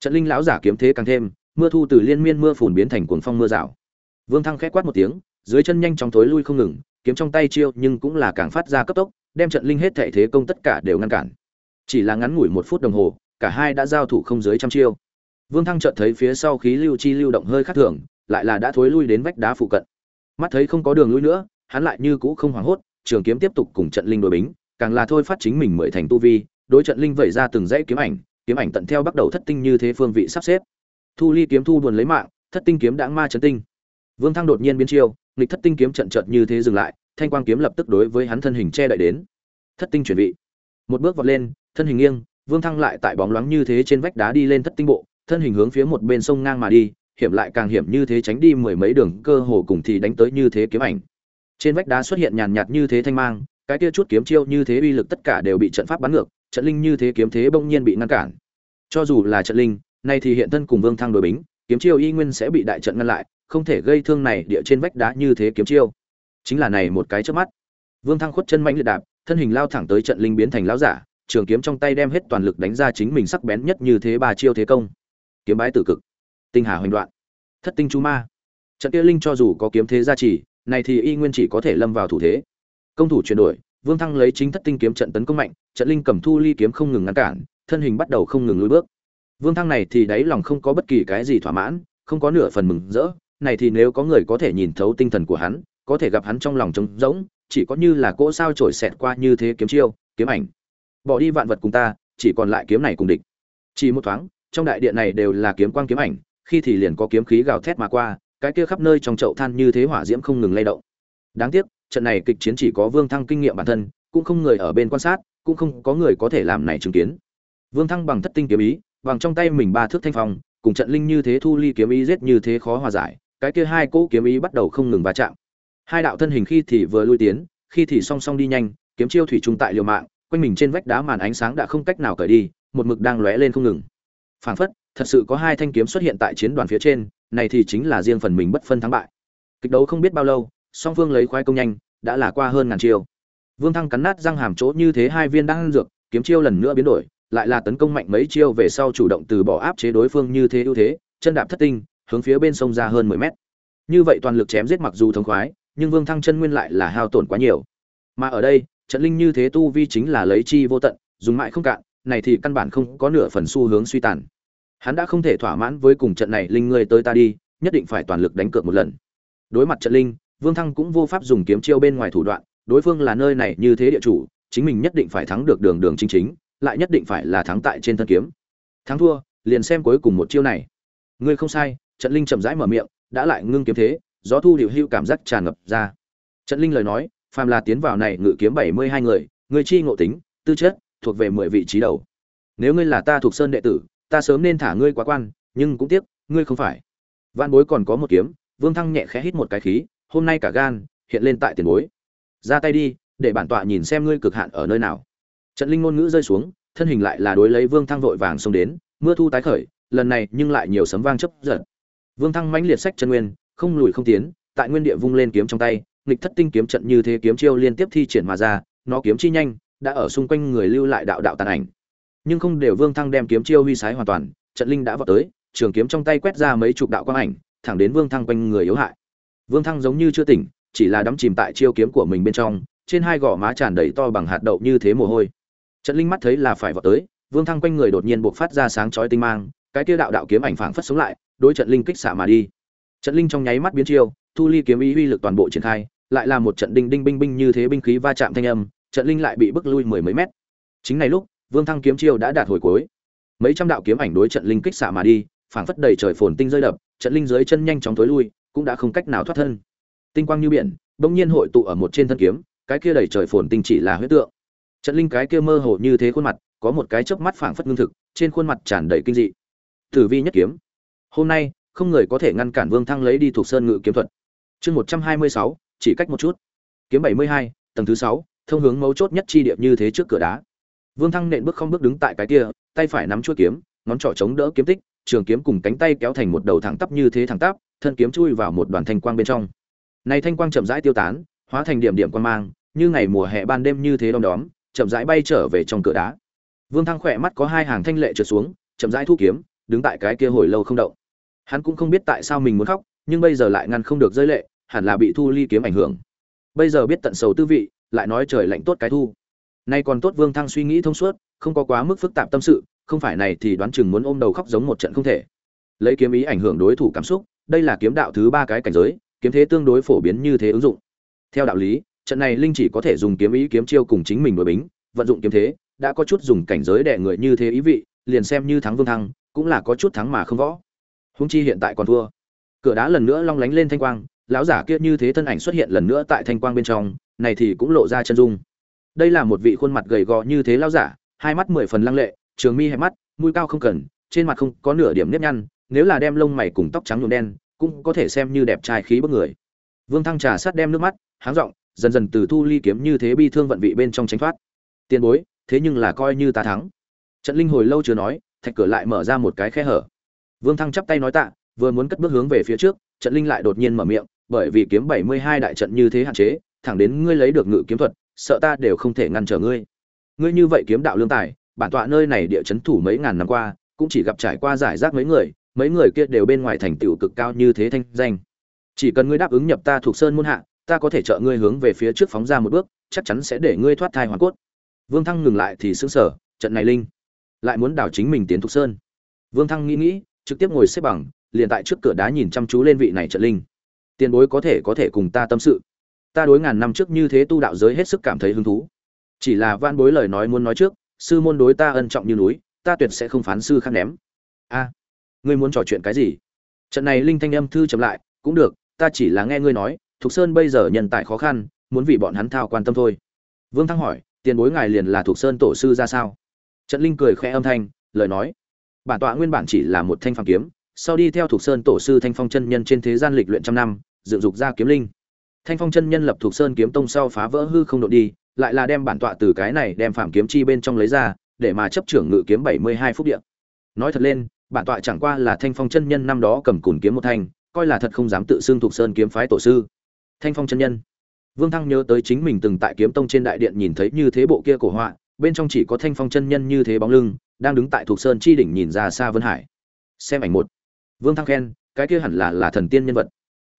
Trận linh lão giả kiếm thế càng thêm mưa thu từ liên miên mưa phùn biến thành cuồng phong mưa rào. Vương thăng khẽ quát một tiếng, dưới chân nhanh chóng thối lui không ngừng, kiếm trong tay chiêu nhưng cũng là càng phát ra cấp tốc, đem trận linh hết thệ thế công tất cả đều ngăn cản. Chỉ là ngắn ngủi một phút đồng hồ, cả hai đã giao thủ không dưới trăm chiêu. Vương thăng chợt thấy phía sau khí lưu chi lưu động hơi khác thường, lại là đã thối lui đến vách đá phụ cận. Mắt thấy không có đường lui nữa, hắn lại như cũ không hoảng hốt, trường kiếm tiếp tục cùng trận linh đối bính, càng là thôi phát chính mình mười thành tu vi, đối trận linh vẩy ra từng dãy kiếm ảnh kiếm ảnh tận theo bắt đầu thất tinh như thế phương vị sắp xếp thu ly kiếm thu buồn lấy mạng, thất tinh kiếm đãng ma chấn tinh. Vương thăng đột nhiên biến chiêu, nghịch thất tinh kiếm trận trận như thế dừng lại, thanh quang kiếm lập tức đối với hắn thân hình che đậy đến. Thất tinh chuyển vị. Một bước vọt lên, thân hình nghiêng, vương thăng lại tại bóng loáng như thế trên vách đá đi lên thất tinh bộ, thân hình hướng phía một bên sông ngang mà đi, hiểm lại càng hiểm như thế tránh đi mười mấy đường, cơ hồ cùng thì đánh tới như thế kiếm ảnh. Trên vách đá xuất hiện nhàn nhạt như thế thanh mang, cái kia chút kiếm chiêu như thế uy lực tất cả đều bị trận pháp bắn ngược, trận linh như thế kiếm thế bỗng nhiên bị ngăn cản. Cho dù là trận linh nay thì hiện thân cùng vương thăng đối bính, kiếm chiêu y nguyên sẽ bị đại trận ngăn lại, không thể gây thương này địa trên vách đá như thế kiếm chiêu. Chính là này một cái trước mắt. Vương thăng khuất chân mạnh liệt đạp, thân hình lao thẳng tới trận linh biến thành lão giả, trường kiếm trong tay đem hết toàn lực đánh ra chính mình sắc bén nhất như thế ba chiêu thế công. Kiếm bái tử cực. Tinh hà hoành đoạn. Thất tinh chú ma. Trận kia linh cho dù có kiếm thế gia trì, này thì y nguyên chỉ có thể lâm vào thủ thế. Công thủ chuyển đổi, vương thăng lấy chính thất tinh kiếm trận tấn công mạnh, trận linh cầm thu ly kiếm không ngừng ngăn cản, thân hình bắt đầu không ngừng lùi bước vương thăng này thì đáy lòng không có bất kỳ cái gì thỏa mãn, không có nửa phần mừng rỡ. Này thì nếu có người có thể nhìn thấu tinh thần của hắn, có thể gặp hắn trong lòng trống rỗng, chỉ có như là cỗ sao trổi xẹt qua như thế kiếm chiêu, kiếm ảnh. Bỏ đi vạn vật cùng ta, chỉ còn lại kiếm này cùng địch. Chỉ một thoáng, trong đại điện này đều là kiếm quang kiếm ảnh, khi thì liền có kiếm khí gào thét mà qua, cái kia khắp nơi trong chậu than như thế hỏa diễm không ngừng lay động. Đáng tiếc, trận này kịch chiến chỉ có vương thăng kinh nghiệm bản thân, cũng không người ở bên quan sát, cũng không có người có thể làm này chứng kiến. Vương thăng bằng thất tinh kiếm ý bằng trong tay mình ba thước thanh phong, cùng trận linh như thế thu ly kiếm ý giết như thế khó hòa giải, cái kia hai cỗ kiếm ý bắt đầu không ngừng va chạm. Hai đạo thân hình khi thì vừa lui tiến, khi thì song song đi nhanh, kiếm chiêu thủy trung tại liều mạng, quanh mình trên vách đá màn ánh sáng đã không cách nào cởi đi, một mực đang lóe lên không ngừng. Phản phất, thật sự có hai thanh kiếm xuất hiện tại chiến đoàn phía trên, này thì chính là riêng phần mình bất phân thắng bại. Kịch đấu không biết bao lâu, song phương lấy khoái công nhanh, đã là qua hơn ngàn chiêu. Vương thăng cắn nát răng hàm chỗ như thế hai viên đang dược, kiếm chiêu lần nữa biến đổi lại là tấn công mạnh mấy chiêu về sau chủ động từ bỏ áp chế đối phương như thế ưu thế, chân đạp thất tinh, hướng phía bên sông ra hơn mười mét. Như vậy toàn lực chém giết mặc dù thống khoái, nhưng vương thăng chân nguyên lại là hao tổn quá nhiều. Mà ở đây, trận linh như thế tu vi chính là lấy chi vô tận, dùng mãi không cạn, này thì căn bản không có nửa phần xu hướng suy tàn. Hắn đã không thể thỏa mãn với cùng trận này linh ngươi tới ta đi, nhất định phải toàn lực đánh cược một lần. Đối mặt trận linh, vương thăng cũng vô pháp dùng kiếm chiêu bên ngoài thủ đoạn, đối phương là nơi này như thế địa chủ, chính mình nhất định phải thắng được đường đường chính chính lại nhất định phải là thắng tại trên thân kiếm. Thắng thua, liền xem cuối cùng một chiêu này. Ngươi không sai, trận linh chậm rãi mở miệng, đã lại ngưng kiếm thế, gió thu điều hưu cảm giác tràn ngập ra. Trận linh lời nói, phàm là tiến vào này ngự kiếm bảy mươi hai người người chi ngộ tính, tư chất, thuộc về mười vị trí đầu. Nếu ngươi là ta thuộc sơn đệ tử, ta sớm nên thả ngươi quá quan, nhưng cũng tiếc, ngươi không phải. Văn bối còn có một kiếm, vương thăng nhẹ khẽ hít một cái khí, hôm nay cả gan, hiện lên tại tiền bối. Ra tay đi, để bản tọa nhìn xem ngươi cực hạn ở nơi nào trận linh ngôn ngữ rơi xuống, thân hình lại là đối lấy vương thăng vội vàng xông đến, mưa thu tái khởi, lần này nhưng lại nhiều sấm vang chấp giật. Vương thăng mãnh liệt sách chân nguyên, không lùi không tiến, tại nguyên địa vung lên kiếm trong tay, nghịch thất tinh kiếm trận như thế kiếm chiêu liên tiếp thi triển mà ra, nó kiếm chi nhanh, đã ở xung quanh người lưu lại đạo đạo tàn ảnh. Nhưng không đều vương thăng đem kiếm chiêu huy sái hoàn toàn, trận linh đã vào tới, trường kiếm trong tay quét ra mấy chục đạo quang ảnh, thẳng đến vương thăng quanh người yếu hại. Vương thăng giống như chưa tỉnh, chỉ là đắm chìm tại chiêu kiếm của mình bên trong, trên hai gò má tràn đầy to bằng hạt đậu như thế mồ hôi trận linh mắt thấy là phải vọt tới, vương thăng quanh người đột nhiên buộc phát ra sáng chói tinh mang, cái kia đạo đạo kiếm ảnh phảng phất sống lại, đối trận linh kích xạ mà đi. Trận linh trong nháy mắt biến chiêu, thu ly kiếm ý uy lực toàn bộ triển khai, lại là một trận đinh đinh binh binh như thế binh khí va chạm thanh âm, trận linh lại bị bức lui mười mấy mét. Chính này lúc, vương thăng kiếm chiêu đã đạt hồi cuối. Mấy trăm đạo kiếm ảnh đối trận linh kích xạ mà đi, phảng phất đầy trời phồn tinh rơi đập, trận linh dưới chân nhanh chóng tối lui, cũng đã không cách nào thoát thân. Tinh quang như biển, bỗng nhiên hội tụ ở một trên thân kiếm, cái kia đầy trời phồn tinh chỉ là huyết tượng trận linh cái kia mơ hồ như thế khuôn mặt, có một cái chớp mắt phảng phất ngưng thực, trên khuôn mặt tràn đầy kinh dị. Tử vi nhất kiếm. Hôm nay, không người có thể ngăn cản vương thăng lấy đi thuộc sơn ngự kiếm thuật. Chương một trăm hai mươi sáu, chỉ cách một chút. Kiếm bảy mươi hai, tầng thứ sáu, thông hướng mấu chốt nhất chi điệp như thế trước cửa đá. Vương thăng nện bước không bước đứng tại cái kia, tay phải nắm chuôi kiếm, ngón trỏ chống đỡ kiếm tích, trường kiếm cùng cánh tay kéo thành một đầu thẳng tắp như thế thẳng tắp, thân kiếm chui vào một đoàn thanh quang bên trong. Này thanh quang chậm rãi tiêu tán, hóa thành điểm điểm quan mang, như ngày mùa hè ban đêm như thế đom đóm chậm rãi bay trở về trong cửa đá. Vương thăng khỏe mắt có hai hàng thanh lệ trượt xuống, chậm rãi thu kiếm, đứng tại cái kia hồi lâu không động. Hắn cũng không biết tại sao mình muốn khóc, nhưng bây giờ lại ngăn không được rơi lệ, hẳn là bị thu ly kiếm ảnh hưởng. Bây giờ biết tận sầu tư vị, lại nói trời lạnh tốt cái thu. Nay còn tốt vương thăng suy nghĩ thông suốt, không có quá mức phức tạp tâm sự, không phải này thì đoán chừng muốn ôm đầu khóc giống một trận không thể. Lấy kiếm ý ảnh hưởng đối thủ cảm xúc, đây là kiếm đạo thứ ba cái cảnh giới, kiếm thế tương đối phổ biến như thế ứng dụng. Theo đạo lý trận này linh chỉ có thể dùng kiếm ý kiếm chiêu cùng chính mình đối bính, vận dụng kiếm thế, đã có chút dùng cảnh giới đẻ người như thế ý vị, liền xem như thắng vương thăng, cũng là có chút thắng mà không võ. Húng chi hiện tại còn thua. Cửa đá lần nữa long lánh lên thanh quang, lão giả kia như thế thân ảnh xuất hiện lần nữa tại thanh quang bên trong, này thì cũng lộ ra chân dung. Đây là một vị khuôn mặt gầy gò như thế lão giả, hai mắt mười phần lăng lệ, trường mi hẹp mắt, mũi cao không cần, trên mặt không có nửa điểm nếp nhăn, nếu là đem lông mày cùng tóc trắng nhuộm đen, cũng có thể xem như đẹp trai khí bức người. Vương thăng trà sát đem nước mắt, háng giọng dần dần từ thu ly kiếm như thế bi thương vận vị bên trong tránh thoát. Tiền bối, thế nhưng là coi như ta thắng. Trận linh hồi lâu chưa nói, thạch cửa lại mở ra một cái khe hở. Vương thăng chắp tay nói tạ, vừa muốn cất bước hướng về phía trước, trận linh lại đột nhiên mở miệng, bởi vì kiếm bảy mươi hai đại trận như thế hạn chế, thẳng đến ngươi lấy được ngự kiếm thuật, sợ ta đều không thể ngăn trở ngươi. Ngươi như vậy kiếm đạo lương tài, bản tọa nơi này địa chấn thủ mấy ngàn năm qua, cũng chỉ gặp trải qua giải rác mấy người mấy người kia đều bên ngoài thành tựu cực cao như thế thanh danh. Chỉ cần ngươi đáp ứng nhập ta thuộc sơn môn hạ ta có thể trợ ngươi hướng về phía trước phóng ra một bước, chắc chắn sẽ để ngươi thoát thai hoàn cốt. Vương thăng ngừng lại thì sững sờ, trận này linh, lại muốn đảo chính mình tiến Thục sơn. Vương thăng nghĩ nghĩ, trực tiếp ngồi xếp bằng, liền tại trước cửa đá nhìn chăm chú lên vị này trận linh. Tiền bối có thể có thể cùng ta tâm sự. Ta đối ngàn năm trước như thế tu đạo giới hết sức cảm thấy hứng thú. Chỉ là van bối lời nói muốn nói trước, sư môn đối ta ân trọng như núi, ta tuyệt sẽ không phán sư khác ném. A, ngươi muốn trò chuyện cái gì? Trận này linh thanh âm thư chậm lại, cũng được, ta chỉ là nghe ngươi nói thục sơn bây giờ nhân tài khó khăn, muốn vì bọn hắn thao quan tâm thôi. Vương thăng hỏi, tiền bối ngài liền là thục sơn tổ sư ra sao? Trận linh cười khẽ âm thanh, lời nói, bản tọa nguyên bản chỉ là một thanh phàm kiếm, sau đi theo thục sơn tổ sư thanh phong chân nhân trên thế gian lịch luyện trăm năm, dựng dục ra kiếm linh. Thanh phong chân nhân lập thục sơn kiếm tông sau phá vỡ hư không độ đi, lại là đem bản tọa từ cái này đem phàm kiếm chi bên trong lấy ra, để mà chấp trưởng ngự kiếm bảy mươi hai phút địa. nói thật lên, bản tọa chẳng qua là thanh phong chân nhân năm đó cầm cùn kiếm một thanh, coi là thật không dám tự xưng thuộc sơn kiếm phái tổ sư thanh phong chân nhân. Vương thăng nhớ tới chính mình từng tại kiếm tông trên đại điện nhìn thấy như thế bộ kia cổ họa, bên trong chỉ có thanh phong chân nhân như thế bóng lưng, đang đứng tại thuộc sơn chi đỉnh nhìn ra xa vân hải. Xem ảnh một. Vương thăng khen, cái kia hẳn là là thần tiên nhân vật.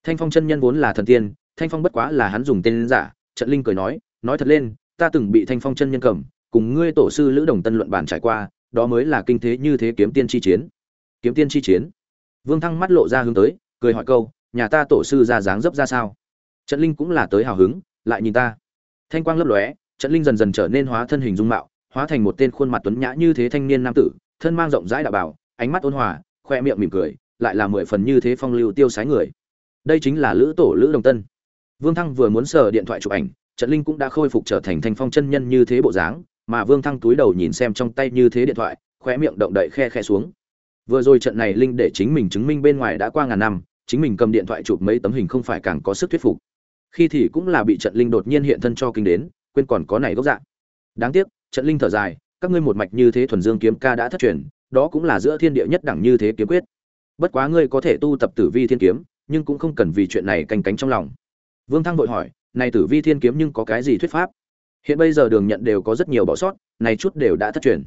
Thanh phong chân nhân vốn là thần tiên, thanh phong bất quá là hắn dùng tên giả, trận linh cười nói nói thật lên, ta từng bị thanh phong chân nhân cầm, cùng ngươi tổ sư lữ đồng tân luận bàn trải qua, đó mới là kinh thế như thế kiếm tiên chi chiến. Kiếm tiên chi chiến. Vương thăng mắt lộ ra hướng tới, cười hỏi câu, nhà ta tổ sư ra dáng dấp ra sao? Trận linh cũng là tới hào hứng, lại nhìn ta. Thanh quang lấp lóe, trận linh dần dần trở nên hóa thân hình dung mạo, hóa thành một tên khuôn mặt tuấn nhã như thế thanh niên nam tử, thân mang rộng rãi đạo bảo, ánh mắt ôn hòa, khoe miệng mỉm cười, lại là mười phần như thế phong lưu tiêu sái người. Đây chính là lữ tổ lữ đồng tân. Vương thăng vừa muốn sờ điện thoại chụp ảnh, trận linh cũng đã khôi phục trở thành thanh phong chân nhân như thế bộ dáng, mà vương thăng túi đầu nhìn xem trong tay như thế điện thoại, khoe miệng động đậy khe khe xuống. Vừa rồi trận này linh để chính mình chứng minh bên ngoài đã qua ngàn năm, chính mình cầm điện thoại chụp mấy tấm hình không phải càng có sức thuyết phục khi thì cũng là bị trận linh đột nhiên hiện thân cho kinh đến, quên còn có này gốc dạng đáng tiếc, trận linh thở dài, các ngươi một mạch như thế thuần dương kiếm ca đã thất truyền, đó cũng là giữa thiên địa nhất đẳng như thế kiếm quyết. Bất quá ngươi có thể tu tập tử vi thiên kiếm, nhưng cũng không cần vì chuyện này canh cánh trong lòng. Vương thăng vội hỏi, này tử vi thiên kiếm nhưng có cái gì thuyết pháp? Hiện bây giờ đường nhận đều có rất nhiều bỏ sót, này chút đều đã thất truyền.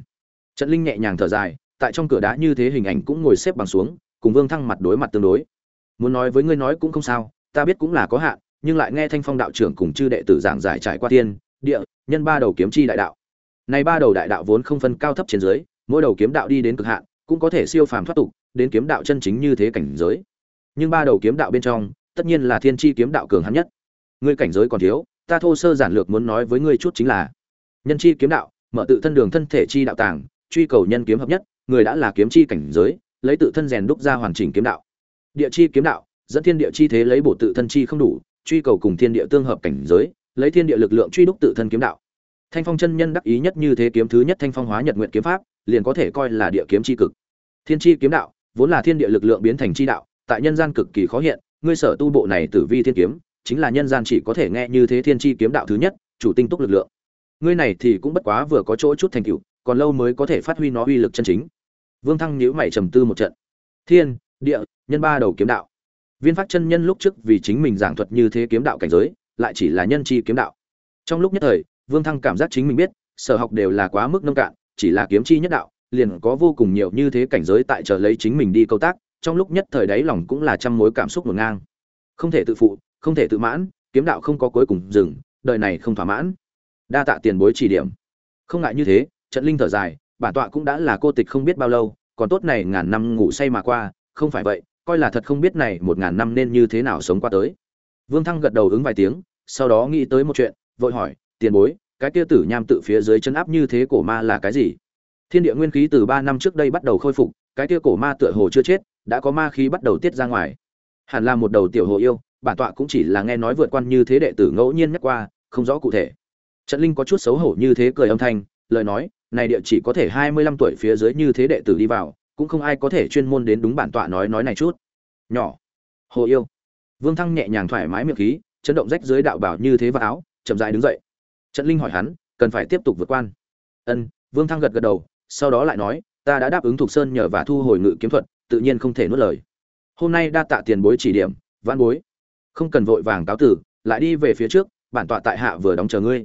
Trận linh nhẹ nhàng thở dài, tại trong cửa đá như thế hình ảnh cũng ngồi xếp bằng xuống, cùng vương thăng mặt đối mặt tương đối. Muốn nói với ngươi nói cũng không sao, ta biết cũng là có hạn nhưng lại nghe thanh phong đạo trưởng cùng chư đệ tử giảng giải trải qua thiên, địa, nhân ba đầu kiếm chi đại đạo. Này ba đầu đại đạo vốn không phân cao thấp trên dưới, mỗi đầu kiếm đạo đi đến cực hạn, cũng có thể siêu phàm thoát tục, đến kiếm đạo chân chính như thế cảnh giới. Nhưng ba đầu kiếm đạo bên trong, tất nhiên là thiên chi kiếm đạo cường hắn nhất. Ngươi cảnh giới còn thiếu, ta thô sơ giản lược muốn nói với ngươi chút chính là, nhân chi kiếm đạo, mở tự thân đường thân thể chi đạo tàng, truy cầu nhân kiếm hợp nhất, người đã là kiếm chi cảnh giới, lấy tự thân rèn đúc ra hoàn chỉnh kiếm đạo. Địa chi kiếm đạo, dẫn thiên địa chi thế lấy bổ tự thân chi không đủ truy cầu cùng thiên địa tương hợp cảnh giới, lấy thiên địa lực lượng truy đúc tự thân kiếm đạo. Thanh phong chân nhân đắc ý nhất như thế kiếm thứ nhất thanh phong hóa nhật nguyện kiếm pháp, liền có thể coi là địa kiếm chi cực. Thiên chi kiếm đạo, vốn là thiên địa lực lượng biến thành chi đạo, tại nhân gian cực kỳ khó hiện, ngươi sở tu bộ này tử vi thiên kiếm, chính là nhân gian chỉ có thể nghe như thế thiên chi kiếm đạo thứ nhất, chủ tinh túc lực lượng. Ngươi này thì cũng bất quá vừa có chỗ chút thành tựu, còn lâu mới có thể phát huy nó uy lực chân chính. Vương thăng nhíu mày trầm tư một trận. Thiên, địa, nhân ba đầu kiếm đạo viên Phác chân nhân lúc trước vì chính mình giảng thuật như thế kiếm đạo cảnh giới, lại chỉ là nhân chi kiếm đạo. Trong lúc nhất thời, vương thăng cảm giác chính mình biết, sở học đều là quá mức nông cạn, chỉ là kiếm chi nhất đạo, liền có vô cùng nhiều như thế cảnh giới tại chờ lấy chính mình đi câu tác, trong lúc nhất thời đấy lòng cũng là trăm mối cảm xúc ngổn ngang. Không thể tự phụ, không thể tự mãn, kiếm đạo không có cuối cùng dừng, đời này không thỏa mãn. Đa tạ tiền bối chỉ điểm. Không ngại như thế, trận linh thở dài, bản tọa cũng đã là cô tịch không biết bao lâu, còn tốt này ngàn năm ngủ say mà qua, không phải vậy coi là thật không biết này một ngàn năm nên như thế nào sống qua tới. Vương thăng gật đầu ứng vài tiếng, sau đó nghĩ tới một chuyện, vội hỏi, tiền bối, cái kia tử nham tự phía dưới chân áp như thế cổ ma là cái gì? Thiên địa nguyên khí từ ba năm trước đây bắt đầu khôi phục, cái kia cổ ma tựa hồ chưa chết, đã có ma khí bắt đầu tiết ra ngoài. Hẳn là một đầu tiểu hồ yêu, bản tọa cũng chỉ là nghe nói vượt quan như thế đệ tử ngẫu nhiên nhắc qua, không rõ cụ thể. Trận linh có chút xấu hổ như thế cười âm thanh, lời nói, này địa chỉ có thể hai mươi lăm tuổi phía dưới như thế đệ tử đi vào cũng không ai có thể chuyên môn đến đúng bản tọa nói nói này chút. Nhỏ. Hồ yêu. Vương thăng nhẹ nhàng thoải mái miệng khí, chấn động rách dưới đạo bảo như thế vào áo, chậm dại đứng dậy. Trận linh hỏi hắn, cần phải tiếp tục vượt quan. Ân, vương thăng gật gật đầu, sau đó lại nói, ta đã đáp ứng thuộc sơn nhờ và thu hồi ngự kiếm thuật, tự nhiên không thể nuốt lời. Hôm nay đa tạ tiền bối chỉ điểm, vãn bối. Không cần vội vàng cáo tử, lại đi về phía trước, bản tọa tại hạ vừa đóng chờ ngươi.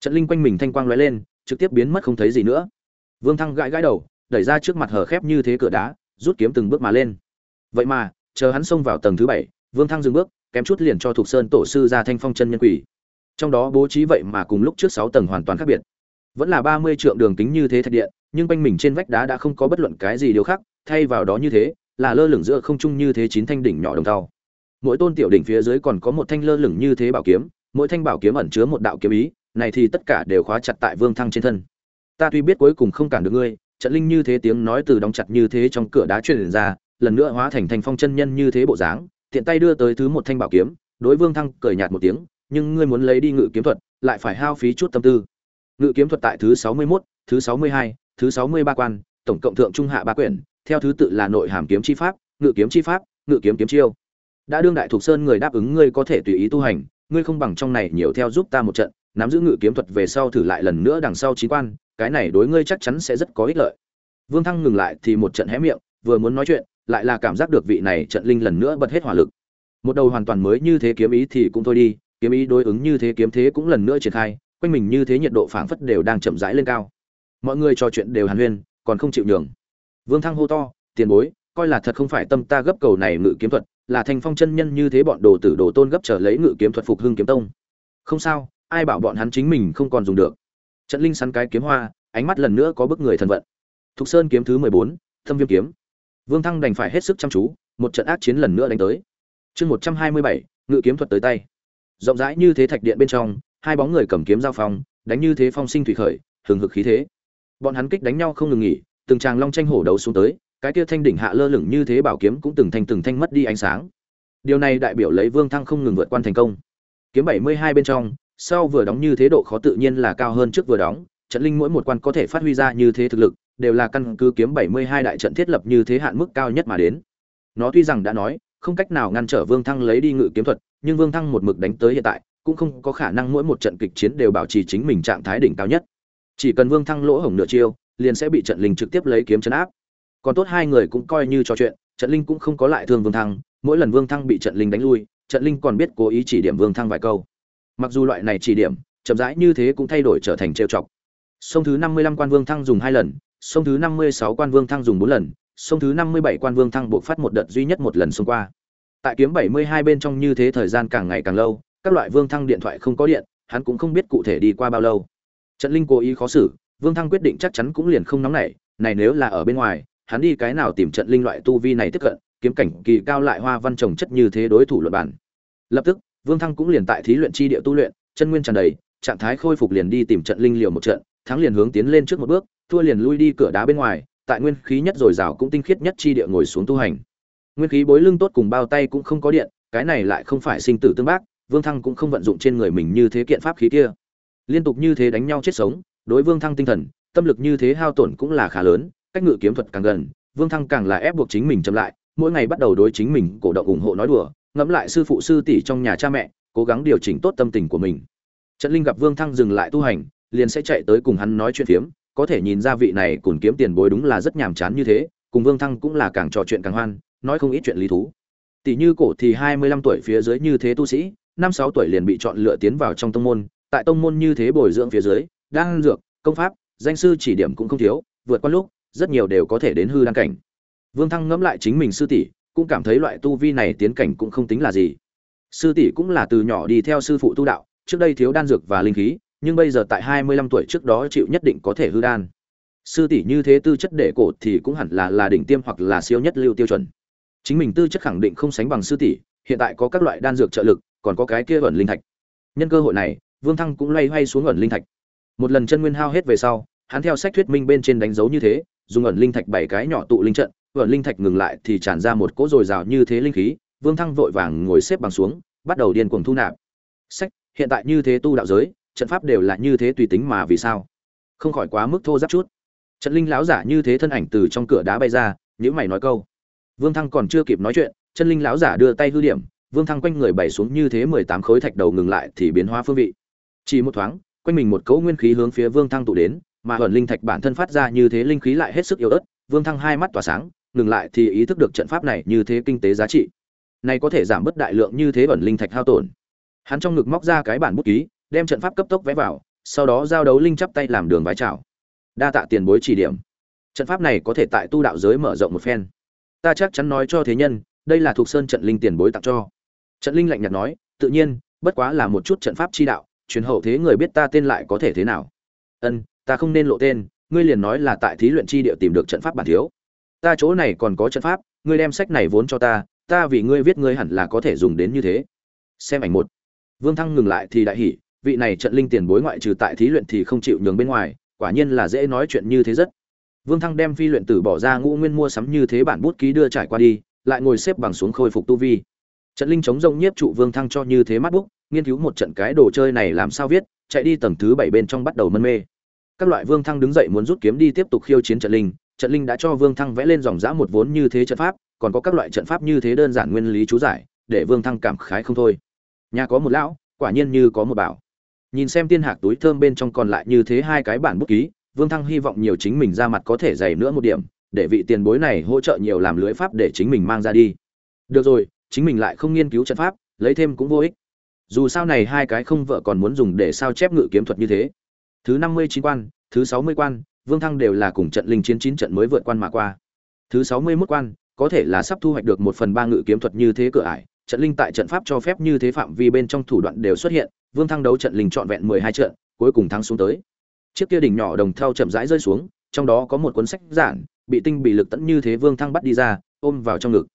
Trận linh quanh mình thanh quang lóe lên, trực tiếp biến mất không thấy gì nữa. Vương thăng gãi gãi đầu đẩy ra trước mặt hở khép như thế cửa đá, rút kiếm từng bước mà lên. Vậy mà, chờ hắn xông vào tầng thứ bảy, vương thăng dừng bước, kém chút liền cho thuộc sơn tổ sư ra thanh phong chân nhân quỷ. Trong đó bố trí vậy mà cùng lúc trước sáu tầng hoàn toàn khác biệt. Vẫn là ba mươi trượng đường kính như thế thạch điện, nhưng quanh mình trên vách đá đã không có bất luận cái gì điều khác, thay vào đó như thế, là lơ lửng giữa không trung như thế chín thanh đỉnh nhỏ đồng tao. mỗi tôn tiểu đỉnh phía dưới còn có một thanh lơ lửng như thế bảo kiếm, mỗi thanh bảo kiếm ẩn chứa một đạo kiếm ý, này thì tất cả đều khóa chặt tại vương thăng trên thân. Ta tuy biết cuối cùng không cản được ngươi trận linh như thế tiếng nói từ đóng chặt như thế trong cửa đá truyền ra lần nữa hóa thành thành phong chân nhân như thế bộ dáng tiện tay đưa tới thứ một thanh bảo kiếm đối vương thăng cười nhạt một tiếng nhưng ngươi muốn lấy đi ngự kiếm thuật lại phải hao phí chút tâm tư. Ngự kiếm thuật tại thứ sáu mươi 61, thứ sáu mươi hai, thứ sáu mươi ba quan tổng cộng thượng trung hạ ba quyển theo thứ tự là nội hàm kiếm chi pháp ngự kiếm chi pháp ngự kiếm kiếm chiêu. Đã đương đại thuộc sơn người đáp ứng ngươi có thể tùy ý tu hành ngươi không bằng trong này nhiều theo giúp ta một trận nắm giữ ngự kiếm thuật về sau thử lại lần nữa đằng sau chín quan, cái này đối ngươi chắc chắn sẽ rất có ích lợi. Vương thăng ngừng lại thì một trận hé miệng, vừa muốn nói chuyện, lại là cảm giác được vị này trận linh lần nữa bật hết hỏa lực. Một đầu hoàn toàn mới như thế kiếm ý thì cũng thôi đi, kiếm ý đối ứng như thế kiếm thế cũng lần nữa triển khai, quanh mình như thế nhiệt độ phảng phất đều đang chậm rãi lên cao. Mọi người trò chuyện đều hàn huyên, còn không chịu nhường. Vương thăng hô to, tiền bối, coi là thật không phải tâm ta gấp cầu này ngự kiếm thuật, là thành phong chân nhân như thế bọn đồ tử đồ tôn gấp trở lấy ngự kiếm thuật phục hưng kiếm tông. Không sao ai bảo bọn hắn chính mình không còn dùng được. Trận linh sắn cái kiếm hoa, ánh mắt lần nữa có bức người thần vận. Thục sơn kiếm thứ mười bốn, thâm viêm kiếm. Vương thăng đành phải hết sức chăm chú, một trận ác chiến lần nữa đánh tới. Chương một trăm hai mươi bảy, ngự kiếm thuật tới tay. Rộng rãi như thế thạch điện bên trong, hai bóng người cầm kiếm giao phong, đánh như thế phong sinh thủy khởi, hừng hực khí thế. Bọn hắn kích đánh nhau không ngừng nghỉ, từng tràng long tranh hổ đấu xuống tới, cái kia thanh đỉnh hạ lơ lửng như thế bảo kiếm cũng từng thanh từng thanh mất đi ánh sáng. Điều này đại biểu lấy vương thăng không ngừng vượt quan thành công. Kiếm bảy mươi hai bên trong sau vừa đóng như thế độ khó tự nhiên là cao hơn trước vừa đóng, trận linh mỗi một quan có thể phát huy ra như thế thực lực, đều là căn cứ kiếm bảy mươi hai đại trận thiết lập như thế hạn mức cao nhất mà đến. Nó tuy rằng đã nói, không cách nào ngăn trở vương thăng lấy đi ngự kiếm thuật, nhưng vương thăng một mực đánh tới hiện tại, cũng không có khả năng mỗi một trận kịch chiến đều bảo trì chính mình trạng thái đỉnh cao nhất. Chỉ cần vương thăng lỗ hổng nửa chiêu, liền sẽ bị trận linh trực tiếp lấy kiếm chấn áp. Còn tốt hai người cũng coi như trò chuyện, trận linh cũng không có lại thương vương thăng, mỗi lần vương thăng bị trận linh đánh lui, trận linh còn biết cố ý chỉ điểm vương thăng vài câu mặc dù loại này chỉ điểm, chậm rãi như thế cũng thay đổi trở thành trêu chọc. Sông thứ năm mươi lăm quan vương thăng dùng hai lần, sông thứ năm mươi sáu quan vương thăng dùng bốn lần, sông thứ năm mươi bảy quan vương thăng buộc phát một đợt duy nhất một lần xông qua. Tại kiếm bảy mươi hai bên trong như thế thời gian càng ngày càng lâu, các loại vương thăng điện thoại không có điện, hắn cũng không biết cụ thể đi qua bao lâu. Trận linh cố ý khó xử, vương thăng quyết định chắc chắn cũng liền không nóng nảy, này nếu là ở bên ngoài, hắn đi cái nào tìm trận linh loại tu vi này tiếp cận, kiếm cảnh kỳ cao lại hoa văn trồng chất như thế đối thủ luật bản lập tức vương thăng cũng liền tại thí luyện chi địa tu luyện, chân nguyên tràn đầy, trạng thái khôi phục liền đi tìm trận linh liều một trận, thắng liền hướng tiến lên trước một bước, thua liền lui đi cửa đá bên ngoài, tại nguyên khí nhất rồi rào cũng tinh khiết nhất chi địa ngồi xuống tu hành. Nguyên khí bối lưng tốt cùng bao tay cũng không có điện, cái này lại không phải sinh tử tương bác, vương thăng cũng không vận dụng trên người mình như thế kiện pháp khí kia. Liên tục như thế đánh nhau chết sống, đối vương thăng tinh thần, tâm lực như thế hao tổn cũng là khá lớn, cách ngự kiếm thuật càng gần, vương thăng càng là ép buộc chính mình chậm lại, mỗi ngày bắt đầu đối chính mình cổ động ủng hộ nói đùa ngẫm lại sư phụ sư tỷ trong nhà cha mẹ, cố gắng điều chỉnh tốt tâm tình của mình. Trận linh gặp vương thăng dừng lại tu hành, liền sẽ chạy tới cùng hắn nói chuyện phiếm, có thể nhìn ra vị này cùng kiếm tiền bối đúng là rất nhàm chán như thế, cùng vương thăng cũng là càng trò chuyện càng hoan, nói không ít chuyện lý thú. Tỷ như cổ thì hai mươi lăm tuổi phía dưới như thế tu sĩ, năm sáu tuổi liền bị chọn lựa tiến vào trong tông môn, tại tông môn như thế bồi dưỡng phía dưới đang dược, công pháp, danh sư chỉ điểm cũng không thiếu, vượt qua lúc, rất nhiều đều có thể đến hư đăng cảnh. Vương thăng ngẫm lại chính mình sư tỷ cũng cảm thấy loại tu vi này tiến cảnh cũng không tính là gì. Sư tỷ cũng là từ nhỏ đi theo sư phụ tu đạo, trước đây thiếu đan dược và linh khí, nhưng bây giờ tại hai mươi lăm tuổi trước đó chịu nhất định có thể hư đan. Sư tỷ như thế tư chất để cổ thì cũng hẳn là là đỉnh tiêm hoặc là siêu nhất lưu tiêu chuẩn. Chính mình tư chất khẳng định không sánh bằng sư tỷ, hiện tại có các loại đan dược trợ lực, còn có cái kia ẩn linh thạch. Nhân cơ hội này, vương thăng cũng loay hoay xuống ẩn linh thạch. Một lần chân nguyên hao hết về sau, hắn theo sách thuyết minh bên trên đánh dấu như thế, dùng ẩn linh thạch bảy cái nhỏ tụ linh trận ẩn linh thạch ngừng lại thì tràn ra một cỗ dồi dào như thế linh khí, vương thăng vội vàng ngồi xếp bằng xuống, bắt đầu điên cuồng thu nạp. Sách, hiện tại như thế tu đạo giới, trận pháp đều là như thế tùy tính mà vì sao? Không khỏi quá mức thô giáp chút. Trận linh lão giả như thế thân ảnh từ trong cửa đá bay ra nhữ mày nói câu. Vương thăng còn chưa kịp nói chuyện, chân linh lão giả đưa tay hư điểm, vương thăng quanh người bày xuống như thế mười tám khối thạch đầu ngừng lại thì biến hóa phương vị. Chỉ một thoáng, quanh mình một cỗ nguyên khí hướng phía vương thăng tụ đến, mà ẩn linh thạch bản thân phát ra như thế linh khí lại hết sức yếu ớt, vương thăng hai mắt tỏa sáng ngừng lại thì ý thức được trận pháp này như thế kinh tế giá trị. Này có thể giảm bớt đại lượng như thế bẩn linh thạch hao tổn. Hắn trong ngực móc ra cái bản bút ký, đem trận pháp cấp tốc vẽ vào, sau đó giao đấu linh chắp tay làm đường vái chào. Đa tạ tiền bối chỉ điểm. Trận pháp này có thể tại tu đạo giới mở rộng một phen. Ta chắc chắn nói cho thế nhân, đây là thuộc sơn trận linh tiền bối tặng cho. Trận linh lạnh nhạt nói, tự nhiên, bất quá là một chút trận pháp chi đạo, truyền hậu thế người biết ta tên lại có thể thế nào. Ân, ta không nên lộ tên, ngươi liền nói là tại thí luyện chi địa tìm được trận pháp bản thiếu ta chỗ này còn có trận pháp, ngươi đem sách này vốn cho ta ta vì ngươi viết ngươi hẳn là có thể dùng đến như thế. Xem ảnh một. Vương thăng ngừng lại thì đại hỉ, vị này trận linh tiền bối ngoại trừ tại thí luyện thì không chịu nhường bên ngoài, quả nhiên là dễ nói chuyện như thế rất. Vương thăng đem phi luyện tử bỏ ra ngũ nguyên mua sắm như thế bản bút ký đưa trải qua đi, lại ngồi xếp bằng xuống khôi phục tu vi. Trận linh chống rông nhiếp trụ vương thăng cho như thế mắt bút, nghiên cứu một trận cái đồ chơi này làm sao viết, chạy đi tầng thứ bảy bên trong bắt đầu mân mê. Các loại vương thăng đứng dậy muốn rút kiếm đi tiếp tục khiêu chiến trận linh trận linh đã cho vương thăng vẽ lên dòng dã một vốn như thế trận pháp, còn có các loại trận pháp như thế đơn giản nguyên lý chú giải, để vương thăng cảm khái không thôi. Nhà có một lão, quả nhiên như có một bảo. Nhìn xem tiên hạc túi thơm bên trong còn lại như thế hai cái bản bút ký, vương thăng hy vọng nhiều chính mình ra mặt có thể dày nữa một điểm, để vị tiền bối này hỗ trợ nhiều làm lưới pháp để chính mình mang ra đi. Được rồi, chính mình lại không nghiên cứu trận pháp, lấy thêm cũng vô ích. Dù sao này hai cái không vợ còn muốn dùng để sao chép ngự kiếm thuật như thế. Thứ năm mươi chín quan, thứ sáu mươi quan vương thăng đều là cùng trận linh chiến chín trận mới vượt quan mà qua. Thứ sáu mươi mốt quan, có thể là sắp thu hoạch được một phần ba ngự kiếm thuật như thế cửa ải, trận linh tại trận pháp cho phép như thế phạm vi bên trong thủ đoạn đều xuất hiện, vương thăng đấu trận linh trọn vẹn mười hai trận, cuối cùng thắng xuống tới. Chiếc kia đỉnh nhỏ đồng thau chậm rãi rơi xuống, trong đó có một cuốn sách giản, bị tinh bị lực tận như thế vương thăng bắt đi ra, ôm vào trong ngực.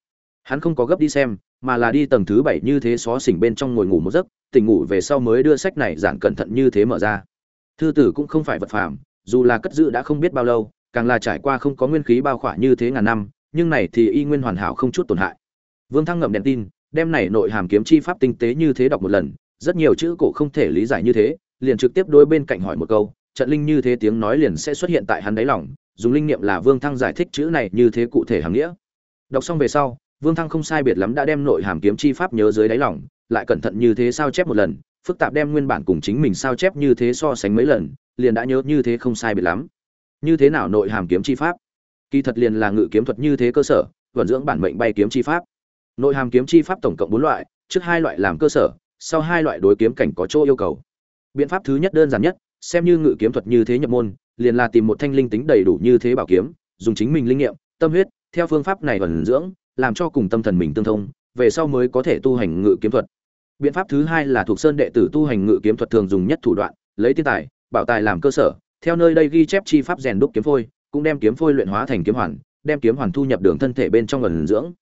Hắn không có gấp đi xem, mà là đi tầng thứ bảy như thế xó xỉnh bên trong ngồi ngủ một giấc, tỉnh ngủ về sau mới đưa sách này giản cẩn thận như thế mở ra. Thư tử cũng không phải vật phàm dù là cất giữ đã không biết bao lâu, càng là trải qua không có nguyên khí bao khỏa như thế ngàn năm, nhưng này thì y nguyên hoàn hảo không chút tổn hại. Vương thăng ngậm đèn tin, đem này nội hàm kiếm chi pháp tinh tế như thế đọc một lần, rất nhiều chữ cổ không thể lý giải như thế, liền trực tiếp đối bên cạnh hỏi một câu, trận linh như thế tiếng nói liền sẽ xuất hiện tại hắn đáy lòng, dùng linh niệm là vương thăng giải thích chữ này như thế cụ thể hàm nghĩa. Đọc xong về sau, vương thăng không sai biệt lắm đã đem nội hàm kiếm chi pháp nhớ dưới đáy lòng, lại cẩn thận như thế sao chép một lần, phức tạp đem nguyên bản cùng chính mình sao chép như thế so sánh mấy lần liền đã nhớ như thế không sai biệt lắm. Như thế nào nội hàm kiếm chi pháp? Kỳ thật liền là ngự kiếm thuật như thế cơ sở, vận dưỡng bản mệnh bay kiếm chi pháp. Nội hàm kiếm chi pháp tổng cộng bốn loại, trước hai loại làm cơ sở, sau hai loại đối kiếm cảnh có chỗ yêu cầu. Biện pháp thứ nhất đơn giản nhất, xem như ngự kiếm thuật như thế nhập môn, liền là tìm một thanh linh tính đầy đủ như thế bảo kiếm, dùng chính mình linh nghiệm, tâm huyết, theo phương pháp này vận dưỡng, làm cho cùng tâm thần mình tương thông, về sau mới có thể tu hành ngự kiếm thuật. Biện pháp thứ hai là thuộc sơn đệ tử tu hành ngự kiếm thuật thường dùng nhất thủ đoạn, lấy tiên tài bảo tài làm cơ sở, theo nơi đây ghi chép chi pháp rèn đúc kiếm phôi, cũng đem kiếm phôi luyện hóa thành kiếm hoàn, đem kiếm hoàn thu nhập đường thân thể bên trong ẩn dưỡng.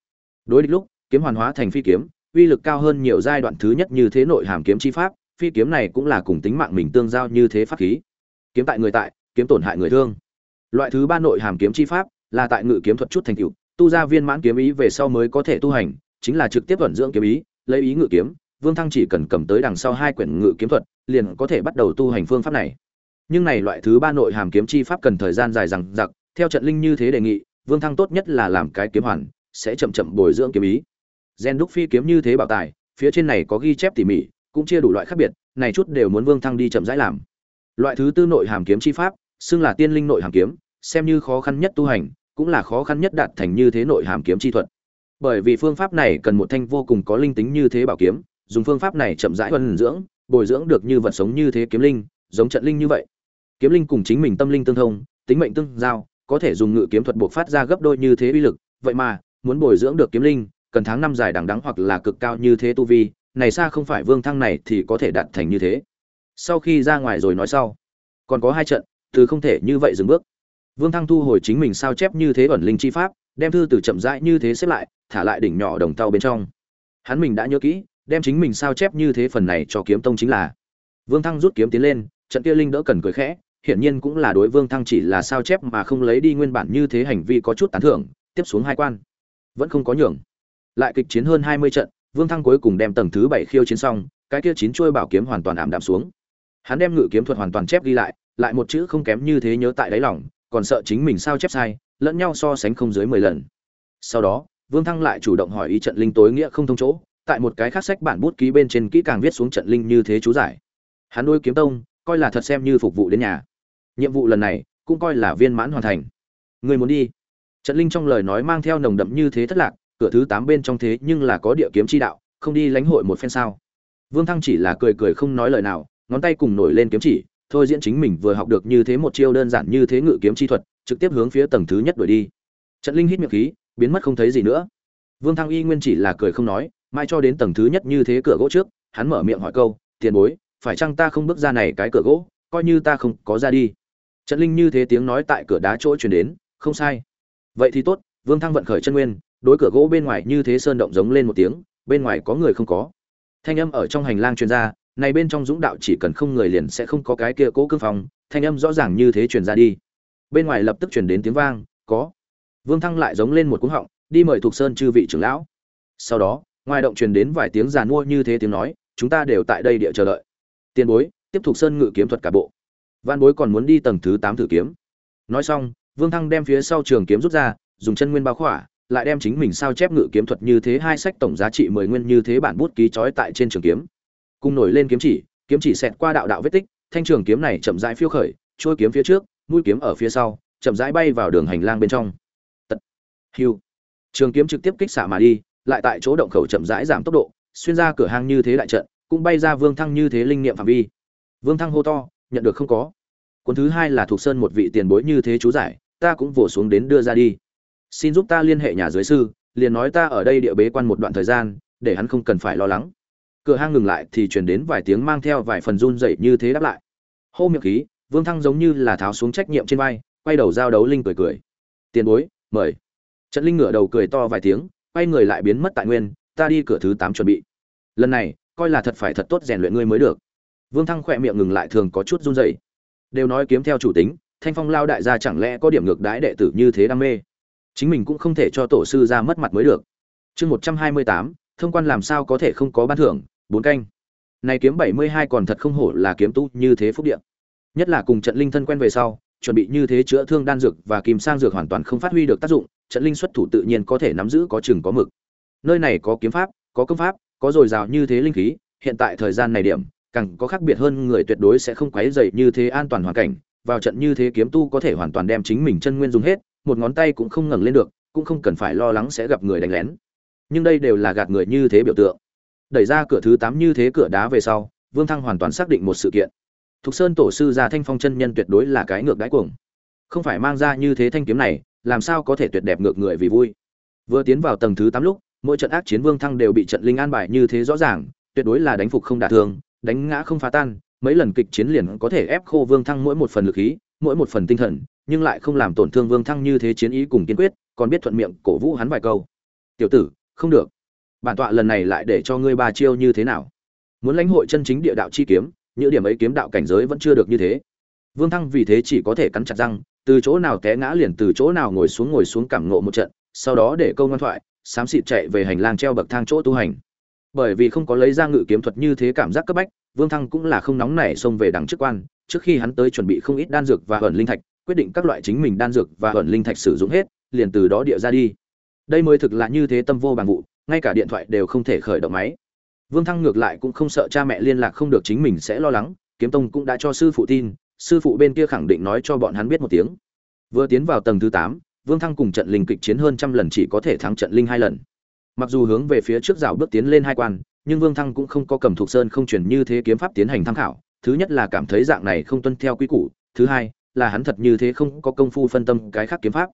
Đối địch lúc, kiếm hoàn hóa thành phi kiếm, uy lực cao hơn nhiều giai đoạn thứ nhất như thế nội hàm kiếm chi pháp, phi kiếm này cũng là cùng tính mạng mình tương giao như thế pháp khí. Kiếm tại người tại, kiếm tổn hại người thương. Loại thứ ba nội hàm kiếm chi pháp là tại ngự kiếm thuật chút thành tựu, tu ra viên mãn kiếm ý về sau mới có thể tu hành, chính là trực tiếp vận dưỡng kiếm ý, lấy ý ngự kiếm vương thăng chỉ cần cầm tới đằng sau hai quyển ngự kiếm thuật, liền có thể bắt đầu tu hành phương pháp này. Nhưng này loại thứ ba nội hàm kiếm chi pháp cần thời gian dài rằng giặc theo trận linh như thế đề nghị, vương thăng tốt nhất là làm cái kiếm hoàn, sẽ chậm chậm bồi dưỡng kiếm ý. Gen đúc phi kiếm như thế bảo tài, phía trên này có ghi chép tỉ mỉ, cũng chia đủ loại khác biệt, này chút đều muốn vương thăng đi chậm rãi làm. Loại thứ tư nội hàm kiếm chi pháp, xưng là tiên linh nội hàm kiếm, xem như khó khăn nhất tu hành, cũng là khó khăn nhất đạt thành như thế nội hàm kiếm chi thuật. Bởi vì phương pháp này cần một thanh vô cùng có linh tính như thế bảo kiếm dùng phương pháp này chậm rãi huân dưỡng, bồi dưỡng được như vật sống như thế kiếm linh, giống trận linh như vậy. Kiếm linh cùng chính mình tâm linh tương thông, tính mệnh tương giao, có thể dùng ngự kiếm thuật buộc phát ra gấp đôi như thế uy lực. Vậy mà, muốn bồi dưỡng được kiếm linh, cần tháng năm dài đằng đắng hoặc là cực cao như thế tu vi, này xa không phải vương thăng này thì có thể đạt thành như thế. Sau khi ra ngoài rồi nói sau, còn có hai trận, từ không thể như vậy dừng bước. Vương thăng thu hồi chính mình sao chép như thế ẩn linh chi pháp, đem thư từ chậm rãi như thế xếp lại, thả lại đỉnh nhỏ đồng tàu bên trong. Hắn mình đã nhớ kỹ đem chính mình sao chép như thế phần này cho kiếm tông chính là. Vương thăng rút kiếm tiến lên, trận kia linh đỡ cần cười khẽ, hiển nhiên cũng là đối vương thăng chỉ là sao chép mà không lấy đi nguyên bản như thế hành vi có chút tán thưởng, tiếp xuống hai quan. Vẫn không có nhường. Lại kịch chiến hơn hai mươi trận, vương thăng cuối cùng đem tầng thứ bảy khiêu chiến xong, cái kia chín chuôi bảo kiếm hoàn toàn ảm đạm xuống. Hắn đem ngự kiếm thuật hoàn toàn chép ghi lại lại một chữ không kém như thế nhớ tại đáy lòng, còn sợ chính mình sao chép sai, lẫn nhau so sánh không dưới mười lần. Sau đó, vương thăng lại chủ động hỏi ý trận linh tối nghĩa không thông chỗ tại một cái khác sách bản bút ký bên trên kỹ càng viết xuống trận linh như thế chú giải. Hắn đôi kiếm tông, coi là thật xem như phục vụ đến nhà. Nhiệm vụ lần này, cũng coi là viên mãn hoàn thành. Người muốn đi. Trận linh trong lời nói mang theo nồng đậm như thế thất lạc, cửa thứ tám bên trong thế nhưng là có địa kiếm chi đạo, không đi lãnh hội một phen sao. Vương thăng chỉ là cười cười không nói lời nào, ngón tay cùng nổi lên kiếm chỉ, thôi diễn chính mình vừa học được như thế một chiêu đơn giản như thế ngự kiếm chi thuật, trực tiếp hướng phía tầng thứ nhất đuổi đi. Trận linh hít miệng khí, biến mất không thấy gì nữa. Vương thăng y nguyên chỉ là cười không nói mai cho đến tầng thứ nhất như thế cửa gỗ trước, hắn mở miệng hỏi câu, tiền bối, phải chăng ta không bước ra này cái cửa gỗ, coi như ta không có ra đi? Trận linh như thế tiếng nói tại cửa đá chỗ truyền đến, không sai. Vậy thì tốt, vương thăng vận khởi chân nguyên, đối cửa gỗ bên ngoài như thế sơn động giống lên một tiếng, bên ngoài có người không có. Thanh âm ở trong hành lang truyền ra, này bên trong dũng đạo chỉ cần không người liền sẽ không có cái kia cố cương phòng, thanh âm rõ ràng như thế truyền ra đi. Bên ngoài lập tức truyền đến tiếng vang, có. Vương thăng lại giống lên một cú họng, đi mời thuộc sơn chư vị trưởng lão. Sau đó ngoài động truyền đến vài tiếng giàn mua như thế tiếng nói, chúng ta đều tại đây địa chờ đợi. Tiền bối, tiếp tục sơn ngự kiếm thuật cả bộ. Văn bối còn muốn đi tầng thứ tám thử kiếm. Nói xong, vương thăng đem phía sau trường kiếm rút ra, dùng chân nguyên bao khỏa, lại đem chính mình sao chép ngự kiếm thuật như thế hai sách tổng giá trị mười nguyên như thế bản bút ký trói tại trên trường kiếm. Cùng nổi lên kiếm chỉ kiếm chỉ xẹt qua đạo đạo vết tích, thanh trường kiếm này chậm rãi phiêu khởi, trôi kiếm phía trước, mũi kiếm ở phía sau, chậm rãi bay vào đường hành lang bên trong. Tật. Hiu. Trường kiếm trực tiếp kích xạ mà đi lại tại chỗ động khẩu chậm rãi giảm tốc độ, xuyên ra cửa hang như thế đại trận, cũng bay ra vương thăng như thế linh nghiệm phạm vi. Vương thăng hô to, nhận được không có. Cuốn thứ hai là thuộc sơn một vị tiền bối như thế chú giải, ta cũng vồ xuống đến đưa ra đi. Xin giúp ta liên hệ nhà dưới sư, liền nói ta ở đây địa bế quan một đoạn thời gian, để hắn không cần phải lo lắng. Cửa hang ngừng lại thì truyền đến vài tiếng mang theo vài phần run dậy như thế đáp lại. Hô miệng khí, vương thăng giống như là tháo xuống trách nhiệm trên vai, quay đầu giao đấu linh cười cười. Tiền bối, mời. Trận linh ngửa đầu cười to vài tiếng quay người lại biến mất tại nguyên, ta đi cửa thứ tám chuẩn bị. Lần này, coi là thật phải thật tốt rèn luyện ngươi mới được. Vương thăng khỏe miệng ngừng lại thường có chút run dày đều nói kiếm theo chủ tính, thanh phong lao đại gia chẳng lẽ có điểm ngược đái đệ tử như thế đam mê? Chính mình cũng không thể cho tổ sư ra mất mặt mới được. Chương một trăm hai mươi tám, thông quan làm sao có thể không có ban thưởng, bốn canh. Này kiếm bảy mươi hai còn thật không hổ là kiếm tu như thế phúc điện nhất là cùng trận linh thân quen về sau chuẩn bị như thế chữa thương đan dược và kim sang dược hoàn toàn không phát huy được tác dụng, trận linh xuất thủ tự nhiên có thể nắm giữ có chừng có mực. Nơi này có kiếm pháp, có công pháp, có dồi dào như thế linh khí, hiện tại thời gian này điểm, càng có khác biệt hơn người tuyệt đối sẽ không quấy rầy như thế an toàn hoàn cảnh, vào trận như thế kiếm tu có thể hoàn toàn đem chính mình chân nguyên dùng hết, một ngón tay cũng không ngẩng lên được, cũng không cần phải lo lắng sẽ gặp người đánh lén. Nhưng đây đều là gạt người như thế biểu tượng. Đẩy ra cửa thứ tám như thế cửa đá về sau, vương thăng hoàn toàn xác định một sự kiện thục sơn tổ sư gia thanh phong chân nhân tuyệt đối là cái ngược đáy cuồng. Không phải mang ra như thế thanh kiếm này, làm sao có thể tuyệt đẹp ngược người vì vui? Vừa tiến vào tầng thứ tám lúc, mỗi trận ác chiến vương thăng đều bị trận linh an bài như thế rõ ràng, tuyệt đối là đánh phục không đả thương, đánh ngã không phá tan. Mấy lần kịch chiến liền có thể ép khô vương thăng mỗi một phần lực khí, mỗi một phần tinh thần, nhưng lại không làm tổn thương vương thăng như thế chiến ý cùng kiên quyết, còn biết thuận miệng cổ vũ hắn vài câu. Tiểu tử, không được. Bản tọa lần này lại để cho ngươi ba chiêu như thế nào? Muốn lãnh hội chân chính địa đạo chi kiếm những điểm ấy kiếm đạo cảnh giới vẫn chưa được như thế. Vương thăng vì thế chỉ có thể cắn chặt răng, từ chỗ nào té ngã liền từ chỗ nào ngồi xuống ngồi xuống cảm ngộ một trận, sau đó để câu ngoan thoại, xám xịt chạy về hành lang treo bậc thang chỗ tu hành. Bởi vì không có lấy ra ngự kiếm thuật như thế cảm giác cấp bách, vương thăng cũng là không nóng nảy xông về đằng trước quan, trước khi hắn tới chuẩn bị không ít đan dược và ẩn linh thạch, quyết định các loại chính mình đan dược và ẩn linh thạch sử dụng hết, liền từ đó địa ra đi. Đây mới thực là như thế tâm vô bằng vụ, ngay cả điện thoại đều không thể khởi động máy vương thăng ngược lại cũng không sợ cha mẹ liên lạc không được chính mình sẽ lo lắng, kiếm tông cũng đã cho sư phụ tin, sư phụ bên kia khẳng định nói cho bọn hắn biết một tiếng. Vừa tiến vào tầng thứ tám, vương thăng cùng trận linh kịch chiến hơn trăm lần chỉ có thể thắng trận linh hai lần. Mặc dù hướng về phía trước rào bước tiến lên hai quan, nhưng vương thăng cũng không có cầm thuộc sơn không truyền như thế kiếm pháp tiến hành tham khảo. Thứ nhất là cảm thấy dạng này không tuân theo quy củ, thứ hai là hắn thật như thế không có công phu phân tâm cái khác kiếm pháp.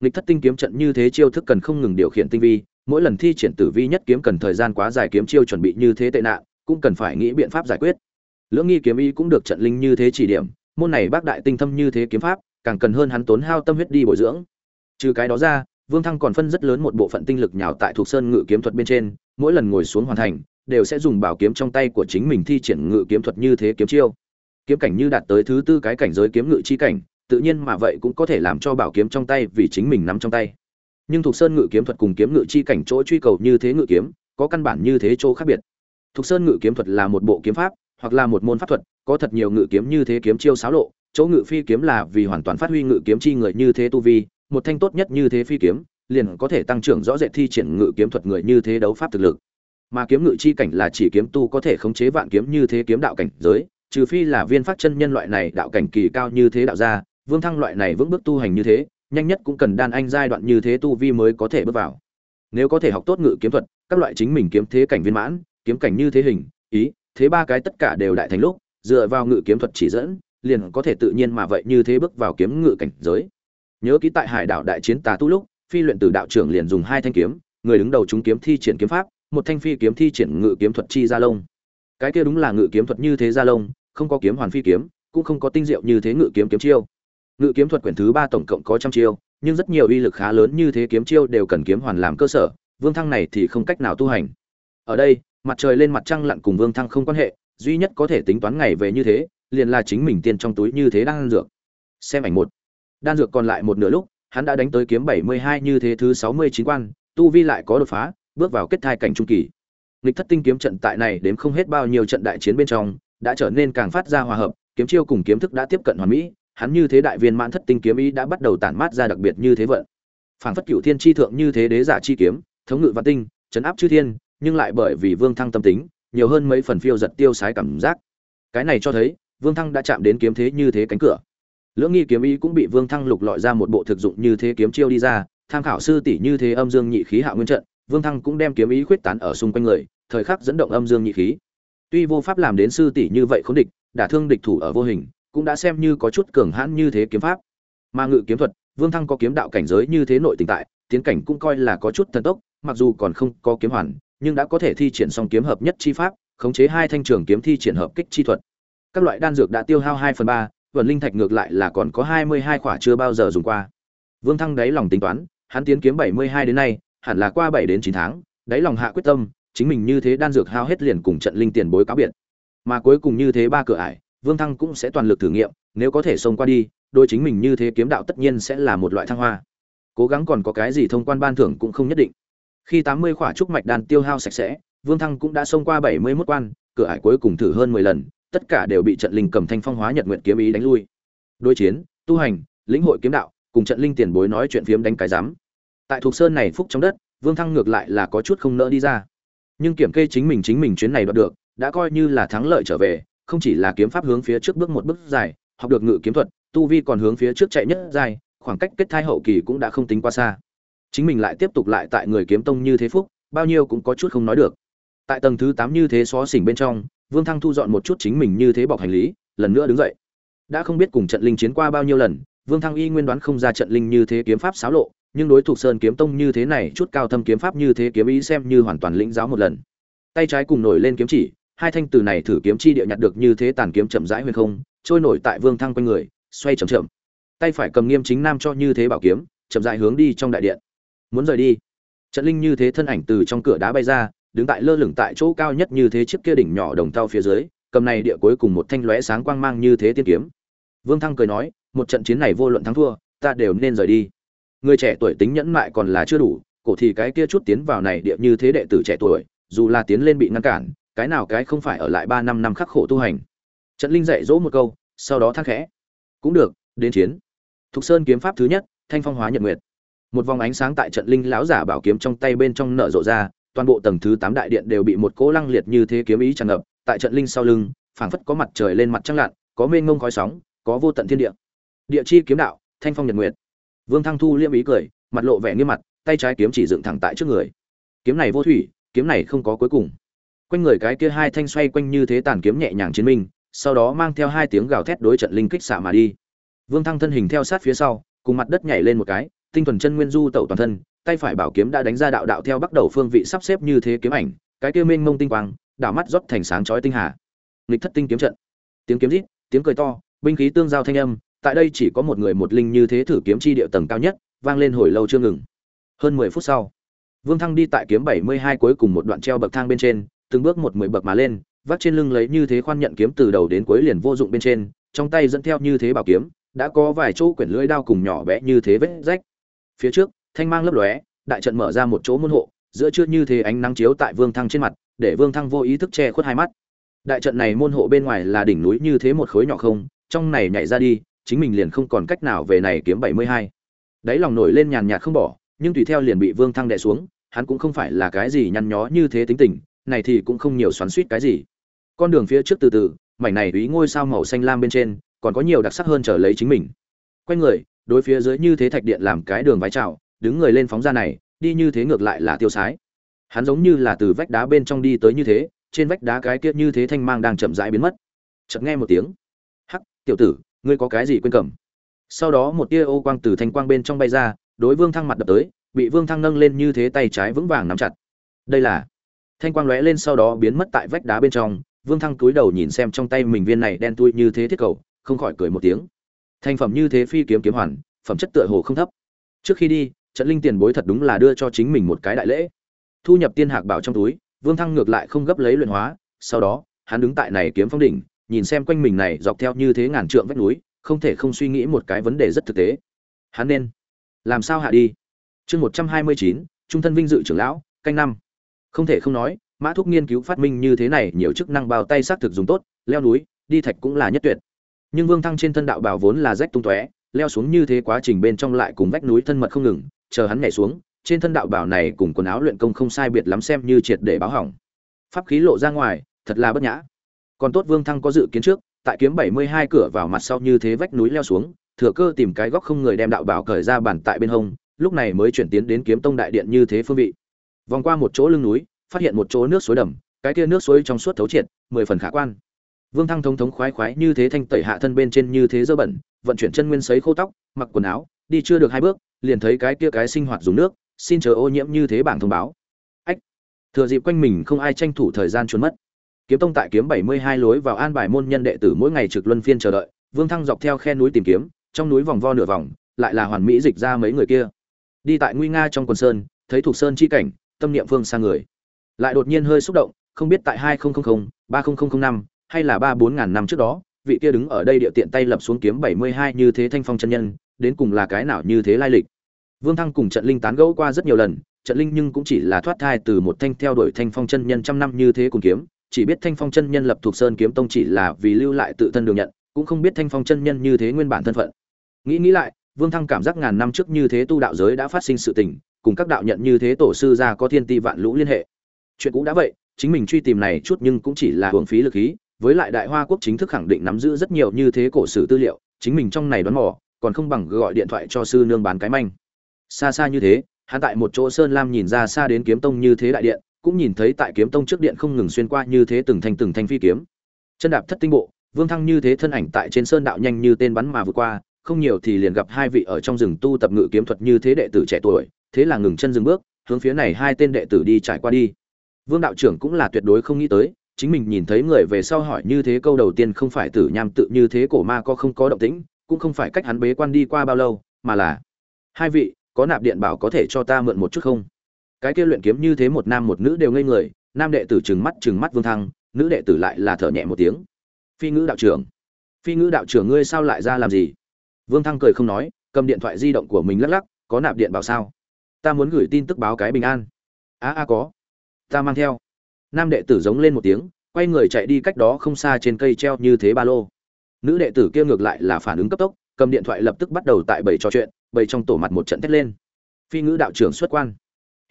Lịch thất tinh kiếm trận như thế chiêu thức cần không ngừng điều khiển tinh vi mỗi lần thi triển tử vi nhất kiếm cần thời gian quá dài kiếm chiêu chuẩn bị như thế tệ nạn, cũng cần phải nghĩ biện pháp giải quyết. Lưỡng nghi kiếm y cũng được trận linh như thế chỉ điểm, môn này bác đại tinh thâm như thế kiếm pháp, càng cần hơn hắn tốn hao tâm huyết đi bồi dưỡng. Trừ cái đó ra, vương thăng còn phân rất lớn một bộ phận tinh lực nhào tại thuộc sơn ngự kiếm thuật bên trên, mỗi lần ngồi xuống hoàn thành, đều sẽ dùng bảo kiếm trong tay của chính mình thi triển ngự kiếm thuật như thế kiếm chiêu. Kiếm cảnh như đạt tới thứ tư cái cảnh giới kiếm ngự chi cảnh, tự nhiên mà vậy cũng có thể làm cho bảo kiếm trong tay vì chính mình nắm trong tay nhưng thuộc sơn ngự kiếm thuật cùng kiếm ngự chi cảnh chỗ truy cầu như thế ngự kiếm, có căn bản như thế chỗ khác biệt. Thuộc sơn ngự kiếm thuật là một bộ kiếm pháp, hoặc là một môn pháp thuật, có thật nhiều ngự kiếm như thế kiếm chiêu xáo lộ, chỗ ngự phi kiếm là vì hoàn toàn phát huy ngự kiếm chi người như thế tu vi, một thanh tốt nhất như thế phi kiếm, liền có thể tăng trưởng rõ rệt thi triển ngự kiếm thuật người như thế đấu pháp thực lực. Mà kiếm ngự chi cảnh là chỉ kiếm tu có thể khống chế vạn kiếm như thế kiếm đạo cảnh giới, trừ phi là viên phát chân nhân loại này đạo cảnh kỳ cao như thế đạo gia, vương thăng loại này vững bước tu hành như thế nhanh nhất cũng cần đan anh giai đoạn như thế tu vi mới có thể bước vào. Nếu có thể học tốt ngự kiếm thuật, các loại chính mình kiếm thế cảnh viên mãn, kiếm cảnh như thế hình, ý, thế ba cái tất cả đều đại thành lúc, dựa vào ngự kiếm thuật chỉ dẫn, liền có thể tự nhiên mà vậy như thế bước vào kiếm ngự cảnh giới. Nhớ ký tại hải đảo đại chiến tà tu lúc, phi luyện tử đạo trưởng liền dùng hai thanh kiếm, người đứng đầu chúng kiếm thi triển kiếm pháp, một thanh phi kiếm thi triển ngự kiếm thuật chi gia lông. Cái kia đúng là ngự kiếm thuật như thế gia lông, không có kiếm hoàn phi kiếm, cũng không có tinh diệu như thế ngự kiếm kiếm chiêu ngự kiếm thuật quyển thứ ba tổng cộng có trăm chiêu, nhưng rất nhiều uy lực khá lớn như thế kiếm chiêu đều cần kiếm hoàn làm cơ sở, vương thăng này thì không cách nào tu hành. Ở đây, mặt trời lên mặt trăng lặn cùng vương thăng không quan hệ, duy nhất có thể tính toán ngày về như thế, liền là chính mình tiền trong túi như thế đang ăn dược. Xem ảnh một. Đan dược còn lại một nửa lúc, hắn đã đánh tới kiếm bảy mươi hai như thế thứ sáu mươi chín quan, tu vi lại có đột phá, bước vào kết thai cảnh trung kỳ. Nghịch thất tinh kiếm trận tại này đếm không hết bao nhiêu trận đại chiến bên trong, đã trở nên càng phát ra hòa hợp, kiếm chiêu cùng kiếm thức đã tiếp cận hoàn mỹ hắn như thế đại viên mãn thất tinh kiếm ý đã bắt đầu tản mát ra đặc biệt như thế vận. Phản phất cửu thiên chi thượng như thế đế giả chi kiếm, thống ngự vạn tinh, chấn áp chư thiên, nhưng lại bởi vì vương thăng tâm tính, nhiều hơn mấy phần phiêu giật tiêu sái cảm giác. Cái này cho thấy, vương thăng đã chạm đến kiếm thế như thế cánh cửa. Lưỡng nghi kiếm ý cũng bị vương thăng lục lọi ra một bộ thực dụng như thế kiếm chiêu đi ra, tham khảo sư tỷ như thế âm dương nhị khí hạ nguyên trận, vương thăng cũng đem kiếm ý khuyết tán ở xung quanh người, thời khắc dẫn động âm dương nhị khí. Tuy vô pháp làm đến sư tỷ như vậy khốn địch, đả thương địch thủ ở vô hình cũng đã xem như có chút cường hãn như thế kiếm pháp. Mà ngự kiếm thuật, vương thăng có kiếm đạo cảnh giới như thế nội tình tại, tiến cảnh cũng coi là có chút thần tốc, mặc dù còn không có kiếm hoàn, nhưng đã có thể thi triển song kiếm hợp nhất chi pháp, khống chế hai thanh trường kiếm thi triển hợp kích chi thuật. Các loại đan dược đã tiêu hao hai phần ba, vườn linh thạch ngược lại là còn có hai mươi hai khỏa chưa bao giờ dùng qua. Vương thăng đáy lòng tính toán, hắn tiến kiếm bảy mươi hai đến nay, hẳn là qua bảy đến chín tháng, đáy lòng hạ quyết tâm, chính mình như thế đan dược hao hết liền cùng trận linh tiền bối cáo biệt. Mà cuối cùng như thế ba cửa ải vương thăng cũng sẽ toàn lực thử nghiệm, nếu có thể xông qua đi, đôi chính mình như thế kiếm đạo tất nhiên sẽ là một loại thăng hoa. Cố gắng còn có cái gì thông quan ban thưởng cũng không nhất định. Khi tám mươi khỏa trúc mạch đan tiêu hao sạch sẽ, vương thăng cũng đã xông qua bảy mươi mốt quan, cửa ải cuối cùng thử hơn mười lần, tất cả đều bị trận linh cầm thanh phong hóa nhật nguyện kiếm ý đánh lui. Đối chiến, tu hành, lĩnh hội kiếm đạo, cùng trận linh tiền bối nói chuyện phiếm đánh cái giám. Tại thuộc sơn này phúc trong đất, vương thăng ngược lại là có chút không nỡ đi ra. Nhưng kiểm kê chính mình chính mình chuyến này đoạt được, đã coi như là thắng lợi trở về không chỉ là kiếm pháp hướng phía trước bước một bước dài, học được ngự kiếm thuật, tu vi còn hướng phía trước chạy nhất dài, khoảng cách kết thai hậu kỳ cũng đã không tính quá xa. Chính mình lại tiếp tục lại tại người kiếm tông như thế phúc, bao nhiêu cũng có chút không nói được. Tại tầng thứ tám như thế xó xỉnh bên trong, vương thăng thu dọn một chút chính mình như thế bọc hành lý, lần nữa đứng dậy. Đã không biết cùng trận linh chiến qua bao nhiêu lần, vương thăng y nguyên đoán không ra trận linh như thế kiếm pháp xáo lộ, nhưng đối thủ sơn kiếm tông như thế này, chút cao thâm kiếm pháp như thế kiếm ý xem như hoàn toàn lĩnh giáo một lần. Tay trái cùng nổi lên kiếm chỉ hai thanh từ này thử kiếm chi địa nhặt được như thế tàn kiếm chậm rãi huyền không, trôi nổi tại vương thăng quanh người, xoay chậm chậm. Tay phải cầm nghiêm chính nam cho như thế bảo kiếm, chậm rãi hướng đi trong đại điện. Muốn rời đi? Trận linh như thế thân ảnh từ trong cửa đá bay ra, đứng tại lơ lửng tại chỗ cao nhất như thế chiếc kia đỉnh nhỏ đồng thau phía dưới, cầm này địa cuối cùng một thanh lóe sáng quang mang như thế tiên kiếm. Vương thăng cười nói, một trận chiến này vô luận thắng thua, ta đều nên rời đi. Người trẻ tuổi tính nhẫn mại còn là chưa đủ, cổ thì cái kia chút tiến vào này địa như thế đệ tử trẻ tuổi, dù là tiến lên bị ngăn cản cái nào cái không phải ở lại ba năm năm khắc khổ tu hành. Trận linh dạy dỗ một câu, sau đó thắc khẽ. Cũng được, đến chiến. Thục sơn kiếm pháp thứ nhất, thanh phong hóa nhật nguyệt. Một vòng ánh sáng tại trận linh lão giả bảo kiếm trong tay bên trong nở rộ ra, toàn bộ tầng thứ tám đại điện đều bị một cỗ lăng liệt như thế kiếm ý tràn ngập, tại trận linh sau lưng, phảng phất có mặt trời lên mặt trăng lặn, có mênh ngông khói sóng, có vô tận thiên địa. Địa chi kiếm đạo, thanh phong nhật nguyệt. Vương thăng thu liêm ý cười, mặt lộ vẻ nghiêm mặt, tay trái kiếm chỉ dựng thẳng tại trước người. Kiếm này vô thủy, kiếm này không có cuối cùng quanh người cái kia hai thanh xoay quanh như thế tàn kiếm nhẹ nhàng chiến minh, sau đó mang theo hai tiếng gào thét đối trận linh kích xạ mà đi. Vương thăng thân hình theo sát phía sau, cùng mặt đất nhảy lên một cái, tinh thuần chân nguyên du tẩu toàn thân, tay phải bảo kiếm đã đánh ra đạo đạo theo bắt đầu phương vị sắp xếp như thế kiếm ảnh, cái kia mênh mông tinh quang, đảo mắt rót thành sáng chói tinh hà. Nghịch thất tinh kiếm trận. Tiếng kiếm rít, tiếng cười to, binh khí tương giao thanh âm, tại đây chỉ có một người một linh như thế thử kiếm chi địa tầng cao nhất, vang lên hồi lâu chưa ngừng. Hơn mười phút sau, vương thăng đi tại kiếm bảy mươi hai cuối cùng một đoạn treo bậc thang bên trên từng bước một mười bậc mà lên vắt trên lưng lấy như thế khoan nhận kiếm từ đầu đến cuối liền vô dụng bên trên, trong tay dẫn theo như thế bảo kiếm, đã có vài chỗ quyển lưỡi đao cùng nhỏ bé như thế vết rách. Phía trước, thanh mang lấp lóe, đại trận mở ra một chỗ môn hộ, giữa chưa như thế ánh nắng chiếu tại vương thăng trên mặt, để vương thăng vô ý thức che khuất hai mắt. Đại trận này môn hộ bên ngoài là đỉnh núi như thế một khối nhỏ không, trong này nhảy ra đi, chính mình liền không còn cách nào về này kiếm bảy mươi hai. Đáy lòng nổi lên nhàn nhạt không bỏ, nhưng tùy theo liền bị vương thăng đè xuống, hắn cũng không phải là cái gì nhăn nhó như thế tính tình này thì cũng không nhiều xoắn suýt cái gì. Con đường phía trước từ từ, mảnh này ý ngôi sao màu xanh lam bên trên, còn có nhiều đặc sắc hơn trở lấy chính mình. Quay người, đối phía dưới như thế thạch điện làm cái đường vái chào, đứng người lên phóng ra này, đi như thế ngược lại là tiêu sái. Hắn giống như là từ vách đá bên trong đi tới như thế, trên vách đá cái kia như thế thanh mang đang chậm rãi biến mất. Chợt nghe một tiếng. Hắc, tiểu tử, ngươi có cái gì quên cầm? Sau đó một tia ô quang từ thanh quang bên trong bay ra, đối vương thăng mặt đập tới, bị vương thăng nâng lên như thế tay trái vững vàng nắm chặt. Đây là thanh quang lóe lên sau đó biến mất tại vách đá bên trong, vương thăng cúi đầu nhìn xem trong tay mình viên này đen tui như thế thiết cầu, không khỏi cười một tiếng. Thành phẩm như thế phi kiếm kiếm hoàn, phẩm chất tựa hồ không thấp. Trước khi đi, trận linh tiền bối thật đúng là đưa cho chính mình một cái đại lễ. Thu nhập tiên hạc bảo trong túi, vương thăng ngược lại không gấp lấy luyện hóa, sau đó, hắn đứng tại này kiếm phong đỉnh, nhìn xem quanh mình này dọc theo như thế ngàn trượng vách núi, không thể không suy nghĩ một cái vấn đề rất thực tế. Hắn nên làm sao hạ đi? Chương một trăm hai mươi chín, trung thân vinh dự trưởng lão, canh năm không thể không nói, mã thúc nghiên cứu phát minh như thế này nhiều chức năng bao tay xác thực dùng tốt, leo núi, đi thạch cũng là nhất tuyệt. Nhưng vương thăng trên thân đạo bào vốn là rách tung tóe, leo xuống như thế quá trình bên trong lại cùng vách núi thân mật không ngừng, chờ hắn nhảy xuống, trên thân đạo bảo này cùng quần áo luyện công không sai biệt lắm xem như triệt để báo hỏng. Pháp khí lộ ra ngoài, thật là bất nhã. Còn tốt vương thăng có dự kiến trước, tại kiếm bảy mươi hai cửa vào mặt sau như thế vách núi leo xuống, thừa cơ tìm cái góc không người đem đạo bảo cởi ra bàn tại bên hông, lúc này mới chuyển tiến đến kiếm tông đại điện như thế phương vị vòng qua một chỗ lưng núi, phát hiện một chỗ nước suối đầm, cái kia nước suối trong suốt thấu triệt, mười phần khả quan. Vương thăng thống thống khoái khoái như thế thanh tẩy hạ thân bên trên như thế dơ bẩn, vận chuyển chân nguyên sấy khô tóc, mặc quần áo, đi chưa được hai bước, liền thấy cái kia cái sinh hoạt dùng nước, xin chờ ô nhiễm như thế bảng thông báo. Ách! Thừa dịp quanh mình không ai tranh thủ thời gian trốn mất. Kiếm tông tại kiếm bảy mươi hai lối vào an bài môn nhân đệ tử mỗi ngày trực luân phiên chờ đợi, vương thăng dọc theo khe núi tìm kiếm, trong núi vòng vo nửa vòng, lại là hoàn mỹ dịch ra mấy người kia. Đi tại nguy nga trong quần sơn, thấy thuộc sơn chi cảnh tâm niệm phương sang người. Lại đột nhiên hơi xúc động, không biết tại hai nghìn ba nghìn năm, hay là ba bốn ngàn năm trước đó, vị kia đứng ở đây địa tiện tay lập xuống kiếm bảy mươi hai như thế thanh phong chân nhân, đến cùng là cái nào như thế lai lịch. Vương thăng cùng trận linh tán gẫu qua rất nhiều lần, trận linh nhưng cũng chỉ là thoát thai từ một thanh theo đuổi thanh phong chân nhân trăm năm như thế cùng kiếm, chỉ biết thanh phong chân nhân lập thuộc sơn kiếm tông chỉ là vì lưu lại tự thân đường nhận, cũng không biết thanh phong chân nhân như thế nguyên bản thân phận. Nghĩ nghĩ lại, vương thăng cảm giác ngàn năm trước như thế tu đạo giới đã phát sinh sự tình cùng các đạo nhận như thế tổ sư gia có thiên ti vạn lũ liên hệ. Chuyện cũ đã vậy, chính mình truy tìm này chút nhưng cũng chỉ là hưởng phí lực khí, với lại đại hoa quốc chính thức khẳng định nắm giữ rất nhiều như thế cổ sử tư liệu, chính mình trong này đoán mò, còn không bằng gọi điện thoại cho sư nương bán cái manh. Xa xa như thế, hắn tại một chỗ sơn lam nhìn ra xa đến kiếm tông như thế đại điện, cũng nhìn thấy tại kiếm tông trước điện không ngừng xuyên qua như thế từng thanh từng thanh phi kiếm. Chân đạp thất tinh bộ, vương thăng như thế thân ảnh tại trên sơn đạo nhanh như tên bắn mà vượt qua, không nhiều thì liền gặp hai vị ở trong rừng tu tập ngự kiếm thuật như thế đệ tử trẻ tuổi thế là ngừng chân dừng bước, hướng phía này hai tên đệ tử đi trải qua đi. Vương đạo trưởng cũng là tuyệt đối không nghĩ tới, chính mình nhìn thấy người về sau hỏi như thế câu đầu tiên không phải tử nham tự như thế cổ ma có không có động tĩnh, cũng không phải cách hắn bế quan đi qua bao lâu, mà là, hai vị, có nạp điện bảo có thể cho ta mượn một chút không? Cái kia luyện kiếm như thế một nam một nữ đều ngây người, nam đệ tử trừng mắt trừng mắt vương thăng, nữ đệ tử lại là thở nhẹ một tiếng. Phi ngữ đạo trưởng, phi ngữ đạo trưởng ngươi sao lại ra làm gì? Vương thăng cười không nói, cầm điện thoại di động của mình lắc lắc, có nạp điện bảo sao? Ta muốn gửi tin tức báo cái bình an. A a, có. Ta mang theo. Nam đệ tử giống lên một tiếng, quay người chạy đi cách đó không xa trên cây treo như thế ba lô. Nữ đệ tử kia ngược lại là phản ứng cấp tốc, cầm điện thoại lập tức bắt đầu tại bầy trò chuyện, bầy trong tổ mặt một trận thét lên. Phi ngữ đạo trưởng xuất quan.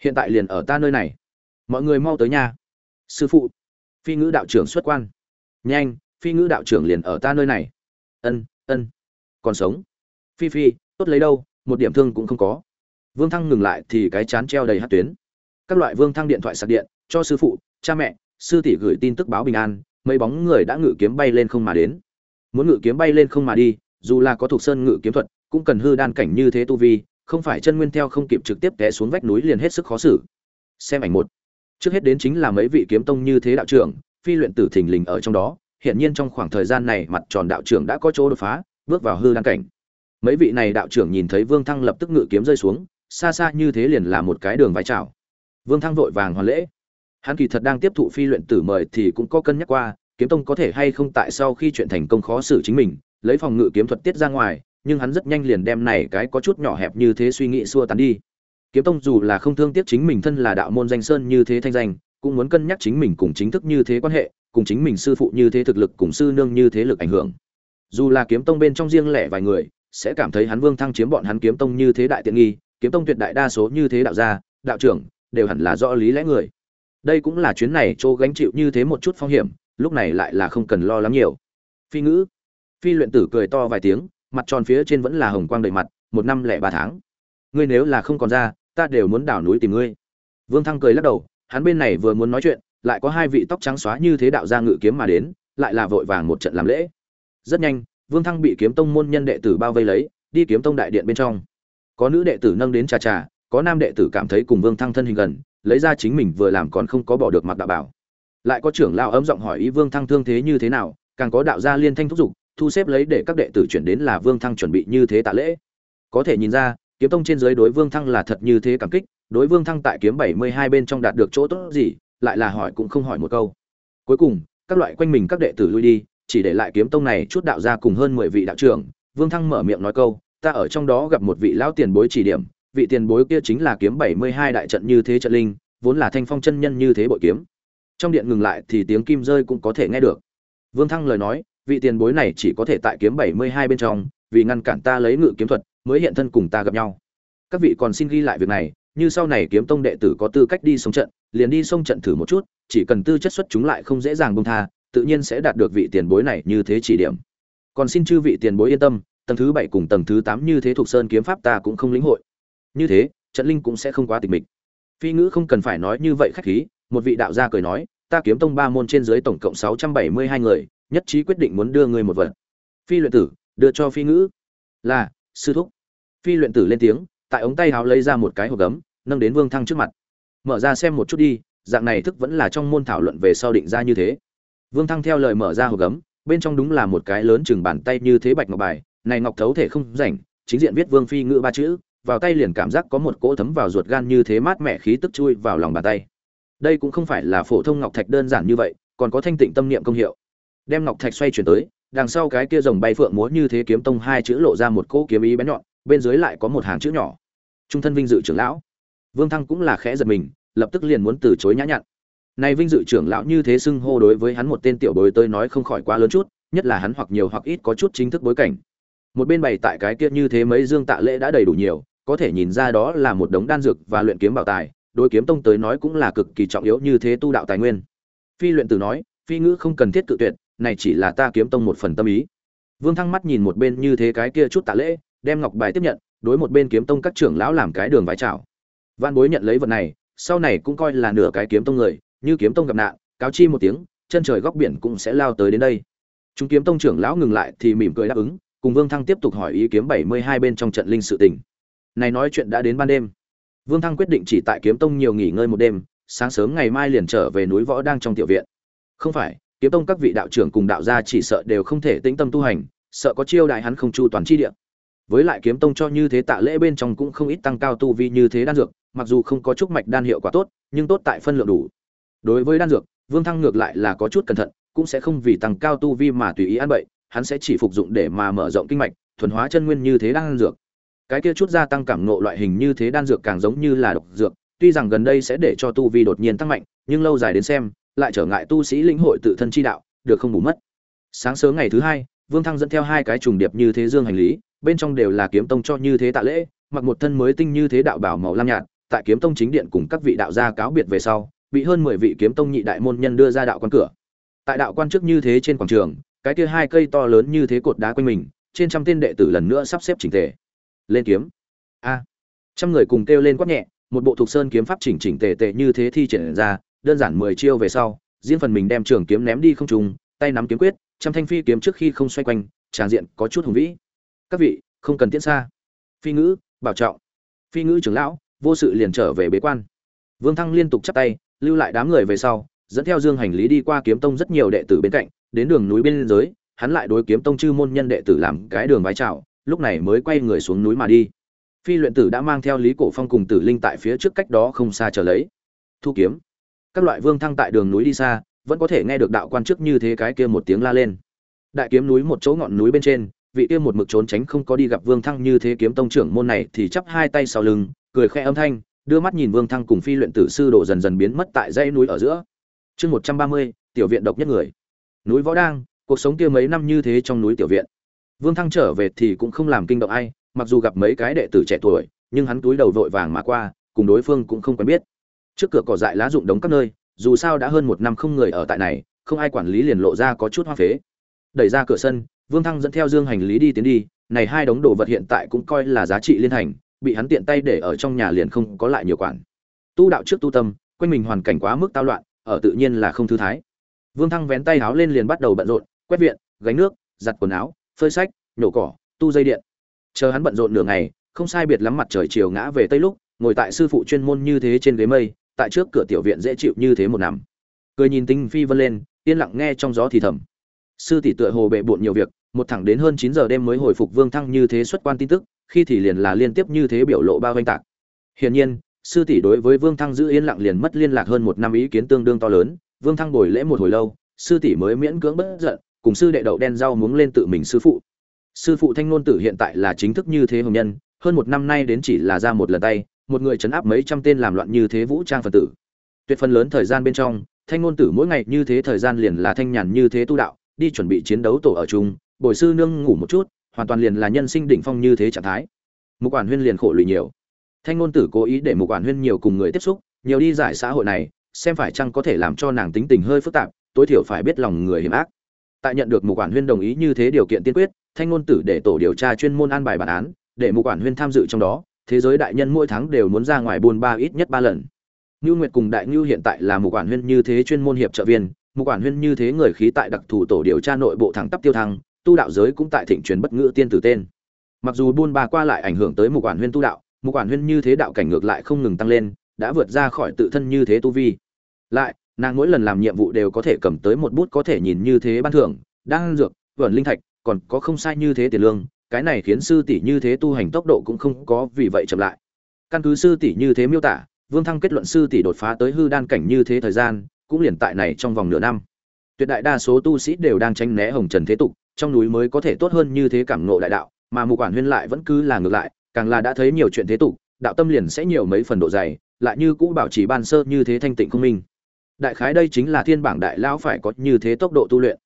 Hiện tại liền ở ta nơi này. Mọi người mau tới nhà. Sư phụ. Phi ngữ đạo trưởng xuất quan. Nhanh, phi ngữ đạo trưởng liền ở ta nơi này. Ân ân. Còn sống. Phi phi, tốt lấy đâu, một điểm thương cũng không có vương thăng ngừng lại thì cái chán treo đầy hát tuyến. Các loại vương thăng điện thoại sạc điện, cho sư phụ, cha mẹ, sư tỷ gửi tin tức báo bình an, mấy bóng người đã ngự kiếm bay lên không mà đến. Muốn ngự kiếm bay lên không mà đi, dù là có thuộc sơn ngự kiếm thuật, cũng cần hư đan cảnh như thế tu vi, không phải chân nguyên theo không kịp trực tiếp té xuống vách núi liền hết sức khó xử. Xem ảnh một. Trước hết đến chính là mấy vị kiếm tông như thế đạo trưởng, phi luyện tử thình lình ở trong đó hiện nhiên trong khoảng thời gian này mặt tròn đạo trưởng đã có chỗ đột phá, bước vào hư đan cảnh. Mấy vị này đạo trưởng nhìn thấy vương thăng lập tức ngự kiếm rơi xuống xa xa như thế liền là một cái đường vai trào. Vương thăng vội vàng hoàn lễ. Hắn kỳ thật đang tiếp thụ phi luyện tử mời thì cũng có cân nhắc qua, kiếm tông có thể hay không tại sau khi chuyện thành công khó xử chính mình, lấy phòng ngự kiếm thuật tiết ra ngoài, nhưng hắn rất nhanh liền đem này cái có chút nhỏ hẹp như thế suy nghĩ xua tán đi. Kiếm tông dù là không thương tiếc chính mình thân là đạo môn danh sơn như thế thanh danh, cũng muốn cân nhắc chính mình cùng chính thức như thế quan hệ, cùng chính mình sư phụ như thế thực lực cùng sư nương như thế lực ảnh hưởng. Dù là kiếm tông bên trong riêng lẻ vài người, sẽ cảm thấy hắn vương thăng chiếm bọn hắn kiếm tông như thế đại tiện nghi kiếm tông tuyệt đại đa số như thế đạo gia, đạo trưởng, đều hẳn là rõ lý lẽ người. Đây cũng là chuyến này chỗ gánh chịu như thế một chút phong hiểm, lúc này lại là không cần lo lắng nhiều. Phi ngữ. Phi luyện tử cười to vài tiếng, mặt tròn phía trên vẫn là hồng quang đầy mặt, một năm lẻ ba tháng. Ngươi nếu là không còn ra, ta đều muốn đảo núi tìm ngươi. Vương thăng cười lắc đầu, hắn bên này vừa muốn nói chuyện, lại có hai vị tóc trắng xóa như thế đạo gia ngự kiếm mà đến, lại là vội vàng một trận làm lễ. Rất nhanh, vương thăng bị kiếm tông môn nhân đệ tử bao vây lấy, đi kiếm tông đại điện bên trong có nữ đệ tử nâng đến trà trà, có nam đệ tử cảm thấy cùng vương thăng thân hình gần, lấy ra chính mình vừa làm còn không có bỏ được mặc đạo bảo. Lại có trưởng lao ấm giọng hỏi ý vương thăng thương thế như thế nào, càng có đạo gia liên thanh thúc giục, thu xếp lấy để các đệ tử chuyển đến là vương thăng chuẩn bị như thế tạ lễ. Có thể nhìn ra, kiếm tông trên dưới đối vương thăng là thật như thế cảm kích, đối vương thăng tại kiếm bảy mươi hai bên trong đạt được chỗ tốt gì, lại là hỏi cũng không hỏi một câu. Cuối cùng, các loại quanh mình các đệ tử lui đi, chỉ để lại kiếm tông này chút đạo gia cùng hơn mười vị đạo trưởng, vương thăng mở miệng nói câu ta ở trong đó gặp một vị lão tiền bối chỉ điểm, vị tiền bối kia chính là kiếm bảy mươi hai đại trận như thế trận linh, vốn là thanh phong chân nhân như thế bội kiếm. Trong điện ngừng lại thì tiếng kim rơi cũng có thể nghe được. Vương thăng lời nói, vị tiền bối này chỉ có thể tại kiếm bảy mươi hai bên trong, vì ngăn cản ta lấy ngự kiếm thuật, mới hiện thân cùng ta gặp nhau. Các vị còn xin ghi lại việc này, như sau này kiếm tông đệ tử có tư cách đi sông trận, liền đi sông trận thử một chút, chỉ cần tư chất xuất chúng lại không dễ dàng buông tha, tự nhiên sẽ đạt được vị tiền bối này như thế chỉ điểm. Còn xin chư vị tiền bối yên tâm tầng thứ bảy cùng tầng thứ tám như thế thuộc sơn kiếm pháp ta cũng không lĩnh hội. Như thế, trận linh cũng sẽ không quá tịch mịch. Phi ngữ không cần phải nói như vậy khách khí, một vị đạo gia cười nói, ta kiếm tông ba môn trên dưới tổng cộng sáu trăm bảy mươi hai người, nhất trí quyết định muốn đưa người một vật. Phi luyện tử, đưa cho phi ngữ. Là, sư thúc. Phi luyện tử lên tiếng, tại ống tay háo lấy ra một cái hộp gấm, nâng đến vương thăng trước mặt. Mở ra xem một chút đi, dạng này thức vẫn là trong môn thảo luận về sau định ra như thế. Vương thăng theo lời mở ra hộp gấm, bên trong đúng là một cái lớn chừng bàn tay như thế bạch ngọc bài này ngọc thấu thể không rảnh, chính diện viết vương phi ngữ ba chữ, vào tay liền cảm giác có một cỗ thấm vào ruột gan như thế mát mẻ khí tức chui vào lòng bàn tay. Đây cũng không phải là phổ thông ngọc thạch đơn giản như vậy, còn có thanh tịnh tâm niệm công hiệu. Đem ngọc thạch xoay chuyển tới, đằng sau cái kia rồng bay phượng múa như thế kiếm tông hai chữ lộ ra một cỗ kiếm ý bén nhọn, bên dưới lại có một hàng chữ nhỏ. Trung thân vinh dự trưởng lão. Vương thăng cũng là khẽ giật mình, lập tức liền muốn từ chối nhã nhặn. Này vinh dự trưởng lão như thế xưng hô đối với hắn một tên tiểu bối tới nói không khỏi quá lớn chút, nhất là hắn hoặc nhiều hoặc ít có chút chính thức bối cảnh một bên bày tại cái kia như thế mấy dương tạ lễ đã đầy đủ nhiều, có thể nhìn ra đó là một đống đan dược và luyện kiếm bảo tài, đối kiếm tông tới nói cũng là cực kỳ trọng yếu như thế tu đạo tài nguyên. Phi luyện tử nói, phi ngữ không cần thiết cự tuyệt, này chỉ là ta kiếm tông một phần tâm ý. Vương thăng mắt nhìn một bên như thế cái kia chút tạ lễ, đem ngọc bài tiếp nhận, đối một bên kiếm tông các trưởng lão làm cái đường vái chào. Văn bối nhận lấy vật này, sau này cũng coi là nửa cái kiếm tông người, như kiếm tông gặp nạn, cáo chi một tiếng, chân trời góc biển cũng sẽ lao tới đến đây. Chúng kiếm tông trưởng lão ngừng lại thì mỉm cười đáp ứng cùng vương thăng tiếp tục hỏi ý kiếm bảy mươi hai bên trong trận linh sự tình. Này nói chuyện đã đến ban đêm. Vương thăng quyết định chỉ tại kiếm tông nhiều nghỉ ngơi một đêm, sáng sớm ngày mai liền trở về núi võ đang trong tiểu viện. Không phải, kiếm tông các vị đạo trưởng cùng đạo gia chỉ sợ đều không thể tĩnh tâm tu hành, sợ có chiêu đại hắn không chu toàn chi địa. Với lại kiếm tông cho như thế tạ lễ bên trong cũng không ít tăng cao tu vi như thế đan dược, mặc dù không có chút mạch đan hiệu quả tốt, nhưng tốt tại phân lượng đủ. Đối với đan dược, vương thăng ngược lại là có chút cẩn thận, cũng sẽ không vì tăng cao tu vi mà tùy ý ăn bậy hắn sẽ chỉ phục dụng để mà mở rộng kinh mạch, thuần hóa chân nguyên như thế đan dược. Cái kia chút gia tăng cảm ngộ loại hình như thế đan dược càng giống như là độc dược, tuy rằng gần đây sẽ để cho tu vi đột nhiên tăng mạnh, nhưng lâu dài đến xem, lại trở ngại tu sĩ lĩnh hội tự thân chi đạo, được không bù mất. Sáng sớm ngày thứ hai, vương thăng dẫn theo hai cái trùng điệp như thế dương hành lý, bên trong đều là kiếm tông cho như thế tạ lễ, mặc một thân mới tinh như thế đạo bảo màu lam nhạt, tại kiếm tông chính điện cùng các vị đạo gia cáo biệt về sau, bị hơn mười vị kiếm tông nhị đại môn nhân đưa ra đạo quan cửa. Tại đạo quan trước như thế trên quảng trường cái kia hai cây to lớn như thế cột đá quanh mình, trên trăm tên đệ tử lần nữa sắp xếp chỉnh tề. Lên kiếm. A. Trăm người cùng kêu lên quát nhẹ, một bộ thuộc sơn kiếm pháp chỉnh chỉnh tề tề như thế thi triển ra, đơn giản mười chiêu về sau, riêng phần mình đem trường kiếm ném đi không trùng tay nắm kiếm quyết, trăm thanh phi kiếm trước khi không xoay quanh, tràn diện có chút hùng vĩ. Các vị, không cần tiễn xa. Phi ngữ, bảo trọng. Phi ngữ trưởng lão, vô sự liền trở về bế quan. Vương thăng liên tục chắp tay, lưu lại đám người về sau, dẫn theo dương hành lý đi qua kiếm tông rất nhiều đệ tử bên cạnh đến đường núi bên dưới, hắn lại đối kiếm tông chư môn nhân đệ tử làm cái đường vái chào lúc này mới quay người xuống núi mà đi. Phi luyện tử đã mang theo lý cổ phong cùng tử linh tại phía trước cách đó không xa chờ lấy. Thu kiếm. Các loại vương thăng tại đường núi đi xa, vẫn có thể nghe được đạo quan trước như thế cái kia một tiếng la lên. Đại kiếm núi một chỗ ngọn núi bên trên, vị kia một mực trốn tránh không có đi gặp vương thăng như thế kiếm tông trưởng môn này thì chắp hai tay sau lưng, cười khẽ âm thanh, đưa mắt nhìn vương thăng cùng phi luyện tử sư đồ dần dần biến mất tại dãy núi ở giữa. Chương một trăm ba mươi, tiểu viện độc nhất người núi võ đang, cuộc sống kia mấy năm như thế trong núi tiểu viện. Vương thăng trở về thì cũng không làm kinh động ai, mặc dù gặp mấy cái đệ tử trẻ tuổi, nhưng hắn túi đầu vội vàng mà qua, cùng đối phương cũng không quen biết. Trước cửa cỏ dại lá rụng đống các nơi, dù sao đã hơn một năm không người ở tại này, không ai quản lý liền lộ ra có chút hoa phế. Đẩy ra cửa sân, vương thăng dẫn theo dương hành lý đi tiến đi, này hai đống đồ vật hiện tại cũng coi là giá trị liên thành bị hắn tiện tay để ở trong nhà liền không có lại nhiều quản. Tu đạo trước tu tâm, quanh mình hoàn cảnh quá mức tao loạn, ở tự nhiên là không thư thái vương thăng vén tay áo lên liền bắt đầu bận rộn, quét viện, gánh nước, giặt quần áo, phơi sách, nhổ cỏ, tu dây điện. Chờ hắn bận rộn nửa ngày, không sai biệt lắm mặt trời chiều ngã về tây lúc, ngồi tại sư phụ chuyên môn như thế trên ghế mây, tại trước cửa tiểu viện dễ chịu như thế một nằm cười nhìn tinh phi vân lên, yên lặng nghe trong gió thì thầm. Sư tỷ tựa hồ bệ bội nhiều việc, một thẳng đến hơn chín giờ đêm mới hồi phục vương thăng như thế xuất quan tin tức, khi thì liền là liên tiếp như thế biểu lộ bao oanh tạc. Hiển nhiên, sư tỷ đối với vương thăng giữ yên lặng liền mất liên lạc hơn một năm ý kiến tương đương to lớn vương thăng bồi lễ một hồi lâu, sư tỷ mới miễn cưỡng bất giận, cùng sư đệ đậu đen rau muống lên tự mình sư phụ. Sư phụ thanh ngôn tử hiện tại là chính thức như thế hồng nhân, hơn một năm nay đến chỉ là ra một lần tay, một người chấn áp mấy trăm tên làm loạn như thế vũ trang phần tử. Tuyệt phần lớn thời gian bên trong, thanh ngôn tử mỗi ngày như thế thời gian liền là thanh nhàn như thế tu đạo, đi chuẩn bị chiến đấu tổ ở chung, bồi sư nương ngủ một chút, hoàn toàn liền là nhân sinh đỉnh phong như thế trạng thái. Mục quản huyên liền khổ lụy nhiều. Thanh ngôn tử cố ý để mục quản huyên nhiều cùng người tiếp xúc, nhiều đi giải xã hội này xem phải chăng có thể làm cho nàng tính tình hơi phức tạp tối thiểu phải biết lòng người hiểm ác tại nhận được mục quản huyên đồng ý như thế điều kiện tiên quyết thanh ngôn tử để tổ điều tra chuyên môn an bài bản án để mục quản huyên tham dự trong đó thế giới đại nhân mỗi tháng đều muốn ra ngoài buôn ba ít nhất ba lần Nưu Nguyệt cùng Đại Nưu hiện tại là một quản huyên như thế chuyên môn hiệp trợ viên, một quản huyên như thế người khí tại đặc thù tổ điều tra nội bộ thẳng tắp tiêu thăng, tu đạo giới cũng tại thịnh truyền bất ngữ tiên tử tên. Mặc dù buôn ba qua lại ảnh hưởng tới một quản huyên tu đạo, một quản huyên như thế đạo cảnh ngược lại không ngừng tăng lên, đã vượt ra khỏi tự thân như thế tu vi. Lại, nàng mỗi lần làm nhiệm vụ đều có thể cầm tới một bút có thể nhìn như thế ban thưởng, đang dược, vẩn linh thạch, còn có không sai như thế tiền lương, cái này khiến sư tỷ như thế tu hành tốc độ cũng không có vì vậy chậm lại. Căn cứ sư tỷ như thế miêu tả, Vương Thăng kết luận sư tỷ đột phá tới hư đan cảnh như thế thời gian, cũng liền tại này trong vòng nửa năm. Tuyệt đại đa số tu sĩ đều đang tránh né hồng trần thế tục, trong núi mới có thể tốt hơn như thế cảm ngộ đại đạo, mà Mục Quản Huyên lại vẫn cứ là ngược lại, càng là đã thấy nhiều chuyện thế tục, đạo tâm liền sẽ nhiều mấy phần độ dày, lại như cũ bảo trì ban sơ như thế thanh tịnh không minh. Đại khái đây chính là thiên bảng đại lão phải có như thế tốc độ tu luyện.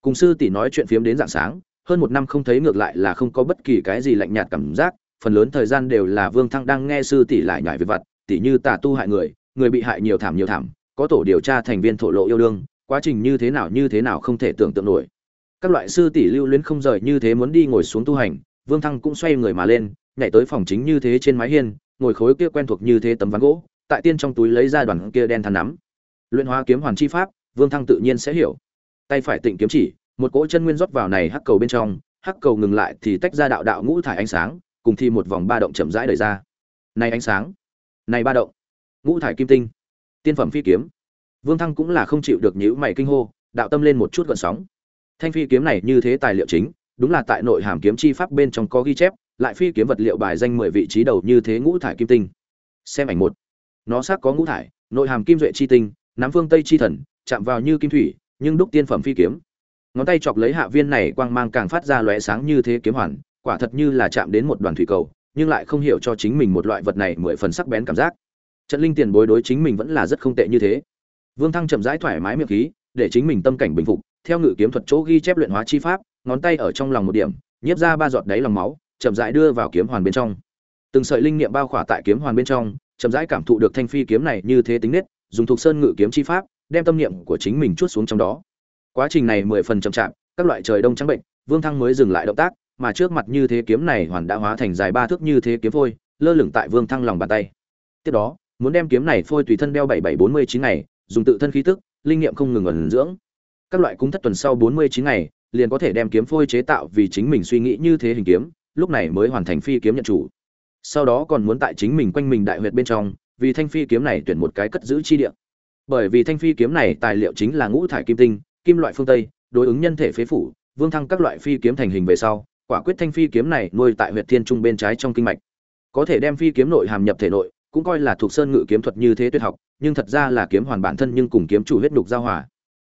Cùng sư tỷ nói chuyện phiếm đến dạng sáng, hơn một năm không thấy ngược lại là không có bất kỳ cái gì lạnh nhạt cảm giác, phần lớn thời gian đều là Vương Thăng đang nghe sư tỷ lại nhảy về vật, tỷ như tà tu hại người người bị hại nhiều thảm nhiều thảm có tổ điều tra thành viên thổ lộ yêu đương quá trình như thế nào như thế nào không thể tưởng tượng nổi các loại sư tỷ lưu luyến không rời như thế muốn đi ngồi xuống tu hành vương thăng cũng xoay người mà lên nhảy tới phòng chính như thế trên mái hiên ngồi khối kia quen thuộc như thế tấm ván gỗ, tại tiên trong túi lấy ra đoàn kia đen than nắm. Luyện hóa kiếm hoàn chi pháp, vương thăng tự nhiên sẽ hiểu. Tay phải tịnh kiếm chỉ, một cỗ chân nguyên rót vào này hắc cầu bên trong, hắc cầu ngừng lại thì tách ra đạo đạo ngũ thải ánh sáng, cùng thi một vòng ba động chậm rãi đẩy ra. Này ánh sáng, này ba động, ngũ thải kim tinh, tiên phẩm phi kiếm. Vương thăng cũng là không chịu được nhíu mày kinh hô, đạo tâm lên một chút gợn sóng. Thanh phi kiếm này như thế tài liệu chính, đúng là tại nội hàm kiếm chi pháp bên trong có ghi chép lại phi kiếm vật liệu bài danh mười vị trí đầu như thế ngũ thải kim tinh. Xem ảnh một. Nó xác có ngũ thải, nội hàm kim duệ chi tinh, nắm phương tây chi thần, chạm vào như kim thủy, nhưng đúc tiên phẩm phi kiếm. Ngón tay chọc lấy hạ viên này quang mang càng phát ra lóe sáng như thế kiếm hoàn, quả thật như là chạm đến một đoàn thủy cầu, nhưng lại không hiểu cho chính mình một loại vật này mười phần sắc bén cảm giác. Trận linh tiền bối đối chính mình vẫn là rất không tệ như thế. Vương thăng chậm rãi thoải mái miệng khí, để chính mình tâm cảnh bình phục, theo ngự kiếm thuật chỗ ghi chép luyện hóa chi pháp, ngón tay ở trong lòng một điểm, nhiếp ra ba giọt đáy lòng máu chậm rãi đưa vào kiếm hoàn bên trong. Từng sợi linh niệm bao khỏa tại kiếm hoàn bên trong, chậm rãi cảm thụ được thanh phi kiếm này như thế tính nết, dùng thuộc sơn ngự kiếm chi pháp, đem tâm niệm của chính mình chuốt xuống trong đó. Quá trình này mười phần chậm chạp, các loại trời đông trắng bệnh, vương thăng mới dừng lại động tác, mà trước mặt như thế kiếm này hoàn đã hóa thành dài ba thước như thế kiếm phôi, lơ lửng tại vương thăng lòng bàn tay. Tiếp đó, muốn đem kiếm này phôi tùy thân đeo bảy bảy bốn mươi chín ngày, dùng tự thân khí tức, linh nghiệm không ngừng ẩn dưỡng. Các loại cung thất tuần sau bốn mươi chín ngày, liền có thể đem kiếm phôi chế tạo vì chính mình suy nghĩ như thế hình kiếm lúc này mới hoàn thành phi kiếm nhận chủ. Sau đó còn muốn tại chính mình quanh mình đại huyệt bên trong, vì thanh phi kiếm này tuyển một cái cất giữ chi địa. Bởi vì thanh phi kiếm này tài liệu chính là ngũ thải kim tinh, kim loại phương tây, đối ứng nhân thể phế phủ, vương thăng các loại phi kiếm thành hình về sau, quả quyết thanh phi kiếm này nuôi tại huyệt thiên trung bên trái trong kinh mạch. Có thể đem phi kiếm nội hàm nhập thể nội, cũng coi là thuộc sơn ngự kiếm thuật như thế tuyệt học, nhưng thật ra là kiếm hoàn bản thân nhưng cùng kiếm chủ huyết đục giao hòa.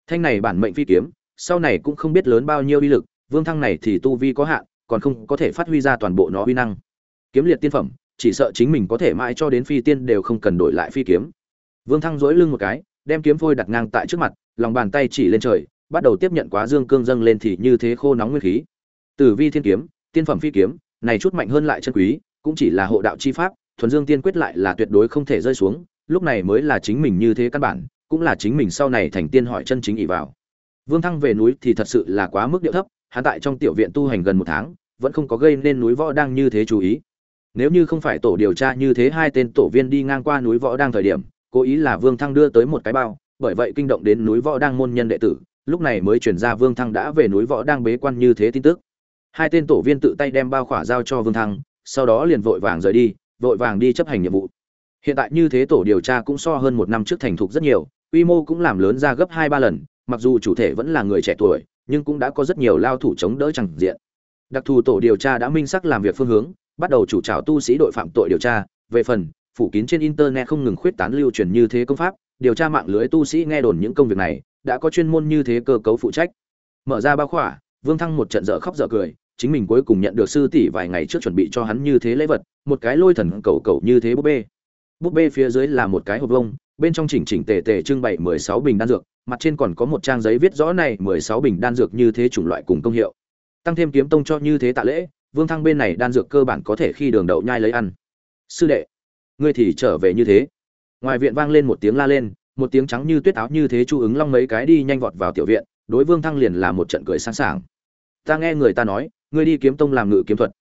Thanh này bản mệnh phi kiếm, sau này cũng không biết lớn bao nhiêu uy lực, vương thăng này thì tu vi có hạn còn không có thể phát huy ra toàn bộ nó uy năng. Kiếm liệt tiên phẩm chỉ sợ chính mình có thể mãi cho đến phi tiên đều không cần đổi lại phi kiếm. Vương thăng dỗi lưng một cái đem kiếm phôi đặt ngang tại trước mặt lòng bàn tay chỉ lên trời bắt đầu tiếp nhận quá dương cương dâng lên thì như thế khô nóng nguyên khí. Tử vi thiên kiếm, tiên phẩm phi kiếm, này chút mạnh hơn lại chân quý, cũng chỉ là hộ đạo chi pháp, thuần dương tiên quyết lại là tuyệt đối không thể rơi xuống, lúc này mới là chính mình như thế căn bản, cũng là chính mình sau này thành tiên hỏi chân chính ỷ vào. Vương Thăng về núi thì thật sự là quá mức điệu thấp, hắn tại trong tiểu viện tu hành gần một tháng, vẫn không có gây nên núi võ đang như thế chú ý. Nếu như không phải tổ điều tra như thế hai tên tổ viên đi ngang qua núi võ đang thời điểm cố ý là vương thăng đưa tới một cái bao bởi vậy kinh động đến núi võ đang môn nhân đệ tử lúc này mới chuyển ra vương thăng đã về núi võ đang bế quan như thế tin tức. Hai tên tổ viên tự tay đem bao khỏa giao cho vương thăng sau đó liền vội vàng rời đi vội vàng đi chấp hành nhiệm vụ. Hiện tại như thế tổ điều tra cũng so hơn một năm trước thành thục rất nhiều quy mô cũng làm lớn ra gấp hai ba lần mặc dù chủ thể vẫn là người trẻ tuổi nhưng cũng đã có rất nhiều lao thủ chống đỡ chẳng diện. Đặc thù tổ điều tra đã minh xác làm việc phương hướng, bắt đầu chủ trào tu sĩ đội phạm tội điều tra. Về phần, phủ kín trên internet không ngừng khuyết tán lưu truyền như thế công pháp, điều tra mạng lưới tu sĩ nghe đồn những công việc này, đã có chuyên môn như thế cơ cấu phụ trách. Mở ra bao khỏa, vương thăng một trận dở khóc dở cười, chính mình cuối cùng nhận được sư tỷ vài ngày trước chuẩn bị cho hắn như thế lễ vật, một cái lôi thần cầu cầu như thế búp bê búp bê phía dưới là một cái hộp vông bên trong chỉnh chỉnh tề tề trưng bày mười sáu bình đan dược, mặt trên còn có một trang giấy viết rõ này mười sáu bình đan dược như thế chủng loại cùng công hiệu. Tăng thêm kiếm tông cho như thế tạ lễ, vương thăng bên này đan dược cơ bản có thể khi đường đậu nhai lấy ăn. Sư đệ, ngươi thì trở về như thế. Ngoài viện vang lên một tiếng la lên, một tiếng trắng như tuyết áo như thế chu ứng long mấy cái đi nhanh vọt vào tiểu viện, đối vương thăng liền là một trận cười sẵn sàng. Ta nghe người ta nói, ngươi đi kiếm tông làm ngự kiếm thuật.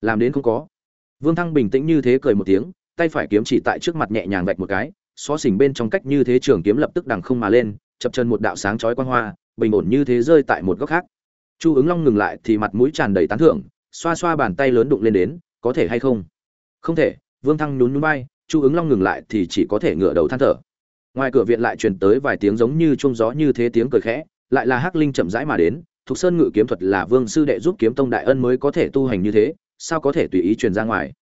Làm đến không có. Vương thăng bình tĩnh như thế cười một tiếng tay phải kiếm chỉ tại trước mặt nhẹ nhàng vạch một cái, xó xỉnh bên trong cách như thế trường kiếm lập tức đằng không mà lên, chập chân một đạo sáng chói quan hoa, bình ổn như thế rơi tại một góc khác. Chu ứng long ngừng lại thì mặt mũi tràn đầy tán thưởng, xoa xoa bàn tay lớn đụng lên đến, có thể hay không? Không thể. Vương thăng nhún nhún bay chu ứng long ngừng lại thì chỉ có thể ngửa đầu than thở. Ngoài cửa viện lại truyền tới vài tiếng giống như chuông gió như thế tiếng cười khẽ, lại là hắc linh chậm rãi mà đến, thục sơn ngự kiếm thuật là vương sư đệ giúp kiếm tông đại ân mới có thể tu hành như thế, sao có thể tùy ý truyền ra ngoài?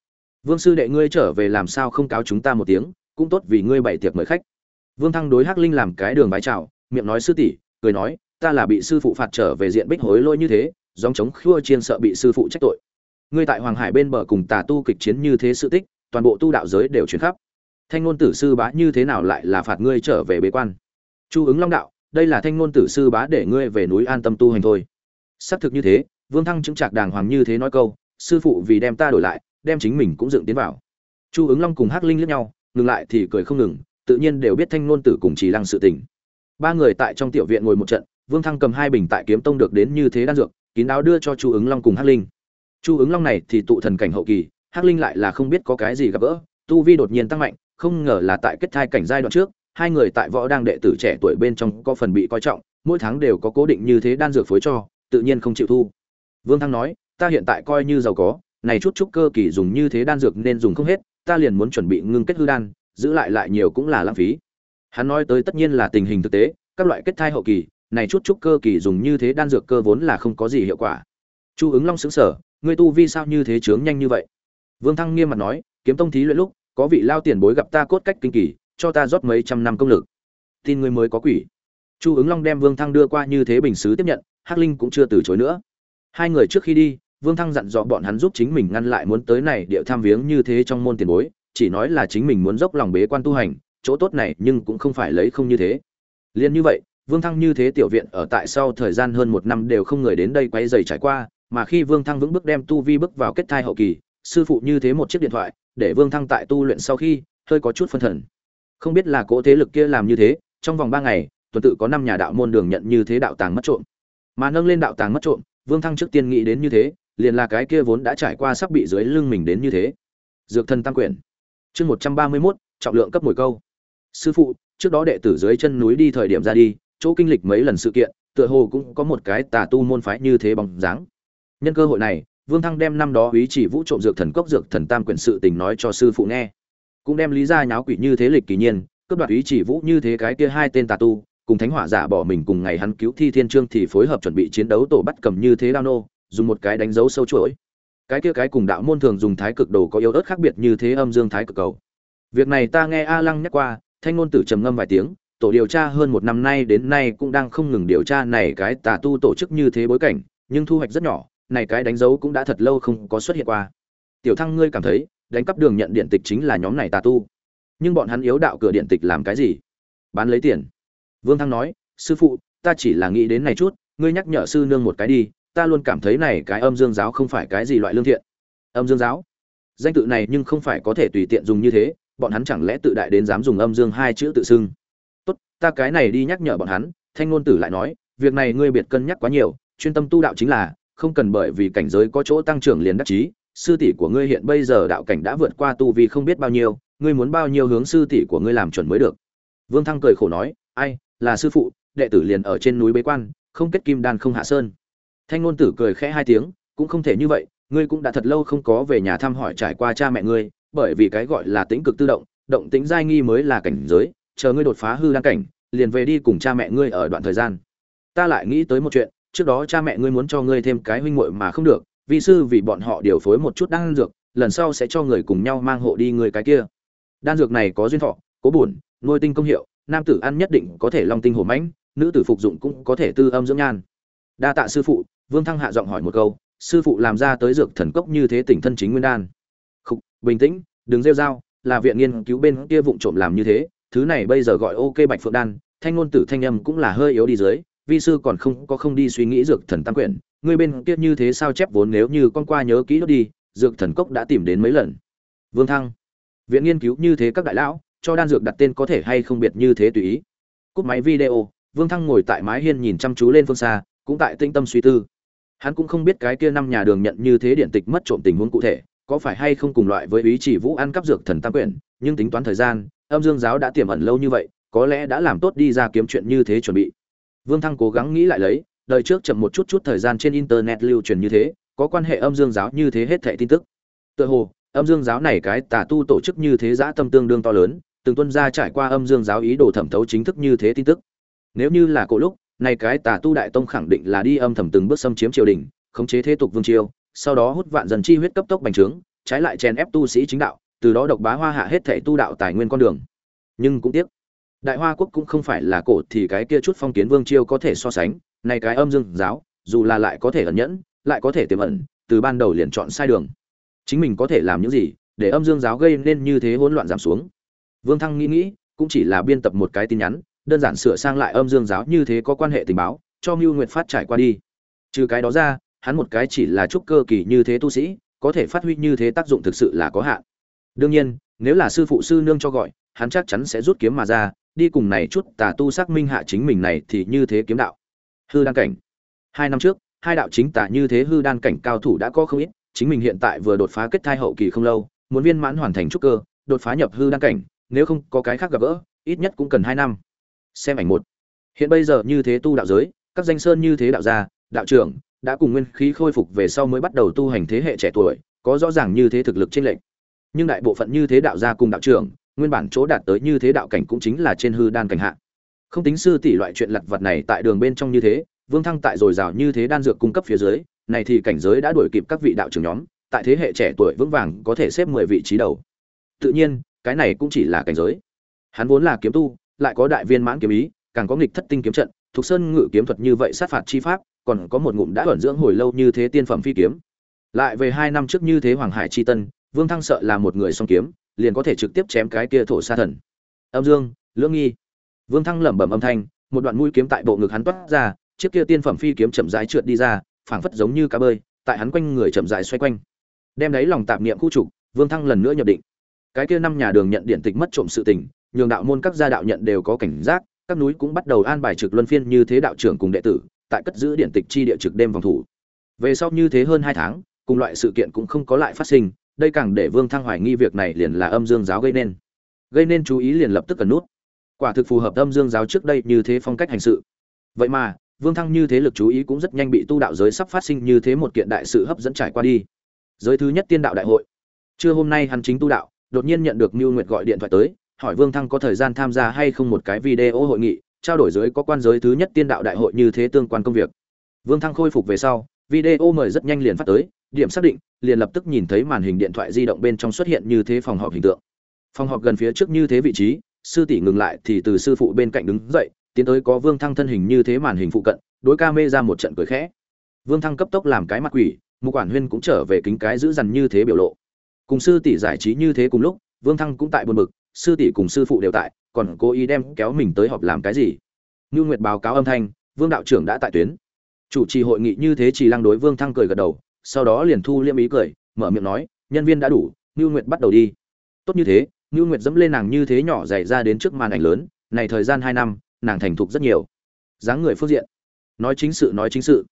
Vương sư đệ ngươi trở về làm sao không cáo chúng ta một tiếng, cũng tốt vì ngươi bày tiệc mời khách. Vương thăng đối hắc linh làm cái đường bái chào, miệng nói sư tỷ, cười nói, ta là bị sư phụ phạt trở về diện bích hối lỗi như thế dòng chống khua chiên sợ bị sư phụ trách tội. Ngươi tại hoàng hải bên bờ cùng tà tu kịch chiến như thế sự tích, toàn bộ tu đạo giới đều chuyển khắp. Thanh ngôn tử sư bá như thế nào lại là phạt ngươi trở về bế quan? Chu ứng long đạo, đây là thanh ngôn tử sư bá để ngươi về núi an tâm tu hành thôi. Xác thực như thế, vương thăng chứng trạc đàng hoàng như thế nói câu, sư phụ vì đem ta đổi lại đem chính mình cũng dựng tiến vào. Chu ứng long cùng hắc linh liếc nhau, ngừng lại thì cười không ngừng, tự nhiên đều biết thanh nôn tử cùng chỉ lăng sự tình. Ba người tại trong tiểu viện ngồi một trận, vương thăng cầm hai bình tại kiếm tông được đến như thế đan dược, kín đáo đưa cho chu ứng long cùng hắc linh. Chu ứng long này thì tụ thần cảnh hậu kỳ, hắc linh lại là không biết có cái gì gặp gỡ, tu vi đột nhiên tăng mạnh, không ngờ là tại kết thai cảnh giai đoạn trước, hai người tại võ đang đệ tử trẻ tuổi bên trong có phần bị coi trọng, mỗi tháng đều có cố định như thế đan dược phối cho, tự nhiên không chịu thu. Vương thăng nói, ta hiện tại coi như giàu có này chút chút cơ kỳ dùng như thế đan dược nên dùng không hết, ta liền muốn chuẩn bị ngưng kết hư đan, giữ lại lại nhiều cũng là lãng phí. Hắn nói tới tất nhiên là tình hình thực tế, các loại kết thai hậu kỳ, này chút chút cơ kỳ dùng như thế đan dược cơ vốn là không có gì hiệu quả. Chu ứng long sững sở ngươi tu vi sao như thế chướng nhanh như vậy? Vương thăng nghiêm mặt nói, kiếm tông thí luyện lúc, có vị lao tiền bối gặp ta cốt cách kinh kỳ, cho ta rót mấy trăm năm công lực. Tin ngươi mới có quỷ. Chu ứng long đem vương thăng đưa qua như thế bình sứ tiếp nhận, hắc linh cũng chưa từ chối nữa. Hai người trước khi đi vương thăng dặn dò bọn hắn giúp chính mình ngăn lại muốn tới này điệu tham viếng như thế trong môn tiền bối, chỉ nói là chính mình muốn dốc lòng bế quan tu hành, chỗ tốt này nhưng cũng không phải lấy không như thế. Liên như vậy, vương thăng như thế tiểu viện ở tại sau thời gian hơn một năm đều không người đến đây quấy rầy trải qua, mà khi vương thăng vững bước đem tu vi bước vào kết thai hậu kỳ, sư phụ như thế một chiếc điện thoại, để vương thăng tại tu luyện sau khi, hơi có chút phân thần. Không biết là cỗ thế lực kia làm như thế, trong vòng ba ngày, tuần tự có năm nhà đạo môn đường nhận như thế đạo tàng mất trộm. Mà nâng lên đạo tàng mất trộm, vương thăng trước tiên nghĩ đến như thế liền là cái kia vốn đã trải qua sắp bị dưới lưng mình đến như thế. Dược thần tam quyển. Chương một trăm ba mươi mốt, trọng lượng cấp mồi câu. Sư phụ, trước đó đệ tử dưới chân núi đi thời điểm ra đi, chỗ kinh lịch mấy lần sự kiện, tựa hồ cũng có một cái tà tu môn phái như thế bóng dáng. Nhân cơ hội này, vương thăng đem năm đó ý chỉ vũ trộm dược thần cốc dược thần tam quyển sự tình nói cho sư phụ nghe. Cũng đem lý ra nháo quỷ như thế lịch kỳ nhiên, cướp đoạt ý chỉ vũ như thế cái kia hai tên tà tu, cùng thánh hỏa giả bỏ mình cùng ngày hắn cứu thi thiên trương thì phối hợp chuẩn bị chiến đấu tổ bắt cầm như thế đao nô dùng một cái đánh dấu sâu chuỗi. Cái kia cái cùng đạo môn thường dùng thái cực đồ có yếu ớt khác biệt như thế âm dương thái cực cầu. Việc này ta nghe a lăng nhắc qua, thanh ngôn tử trầm ngâm vài tiếng, tổ điều tra hơn một năm nay đến nay cũng đang không ngừng điều tra này cái tà tu tổ chức như thế bối cảnh, nhưng thu hoạch rất nhỏ, này cái đánh dấu cũng đã thật lâu không có xuất hiện qua. Tiểu thăng ngươi cảm thấy, đánh cắp đường nhận điện tịch chính là nhóm này tà tu. Nhưng bọn hắn yếu đạo cửa điện tịch làm cái gì? Bán lấy tiền. Vương thăng nói, sư phụ, ta chỉ là nghĩ đến này chút, ngươi nhắc nhở sư nương một cái đi ta luôn cảm thấy này cái âm dương giáo không phải cái gì loại lương thiện. Âm dương giáo? Danh tự này nhưng không phải có thể tùy tiện dùng như thế, bọn hắn chẳng lẽ tự đại đến dám dùng âm dương hai chữ tự xưng? Tốt, ta cái này đi nhắc nhở bọn hắn, thanh ngôn tử lại nói, việc này ngươi biệt cân nhắc quá nhiều, chuyên tâm tu đạo chính là, không cần bởi vì cảnh giới có chỗ tăng trưởng liền đắc chí, sư tỷ của ngươi hiện bây giờ đạo cảnh đã vượt qua tu vi không biết bao nhiêu, ngươi muốn bao nhiêu hướng sư tỷ của ngươi làm chuẩn mới được. Vương thăng cười khổ nói, ai, là sư phụ, đệ tử liền ở trên núi bế quan, không kết kim đan không hạ sơn thanh ngôn tử cười khẽ hai tiếng, cũng không thể như vậy, ngươi cũng đã thật lâu không có về nhà thăm hỏi trải qua cha mẹ ngươi, bởi vì cái gọi là tính cực tự động động tính giai nghi mới là cảnh giới, chờ ngươi đột phá hư đăng cảnh, liền về đi cùng cha mẹ ngươi ở đoạn thời gian. Ta lại nghĩ tới một chuyện, trước đó cha mẹ ngươi muốn cho ngươi thêm cái huynh muội mà không được vì sư vì bọn họ điều phối một chút đan dược, lần sau sẽ cho người cùng nhau mang hộ đi người cái kia. Đan dược này có duyên thọ, cố bổn nuôi tinh công hiệu, nam tử ăn nhất định có thể long tinh hổ mãnh, nữ tử phục dụng cũng có thể tư âm dưỡng nhan. Đa tạ sư phụ vương thăng hạ giọng hỏi một câu sư phụ làm ra tới dược thần cốc như thế tỉnh thân chính nguyên đan. Khục, bình tĩnh đừng rêu dao, là viện nghiên cứu bên kia vụng trộm làm như thế thứ này bây giờ gọi ok bạch phượng đan thanh ngôn tử thanh âm cũng là hơi yếu đi dưới vi sư còn không có không đi suy nghĩ dược thần tam quyển ngươi bên kia như thế sao chép vốn nếu như con qua nhớ kỹ đó đi dược thần cốc đã tìm đến mấy lần. Vương thăng viện nghiên cứu như thế các đại lão cho đan dược đặt tên có thể hay không biệt như thế tùy ý. Cúp máy video vương thăng ngồi tại mái hiên nhìn chăm chú lên phương xa cũng tại tinh tâm suy tư hắn cũng không biết cái kia năm nhà đường nhận như thế điện tịch mất trộm tình huống cụ thể, có phải hay không cùng loại với ý chỉ vũ ăn cắp dược thần tam quyển nhưng tính toán thời gian, âm dương giáo đã tiềm ẩn lâu như vậy, có lẽ đã làm tốt đi ra kiếm chuyện như thế chuẩn bị. Vương thăng cố gắng nghĩ lại lấy, đời trước chậm một chút chút thời gian trên internet lưu truyền như thế, có quan hệ âm dương giáo như thế hết thệ tin tức. Tựa hồ, âm dương giáo này cái tà tu tổ chức như thế giã tâm tương đương to lớn, từng tuân ra trải qua âm dương giáo ý đồ thẩm thấu chính thức như thế tin tức. Nếu như là cổ lúc này cái tà tu đại tông khẳng định là đi âm thầm từng bước xâm chiếm triều đình, khống chế thế tục vương triều, sau đó hút vạn dần chi huyết cấp tốc bành trướng, trái lại chèn ép tu sĩ chính đạo, từ đó độc bá hoa hạ hết thảy tu đạo tài nguyên con đường. Nhưng cũng tiếc, đại hoa quốc cũng không phải là cổ thì cái kia chút phong kiến vương triều có thể so sánh này cái âm dương giáo, dù là lại có thể ẩn nhẫn, lại có thể tiềm ẩn, từ ban đầu liền chọn sai đường. Chính mình có thể làm những gì, để âm dương giáo gây nên như thế hỗn loạn giảm xuống. Vương thăng nghĩ nghĩ, cũng chỉ là biên tập một cái tin nhắn đơn giản sửa sang lại âm dương giáo như thế có quan hệ tình báo, cho mưu nguyệt phát trải qua đi. Trừ cái đó ra, hắn một cái chỉ là trúc cơ kỳ như thế tu sĩ, có thể phát huy như thế tác dụng thực sự là có hạn. Đương nhiên, nếu là sư phụ sư nương cho gọi, hắn chắc chắn sẽ rút kiếm mà ra, đi cùng này chút tà tu xác minh hạ chính mình này thì như thế kiếm đạo. Hư đan cảnh. Hai năm trước, hai đạo chính tà như thế hư đan cảnh cao thủ đã có không ít, chính mình hiện tại vừa đột phá kết thai hậu kỳ không lâu, muốn viên mãn hoàn thành trúc cơ, đột phá nhập hư đan cảnh, nếu không có cái khác gặp gỡ, ít nhất cũng cần hai năm xem ảnh một. Hiện bây giờ như thế tu đạo giới, các danh sơn như thế đạo gia, đạo trưởng đã cùng nguyên khí khôi phục về sau mới bắt đầu tu hành thế hệ trẻ tuổi, có rõ ràng như thế thực lực trên lệnh. Nhưng đại bộ phận như thế đạo gia cùng đạo trưởng, nguyên bản chỗ đạt tới như thế đạo cảnh cũng chính là trên hư đan cảnh hạ. Không tính sư tỷ loại chuyện lặt vặt này tại đường bên trong như thế, vương thăng tại dồi dào như thế đan dược cung cấp phía dưới, này thì cảnh giới đã đuổi kịp các vị đạo trưởng nhóm, tại thế hệ trẻ tuổi vững vàng có thể xếp mười vị trí đầu. Tự nhiên, cái này cũng chỉ là cảnh giới. Hắn vốn là kiếm tu lại có đại viên mãn kiếm ý, càng có nghịch thất tinh kiếm trận, thuộc sơn ngự kiếm thuật như vậy sát phạt chi pháp, còn có một ngụm đã ẩn dưỡng hồi lâu như thế tiên phẩm phi kiếm. Lại về hai năm trước như thế hoàng hải chi tân, vương thăng sợ là một người song kiếm, liền có thể trực tiếp chém cái kia thổ sa thần. Âm dương, lưỡng nghi. Vương thăng lẩm bẩm âm thanh, một đoạn mũi kiếm tại bộ ngực hắn toát ra, chiếc kia tiên phẩm phi kiếm chậm rãi trượt đi ra, phảng phất giống như cá bơi, tại hắn quanh người chậm rãi xoay quanh. Đem đấy lòng tạp niệm khu trục, vương thăng lần nữa nhập định. Cái kia năm nhà đường nhận điện tịch mất trộm sự tình nhường đạo môn các gia đạo nhận đều có cảnh giác, các núi cũng bắt đầu an bài trực luân phiên như thế đạo trưởng cùng đệ tử, tại cất giữ điện tịch chi địa trực đêm phòng thủ. Về sau như thế hơn hai tháng, cùng loại sự kiện cũng không có lại phát sinh, đây càng để vương thăng hoài nghi việc này liền là âm dương giáo gây nên. Gây nên chú ý liền lập tức cần nút. Quả thực phù hợp âm dương giáo trước đây như thế phong cách hành sự. Vậy mà, vương thăng như thế lực chú ý cũng rất nhanh bị tu đạo giới sắp phát sinh như thế một kiện đại sự hấp dẫn trải qua đi. Giới thứ nhất tiên đạo đại hội. Trưa hôm nay hắn chính tu đạo, đột nhiên nhận được mưu nguyệt gọi điện thoại tới hỏi vương thăng có thời gian tham gia hay không một cái video hội nghị, trao đổi giới có quan giới thứ nhất tiên đạo đại hội như thế tương quan công việc. Vương thăng khôi phục về sau, video mời rất nhanh liền phát tới, điểm xác định, liền lập tức nhìn thấy màn hình điện thoại di động bên trong xuất hiện như thế phòng họp hình tượng. Phòng họp gần phía trước như thế vị trí, sư tỷ ngừng lại thì từ sư phụ bên cạnh đứng dậy, tiến tới có vương thăng thân hình như thế màn hình phụ cận, đối ca mê ra một trận cười khẽ. Vương thăng cấp tốc làm cái mặt quỷ, mục quản huyên cũng trở về kính cái giữ dằn như thế biểu lộ. Cùng sư tỷ giải trí như thế cùng lúc, vương thăng cũng tại buồn bực sư tỷ cùng sư phụ đều tại, còn cố ý đem kéo mình tới họp làm cái gì? Như nguyệt báo cáo âm thanh, vương đạo trưởng đã tại tuyến. Chủ trì hội nghị như thế chỉ lăng đối vương thăng cười gật đầu, sau đó liền thu liêm ý cười, mở miệng nói, nhân viên đã đủ như nguyệt bắt đầu đi. Tốt như thế như nguyệt dẫm lên nàng như thế nhỏ dày ra đến trước màn ảnh lớn, này thời gian hai năm, nàng thành thục rất nhiều. Dáng người phương diện. Nói chính sự, nói chính sự.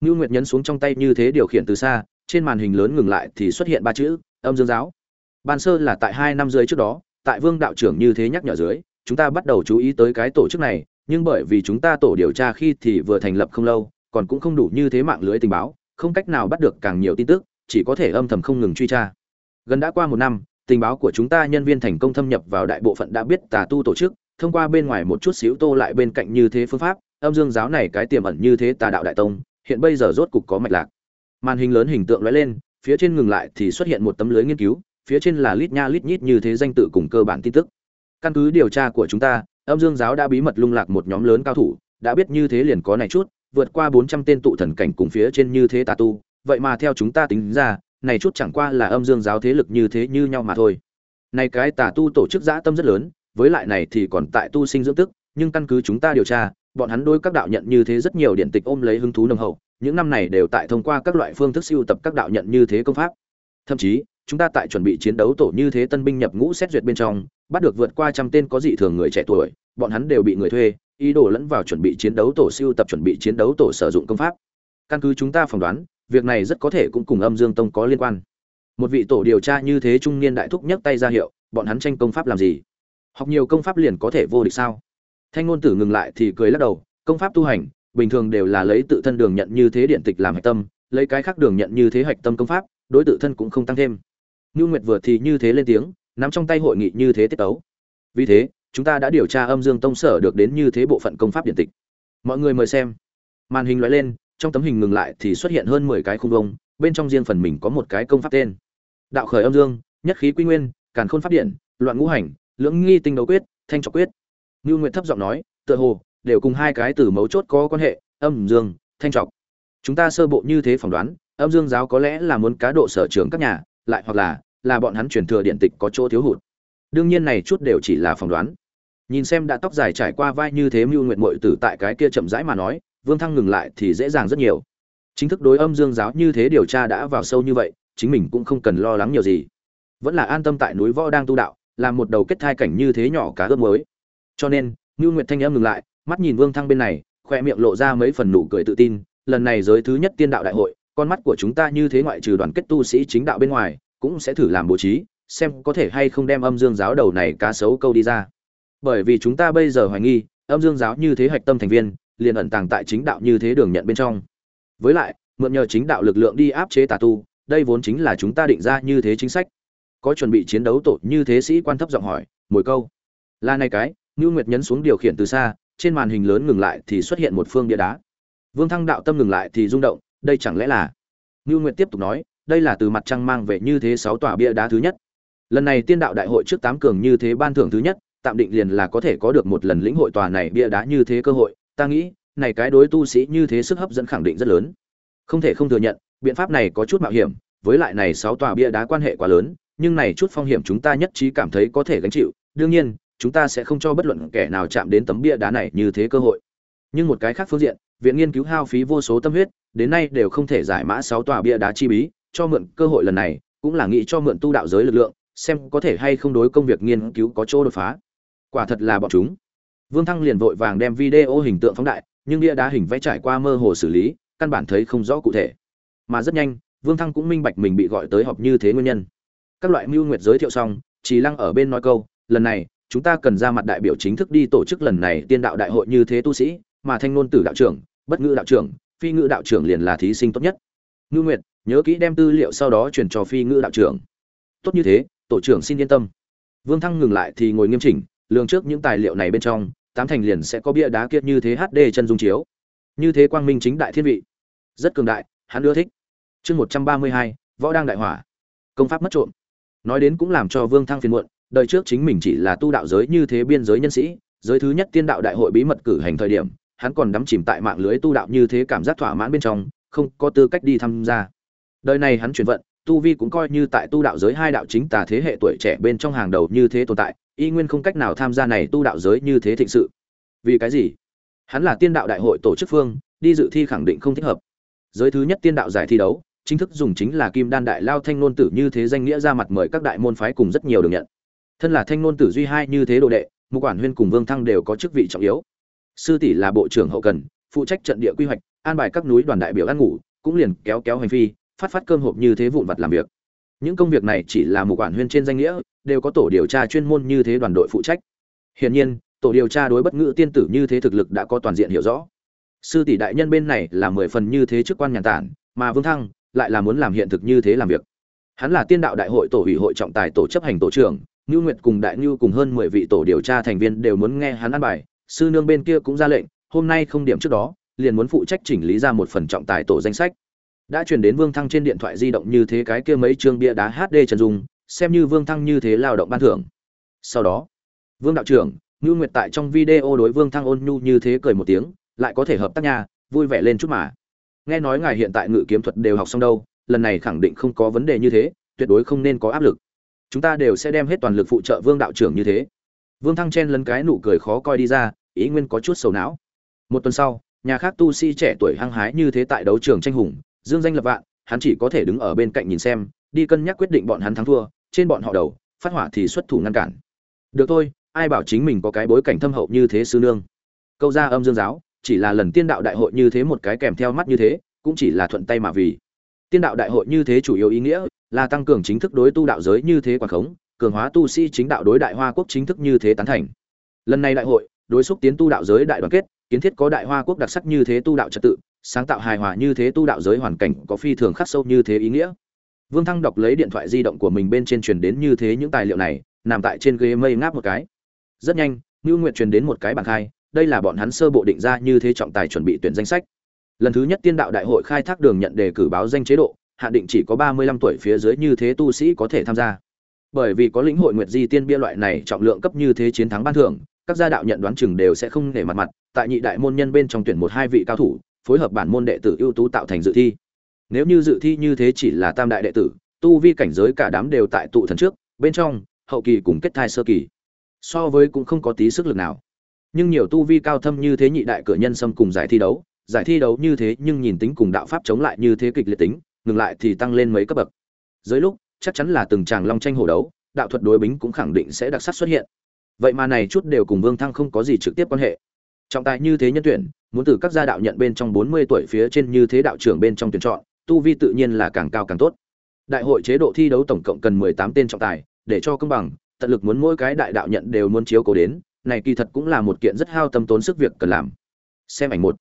Ngưu nguyệt nhấn xuống trong tay như thế điều khiển từ xa, trên màn hình lớn ngừng lại thì xuất hiện ba chữ, âm dương giáo. Ban sơ là tại hai năm dưới trước đó tại vương đạo trưởng như thế nhắc nhở dưới, chúng ta bắt đầu chú ý tới cái tổ chức này, nhưng bởi vì chúng ta tổ điều tra khi thì vừa thành lập không lâu, còn cũng không đủ như thế mạng lưới tình báo, không cách nào bắt được càng nhiều tin tức, chỉ có thể âm thầm không ngừng truy tra. Gần đã qua một năm, tình báo của chúng ta nhân viên thành công thâm nhập vào đại bộ phận đã biết tà tu tổ chức, thông qua bên ngoài một chút xíu tô lại bên cạnh như thế phương pháp, âm dương giáo này cái tiềm ẩn như thế tà đạo đại tông, hiện bây giờ rốt cục có mạch lạc. Màn hình lớn hình tượng lóe lên, phía trên ngừng lại thì xuất hiện một tấm lưới nghiên cứu phía trên là lít nha lít nhít như thế danh tự cùng cơ bản tin tức. Căn cứ điều tra của chúng ta, âm dương giáo đã bí mật lung lạc một nhóm lớn cao thủ, đã biết như thế liền có này chút, vượt qua bốn trăm tên tụ thần cảnh cùng phía trên như thế tà tu. Vậy mà theo chúng ta tính ra, này chút chẳng qua là âm dương giáo thế lực như thế như nhau mà thôi. Này cái tà tu tổ chức dã tâm rất lớn, với lại này thì còn tại tu sinh dưỡng tức, nhưng căn cứ chúng ta điều tra, bọn hắn đôi các đạo nhận như thế rất nhiều điện tịch ôm lấy hứng thú nồng hậu, những năm này đều tại thông qua các loại phương thức siêu tập các đạo nhận như thế công pháp. Thậm chí chúng ta tại chuẩn bị chiến đấu tổ như thế tân binh nhập ngũ xét duyệt bên trong, bắt được vượt qua trăm tên có dị thường người trẻ tuổi, bọn hắn đều bị người thuê, ý đồ lẫn vào chuẩn bị chiến đấu tổ siêu tập chuẩn bị chiến đấu tổ sử dụng công pháp. Căn cứ chúng ta phỏng đoán, việc này rất có thể cũng cùng âm dương tông có liên quan. Một vị tổ điều tra như thế trung niên đại thúc nhấc tay ra hiệu, bọn hắn tranh công pháp làm gì? Học nhiều công pháp liền có thể vô địch sao? Thanh ngôn tử ngừng lại thì cười lắc đầu, công pháp tu hành, bình thường đều là lấy tự thân đường nhận như thế điện tịch làm hạch tâm, lấy cái khác đường nhận như thế hạch tâm công pháp, đối tự thân cũng không tăng thêm. Nưu Nguyệt vừa thì như thế lên tiếng, nắm trong tay hội nghị như thế tiết tấu. Vì thế, chúng ta đã điều tra âm dương tông sở được đến như thế bộ phận công pháp điển tịch. Mọi người mời xem. Màn hình lóe lên, trong tấm hình ngừng lại thì xuất hiện hơn 10 cái khung vông, bên trong riêng phần mình có một cái công pháp tên. Đạo khởi âm dương, nhất khí quy nguyên, càn khôn pháp điện, loạn ngũ hành, lưỡng nghi tinh đấu quyết, thanh trọc quyết. Nưu Nguyệt thấp giọng nói, tựa hồ đều cùng hai cái từ mấu chốt có quan hệ, âm dương, thanh trọc. Chúng ta sơ bộ như thế phỏng đoán, âm dương giáo có lẽ là muốn cá độ sở trường các nhà, lại hoặc là là bọn hắn truyền thừa điện tịch có chỗ thiếu hụt. Đương nhiên này chút đều chỉ là phỏng đoán. Nhìn xem đã tóc dài trải qua vai như thế mưu nguyện mội tử tại cái kia chậm rãi mà nói, vương thăng ngừng lại thì dễ dàng rất nhiều. Chính thức đối âm dương giáo như thế điều tra đã vào sâu như vậy, chính mình cũng không cần lo lắng nhiều gì. Vẫn là an tâm tại núi võ đang tu đạo làm một đầu kết thai cảnh như thế nhỏ cá ướp mới cho nên, mưu Nguyệt thanh âm ngừng lại, mắt nhìn vương thăng bên này, khoe miệng lộ ra mấy phần nụ cười tự tin, lần này giới thứ nhất tiên đạo đại hội, con mắt của chúng ta như thế ngoại trừ đoàn kết tu sĩ chính đạo bên ngoài cũng sẽ thử làm bố trí, xem có thể hay không đem âm dương giáo đầu này cá sấu câu đi ra. Bởi vì chúng ta bây giờ hoài nghi, âm dương giáo như thế hạch tâm thành viên, liền ẩn tàng tại chính đạo như thế đường nhận bên trong. Với lại, mượn nhờ chính đạo lực lượng đi áp chế tà tu, đây vốn chính là chúng ta định ra như thế chính sách. Có chuẩn bị chiến đấu tội như thế sĩ quan thấp giọng hỏi mỗi câu, là này cái, ngưu nguyệt nhấn xuống điều khiển từ xa, trên màn hình lớn ngừng lại thì xuất hiện một phương bia đá. Vương thăng đạo tâm ngừng lại thì rung động, đây chẳng lẽ là? Ngưu nguyệt tiếp tục nói đây là từ mặt trăng mang về như thế sáu tòa bia đá thứ nhất. Lần này tiên đạo đại hội trước tám cường như thế ban thưởng thứ nhất, tạm định liền là có thể có được một lần lĩnh hội tòa này bia đá như thế cơ hội. Ta nghĩ, này cái đối tu sĩ như thế sức hấp dẫn khẳng định rất lớn. Không thể không thừa nhận, biện pháp này có chút mạo hiểm, với lại này sáu tòa bia đá quan hệ quá lớn, nhưng này chút phong hiểm chúng ta nhất trí cảm thấy có thể gánh chịu. Đương nhiên, chúng ta sẽ không cho bất luận kẻ nào chạm đến tấm bia đá này như thế cơ hội. Nhưng một cái khác phương diện, viện nghiên cứu hao phí vô số tâm huyết, đến nay đều không thể giải mã sáu tòa bia đá chi bí cho mượn cơ hội lần này, cũng là nghĩ cho mượn tu đạo giới lực lượng, xem có thể hay không đối công việc nghiên cứu có chỗ đột phá. Quả thật là bọn chúng. Vương thăng liền vội vàng đem video hình tượng phóng đại, nhưng bia đá hình vẽ trải qua mơ hồ xử lý, căn bản thấy không rõ cụ thể. Mà rất nhanh, vương thăng cũng minh bạch mình bị gọi tới họp như thế nguyên nhân. Các loại mưu nguyệt giới thiệu xong, chỉ lăng ở bên nói câu, lần này, chúng ta cần ra mặt đại biểu chính thức đi tổ chức lần này tiên đạo đại hội như thế tu sĩ, mà thanh ngôn tử đạo trưởng, bất ngữ đạo trưởng, phi ngữ đạo trưởng liền là thí sinh tốt nhất. Ngư nguyệt nhớ kỹ đem tư liệu sau đó chuyển cho phi ngữ đạo trưởng. Tốt như thế, tổ trưởng xin yên tâm. Vương thăng ngừng lại thì ngồi nghiêm chỉnh, lường trước những tài liệu này bên trong, tám thành liền sẽ có bia đá kiệt như thế hd chân dung chiếu. Như thế quang minh chính đại thiên vị. Rất cường đại, hắn ưa thích. Chương một trăm ba mươi hai, võ đang đại hỏa. Công pháp mất trộm. Nói đến cũng làm cho vương thăng phiền muộn, đời trước chính mình chỉ là tu đạo giới như thế biên giới nhân sĩ, giới thứ nhất tiên đạo đại hội bí mật cử hành thời điểm, hắn còn đắm chìm tại mạng lưới tu đạo như thế cảm giác thỏa mãn bên trong, không có tư cách đi tham gia đời này hắn chuyển vận, tu vi cũng coi như tại tu đạo giới hai đạo chính tà thế hệ tuổi trẻ bên trong hàng đầu như thế tồn tại, y nguyên không cách nào tham gia này tu đạo giới như thế thịnh sự. Vì cái gì? Hắn là tiên đạo đại hội tổ chức phương, đi dự thi khẳng định không thích hợp. Giới thứ nhất tiên đạo giải thi đấu, chính thức dùng chính là kim đan đại lao thanh nôn tử như thế danh nghĩa ra mặt mời các đại môn phái cùng rất nhiều được nhận. Thân là thanh nôn tử duy hai như thế đồ đệ, mục quản huyên cùng vương thăng đều có chức vị trọng yếu. Sư tỷ là bộ trưởng hậu cần, phụ trách trận địa quy hoạch, an bài các núi đoàn đại biểu ăn ngủ, cũng liền kéo kéo hành phi phát phát cơm hộp như thế vụn vặt làm việc. Những công việc này chỉ là một quản huyên trên danh nghĩa, đều có tổ điều tra chuyên môn như thế đoàn đội phụ trách. Hiển nhiên, tổ điều tra đối bất ngữ tiên tử như thế thực lực đã có toàn diện hiểu rõ. Sư tỷ đại nhân bên này là mười phần như thế chức quan nhàn tản, mà vương thăng lại là muốn làm hiện thực như thế làm việc. Hắn là tiên đạo đại hội tổ ủy hội trọng tài tổ chấp hành tổ trưởng ngưu nguyệt cùng đại ngưu cùng hơn mười vị tổ điều tra thành viên đều muốn nghe hắn ăn bài, sư nương bên kia cũng ra lệnh, hôm nay không điểm trước đó, liền muốn phụ trách chỉnh lý ra một phần trọng tài tổ danh sách đã truyền đến vương thăng trên điện thoại di động như thế cái kia mấy chương bia đá hd trần dung, xem như vương thăng như thế lao động ban thưởng. Sau đó, vương đạo trưởng, ngưu nguyệt tại trong video đối vương thăng ôn nhu như thế cười một tiếng, lại có thể hợp tác nhà vui vẻ lên chút mà. Nghe nói ngài hiện tại ngự kiếm thuật đều học xong đâu, lần này khẳng định không có vấn đề như thế, tuyệt đối không nên có áp lực. Chúng ta đều sẽ đem hết toàn lực phụ trợ vương đạo trưởng như thế. Vương thăng chen lấn cái nụ cười khó coi đi ra, ý nguyên có chút sầu não. Một tuần sau, nhà khác tu sĩ trẻ tuổi hăng hái như thế tại đấu trường tranh hùng dương danh lập vạn, hắn chỉ có thể đứng ở bên cạnh nhìn xem, đi cân nhắc quyết định bọn hắn thắng thua, trên bọn họ đầu, phát hỏa thì xuất thủ ngăn cản. Được thôi, ai bảo chính mình có cái bối cảnh thâm hậu như thế sư nương. Câu ra âm dương giáo, chỉ là lần tiên đạo đại hội như thế một cái kèm theo mắt như thế, cũng chỉ là thuận tay mà vì. Tiên đạo đại hội như thế chủ yếu ý nghĩa là tăng cường chính thức đối tu đạo giới như thế quảng khống, cường hóa tu sĩ chính đạo đối đại hoa quốc chính thức như thế tán thành. Lần này đại hội, đối xúc tiến tu đạo giới đại đoàn kết, kiến thiết có đại hoa quốc đặc sắc như thế tu đạo trật tự sáng tạo hài hòa như thế tu đạo giới hoàn cảnh có phi thường khắc sâu như thế ý nghĩa. Vương thăng đọc lấy điện thoại di động của mình bên trên truyền đến như thế những tài liệu này, nằm tại trên ghế mây ngáp một cái. Rất nhanh ngưu nguyệt truyền đến một cái bảng khai, đây là bọn hắn sơ bộ định ra như thế trọng tài chuẩn bị tuyển danh sách. Lần thứ nhất tiên đạo đại hội khai thác đường nhận đề cử báo danh chế độ hạn định chỉ có ba mươi lăm tuổi phía dưới như thế tu sĩ có thể tham gia. Bởi vì có lĩnh hội nguyệt di tiên bia loại này trọng lượng cấp như thế chiến thắng ban thưởng, các gia đạo nhận đoán chừng đều sẽ không để mặt mặt, tại nhị đại môn nhân bên trong tuyển một hai vị cao thủ phối hợp bản môn đệ tử ưu tú tạo thành dự thi. Nếu như dự thi như thế chỉ là tam đại đệ tử, tu vi cảnh giới cả đám đều tại tụ thần trước, bên trong, hậu kỳ cùng kết thai sơ kỳ. So với cũng không có tí sức lực nào. Nhưng nhiều tu vi cao thâm như thế nhị đại cửa nhân xâm cùng giải thi đấu, giải thi đấu như thế nhưng nhìn tính cùng đạo pháp chống lại như thế kịch liệt tính, ngừng lại thì tăng lên mấy cấp bậc. Dưới lúc, chắc chắn là từng tràng long tranh hổ đấu, đạo thuật đối bính cũng khẳng định sẽ đặc sắc xuất hiện. Vậy mà này chút đều cùng vương thăng không có gì trực tiếp quan hệ trọng tài như thế nhân tuyển, muốn từ các gia đạo nhận bên trong bốn mươi tuổi phía trên như thế đạo trưởng bên trong tuyển chọn, tu vi tự nhiên là càng cao càng tốt. Đại hội chế độ thi đấu tổng cộng cần mười tám tên trọng tài, để cho công bằng, tận lực muốn mỗi cái đại đạo nhận đều muốn chiếu cố đến, này kỳ thật cũng là một kiện rất hao tâm tốn sức việc cần làm. Xem ảnh một.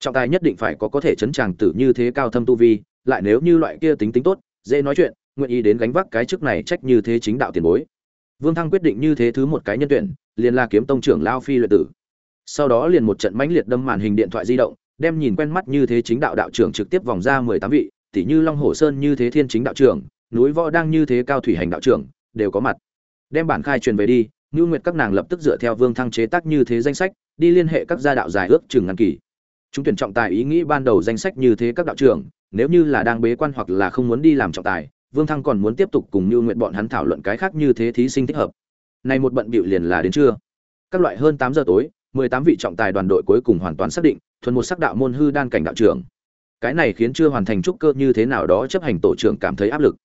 Trọng tài nhất định phải có có thể chấn tràng tử như thế cao thâm tu vi, lại nếu như loại kia tính tính tốt, dễ nói chuyện, nguyện ý đến gánh vác cái chức này trách như thế chính đạo tiền bối. Vương thăng quyết định như thế thứ một cái nhân tuyển, liền là kiếm tông trưởng lao phi luyện tử sau đó liền một trận mãnh liệt đâm màn hình điện thoại di động, đem nhìn quen mắt như thế chính đạo đạo trưởng trực tiếp vòng ra mười tám vị tỷ như long hồ sơn như thế thiên chính đạo trưởng, núi võ đang như thế cao thủy hành đạo trưởng, đều có mặt. Đem bản khai truyền về đi, ngưu nguyệt các nàng lập tức dựa theo vương thăng chế tác như thế danh sách, đi liên hệ các gia đạo giải ước chừng ngăn kỳ. Chúng tuyển trọng tài ý nghĩ ban đầu danh sách như thế các đạo trưởng, nếu như là đang bế quan hoặc là không muốn đi làm trọng tài, vương thăng còn muốn tiếp tục cùng ngưu nguyệt bọn hắn thảo luận cái khác như thế thí sinh thích hợp. Nay một bận bịu liền là đến trưa. Các loại hơn tám giờ tối mười tám vị trọng tài đoàn đội cuối cùng hoàn toàn xác định, thuần một sắc đạo môn hư đan cảnh đạo trưởng. Cái này khiến chưa hoàn thành trúc cơ như thế nào đó chấp hành tổ trưởng cảm thấy áp lực.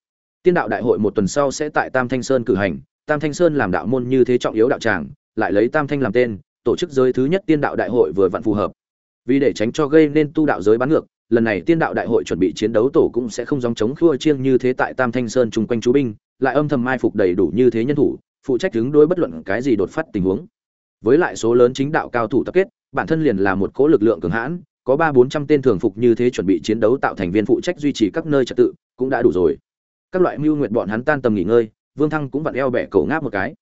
Tiên đạo đại hội một tuần sau sẽ tại tam thanh sơn cử hành, tam thanh sơn làm đạo môn như thế trọng yếu đạo tràng, lại lấy tam thanh làm tên, tổ chức giới thứ nhất tiên đạo đại hội vừa vặn phù hợp. Vì để tránh cho gây nên tu đạo giới bán ngược, lần này tiên đạo đại hội chuẩn bị chiến đấu tổ cũng sẽ không giống chống khua chiêng như thế tại tam thanh sơn chung quanh chú binh, lại âm thầm mai phục đầy đủ như thế nhân thủ, phụ trách đứng đối bất luận cái gì đột phát tình huống với lại số lớn chính đạo cao thủ tập kết, bản thân liền là một cỗ lực lượng cường hãn, có ba bốn trăm tên thường phục như thế chuẩn bị chiến đấu tạo thành viên phụ trách duy trì các nơi trật tự, cũng đã đủ rồi. Các loại mưu nguyện bọn hắn tan tầm nghỉ ngơi, vương thăng cũng vặn eo bẻ cổ ngáp một cái.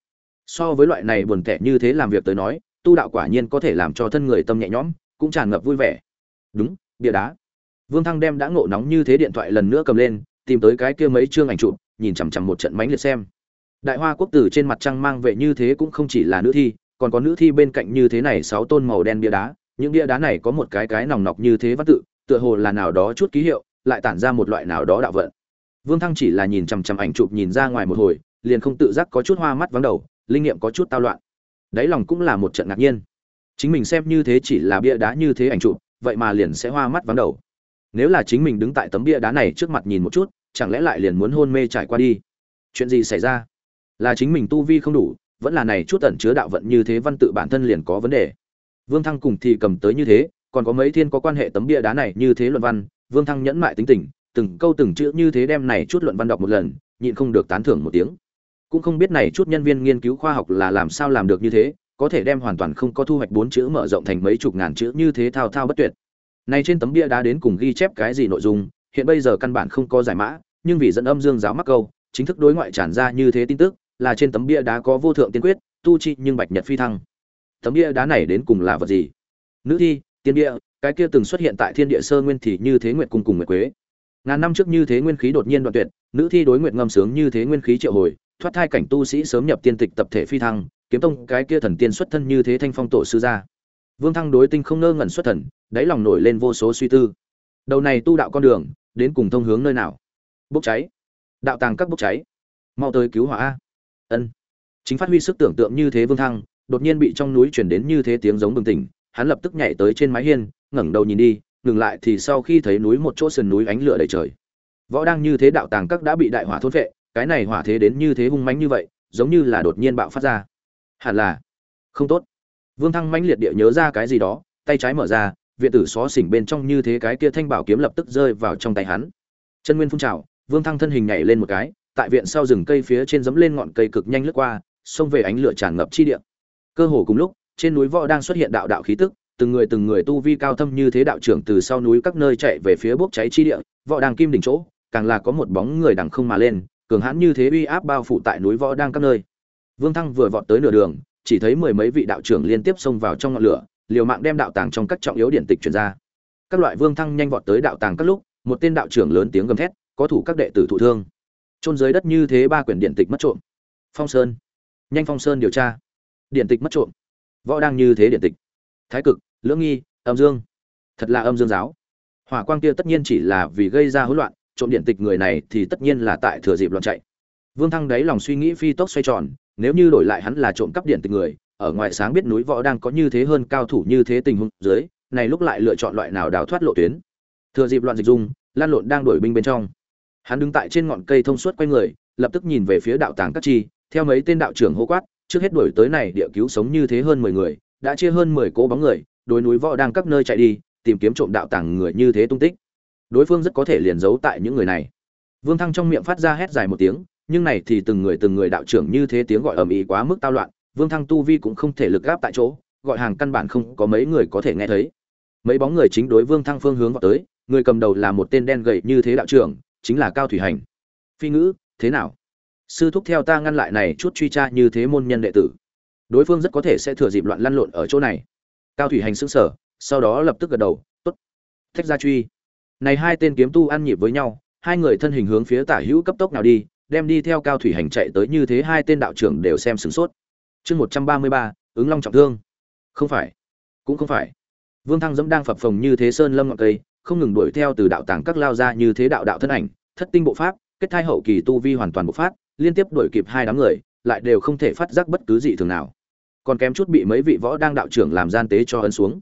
So với loại này buồn tẻ như thế làm việc tới nói, tu đạo quả nhiên có thể làm cho thân người tâm nhẹ nhõm, cũng tràn ngập vui vẻ. Đúng, bia đá. Vương thăng đem đã ngộ nóng như thế điện thoại lần nữa cầm lên, tìm tới cái kia mấy chương ảnh chụp, nhìn chằm chằm một trận mánh liệt xem. Đại hoa quốc tử trên mặt trăng mang vệ như thế cũng không chỉ là nữ thi còn có nữ thi bên cạnh như thế này sáu tôn màu đen bia đá, những bia đá này có một cái cái nòng nọc như thế văn tự, tựa hồ là nào đó chút ký hiệu, lại tản ra một loại nào đó đạo vận. Vương thăng chỉ là nhìn chằm chằm ảnh chụp nhìn ra ngoài một hồi, liền không tự giác có chút hoa mắt vắng đầu, linh nghiệm có chút tao loạn. Đáy lòng cũng là một trận ngạc nhiên. Chính mình xem như thế chỉ là bia đá như thế ảnh chụp, vậy mà liền sẽ hoa mắt vắng đầu. Nếu là chính mình đứng tại tấm bia đá này trước mặt nhìn một chút, chẳng lẽ lại liền muốn hôn mê trải qua đi? Chuyện gì xảy ra? Là chính mình tu vi không đủ vẫn là này chút ẩn chứa đạo vận như thế văn tự bản thân liền có vấn đề. Vương thăng cùng thì cầm tới như thế, còn có mấy thiên có quan hệ tấm bia đá này như thế luận văn, vương thăng nhẫn mại tính tình, từng câu từng chữ như thế đem này chút luận văn đọc một lần, nhịn không được tán thưởng một tiếng. Cũng không biết này chút nhân viên nghiên cứu khoa học là làm sao làm được như thế, có thể đem hoàn toàn không có thu hoạch bốn chữ mở rộng thành mấy chục ngàn chữ như thế thao thao bất tuyệt. Này trên tấm bia đá đến cùng ghi chép cái gì nội dung, hiện bây giờ căn bản không có giải mã, nhưng vì dẫn âm dương giáo mắc câu, chính thức đối ngoại tràn ra như thế tin tức là trên tấm bia đá có vô thượng tiên quyết, tu chi nhưng bạch nhật phi thăng. Tấm bia đá này đến cùng là vật gì? Nữ thi, tiên địa cái kia từng xuất hiện tại thiên địa sơ nguyên thì như thế nguyệt cùng cùng nguyệt quế. Ngàn năm trước như thế nguyên khí đột nhiên đoạn tuyệt, nữ thi đối nguyệt ngâm sướng như thế nguyên khí triệu hồi, thoát thai cảnh tu sĩ sớm nhập tiên tịch tập thể phi thăng, kiếm tông cái kia thần tiên xuất thân như thế thanh phong tổ sư gia. Vương thăng đối tinh không ngơ ngẩn xuất thần, đáy lòng nổi lên vô số suy tư. Đầu này tu đạo con đường, đến cùng thông hướng nơi nào? Bốc cháy. Đạo tàng các bốc cháy. Mau tới cứu hỏa a ân. Chính phát huy sức tưởng tượng như thế vương thăng, đột nhiên bị trong núi chuyển đến như thế tiếng giống bừng tỉnh, hắn lập tức nhảy tới trên mái hiên, ngẩng đầu nhìn đi, ngừng lại thì sau khi thấy núi một chỗ sườn núi ánh lửa đầy trời. Võ đang như thế đạo tàng các đã bị đại hỏa thôn vệ cái này hỏa thế đến như thế hung mãnh như vậy, giống như là đột nhiên bạo phát ra. Hẳn là không tốt. Vương thăng mãnh liệt địa nhớ ra cái gì đó, tay trái mở ra, viện tử xó xỉnh bên trong như thế cái kia thanh bảo kiếm lập tức rơi vào trong tay hắn. Chân nguyên phun trào, vương thăng thân hình nhảy lên một cái tại viện sau rừng cây phía trên dẫm lên ngọn cây cực nhanh lướt qua, xông về ánh lửa tràn ngập chi địa. Cơ hồ cùng lúc, trên núi võ đang xuất hiện đạo đạo khí tức, từng người từng người tu vi cao thâm như thế đạo trưởng từ sau núi các nơi chạy về phía bốc cháy chi địa, võ đang kim đỉnh chỗ, càng là có một bóng người đằng không mà lên, cường hãn như thế uy áp bao phủ tại núi võ đang các nơi. Vương thăng vừa vọt tới nửa đường, chỉ thấy mười mấy vị đạo trưởng liên tiếp xông vào trong ngọn lửa, liều mạng đem đạo tàng trong các trọng yếu điện tịch truyền ra. Các loại vương thăng nhanh vọt tới đạo tàng các lúc, một tên đạo trưởng lớn tiếng gầm thét, có thủ các đệ tử thụ thương trôn dưới đất như thế ba quyển điện tịch mất trộm. Phong sơn. Nhanh phong sơn điều tra. Điện tịch mất trộm. Võ đang như thế điện tịch. Thái cực, lưỡng nghi, âm dương. Thật là âm dương giáo. Hỏa quang kia tất nhiên chỉ là vì gây ra hỗn loạn, trộm điện tịch người này thì tất nhiên là tại thừa dịp loạn chạy. Vương thăng đáy lòng suy nghĩ phi tốc xoay tròn, nếu như đổi lại hắn là trộm cắp điện tịch người, ở ngoài sáng biết núi võ đang có như thế hơn cao thủ như thế tình huống dưới, này lúc lại lựa chọn loại nào đào thoát lộ tuyến. Thừa dịp loạn dịch dung, lan lộn đang đuổi binh bên trong hắn đứng tại trên ngọn cây thông suốt quay người, lập tức nhìn về phía đạo tàng các chi, theo mấy tên đạo trưởng hô quát, trước hết đuổi tới này địa cứu sống như thế hơn mười người, đã chia hơn mười cỗ bóng người, đối núi võ đang các nơi chạy đi, tìm kiếm trộm đạo tàng người như thế tung tích. Đối phương rất có thể liền giấu tại những người này. Vương thăng trong miệng phát ra hét dài một tiếng, nhưng này thì từng người từng người đạo trưởng như thế tiếng gọi ầm ĩ quá mức tao loạn, vương thăng tu vi cũng không thể lực gáp tại chỗ, gọi hàng căn bản không có mấy người có thể nghe thấy. Mấy bóng người chính đối vương thăng phương hướng vào tới, người cầm đầu là một tên đen gầy như thế đạo trưởng chính là cao thủy hành. Phi ngữ, thế nào? Sư thúc theo ta ngăn lại này chút truy tra như thế môn nhân đệ tử. Đối phương rất có thể sẽ thừa dịp loạn lăn lộn ở chỗ này. Cao thủy hành xứng sở sau đó lập tức gật đầu, tốt. Thách gia truy. Này hai tên kiếm tu ăn nhịp với nhau, hai người thân hình hướng phía tả hữu cấp tốc nào đi, đem đi theo cao thủy hành chạy tới như thế hai tên đạo trưởng đều xem sửng sốt. Chương một trăm ba mươi ba, ứng long trọng thương. Không phải. Cũng không phải. Vương thăng dẫm đang phập phồng như thế sơn lâm ngọn cây không ngừng đuổi theo từ đạo tàng các lao ra như thế đạo đạo thân ảnh, thất tinh bộ pháp, kết thai hậu kỳ tu vi hoàn toàn bộ phát, liên tiếp đuổi kịp hai đám người, lại đều không thể phát giác bất cứ gì thường nào. Còn kém chút bị mấy vị võ đang đạo trưởng làm gian tế cho ấn xuống.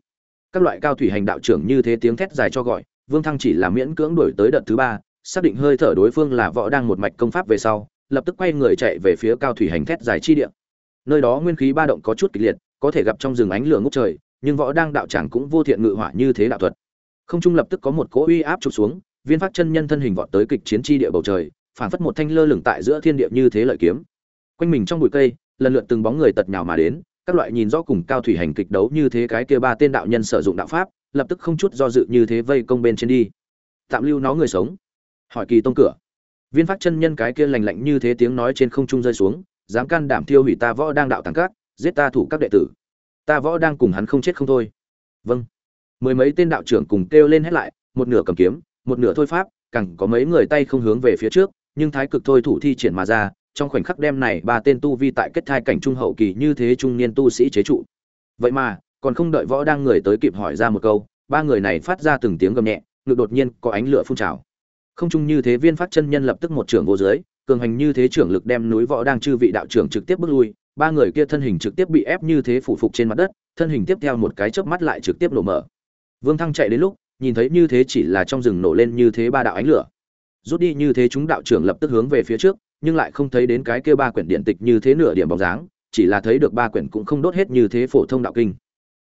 Các loại cao thủy hành đạo trưởng như thế tiếng thét dài cho gọi, vương thăng chỉ là miễn cưỡng đuổi tới đợt thứ ba, xác định hơi thở đối phương là võ đang một mạch công pháp về sau, lập tức quay người chạy về phía cao thủy hành thét dài chi địa. Nơi đó nguyên khí ba động có chút kịch liệt, có thể gặp trong rừng ánh lửa ngốc trời, nhưng võ đang đạo tràng cũng vô thiện ngự hỏa như thế đạo thuật không trung lập tức có một cỗ uy áp trục xuống, viên phát chân nhân thân hình vọt tới kịch chiến chi địa bầu trời, phảng phất một thanh lơ lửng tại giữa thiên địa như thế lợi kiếm. Quanh mình trong bụi cây, lần lượt từng bóng người tật nhào mà đến, các loại nhìn rõ cùng cao thủy hành kịch đấu như thế cái kia ba tên đạo nhân sử dụng đạo pháp, lập tức không chút do dự như thế vây công bên trên đi. Tạm lưu nó người sống. Hỏi kỳ tông cửa. Viên phát chân nhân cái kia lành lạnh như thế tiếng nói trên không trung rơi xuống, dám can đảm thiêu hủy ta võ đang đạo tàng các, giết ta thủ các đệ tử. Ta võ đang cùng hắn không chết không thôi. Vâng mười mấy tên đạo trưởng cùng kêu lên hết lại, một nửa cầm kiếm, một nửa thôi pháp, càng có mấy người tay không hướng về phía trước, nhưng thái cực thôi thủ thi triển mà ra, trong khoảnh khắc đem này ba tên tu vi tại kết thai cảnh trung hậu kỳ như thế trung niên tu sĩ chế trụ. Vậy mà, còn không đợi võ đang người tới kịp hỏi ra một câu, ba người này phát ra từng tiếng gầm nhẹ, ngực đột nhiên có ánh lửa phun trào. Không chung như thế viên phát chân nhân lập tức một trưởng vô dưới, cường hành như thế trưởng lực đem núi võ đang chư vị đạo trưởng trực tiếp bước lui, ba người kia thân hình trực tiếp bị ép như thế phủ phục trên mặt đất, thân hình tiếp theo một cái chớp mắt lại trực tiếp nổ mở vương thăng chạy đến lúc, nhìn thấy như thế chỉ là trong rừng nổ lên như thế ba đạo ánh lửa. Rút đi như thế chúng đạo trưởng lập tức hướng về phía trước, nhưng lại không thấy đến cái kia ba quyển điện tịch như thế nửa điểm bóng dáng, chỉ là thấy được ba quyển cũng không đốt hết như thế phổ thông đạo kinh.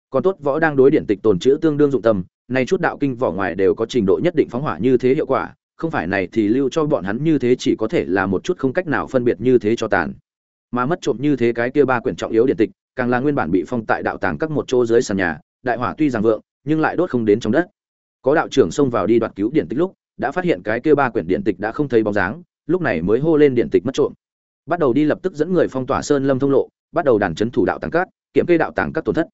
Còn tốt võ đang đối điện tịch tồn chữ tương đương dụng tâm này chút đạo kinh vỏ ngoài đều có trình độ nhất định phóng hỏa như thế hiệu quả, không phải này thì lưu cho bọn hắn như thế chỉ có thể là một chút không cách nào phân biệt như thế cho tàn. Mà mất trộm như thế cái kia ba quyển trọng yếu điện tịch, càng là nguyên bản bị phong tại đạo tàng các một chỗ dưới sàn nhà, đại hỏa tuy rằng vượng nhưng lại đốt không đến trong đất. Có đạo trưởng xông vào đi đoạt cứu điện tịch lúc, đã phát hiện cái kia ba quyển điện tịch đã không thấy bóng dáng, lúc này mới hô lên điện tịch mất trộm. Bắt đầu đi lập tức dẫn người phong tỏa sơn lâm thông lộ, bắt đầu đàn chấn thủ đạo tàng cát, kiểm kê đạo tàng các tổn thất.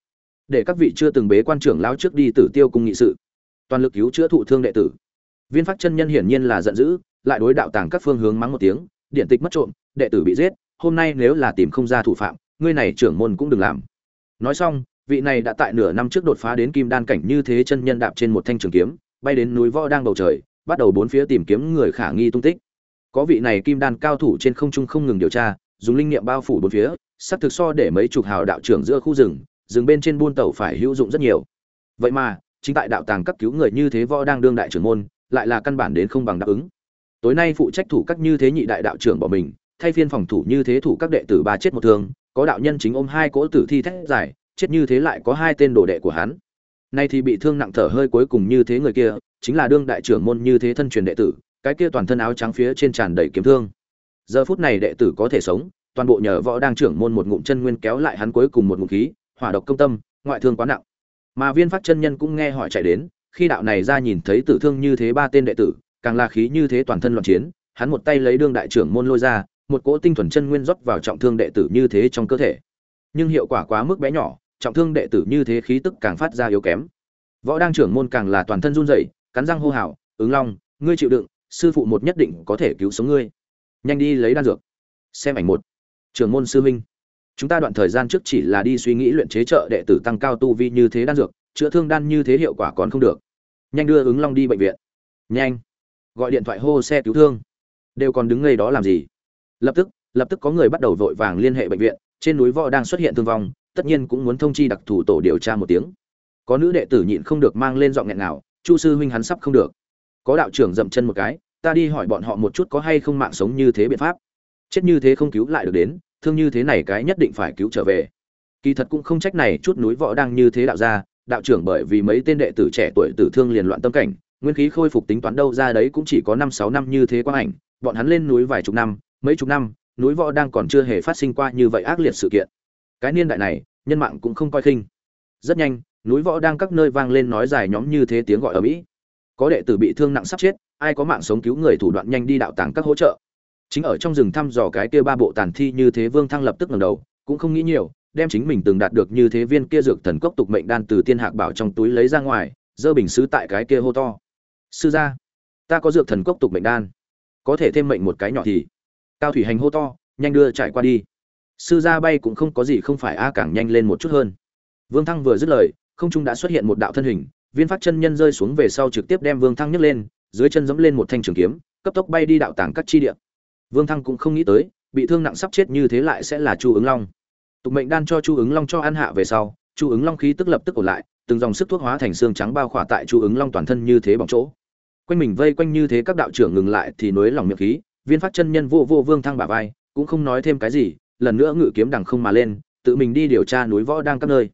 Để các vị chưa từng bế quan trưởng lao trước đi tử tiêu cung nghị sự. Toàn lực cứu chữa thụ thương đệ tử. Viên phát chân nhân hiển nhiên là giận dữ, lại đối đạo tàng các phương hướng mắng một tiếng, điện tịch mất trộm, đệ tử bị giết, hôm nay nếu là tìm không ra thủ phạm, ngươi này trưởng môn cũng đừng làm. Nói xong vị này đã tại nửa năm trước đột phá đến kim đan cảnh như thế chân nhân đạp trên một thanh trường kiếm, bay đến núi võ đang bầu trời, bắt đầu bốn phía tìm kiếm người khả nghi tung tích. Có vị này kim đan cao thủ trên không trung không ngừng điều tra, dùng linh niệm bao phủ bốn phía, sắp thực so để mấy chục hào đạo trưởng giữa khu rừng rừng bên trên buôn tàu phải hữu dụng rất nhiều. Vậy mà, chính tại đạo tàng cấp cứu người như thế võ đang đương đại trưởng môn, lại là căn bản đến không bằng đáp ứng. Tối nay phụ trách thủ các như thế nhị đại đạo trưởng bỏ mình, thay phiên phòng thủ như thế thủ các đệ tử ba chết một thương, có đạo nhân chính ôm hai cỗ tử thi thét giải chết như thế lại có hai tên đồ đệ của hắn. Nay thì bị thương nặng thở hơi cuối cùng như thế người kia, chính là đương đại trưởng môn như thế thân truyền đệ tử, cái kia toàn thân áo trắng phía trên tràn đầy kiếm thương. Giờ phút này đệ tử có thể sống, toàn bộ nhờ võ đang trưởng môn một ngụm chân nguyên kéo lại hắn cuối cùng một ngụm khí, hỏa độc công tâm, ngoại thương quá nặng. Mà viên phát chân nhân cũng nghe hỏi chạy đến, khi đạo này ra nhìn thấy tử thương như thế ba tên đệ tử, càng là khí như thế toàn thân loạn chiến, hắn một tay lấy đương đại trưởng môn lôi ra, một cỗ tinh thuần chân nguyên rót vào trọng thương đệ tử như thế trong cơ thể. Nhưng hiệu quả quá mức bé nhỏ trọng thương đệ tử như thế khí tức càng phát ra yếu kém. Võ đang trưởng môn càng là toàn thân run rẩy, cắn răng hô hào, ứng long, ngươi chịu đựng, sư phụ một nhất định có thể cứu sống ngươi. Nhanh đi lấy đan dược. Xem ảnh một. Trưởng môn sư huynh, chúng ta đoạn thời gian trước chỉ là đi suy nghĩ luyện chế trợ đệ tử tăng cao tu vi như thế đan dược, chữa thương đan như thế hiệu quả còn không được. Nhanh đưa ứng long đi bệnh viện. Nhanh. Gọi điện thoại hô xe cứu thương. Đều còn đứng ngay đó làm gì? Lập tức lập tức có người bắt đầu vội vàng liên hệ bệnh viện. Trên núi võ đang xuất hiện thương vong tất nhiên cũng muốn thông chi đặc thủ tổ điều tra một tiếng. Có nữ đệ tử nhịn không được mang lên giọng nghẹn nào chu sư huynh hắn sắp không được. Có đạo trưởng dậm chân một cái, ta đi hỏi bọn họ một chút có hay không mạng sống như thế biện pháp. Chết như thế không cứu lại được đến, thương như thế này cái nhất định phải cứu trở về. Kỳ thật cũng không trách này chút núi võ đang như thế đạo ra đạo trưởng bởi vì mấy tên đệ tử trẻ tuổi tử thương liền loạn tâm cảnh, nguyên khí khôi phục tính toán đâu ra đấy cũng chỉ có năm sáu năm như thế quang ảnh, bọn hắn lên núi vài chục năm, mấy chục năm, núi võ đang còn chưa hề phát sinh qua như vậy ác liệt sự kiện cái niên đại này, nhân mạng cũng không coi khinh. Rất nhanh, núi võ đang các nơi vang lên nói dài nhóm như thế tiếng gọi ở mỹ. Có đệ tử bị thương nặng sắp chết, ai có mạng sống cứu người thủ đoạn nhanh đi đạo tàng các hỗ trợ. Chính ở trong rừng thăm dò cái kia ba bộ tàn thi như thế vương thăng lập tức ngẩng đầu, cũng không nghĩ nhiều, đem chính mình từng đạt được như thế viên kia dược thần cốc tục mệnh đan từ tiên hạc bảo trong túi lấy ra ngoài, dơ bình sứ tại cái kia hô to. Sư gia, ta có dược thần cốc tục mệnh đan, có thể thêm mệnh một cái nhỏ thì. Cao thủy hành hô to, nhanh đưa trải qua đi sư gia bay cũng không có gì không phải a càng nhanh lên một chút hơn. Vương thăng vừa dứt lời, không trung đã xuất hiện một đạo thân hình, viên phát chân nhân rơi xuống về sau trực tiếp đem vương thăng nhấc lên, dưới chân giẫm lên một thanh trường kiếm, cấp tốc bay đi đạo tàng các chi địa. Vương thăng cũng không nghĩ tới, bị thương nặng sắp chết như thế lại sẽ là chu ứng long. Tục mệnh đan cho chu ứng long cho ăn hạ về sau, chu ứng long khí tức lập tức ổn lại, từng dòng sức thuốc hóa thành xương trắng bao khỏa tại chu ứng long toàn thân như thế bỏng chỗ. Quanh mình vây quanh như thế các đạo trưởng ngừng lại thì nối lòng miệng khí, viên phát chân nhân vô vô vương thăng bả vai, cũng không nói thêm cái gì lần nữa ngự kiếm đằng không mà lên, tự mình đi điều tra núi võ đang các nơi.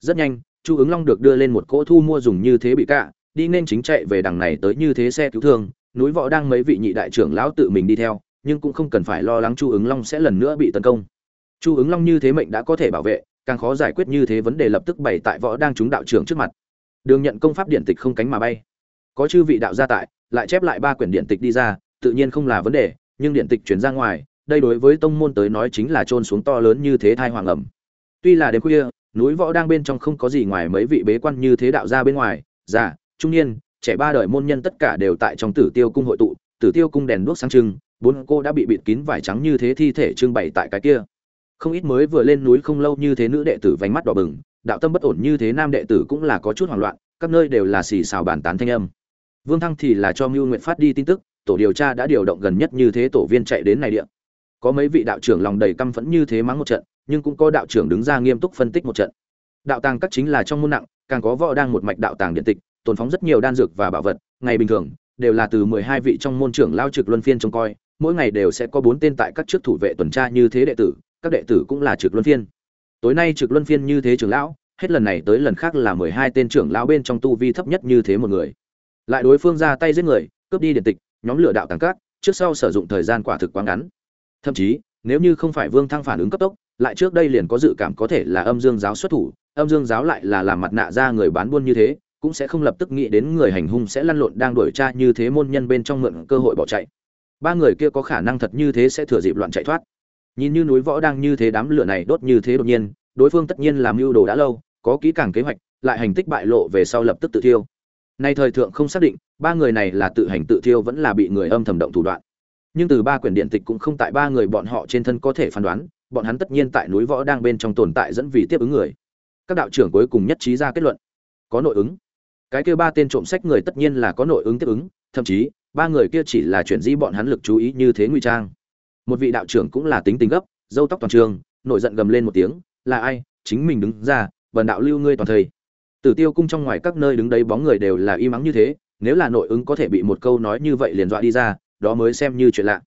Rất nhanh, chu ứng long được đưa lên một cỗ thu mua dùng như thế bị cạ, đi nên chính chạy về đằng này tới như thế xe cứu thương, núi võ đang mấy vị nhị đại trưởng lão tự mình đi theo, nhưng cũng không cần phải lo lắng chu ứng long sẽ lần nữa bị tấn công. Chu ứng long như thế mệnh đã có thể bảo vệ, càng khó giải quyết như thế vấn đề lập tức bày tại võ đang chúng đạo trưởng trước mặt. Đường nhận công pháp điện tịch không cánh mà bay. Có chư vị đạo gia tại, lại chép lại ba quyển điện tịch đi ra, tự nhiên không là vấn đề, nhưng điện tịch chuyển ra ngoài đây đối với tông môn tới nói chính là trôn xuống to lớn như thế thai hoàng ẩm. Tuy là đêm khuya, núi võ đang bên trong không có gì ngoài mấy vị bế quan như thế đạo gia bên ngoài, già, trung niên, trẻ ba đời môn nhân tất cả đều tại trong tử tiêu cung hội tụ, tử tiêu cung đèn đuốc sáng trưng, bốn cô đã bị bịt kín vải trắng như thế thi thể trưng bày tại cái kia. Không ít mới vừa lên núi không lâu như thế nữ đệ tử vánh mắt đỏ bừng, đạo tâm bất ổn như thế nam đệ tử cũng là có chút hoảng loạn, các nơi đều là xì xào bàn tán thanh âm. Vương thăng thì là cho mưu nguyện phát đi tin tức, tổ điều tra đã điều động gần nhất như thế tổ viên chạy đến này địa có mấy vị đạo trưởng lòng đầy căm phẫn như thế mắng một trận, nhưng cũng có đạo trưởng đứng ra nghiêm túc phân tích một trận. Đạo tàng các chính là trong môn nặng, càng có võ đang một mạch đạo tàng điện tịch, tồn phóng rất nhiều đan dược và bảo vật, ngày bình thường, đều là từ mười hai vị trong môn trưởng lao trực luân phiên trông coi, mỗi ngày đều sẽ có bốn tên tại các chức thủ vệ tuần tra như thế đệ tử, các đệ tử cũng là trực luân phiên. Tối nay trực luân phiên như thế trưởng lão, hết lần này tới lần khác là mười hai tên trưởng lão bên trong tu vi thấp nhất như thế một người. Lại đối phương ra tay giết người, cướp đi điện tịch, nhóm lửa đạo tàng các, trước sau sử dụng thời gian quả thực quá ngắn thậm chí, nếu như không phải vương thăng phản ứng cấp tốc, lại trước đây liền có dự cảm có thể là âm dương giáo xuất thủ, âm dương giáo lại là làm mặt nạ ra người bán buôn như thế, cũng sẽ không lập tức nghĩ đến người hành hung sẽ lăn lộn đang đuổi tra như thế môn nhân bên trong mượn cơ hội bỏ chạy. Ba người kia có khả năng thật như thế sẽ thừa dịp loạn chạy thoát. Nhìn như núi võ đang như thế đám lửa này đốt như thế đột nhiên, đối phương tất nhiên làm mưu đồ đã lâu, có kỹ càng kế hoạch, lại hành tích bại lộ về sau lập tức tự thiêu. Nay thời thượng không xác định, ba người này là tự hành tự thiêu vẫn là bị người âm thầm động thủ đoạn nhưng từ ba quyển điện tịch cũng không tại ba người bọn họ trên thân có thể phán đoán, bọn hắn tất nhiên tại núi võ đang bên trong tồn tại dẫn vì tiếp ứng người. Các đạo trưởng cuối cùng nhất trí ra kết luận. Có nội ứng. Cái kia ba tên trộm sách người tất nhiên là có nội ứng tiếp ứng, thậm chí, ba người kia chỉ là chuyển di bọn hắn lực chú ý như thế nguy trang. Một vị đạo trưởng cũng là tính tình gấp dâu tóc toàn trường, nổi giận gầm lên một tiếng, là ai? Chính mình đứng ra, bần đạo lưu ngươi toàn thầy tử tiêu cung trong ngoài các nơi đứng đấy bóng người đều là y mắng như thế, nếu là nội ứng có thể bị một câu nói như vậy liền dọa đi ra đó mới xem như chuyện lạ.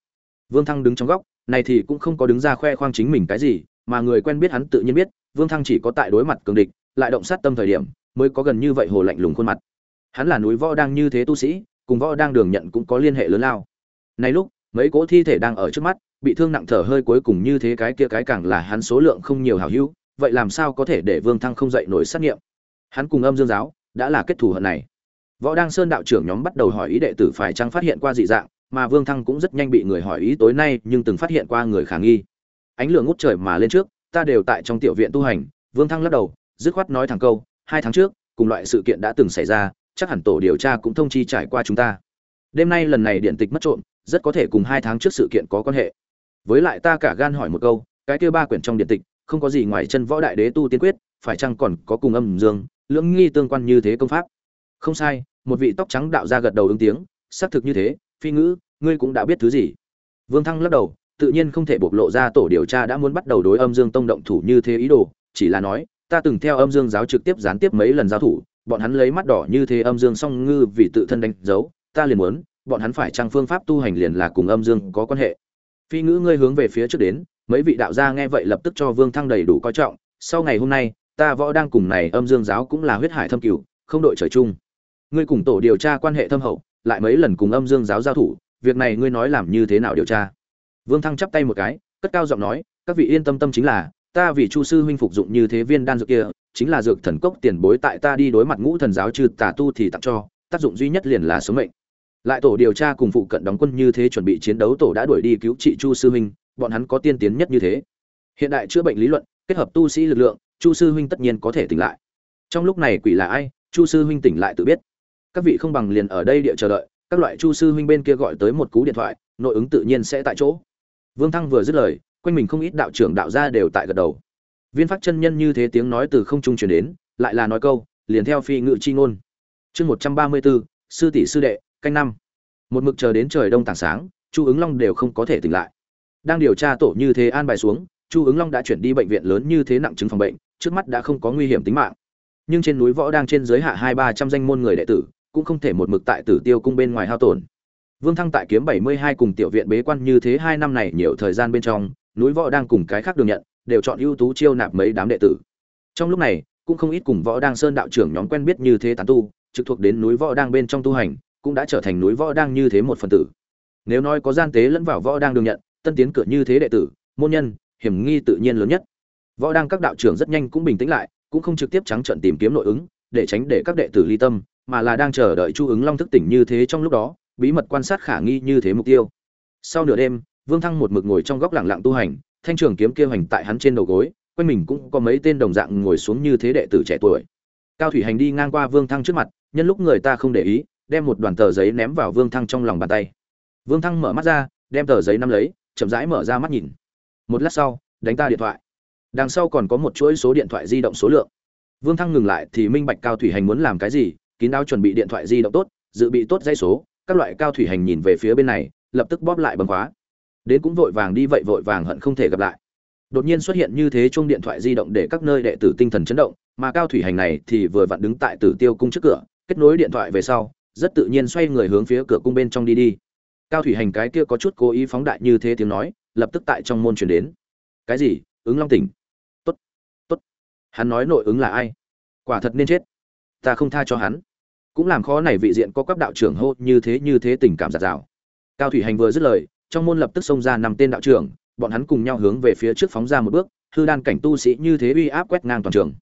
Vương thăng đứng trong góc, này thì cũng không có đứng ra khoe khoang chính mình cái gì, mà người quen biết hắn tự nhiên biết, vương thăng chỉ có tại đối mặt cường địch, lại động sát tâm thời điểm, mới có gần như vậy hồ lạnh lùng khuôn mặt. Hắn là núi võ đang như thế tu sĩ, cùng võ đang đường nhận cũng có liên hệ lớn lao. Này lúc, mấy cỗ thi thể đang ở trước mắt, bị thương nặng thở hơi cuối cùng như thế cái kia cái càng là hắn số lượng không nhiều hảo hữu, vậy làm sao có thể để vương thăng không dậy nổi sát nghiệm? Hắn cùng âm dương giáo, đã là kết thù hận này. Võ đang sơn đạo trưởng nhóm bắt đầu hỏi ý đệ tử phải chăng phát hiện qua dị dạng mà vương thăng cũng rất nhanh bị người hỏi ý tối nay, nhưng từng phát hiện qua người khả nghi. Ánh lửa ngút trời mà lên trước, ta đều tại trong tiểu viện tu hành, vương thăng lắc đầu, dứt khoát nói thẳng câu, hai tháng trước, cùng loại sự kiện đã từng xảy ra, chắc hẳn tổ điều tra cũng thông chi trải qua chúng ta. Đêm nay lần này điện tịch mất trộm, rất có thể cùng hai tháng trước sự kiện có quan hệ. Với lại ta cả gan hỏi một câu, cái kia ba quyển trong điện tịch, không có gì ngoài chân võ đại đế tu tiên quyết, phải chăng còn có cùng âm dương, lưỡng nghi tương quan như thế công pháp? Không sai, một vị tóc trắng đạo ra gật đầu ứng tiếng, xác thực như thế phi ngữ, ngươi cũng đã biết thứ gì? Vương thăng lắc đầu, tự nhiên không thể bộc lộ ra tổ điều tra đã muốn bắt đầu đối âm dương tông động thủ như thế ý đồ, chỉ là nói, ta từng theo âm dương giáo trực tiếp gián tiếp mấy lần giao thủ, bọn hắn lấy mắt đỏ như thế âm dương song ngư vì tự thân đánh dấu, ta liền muốn, bọn hắn phải trang phương pháp tu hành liền là cùng âm dương có quan hệ? Phi ngữ ngươi hướng về phía trước đến, mấy vị đạo gia nghe vậy lập tức cho vương thăng đầy đủ coi trọng, sau ngày hôm nay, ta võ đang cùng này âm dương giáo cũng là huyết hải thâm cửu, không đội trời chung. Ngươi cùng tổ điều tra quan hệ thâm hậu lại mấy lần cùng âm dương giáo giao thủ, việc này ngươi nói làm như thế nào điều tra? Vương thăng chắp tay một cái, cất cao giọng nói, các vị yên tâm tâm chính là, ta vì chu sư huynh phục dụng như thế viên đan dược kia, chính là dược thần cốc tiền bối tại ta đi đối mặt ngũ thần giáo trừ tà tu thì tặng cho, tác dụng duy nhất liền là số mệnh. Lại tổ điều tra cùng phụ cận đóng quân như thế chuẩn bị chiến đấu tổ đã đuổi đi cứu trị chu sư huynh, bọn hắn có tiên tiến nhất như thế. Hiện đại chữa bệnh lý luận, kết hợp tu sĩ lực lượng, chu sư huynh tất nhiên có thể tỉnh lại. Trong lúc này quỷ là ai, chu sư huynh tỉnh lại tự biết các vị không bằng liền ở đây địa chờ đợi, các loại chu sư huynh bên kia gọi tới một cú điện thoại, nội ứng tự nhiên sẽ tại chỗ. Vương thăng vừa dứt lời, quanh mình không ít đạo trưởng đạo gia đều tại gật đầu. Viên phát chân nhân như thế tiếng nói từ không trung truyền đến, lại là nói câu, liền theo phi ngự chi ngôn. Chương một trăm ba mươi bốn, sư tỷ sư đệ, canh năm. Một mực chờ đến trời đông tảng sáng, chu ứng long đều không có thể tỉnh lại. Đang điều tra tổ như thế an bài xuống, chu ứng long đã chuyển đi bệnh viện lớn như thế nặng chứng phòng bệnh, trước mắt đã không có nguy hiểm tính mạng. Nhưng trên núi võ đang trên giới hạ hai ba trăm danh môn người đệ tử cũng không thể một mực tại tử tiêu cung bên ngoài hao tổn. Vương thăng tại kiếm bảy mươi hai cùng tiểu viện bế quan như thế hai năm này nhiều thời gian bên trong, núi võ đang cùng cái khác đường nhận, đều chọn ưu tú chiêu nạp mấy đám đệ tử. Trong lúc này, cũng không ít cùng võ đang sơn đạo trưởng nhóm quen biết như thế tán tu, trực thuộc đến núi võ đang bên trong tu hành, cũng đã trở thành núi võ đang như thế một phần tử. Nếu nói có gian tế lẫn vào võ đang đường nhận, tân tiến cửa như thế đệ tử, môn nhân, hiểm nghi tự nhiên lớn nhất. Võ đang các đạo trưởng rất nhanh cũng bình tĩnh lại, cũng không trực tiếp trắng trợn tìm kiếm nội ứng, để tránh để các đệ tử ly tâm mà là đang chờ đợi chu ứng long thức tỉnh như thế trong lúc đó, bí mật quan sát khả nghi như thế mục tiêu. Sau nửa đêm, vương thăng một mực ngồi trong góc lặng lặng tu hành, thanh trường kiếm kia hành tại hắn trên đầu gối, quanh mình cũng có mấy tên đồng dạng ngồi xuống như thế đệ tử trẻ tuổi. Cao thủy hành đi ngang qua vương thăng trước mặt, nhân lúc người ta không để ý, đem một đoàn tờ giấy ném vào vương thăng trong lòng bàn tay. Vương thăng mở mắt ra, đem tờ giấy nắm lấy, chậm rãi mở ra mắt nhìn. Một lát sau, đánh ta điện thoại. Đằng sau còn có một chuỗi số điện thoại di động số lượng. Vương thăng ngừng lại thì minh bạch cao thủy hành muốn làm cái gì kín đáo chuẩn bị điện thoại di động tốt, dự bị tốt dây số, các loại cao thủy hành nhìn về phía bên này, lập tức bóp lại bấm khóa. Đến cũng vội vàng đi vậy vội vàng hận không thể gặp lại. Đột nhiên xuất hiện như thế chung điện thoại di động để các nơi đệ tử tinh thần chấn động, mà cao thủy hành này thì vừa vặn đứng tại tử tiêu cung trước cửa, kết nối điện thoại về sau, rất tự nhiên xoay người hướng phía cửa cung bên trong đi đi. Cao thủy hành cái kia có chút cố ý phóng đại như thế tiếng nói, lập tức tại trong môn truyền đến. Cái gì? Ứng long tỉnh. Tốt tốt. Hắn nói nội ứng là ai? Quả thật nên chết. Ta không tha cho hắn cũng làm khó này vị diện có các đạo trưởng hô như thế như thế tình cảm giạt rào. Cao thủy hành vừa dứt lời, trong môn lập tức xông ra năm tên đạo trưởng, bọn hắn cùng nhau hướng về phía trước phóng ra một bước, hư đan cảnh tu sĩ như thế uy áp quét ngang toàn trường.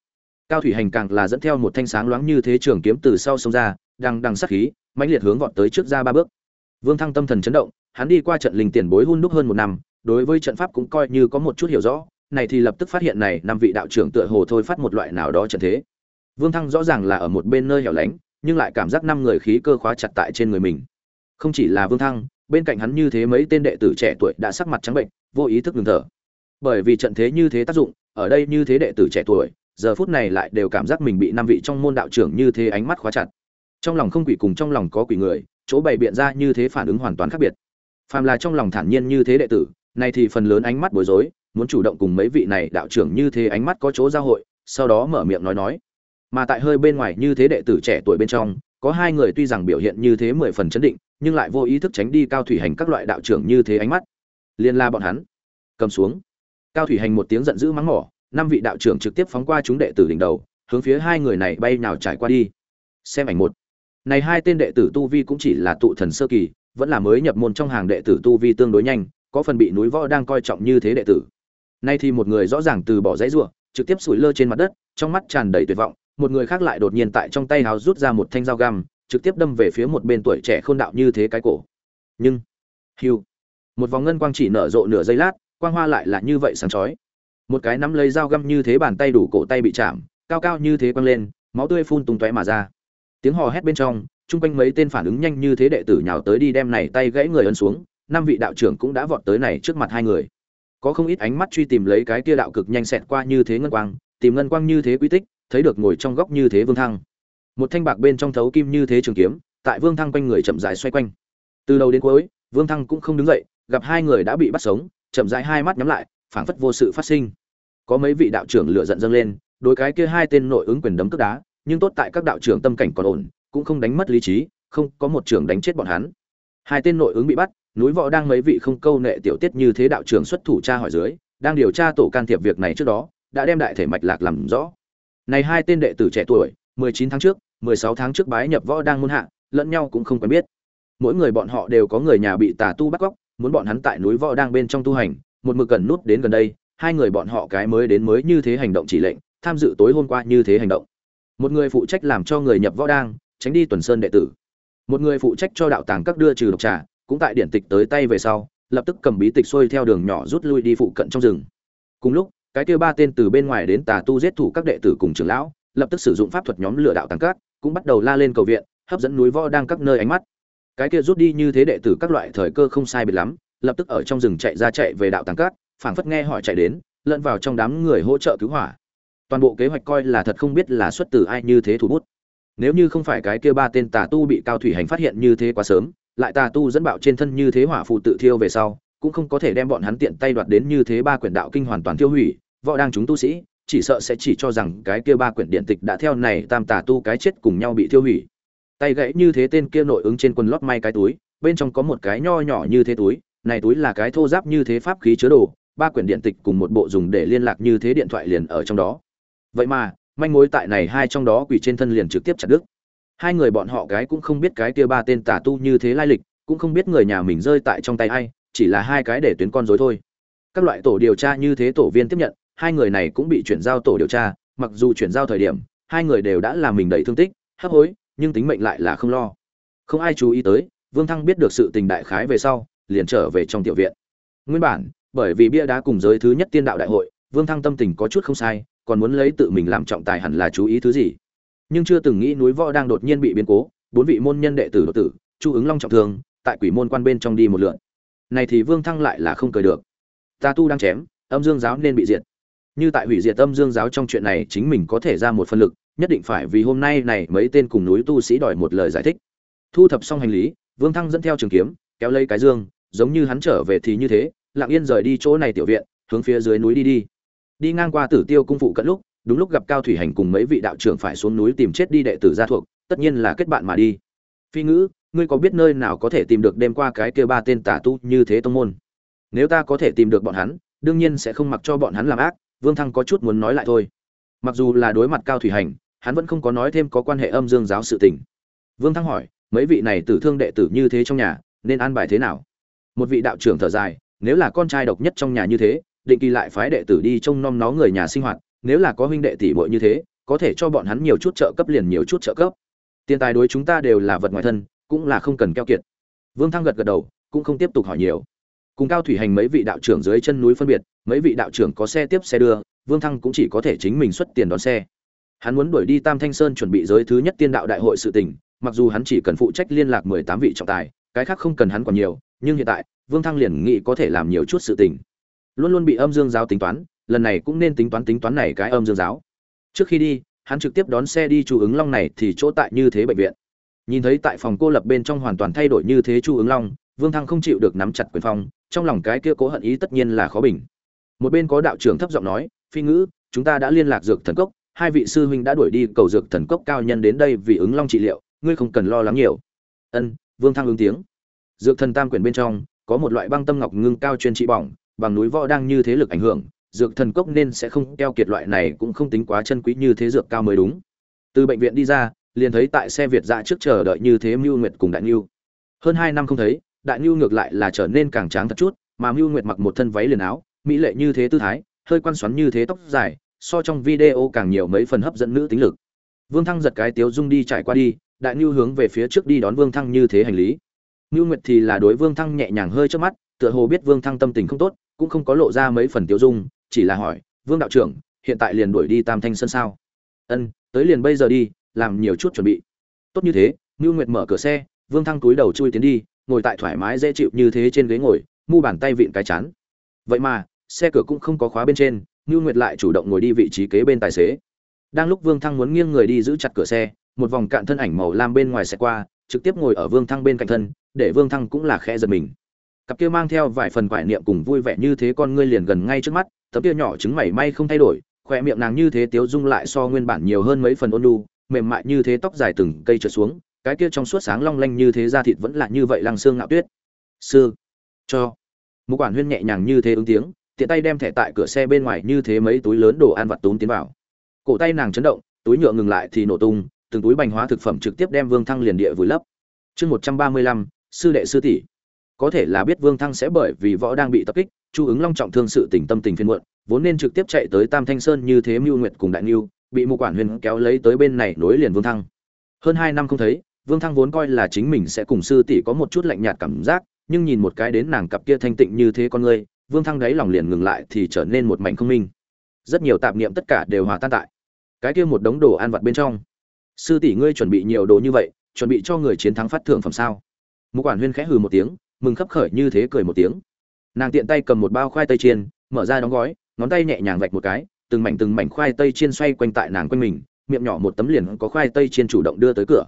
Cao thủy hành càng là dẫn theo một thanh sáng loáng như thế trường kiếm từ sau xông ra đang đằng sát khí, mãnh liệt hướng vọt tới trước ra ba bước. Vương thăng tâm thần chấn động, hắn đi qua trận linh tiền bối hun đúc hơn một năm, đối với trận pháp cũng coi như có một chút hiểu rõ, này thì lập tức phát hiện này năm vị đạo trưởng tựa hồ thôi phát một loại nào đó trận thế. Vương thăng rõ ràng là ở một bên nơi hẻo lánh nhưng lại cảm giác năm người khí cơ khóa chặt tại trên người mình. Không chỉ là vương thăng, bên cạnh hắn như thế mấy tên đệ tử trẻ tuổi đã sắc mặt trắng bệnh, vô ý thức ngừng thở. Bởi vì trận thế như thế tác dụng, ở đây như thế đệ tử trẻ tuổi, giờ phút này lại đều cảm giác mình bị năm vị trong môn đạo trưởng như thế ánh mắt khóa chặt. Trong lòng không quỷ cùng trong lòng có quỷ người, chỗ bày biện ra như thế phản ứng hoàn toàn khác biệt. Phàm là trong lòng thản nhiên như thế đệ tử này thì phần lớn ánh mắt bối rối, muốn chủ động cùng mấy vị này đạo trưởng như thế ánh mắt có chỗ giao hội, sau đó mở miệng nói nói mà tại hơi bên ngoài như thế đệ tử trẻ tuổi bên trong, có hai người tuy rằng biểu hiện như thế mười phần chấn định, nhưng lại vô ý thức tránh đi cao thủy hành các loại đạo trưởng như thế ánh mắt. Liên la bọn hắn, cầm xuống. Cao thủy hành một tiếng giận dữ mắng mỏ, năm vị đạo trưởng trực tiếp phóng qua chúng đệ tử đỉnh đầu, hướng phía hai người này bay nào trải qua đi. Xem ảnh một. Này hai tên đệ tử tu vi cũng chỉ là tụ thần sơ kỳ, vẫn là mới nhập môn trong hàng đệ tử tu vi tương đối nhanh, có phần bị núi võ đang coi trọng như thế đệ tử. Nay thì một người rõ ràng từ bỏ dãy rủa, trực tiếp sủi lơ trên mặt đất, trong mắt tràn đầy tuyệt vọng một người khác lại đột nhiên tại trong tay hào rút ra một thanh dao găm, trực tiếp đâm về phía một bên tuổi trẻ khôn đạo như thế cái cổ. Nhưng, hiu, một vòng ngân quang chỉ nở rộ nửa giây lát, quang hoa lại là như vậy sáng chói. Một cái nắm lấy dao găm như thế bàn tay đủ cổ tay bị chạm, cao cao như thế quăng lên, máu tươi phun tung tóe mà ra. Tiếng hò hét bên trong, chung quanh mấy tên phản ứng nhanh như thế đệ tử nhào tới đi đem này tay gãy người ấn xuống, năm vị đạo trưởng cũng đã vọt tới này trước mặt hai người. Có không ít ánh mắt truy tìm lấy cái kia đạo cực nhanh xẹt qua như thế ngân quang, tìm ngân quang như thế quy tích thấy được ngồi trong góc như thế vương thăng. Một thanh bạc bên trong thấu kim như thế trường kiếm, tại vương thăng quanh người chậm rãi xoay quanh. Từ đầu đến cuối, vương thăng cũng không đứng dậy, gặp hai người đã bị bắt sống, chậm rãi hai mắt nhắm lại, phảng phất vô sự phát sinh. Có mấy vị đạo trưởng lựa giận dâng lên, đối cái kia hai tên nội ứng quyền đấm cước đá, nhưng tốt tại các đạo trưởng tâm cảnh còn ổn, cũng không đánh mất lý trí, không có một trưởng đánh chết bọn hắn. Hai tên nội ứng bị bắt, núi võ đang mấy vị không câu nệ tiểu tiết như thế đạo trưởng xuất thủ tra hỏi dưới, đang điều tra tổ can thiệp việc này trước đó, đã đem đại thể mạch lạc làm rõ này hai tên đệ tử trẻ tuổi 19 tháng trước 16 tháng trước bái nhập võ đang môn hạ, lẫn nhau cũng không quen biết. Mỗi người bọn họ đều có người nhà bị tà tu bắt cóc, muốn bọn hắn tại núi võ đang bên trong tu hành, một mực cần nút đến gần đây, hai người bọn họ cái mới đến mới như thế hành động chỉ lệnh, tham dự tối hôm qua như thế hành động. Một người phụ trách làm cho người nhập võ đang, tránh đi tuần sơn đệ tử. Một người phụ trách cho đạo tàng các đưa trừ độc trà, cũng tại điển tịch tới tay về sau, lập tức cầm bí tịch xuôi theo đường nhỏ rút lui đi phụ cận trong rừng. Cùng lúc cái kia ba tên từ bên ngoài đến tà tu giết thủ các đệ tử cùng trưởng lão, lập tức sử dụng pháp thuật nhóm lửa đạo tàng các, cũng bắt đầu la lên cầu viện, hấp dẫn núi võ đang các nơi ánh mắt. Cái kia rút đi như thế đệ tử các loại thời cơ không sai biệt lắm, lập tức ở trong rừng chạy ra chạy về đạo tàng các, phảng phất nghe hỏi chạy đến, lẫn vào trong đám người hỗ trợ cứu hỏa. Toàn bộ kế hoạch coi là thật không biết là xuất từ ai như thế thủ bút. Nếu như không phải cái kia ba tên tà tu bị cao thủy hành phát hiện như thế quá sớm, lại tà tu dẫn bạo trên thân như thế hỏa phụ tự thiêu về sau cũng không có thể đem bọn hắn tiện tay đoạt đến như thế ba quyển đạo kinh hoàn toàn tiêu hủy, võ đang chúng tu sĩ, chỉ sợ sẽ chỉ cho rằng cái kia ba quyển điện tịch đã theo này tam tà tu cái chết cùng nhau bị tiêu hủy. Tay gãy như thế tên kia nội ứng trên quần lót may cái túi, bên trong có một cái nho nhỏ như thế túi, này túi là cái thô giáp như thế pháp khí chứa đồ, ba quyển điện tịch cùng một bộ dùng để liên lạc như thế điện thoại liền ở trong đó. Vậy mà, manh mối tại này hai trong đó quỷ trên thân liền trực tiếp chặt đứt. Hai người bọn họ cái cũng không biết cái kia ba tên tà tu như thế lai lịch, cũng không biết người nhà mình rơi tại trong tay ai chỉ là hai cái để tuyến con dối thôi. Các loại tổ điều tra như thế tổ viên tiếp nhận, hai người này cũng bị chuyển giao tổ điều tra, mặc dù chuyển giao thời điểm, hai người đều đã làm mình đầy thương tích, hấp hối, nhưng tính mệnh lại là không lo. Không ai chú ý tới, vương thăng biết được sự tình đại khái về sau, liền trở về trong tiểu viện. Nguyên bản, bởi vì bia đá cùng giới thứ nhất tiên đạo đại hội, vương thăng tâm tình có chút không sai, còn muốn lấy tự mình làm trọng tài hẳn là chú ý thứ gì. Nhưng chưa từng nghĩ núi võ đang đột nhiên bị biến cố, bốn vị môn nhân đệ tử đột tử, chu ứng long trọng thương, tại quỷ môn quan bên trong đi một lượn này thì vương thăng lại là không cười được. Ta tu đang chém, âm dương giáo nên bị diệt. Như tại hủy diệt âm dương giáo trong chuyện này chính mình có thể ra một phân lực, nhất định phải vì hôm nay này mấy tên cùng núi tu sĩ đòi một lời giải thích. Thu thập xong hành lý, vương thăng dẫn theo trường kiếm, kéo lấy cái dương, giống như hắn trở về thì như thế, lặng yên rời đi chỗ này tiểu viện, hướng phía dưới núi đi đi. Đi ngang qua tử tiêu cung phụ cận lúc, đúng lúc gặp cao thủy hành cùng mấy vị đạo trưởng phải xuống núi tìm chết đi đệ tử gia thuộc, tất nhiên là kết bạn mà đi. Phi ngữ ngươi có biết nơi nào có thể tìm được đêm qua cái kia ba tên tà tu như thế tông môn? Nếu ta có thể tìm được bọn hắn, đương nhiên sẽ không mặc cho bọn hắn làm ác, vương thăng có chút muốn nói lại thôi. Mặc dù là đối mặt cao thủy hành, hắn vẫn không có nói thêm có quan hệ âm dương giáo sự tình. Vương thăng hỏi, mấy vị này tử thương đệ tử như thế trong nhà, nên an bài thế nào? Một vị đạo trưởng thở dài, nếu là con trai độc nhất trong nhà như thế, định kỳ lại phái đệ tử đi trông nom nó người nhà sinh hoạt, nếu là có huynh đệ tỷ muội như thế, có thể cho bọn hắn nhiều chút trợ cấp liền nhiều chút trợ cấp. Tiền tài đối chúng ta đều là vật ngoài thân cũng là không cần keo kiệt. Vương thăng gật gật đầu, cũng không tiếp tục hỏi nhiều. Cùng cao thủy hành mấy vị đạo trưởng dưới chân núi phân biệt, mấy vị đạo trưởng có xe tiếp xe đưa, vương thăng cũng chỉ có thể chính mình xuất tiền đón xe. Hắn muốn đuổi đi tam thanh sơn chuẩn bị giới thứ nhất tiên đạo đại hội sự tình, mặc dù hắn chỉ cần phụ trách liên lạc mười tám vị trọng tài, cái khác không cần hắn còn nhiều, nhưng hiện tại, vương thăng liền nghĩ có thể làm nhiều chút sự tình. Luôn luôn bị âm dương giáo tính toán, lần này cũng nên tính toán tính toán này cái âm dương giáo. Trước khi đi, hắn trực tiếp đón xe đi chu ứng long này thì chỗ tại như thế bệnh viện nhìn thấy tại phòng cô lập bên trong hoàn toàn thay đổi như thế chu ứng long, vương thăng không chịu được nắm chặt quyền phong, trong lòng cái kia cố hận ý tất nhiên là khó bình. Một bên có đạo trưởng thấp giọng nói, phi ngữ, chúng ta đã liên lạc dược thần cốc, hai vị sư huynh đã đuổi đi cầu dược thần cốc cao nhân đến đây vì ứng long trị liệu, ngươi không cần lo lắng nhiều. Ân, vương thăng ứng tiếng. Dược thần tam quyển bên trong, có một loại băng tâm ngọc ngưng cao chuyên trị bỏng, bằng núi võ đang như thế lực ảnh hưởng, dược thần cốc nên sẽ không keo kiệt loại này cũng không tính quá chân quý như thế dược cao mới đúng. Từ bệnh viện đi ra liền thấy tại xe việt dạ trước chờ đợi như thế mưu nguyệt cùng đại Nhu hơn hai năm không thấy, đại Nhu ngược lại là trở nên càng tráng thật chút, mà mưu nguyệt mặc một thân váy liền áo, mỹ lệ như thế tư thái, hơi quan xoắn như thế tóc dài, so trong video càng nhiều mấy phần hấp dẫn nữ tính lực. Vương thăng giật cái tiếu dung đi trải qua đi, đại Nhu hướng về phía trước đi đón vương thăng như thế hành lý. Ngưu nguyệt thì là đối vương thăng nhẹ nhàng hơi trước mắt, tựa hồ biết vương thăng tâm tình không tốt, cũng không có lộ ra mấy phần tiếu dung, chỉ là hỏi, vương đạo trưởng, hiện tại liền đuổi đi tam thanh sơn sao? Ân, tới liền bây giờ đi làm nhiều chút chuẩn bị. Tốt như thế, ngưu nguyệt mở cửa xe, vương thăng túi đầu chui tiến đi, ngồi tại thoải mái dễ chịu như thế trên ghế ngồi, mu bàn tay vịn cái chán. Vậy mà, xe cửa cũng không có khóa bên trên, ngưu nguyệt lại chủ động ngồi đi vị trí kế bên tài xế. Đang lúc vương thăng muốn nghiêng người đi giữ chặt cửa xe, một vòng cạn thân ảnh màu lam bên ngoài xe qua, trực tiếp ngồi ở vương thăng bên cạnh thân, để vương thăng cũng là khẽ giật mình. Cặp kia mang theo vài phần quải niệm cùng vui vẻ như thế con ngươi liền gần ngay trước mắt, tấm kia nhỏ trứng mảy may không thay đổi khoe miệng nàng như thế tiếu dung lại so nguyên bản nhiều hơn mấy phần ôn lu mềm mại như thế, tóc dài từng cây trượt xuống, cái kia trong suốt sáng long lanh như thế da thịt vẫn là như vậy lăng xương ngạo tuyết. Sư, cho. Một quản huyên nhẹ nhàng như thế ứng tiếng, tiện tay đem thẻ tại cửa xe bên ngoài như thế mấy túi lớn đồ ăn vặt tốn tiến vào. Cổ tay nàng chấn động, túi nhựa ngừng lại thì nổ tung, từng túi bành hóa thực phẩm trực tiếp đem vương thăng liền địa vùi lấp. Chương một trăm ba mươi lăm, sư đệ sư tỷ. Có thể là biết vương thăng sẽ bởi vì võ đang bị tập kích, chu ứng long trọng thương sự tình tâm tình phiên muộn, vốn nên trực tiếp chạy tới tam thanh sơn như thế mưu nguyệt cùng đại niu bị mục quản huyền kéo lấy tới bên này nối liền vương thăng. Hơn hai năm không thấy, vương thăng vốn coi là chính mình sẽ cùng sư tỷ có một chút lạnh nhạt cảm giác, nhưng nhìn một cái đến nàng cặp kia thanh tịnh như thế con người, vương thăng đáy lòng liền ngừng lại thì trở nên một mảnh không minh. Rất nhiều tạp niệm tất cả đều hòa tan tại cái kia một đống đồ ăn vặt bên trong. Sư tỷ ngươi chuẩn bị nhiều đồ như vậy, chuẩn bị cho người chiến thắng phát thưởng phẩm sao? Mục quản huyên khẽ hừ một tiếng, mừng khấp khởi như thế cười một tiếng. Nàng tiện tay cầm một bao khoai tây chiên, mở ra đóng gói, ngón tay nhẹ nhàng vạch một cái từng mảnh từng mảnh khoai tây chiên xoay quanh tại nàng quanh mình, miệng nhỏ một tấm liền có khoai tây chiên chủ động đưa tới cửa.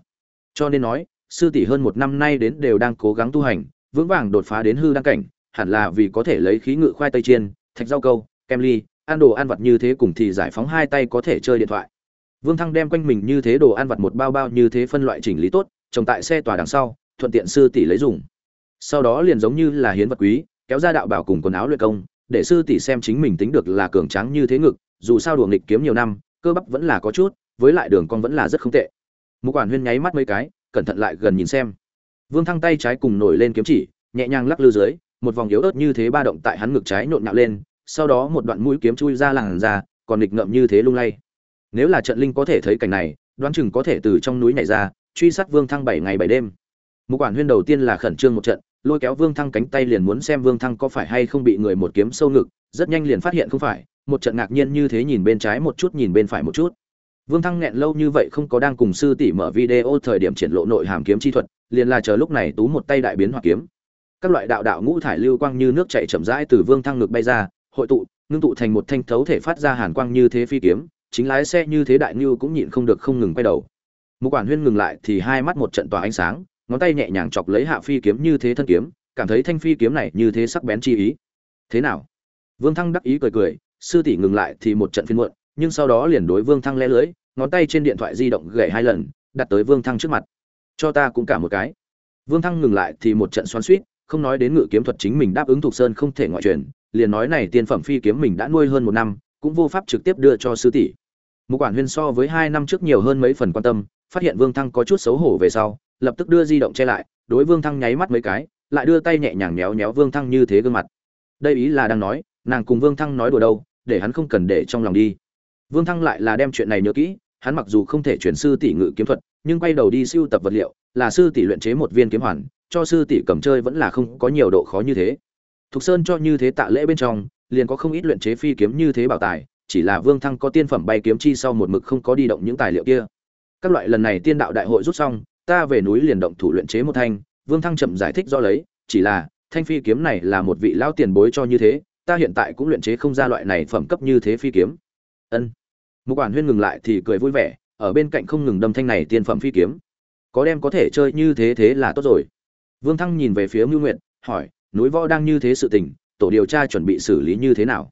Cho nên nói, sư tỷ hơn một năm nay đến đều đang cố gắng tu hành, vững vàng đột phá đến hư đăng cảnh, hẳn là vì có thể lấy khí ngự khoai tây chiên, thạch rau câu, kem ly, ăn đồ ăn vặt như thế cùng thì giải phóng hai tay có thể chơi điện thoại. Vương thăng đem quanh mình như thế đồ ăn vặt một bao bao như thế phân loại chỉnh lý tốt, trồng tại xe tòa đằng sau, thuận tiện sư tỷ lấy dùng. Sau đó liền giống như là hiến vật quý, kéo ra đạo bảo cùng quần áo luyện công, để sư tỷ xem chính mình tính được là cường tráng như thế ngực dù sao đùa nghịch kiếm nhiều năm, cơ bắp vẫn là có chút, với lại đường con vẫn là rất không tệ. Một quản huyên nháy mắt mấy cái, cẩn thận lại gần nhìn xem. Vương thăng tay trái cùng nổi lên kiếm chỉ, nhẹ nhàng lắc lư dưới, một vòng yếu ớt như thế ba động tại hắn ngực trái nhộn nhạo lên, sau đó một đoạn mũi kiếm chui ra làn ra còn nghịch ngợm như thế lung lay. Nếu là trận linh có thể thấy cảnh này, đoán chừng có thể từ trong núi nhảy ra, truy sát vương thăng bảy ngày bảy đêm. Một quản huyên đầu tiên là khẩn trương một trận, lôi kéo vương thăng cánh tay liền muốn xem vương thăng có phải hay không bị người một kiếm sâu ngực, rất nhanh liền phát hiện không phải một trận ngạc nhiên như thế nhìn bên trái một chút, nhìn bên phải một chút. Vương thăng nghẹn lâu như vậy không có đang cùng sư tỷ mở video thời điểm triển lộ nội hàm kiếm chi thuật, liền là chờ lúc này tú một tay đại biến hoặc kiếm. Các loại đạo đạo ngũ thải lưu quang như nước chảy chậm rãi từ vương thăng ngực bay ra, hội tụ, ngưng tụ thành một thanh thấu thể phát ra hàn quang như thế phi kiếm, chính lái xe như thế đại như cũng nhịn không được không ngừng quay đầu. Một quản huyên ngừng lại thì hai mắt một trận tỏa ánh sáng, ngón tay nhẹ nhàng chọc lấy hạ phi kiếm như thế thân kiếm, cảm thấy thanh phi kiếm này như thế sắc bén chi ý. Thế nào? Vương thăng đắc ý cười cười sư tỷ ngừng lại thì một trận phiên muộn nhưng sau đó liền đối vương thăng le lưới ngón tay trên điện thoại di động gậy hai lần đặt tới vương thăng trước mặt. Cho ta cũng cả một cái. Vương thăng ngừng lại thì một trận xoắn suýt không nói đến ngự kiếm thuật chính mình đáp ứng thuộc sơn không thể ngoại truyền liền nói này tiên phẩm phi kiếm mình đã nuôi hơn một năm cũng vô pháp trực tiếp đưa cho sư tỷ. Một quản huyên so với hai năm trước nhiều hơn mấy phần quan tâm, phát hiện Vương Thăng có chút xấu hổ về sau, lập tức đưa di động che lại, đối Vương Thăng nháy mắt mấy cái, lại đưa tay nhẹ nhàng méo méo Vương Thăng như thế gương mặt. Đây ý là đang nói, nàng cùng Vương Thăng nói đùa đâu, để hắn không cần để trong lòng đi. Vương Thăng lại là đem chuyện này nhớ kỹ, hắn mặc dù không thể chuyển sư tỷ ngự kiếm thuật, nhưng quay đầu đi siêu tập vật liệu, là sư tỷ luyện chế một viên kiếm hoàn, cho sư tỷ cầm chơi vẫn là không có nhiều độ khó như thế. Thục Sơn cho như thế tạ lễ bên trong, liền có không ít luyện chế phi kiếm như thế bảo tài, chỉ là Vương Thăng có tiên phẩm bay kiếm chi sau một mực không có đi động những tài liệu kia. Các loại lần này tiên đạo đại hội rút xong, ta về núi liền động thủ luyện chế một thanh, Vương Thăng chậm giải thích do lấy, chỉ là thanh phi kiếm này là một vị lão tiền bối cho như thế, ta hiện tại cũng luyện chế không ra loại này phẩm cấp như thế phi kiếm. Ân. một quản huyên ngừng lại thì cười vui vẻ, ở bên cạnh không ngừng đâm thanh này tiên phẩm phi kiếm. Có đem có thể chơi như thế thế là tốt rồi. Vương Thăng nhìn về phía Mưu Nguyệt, hỏi, núi võ đang như thế sự tình, tổ điều tra chuẩn bị xử lý như thế nào?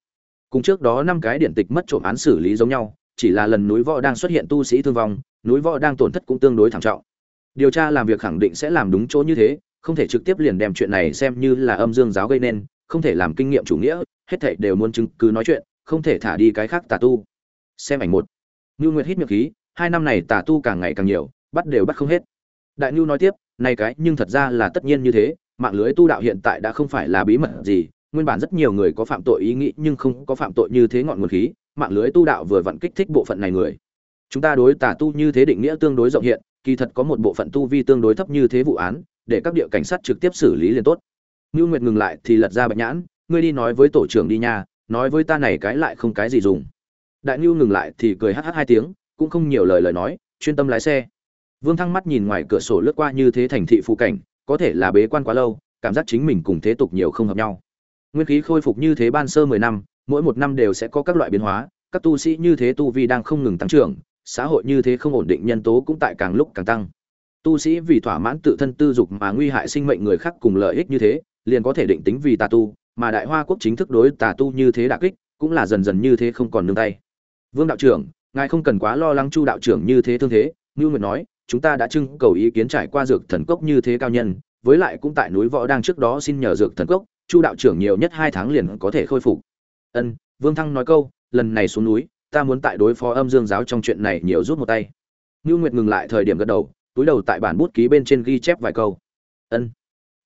Cùng trước đó năm cái điện tịch mất trộm án xử lý giống nhau, chỉ là lần núi võ đang xuất hiện tu sĩ thương vong, núi võ đang tổn thất cũng tương đối thảm trọng. Điều tra làm việc khẳng định sẽ làm đúng chỗ như thế, không thể trực tiếp liền đem chuyện này xem như là âm dương giáo gây nên, không thể làm kinh nghiệm chủ nghĩa, hết thảy đều muốn chứng cứ nói chuyện, không thể thả đi cái khác tà tu. Xem ảnh một. ngưu Nguyệt hít miệng khí, hai năm này tà tu càng ngày càng nhiều, bắt đều bắt không hết. Đại ngưu nói tiếp, này cái nhưng thật ra là tất nhiên như thế, mạng lưới tu đạo hiện tại đã không phải là bí mật gì, nguyên bản rất nhiều người có phạm tội ý nghĩ nhưng không có phạm tội như thế ngọn nguồn khí, mạng lưới tu đạo vừa vặn kích thích bộ phận này người. Chúng ta đối tà tu như thế định nghĩa tương đối rộng hiện, kỳ thật có một bộ phận tu vi tương đối thấp như thế vụ án, để các địa cảnh sát trực tiếp xử lý liền tốt. Nưu Nguyệt ngừng lại thì lật ra bạch nhãn, ngươi đi nói với tổ trưởng đi nha, nói với ta này cái lại không cái gì dùng. Đại Nưu ngừng lại thì cười hắc hắc hai tiếng, cũng không nhiều lời lời nói, chuyên tâm lái xe. Vương Thăng mắt nhìn ngoài cửa sổ lướt qua như thế thành thị phụ cảnh, có thể là bế quan quá lâu, cảm giác chính mình cùng thế tục nhiều không hợp nhau. Nguyên khí khôi phục như thế ban sơ 10 năm, mỗi một năm đều sẽ có các loại biến hóa, các tu sĩ như thế tu vi đang không ngừng tăng trưởng, xã hội như thế không ổn định nhân tố cũng tại càng lúc càng tăng. Tu sĩ vì thỏa mãn tự thân tư dục mà nguy hại sinh mệnh người khác cùng lợi ích như thế, liền có thể định tính vì tà tu, mà Đại Hoa quốc chính thức đối tà tu như thế đả kích, cũng là dần dần như thế không còn nương tay. Vương đạo trưởng, ngài không cần quá lo lắng Chu đạo trưởng như thế thương thế, ngưu Nguyệt nói, chúng ta đã trưng cầu ý kiến trải qua dược thần cốc như thế cao nhân, với lại cũng tại núi võ đang trước đó xin nhờ dược thần cốc, Chu đạo trưởng nhiều nhất hai tháng liền có thể khôi phục. Ân, Vương Thăng nói câu, lần này xuống núi, ta muốn tại đối phó âm dương giáo trong chuyện này nhiều rút một tay. ngưu Nguyệt ngừng lại thời điểm gật đầu, túi đầu tại bản bút ký bên trên ghi chép vài câu. Ân.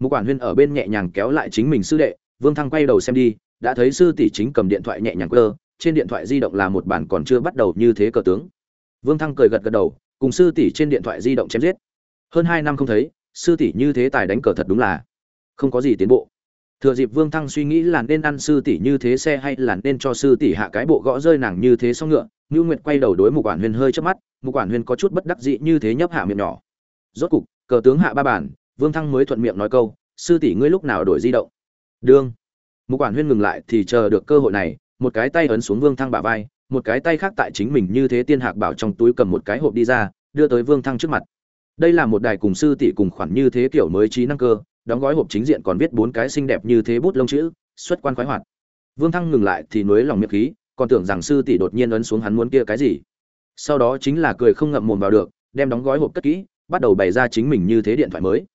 Mục quản huyên ở bên nhẹ nhàng kéo lại chính mình sư đệ, Vương Thăng quay đầu xem đi, đã thấy sư tỷ chính cầm điện thoại nhẹ nhàng cơ, trên điện thoại di động là một bản còn chưa bắt đầu như thế cờ tướng. Vương Thăng cười gật gật đầu, cùng sư tỷ trên điện thoại di động chém giết. Hơn hai năm không thấy, sư tỷ như thế tài đánh cờ thật đúng là không có gì tiến bộ thừa dịp vương thăng suy nghĩ là nên ăn sư tỷ như thế xe hay là nên cho sư tỷ hạ cái bộ gõ rơi nàng như thế xong ngựa ngưu nguyệt quay đầu đối mục quản huyền hơi chớp mắt mục quản huyền có chút bất đắc dĩ như thế nhấp hạ miệng nhỏ rốt cục cờ tướng hạ ba bản vương thăng mới thuận miệng nói câu, sư tỷ ngươi lúc nào đổi di động? Đương. Một quản huyên ngừng lại thì chờ được cơ hội này, một cái tay ấn xuống vương thăng bả vai, một cái tay khác tại chính mình như thế tiên hạc bảo trong túi cầm một cái hộp đi ra, đưa tới vương thăng trước mặt. Đây là một đài cùng sư tỷ cùng khoản như thế kiểu mới trí năng cơ, đóng gói hộp chính diện còn viết bốn cái xinh đẹp như thế bút lông chữ, xuất quan khoái hoạt. Vương thăng ngừng lại thì nuối lòng miệng khí, còn tưởng rằng sư tỷ đột nhiên ấn xuống hắn muốn kia cái gì. Sau đó chính là cười không ngậm mồm vào được, đem đóng gói hộp cất kỹ, bắt đầu bày ra chính mình như thế điện thoại mới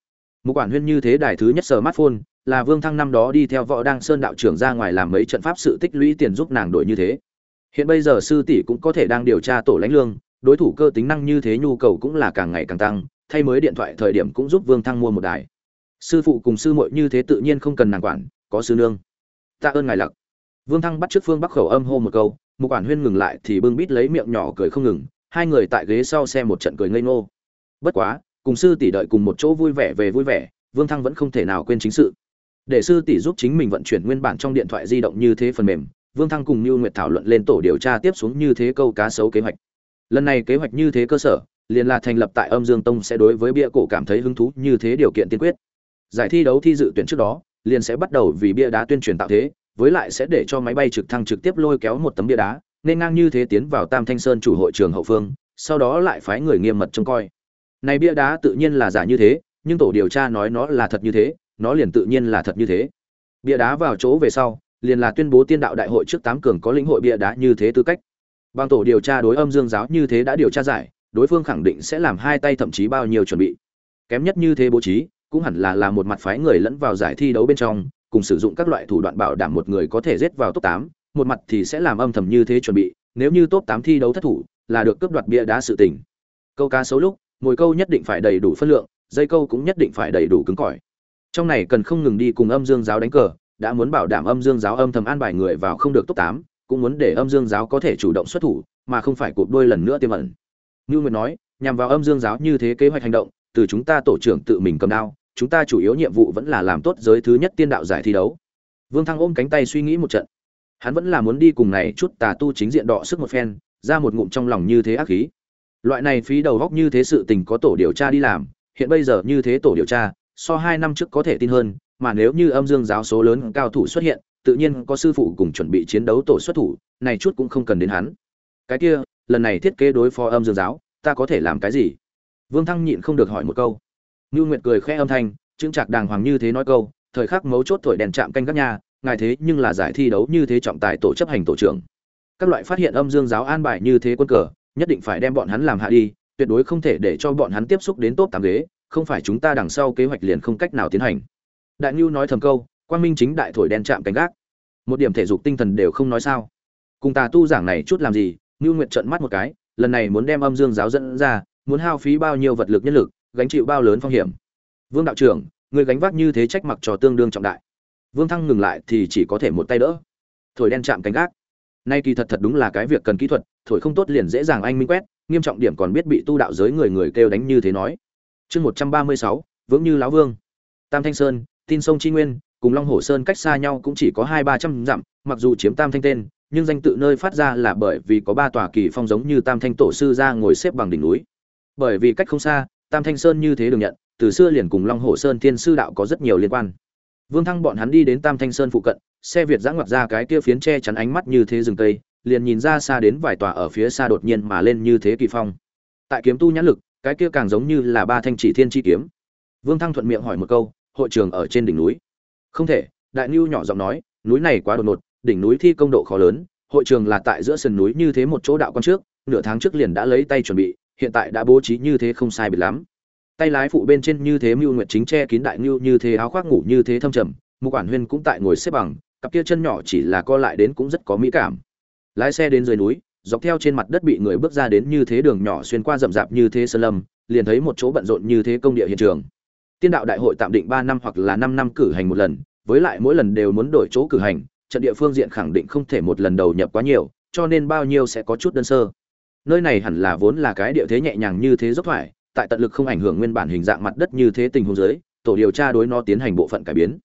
một quản huyên như thế đài thứ nhất smartphone, là vương thăng năm đó đi theo võ đăng sơn đạo trưởng ra ngoài làm mấy trận pháp sự tích lũy tiền giúp nàng đổi như thế. Hiện bây giờ sư tỷ cũng có thể đang điều tra tổ lãnh lương, đối thủ cơ tính năng như thế nhu cầu cũng là càng ngày càng tăng, thay mới điện thoại thời điểm cũng giúp vương thăng mua một đài. Sư phụ cùng sư muội như thế tự nhiên không cần nàng quản, có sư nương. Tạ ơn ngài lặc. Vương thăng bắt trước phương bắc khẩu âm hô một câu một quản huyên ngừng lại thì bưng bít lấy miệng nhỏ cười không ngừng, hai người tại ghế sau xe một trận cười ngây ngô. Bất quá cùng sư tỷ đợi cùng một chỗ vui vẻ về vui vẻ, vương thăng vẫn không thể nào quên chính sự. Để sư tỷ giúp chính mình vận chuyển nguyên bản trong điện thoại di động như thế phần mềm, vương thăng cùng như nguyệt thảo luận lên tổ điều tra tiếp xuống như thế câu cá sấu kế hoạch. Lần này kế hoạch như thế cơ sở, liền là thành lập tại âm dương tông sẽ đối với bia cổ cảm thấy hứng thú như thế điều kiện tiên quyết. Giải thi đấu thi dự tuyển trước đó, liền sẽ bắt đầu vì bia đá tuyên truyền tạo thế, với lại sẽ để cho máy bay trực thăng trực tiếp lôi kéo một tấm bia đá, nên ngang như thế tiến vào tam thanh sơn chủ hội trường hậu phương, sau đó lại phái người nghiêm mật trông coi này bia đá tự nhiên là giả như thế, nhưng tổ điều tra nói nó là thật như thế, nó liền tự nhiên là thật như thế. Bia đá vào chỗ về sau, liền là tuyên bố tiên đạo đại hội trước tám cường có lĩnh hội bia đá như thế tư cách. Bằng tổ điều tra đối âm dương giáo như thế đã điều tra giải, đối phương khẳng định sẽ làm hai tay thậm chí bao nhiêu chuẩn bị. Kém nhất như thế bố trí, cũng hẳn là làm một mặt phái người lẫn vào giải thi đấu bên trong, cùng sử dụng các loại thủ đoạn bảo đảm một người có thể giết vào top tám, một mặt thì sẽ làm âm thầm như thế chuẩn bị, nếu như top tám thi đấu thất thủ, là được cướp đoạt bia đá sự tình. Câu cá xấu lúc mồi câu nhất định phải đầy đủ phân lượng, dây câu cũng nhất định phải đầy đủ cứng cỏi. Trong này cần không ngừng đi cùng âm dương giáo đánh cờ, đã muốn bảo đảm âm dương giáo âm thầm an bài người vào không được top tám, cũng muốn để âm dương giáo có thể chủ động xuất thủ, mà không phải cụp đôi lần nữa tiêm ẩn. Như nguyệt nói, nhằm vào âm dương giáo như thế kế hoạch hành động, từ chúng ta tổ trưởng tự mình cầm đao, chúng ta chủ yếu nhiệm vụ vẫn là làm tốt giới thứ nhất tiên đạo giải thi đấu. Vương thăng ôm cánh tay suy nghĩ một trận. Hắn vẫn là muốn đi cùng này chút tà tu chính diện đọ sức một phen, ra một ngụm trong lòng như thế ác khí loại này phí đầu góc như thế sự tình có tổ điều tra đi làm, hiện bây giờ như thế tổ điều tra, so hai năm trước có thể tin hơn, mà nếu như âm dương giáo số lớn cao thủ xuất hiện, tự nhiên có sư phụ cùng chuẩn bị chiến đấu tổ xuất thủ, này chút cũng không cần đến hắn. Cái kia, lần này thiết kế đối phó âm dương giáo, ta có thể làm cái gì? Vương thăng nhịn không được hỏi một câu. Ngưu nguyệt cười khẽ âm thanh, chững chạc đàng hoàng như thế nói câu, thời khắc mấu chốt thổi đèn chạm canh các nhà, ngài thế nhưng là giải thi đấu như thế trọng tài tổ chấp hành tổ trưởng. Các loại phát hiện âm dương giáo an bài như thế quân cờ nhất định phải đem bọn hắn làm hạ đi, tuyệt đối không thể để cho bọn hắn tiếp xúc đến top tám ghế, không phải chúng ta đằng sau kế hoạch liền không cách nào tiến hành. Đại ngưu nói thầm câu quan minh chính đại thổi đen chạm cánh gác. Một điểm thể dục tinh thần đều không nói sao? Cùng tà tu giảng này chút làm gì? Ngưu nguyện trận mắt một cái, lần này muốn đem âm dương giáo dẫn ra, muốn hao phí bao nhiêu vật lực nhân lực, gánh chịu bao lớn phong hiểm? Vương đạo trưởng, người gánh vác như thế trách mặc trò tương đương trọng đại. Vương thăng ngừng lại thì chỉ có thể một tay đỡ. Thổi đen chạm cánh gác. Nay kỳ thật thật đúng là cái việc cần kỹ thuật thổi không tốt liền dễ dàng anh minh quét, nghiêm trọng điểm còn biết bị tu đạo giới người người kêu đánh như thế nói. Chương một trăm ba mươi sáu, vững như lão vương. Tam thanh sơn, tin sông tri nguyên, cùng long hồ sơn cách xa nhau cũng chỉ có hai ba trăm dặm, mặc dù chiếm tam thanh tên, nhưng danh tự nơi phát ra là bởi vì có ba tòa kỳ phong giống như tam thanh tổ sư ra ngồi xếp bằng đỉnh núi. Bởi vì cách không xa, tam thanh sơn như thế được nhận, từ xưa liền cùng long hồ sơn thiên sư đạo có rất nhiều liên quan. Vương thăng bọn hắn đi đến tam thanh sơn phụ cận, xe việt giã ngoặt ra cái kia phiến che chắn ánh mắt như thế rừng tây liền nhìn ra xa đến vài tòa ở phía xa đột nhiên mà lên như thế kỳ phong. Tại kiếm tu nhãn lực, cái kia càng giống như là ba thanh chỉ thiên chi kiếm. Vương thăng thuận miệng hỏi một câu, hội trường ở trên đỉnh núi. Không thể, đại ngưu nhỏ giọng nói, núi này quá đột ngột, đỉnh núi thi công độ khó lớn, hội trường là tại giữa sườn núi như thế một chỗ đạo quan trước, nửa tháng trước liền đã lấy tay chuẩn bị, hiện tại đã bố trí như thế không sai biệt lắm. Tay lái phụ bên trên như thế mưu nguyệt chính che kín đại ngưu như thế áo khoác ngủ như thế thâm trầm, mục quản huyên cũng tại ngồi xếp bằng, cặp kia chân nhỏ chỉ là co lại đến cũng rất có mỹ cảm lái xe đến dưới núi, dọc theo trên mặt đất bị người bước ra đến như thế đường nhỏ xuyên qua rậm rạp như thế sơn lâm, liền thấy một chỗ bận rộn như thế công địa hiện trường. Tiên đạo đại hội tạm định ba năm hoặc là năm năm cử hành một lần, với lại mỗi lần đều muốn đổi chỗ cử hành, trận địa phương diện khẳng định không thể một lần đầu nhập quá nhiều, cho nên bao nhiêu sẽ có chút đơn sơ. Nơi này hẳn là vốn là cái địa thế nhẹ nhàng như thế dốc thoải, tại tận lực không ảnh hưởng nguyên bản hình dạng mặt đất như thế tình huống dưới, tổ điều tra đối nó tiến hành bộ phận cải biến.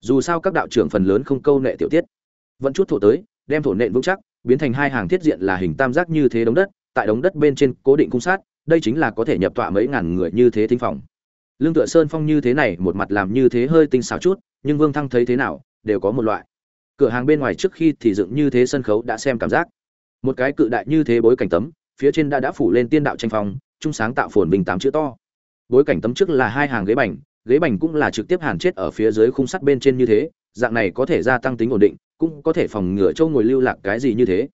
Dù sao các đạo trưởng phần lớn không câu nệ tiểu tiết. Vẫn chút thổ tới, đem thổ nện vững chắc biến thành hai hàng thiết diện là hình tam giác như thế đống đất, tại đống đất bên trên cố định cung sát, đây chính là có thể nhập tọa mấy ngàn người như thế thính phòng. Lương tựa sơn phong như thế này, một mặt làm như thế hơi tinh xảo chút, nhưng vương thăng thấy thế nào, đều có một loại. Cửa hàng bên ngoài trước khi thì dựng như thế sân khấu đã xem cảm giác. Một cái cự đại như thế bối cảnh tấm, phía trên đã đã phủ lên tiên đạo tranh phong, trung sáng tạo phồn bình tám chữ to. Bối cảnh tấm trước là hai hàng ghế bành ghế bành cũng là trực tiếp hàn chết ở phía dưới khung sắt bên trên như thế dạng này có thể gia tăng tính ổn định, cũng có thể phòng ngừa châu ngồi lưu lạc cái gì như thế.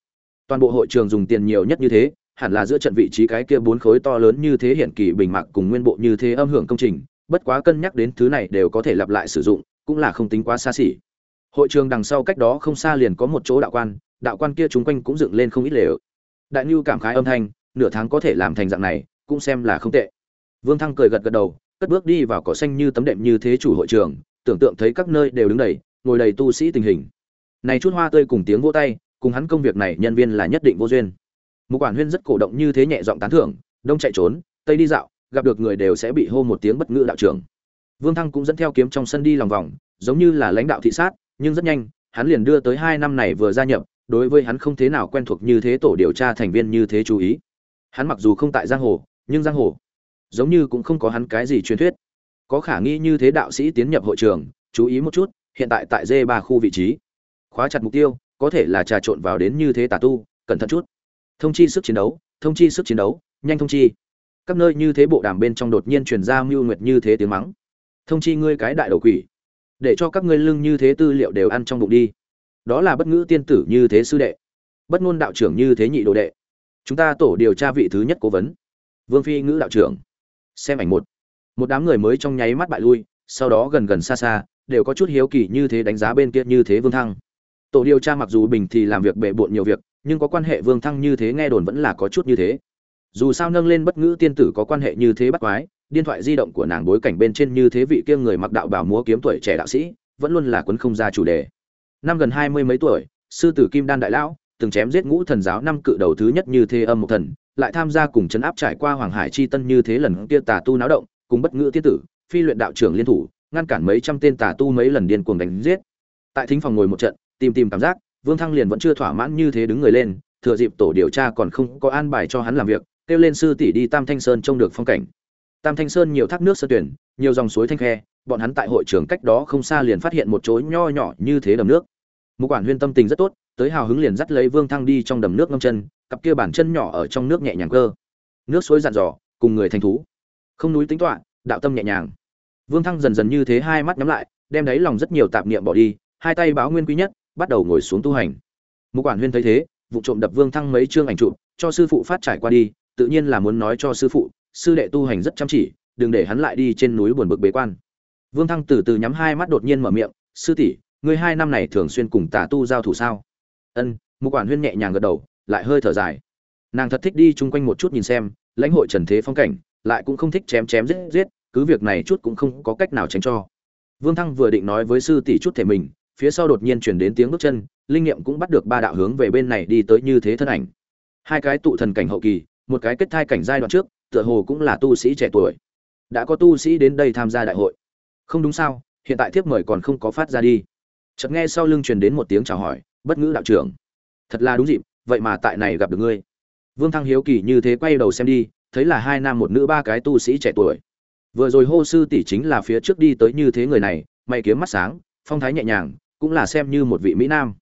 Toàn bộ hội trường dùng tiền nhiều nhất như thế, hẳn là giữa trận vị trí cái kia bốn khối to lớn như thế hiện kỳ bình mạc cùng nguyên bộ như thế âm hưởng công trình, bất quá cân nhắc đến thứ này đều có thể lặp lại sử dụng, cũng là không tính quá xa xỉ. Hội trường đằng sau cách đó không xa liền có một chỗ đạo quan đạo quan kia chúng quanh cũng dựng lên không ít lều. Đại nhu cảm khái âm thanh, nửa tháng có thể làm thành dạng này, cũng xem là không tệ. Vương thăng cười gật gật đầu, cất bước đi vào cỏ xanh như tấm đệm như thế chủ hội trường, tưởng tượng thấy các nơi đều đứng đầy ngồi đầy tu sĩ tình hình. Này chút hoa tươi cùng tiếng vỗ tay, cùng hắn công việc này nhân viên là nhất định vô duyên. Một quản huyên rất cổ động như thế nhẹ giọng tán thưởng, đông chạy trốn, tây đi dạo, gặp được người đều sẽ bị hô một tiếng bất ngữ đạo trưởng. Vương thăng cũng dẫn theo kiếm trong sân đi lòng vòng, giống như là lãnh đạo thị sát, nhưng rất nhanh, hắn liền đưa tới hai năm này vừa gia nhập, đối với hắn không thế nào quen thuộc như thế tổ điều tra thành viên như thế chú ý. Hắn mặc dù không tại giang hồ, nhưng giang hồ giống như cũng không có hắn cái gì truyền thuyết. Có khả nghi như thế đạo sĩ tiến nhập hội trường, chú ý một chút hiện tại tại d ba khu vị trí. Khóa chặt mục tiêu, có thể là trà trộn vào đến như thế tà tu, cẩn thận chút. Thông chi sức chiến đấu, thông chi sức chiến đấu, nhanh thông chi. Các nơi như thế bộ đàm bên trong đột nhiên truyền ra mưu nguyệt như thế tiếng mắng. Thông chi ngươi cái đại đầu quỷ. Để cho các ngươi lưng như thế tư liệu đều ăn trong bụng đi. Đó là bất ngữ tiên tử như thế sư đệ. Bất ngôn đạo trưởng như thế nhị đồ đệ. Chúng ta tổ điều tra vị thứ nhất cố vấn. Vương phi ngữ đạo trưởng. Xem ảnh một. Một đám người mới trong nháy mắt bại lui, sau đó gần gần xa xa đều có chút hiếu kỳ như thế đánh giá bên kia như thế vương thăng. Tổ điều tra mặc dù bình thì làm việc bệ bộn nhiều việc, nhưng có quan hệ vương thăng như thế nghe đồn vẫn là có chút như thế. Dù sao nâng lên bất ngữ tiên tử có quan hệ như thế bắt quái, điện thoại di động của nàng bối cảnh bên trên như thế vị kia người mặc đạo bào múa kiếm tuổi trẻ đạo sĩ, vẫn luôn là quấn không ra chủ đề. Năm gần hai mươi mấy tuổi, sư tử kim đan đại lão, từng chém giết ngũ thần giáo năm cự đầu thứ nhất như thế âm một thần, lại tham gia cùng chấn áp trải qua hoàng hải chi tân như thế lần kia tà tu náo động, cùng bất ngữ tiên tử, phi luyện đạo trưởng liên thủ ngăn cản mấy trăm tên tà tu mấy lần điên cuồng đánh giết. Tại thính phòng ngồi một trận tìm tìm cảm giác vương thăng liền vẫn chưa thỏa mãn như thế đứng người lên thừa dịp tổ điều tra còn không có an bài cho hắn làm việc kêu lên sư tỷ đi tam thanh sơn trông được phong cảnh. Tam thanh sơn nhiều thác nước sơ tuyển nhiều dòng suối thanh khe bọn hắn tại hội trường cách đó không xa liền phát hiện một chỗ nho nhỏ như thế đầm nước. Mục quản huyên tâm tình rất tốt tới hào hứng liền dắt lấy vương thăng đi trong đầm nước ngâm chân cặp kia bàn chân nhỏ ở trong nước nhẹ nhàng cơ. Nước suối dặn dò cùng người thành thú. Không núi tính toán, đạo tâm nhẹ nhàng vương thăng dần dần như thế hai mắt nhắm lại, đem đáy lòng rất nhiều tạp niệm bỏ đi, hai tay báo nguyên quý nhất, bắt đầu ngồi xuống tu hành. Mục quản huyên thấy thế, vụ trộm đập vương thăng mấy chương ảnh chụp, cho sư phụ phát trải qua đi, tự nhiên là muốn nói cho sư phụ, sư đệ tu hành rất chăm chỉ, đừng để hắn lại đi trên núi buồn bực bế quan. Vương thăng từ từ nhắm hai mắt đột nhiên mở miệng, sư tỷ, ngươi hai năm này thường xuyên cùng tà tu giao thủ sao? Ân. Mục quản huyên nhẹ nhàng gật đầu, lại hơi thở dài. Nàng thật thích đi chung quanh một chút nhìn xem, lãnh hội trần thế phong cảnh, lại cũng không thích chém chém giết giết cứ việc này chút cũng không có cách nào tránh cho. Vương thăng vừa định nói với sư tỷ chút thể mình, phía sau đột nhiên chuyển đến tiếng bước chân, linh nghiệm cũng bắt được ba đạo hướng về bên này đi tới như thế thân ảnh. Hai cái tụ thần cảnh hậu kỳ, một cái kết thai cảnh giai đoạn trước, tựa hồ cũng là tu sĩ trẻ tuổi. Đã có tu sĩ đến đây tham gia đại hội. Không đúng sao, hiện tại thiếp mời còn không có phát ra đi. Chợt nghe sau lưng truyền đến một tiếng chào hỏi, bất ngữ đạo trưởng. Thật là đúng dịp, vậy mà tại này gặp được ngươi. Vương thăng hiếu kỳ như thế quay đầu xem đi, thấy là hai nam một nữ ba cái tu sĩ trẻ tuổi vừa rồi hô sư tỷ chính là phía trước đi tới như thế người này, mày kiếm mắt sáng, phong thái nhẹ nhàng, cũng là xem như một vị mỹ nam.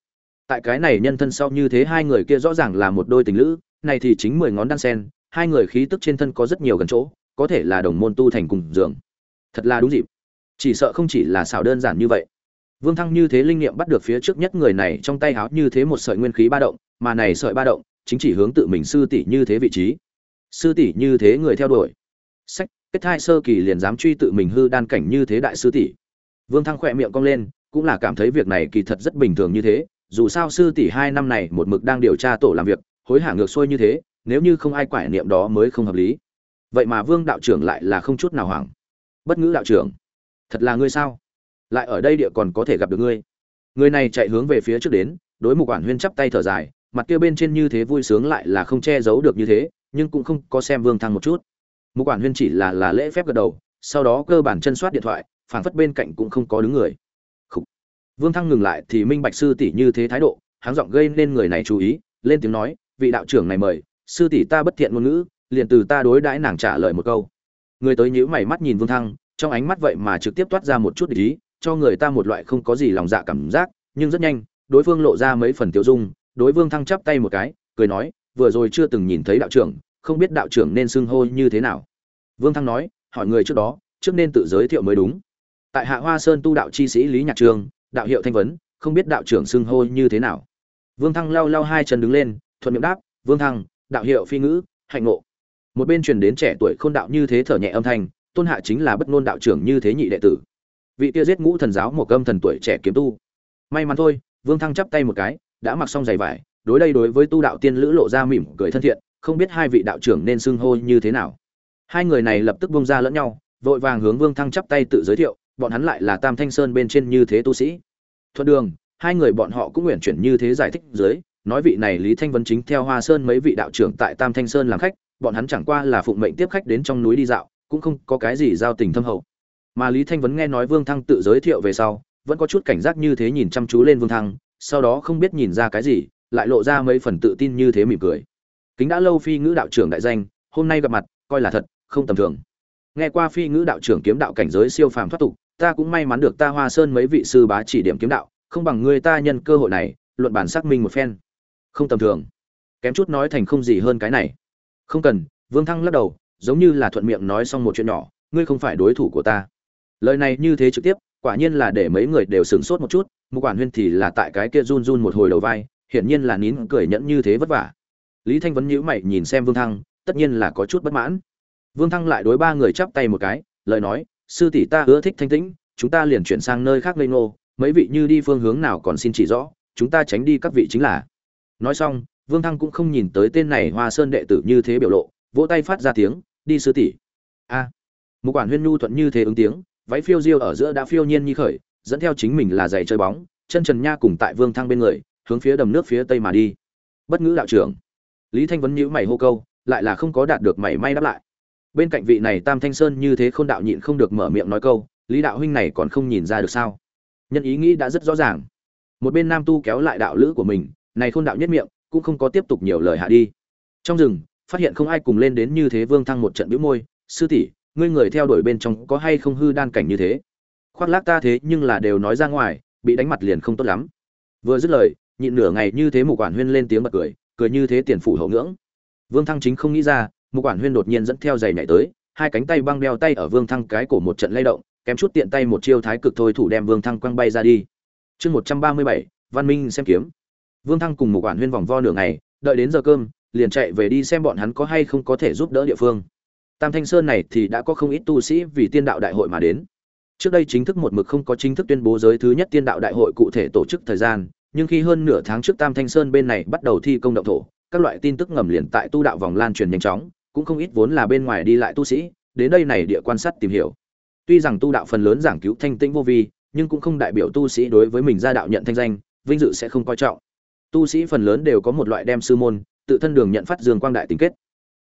Tại cái này nhân thân sau như thế hai người kia rõ ràng là một đôi tình lữ, này thì chính mười ngón đan sen, hai người khí tức trên thân có rất nhiều gần chỗ, có thể là đồng môn tu thành cùng giường thật là đúng dịp. Chỉ sợ không chỉ là xảo đơn giản như vậy. Vương thăng như thế linh nghiệm bắt được phía trước nhất người này trong tay háo như thế một sợi nguyên khí ba động, mà này sợi ba động, chính chỉ hướng tự mình sư tỷ như thế vị trí. Sư tỷ như thế người theo đuổi. Sách kết thai sơ kỳ liền dám truy tự mình hư đan cảnh như thế đại sư tỷ. Vương thăng khỏe miệng cong lên, cũng là cảm thấy việc này kỳ thật rất bình thường như thế, dù sao sư tỷ hai năm này một mực đang điều tra tổ làm việc, hối hả ngược xuôi như thế, nếu như không ai quải niệm đó mới không hợp lý. Vậy mà vương đạo trưởng lại là không chút nào hoảng. Bất ngữ đạo trưởng, thật là ngươi sao? Lại ở đây địa còn có thể gặp được ngươi. Người này chạy hướng về phía trước đến, đối mục quản huyên chắp tay thở dài, mặt kia bên trên như thế vui sướng lại là không che giấu được như thế, nhưng cũng không có xem vương thăng một chút mục quản huyên chỉ là là lễ phép gật đầu, sau đó cơ bản chân soát điện thoại, phảng phất bên cạnh cũng không có đứng người Khủ. vương thăng ngừng lại thì minh bạch sư tỷ như thế thái độ háng giọng gây nên người này chú ý, lên tiếng nói, vị đạo trưởng này mời, sư tỷ ta bất thiện ngôn ngữ, liền từ ta đối đãi nàng trả lời một câu người tới nhíu mày mắt nhìn vương thăng, trong ánh mắt vậy mà trực tiếp toát ra một chút ý, cho người ta một loại không có gì lòng dạ cảm giác, nhưng rất nhanh, đối phương lộ ra mấy phần tiêu dung, đối vương thăng chắp tay một cái, cười nói, vừa rồi chưa từng nhìn thấy đạo trưởng không biết đạo trưởng nên xưng hô như thế nào. Vương thăng nói, hỏi người trước đó, trước nên tự giới thiệu mới đúng. Tại hạ hoa sơn tu đạo chi sĩ lý nhạc trường, đạo hiệu thanh vấn, không biết đạo trưởng xưng hô như thế nào. Vương thăng lau lau hai chân đứng lên, thuận miệng đáp, vương thăng, đạo hiệu phi ngữ, hạnh ngộ. Một bên truyền đến trẻ tuổi khôn đạo như thế thở nhẹ âm thanh, tôn hạ chính là bất ngôn đạo trưởng như thế nhị đệ tử. Vị kia giết ngũ thần giáo một âm thần tuổi trẻ kiếm tu. May mắn thôi, vương thăng chắp tay một cái, đã mặc xong giày vải, đối đây đối với tu đạo tiên lữ lộ ra mỉm cười thân thiện không biết hai vị đạo trưởng nên xưng hô như thế nào. Hai người này lập tức bông ra lẫn nhau, vội vàng hướng vương thăng chắp tay tự giới thiệu, bọn hắn lại là tam thanh sơn bên trên như thế tu sĩ. Thuận đường, hai người bọn họ cũng nguyện chuyển như thế giải thích dưới, nói vị này lý thanh vân chính theo hoa sơn mấy vị đạo trưởng tại tam thanh sơn làm khách, bọn hắn chẳng qua là phụng mệnh tiếp khách đến trong núi đi dạo, cũng không có cái gì giao tình thâm hậu. Mà lý thanh vấn nghe nói vương thăng tự giới thiệu về sau, vẫn có chút cảnh giác như thế nhìn chăm chú lên vương thăng, sau đó không biết nhìn ra cái gì, lại lộ ra mấy phần tự tin như thế mỉm cười kính đã lâu phi ngữ đạo trưởng đại danh, hôm nay gặp mặt, coi là thật, không tầm thường. Nghe qua phi ngữ đạo trưởng kiếm đạo cảnh giới siêu phàm thoát tục, ta cũng may mắn được ta hoa sơn mấy vị sư bá chỉ điểm kiếm đạo, không bằng người ta nhân cơ hội này, luận bản xác minh một phen. Không tầm thường. Kém chút nói thành không gì hơn cái này. Không cần, vương thăng lắc đầu, giống như là thuận miệng nói xong một chuyện nhỏ, ngươi không phải đối thủ của ta. Lời này như thế trực tiếp, quả nhiên là để mấy người đều sửng sốt một chút một quản huyên thì là tại cái kia run run một hồi đầu vai, hiển nhiên là nín cười nhẫn như thế vất vả lý thanh vấn nhíu mày nhìn xem vương thăng tất nhiên là có chút bất mãn vương thăng lại đối ba người chắp tay một cái lời nói sư tỷ ta ưa thích thanh tĩnh chúng ta liền chuyển sang nơi khác lây ngô mấy vị như đi phương hướng nào còn xin chỉ rõ chúng ta tránh đi các vị chính là nói xong Vương Thăng cũng không nhìn tới tên này Hoa Sơn đệ tử như thế biểu lộ, vỗ tay phát ra tiếng, "Đi sư tỷ." A. À. Một quản Huyên nhu thuận như thế ứng tiếng, váy phiêu diêu ở giữa đã phiêu nhiên như khởi, dẫn theo chính mình là giày chơi bóng, chân trần nha cùng tại Vương Thăng bên người, hướng phía đầm nước phía tây mà đi. Bất ngữ đạo trưởng. Lý Thanh vấn nhíu mày hô câu, lại là không có đạt được mảy may đáp lại. Bên cạnh vị này Tam Thanh Sơn như thế khôn đạo nhịn không được mở miệng nói câu, Lý đạo huynh này còn không nhìn ra được sao? Nhân ý nghĩ đã rất rõ ràng. Một bên Nam Tu kéo lại đạo lữ của mình, này khôn đạo nhất miệng, cũng không có tiếp tục nhiều lời hạ đi trong rừng phát hiện không ai cùng lên đến như thế vương thăng một trận bĩu môi sư tỷ ngươi người theo đuổi bên trong có hay không hư đan cảnh như thế khoác lác ta thế nhưng là đều nói ra ngoài bị đánh mặt liền không tốt lắm vừa dứt lời nhịn nửa ngày như thế một quản huyên lên tiếng bật cười cười như thế tiền phủ hậu ngưỡng vương thăng chính không nghĩ ra một quản huyên đột nhiên dẫn theo giày nhảy tới hai cánh tay băng đeo tay ở vương thăng cái cổ một trận lay động kém chút tiện tay một chiêu thái cực thôi thủ đem vương thăng quăng bay ra đi chương một trăm ba mươi bảy văn minh xem kiếm Vương Thăng cùng một quản huyên vòng vo nửa ngày, đợi đến giờ cơm, liền chạy về đi xem bọn hắn có hay không có thể giúp đỡ địa phương. Tam Thanh Sơn này thì đã có không ít tu sĩ vì tiên đạo đại hội mà đến. Trước đây chính thức một mực không có chính thức tuyên bố giới thứ nhất tiên đạo đại hội cụ thể tổ chức thời gian, nhưng khi hơn nửa tháng trước Tam Thanh Sơn bên này bắt đầu thi công động thổ, các loại tin tức ngầm liền tại tu đạo vòng lan truyền nhanh chóng, cũng không ít vốn là bên ngoài đi lại tu sĩ, đến đây này địa quan sát tìm hiểu. Tuy rằng tu đạo phần lớn giảng cứu thanh tĩnh vô vi, nhưng cũng không đại biểu tu sĩ đối với mình gia đạo nhận thanh danh, vinh dự sẽ không coi trọng. Tu sĩ phần lớn đều có một loại đem sư môn tự thân đường nhận phát dương quang đại tình kết.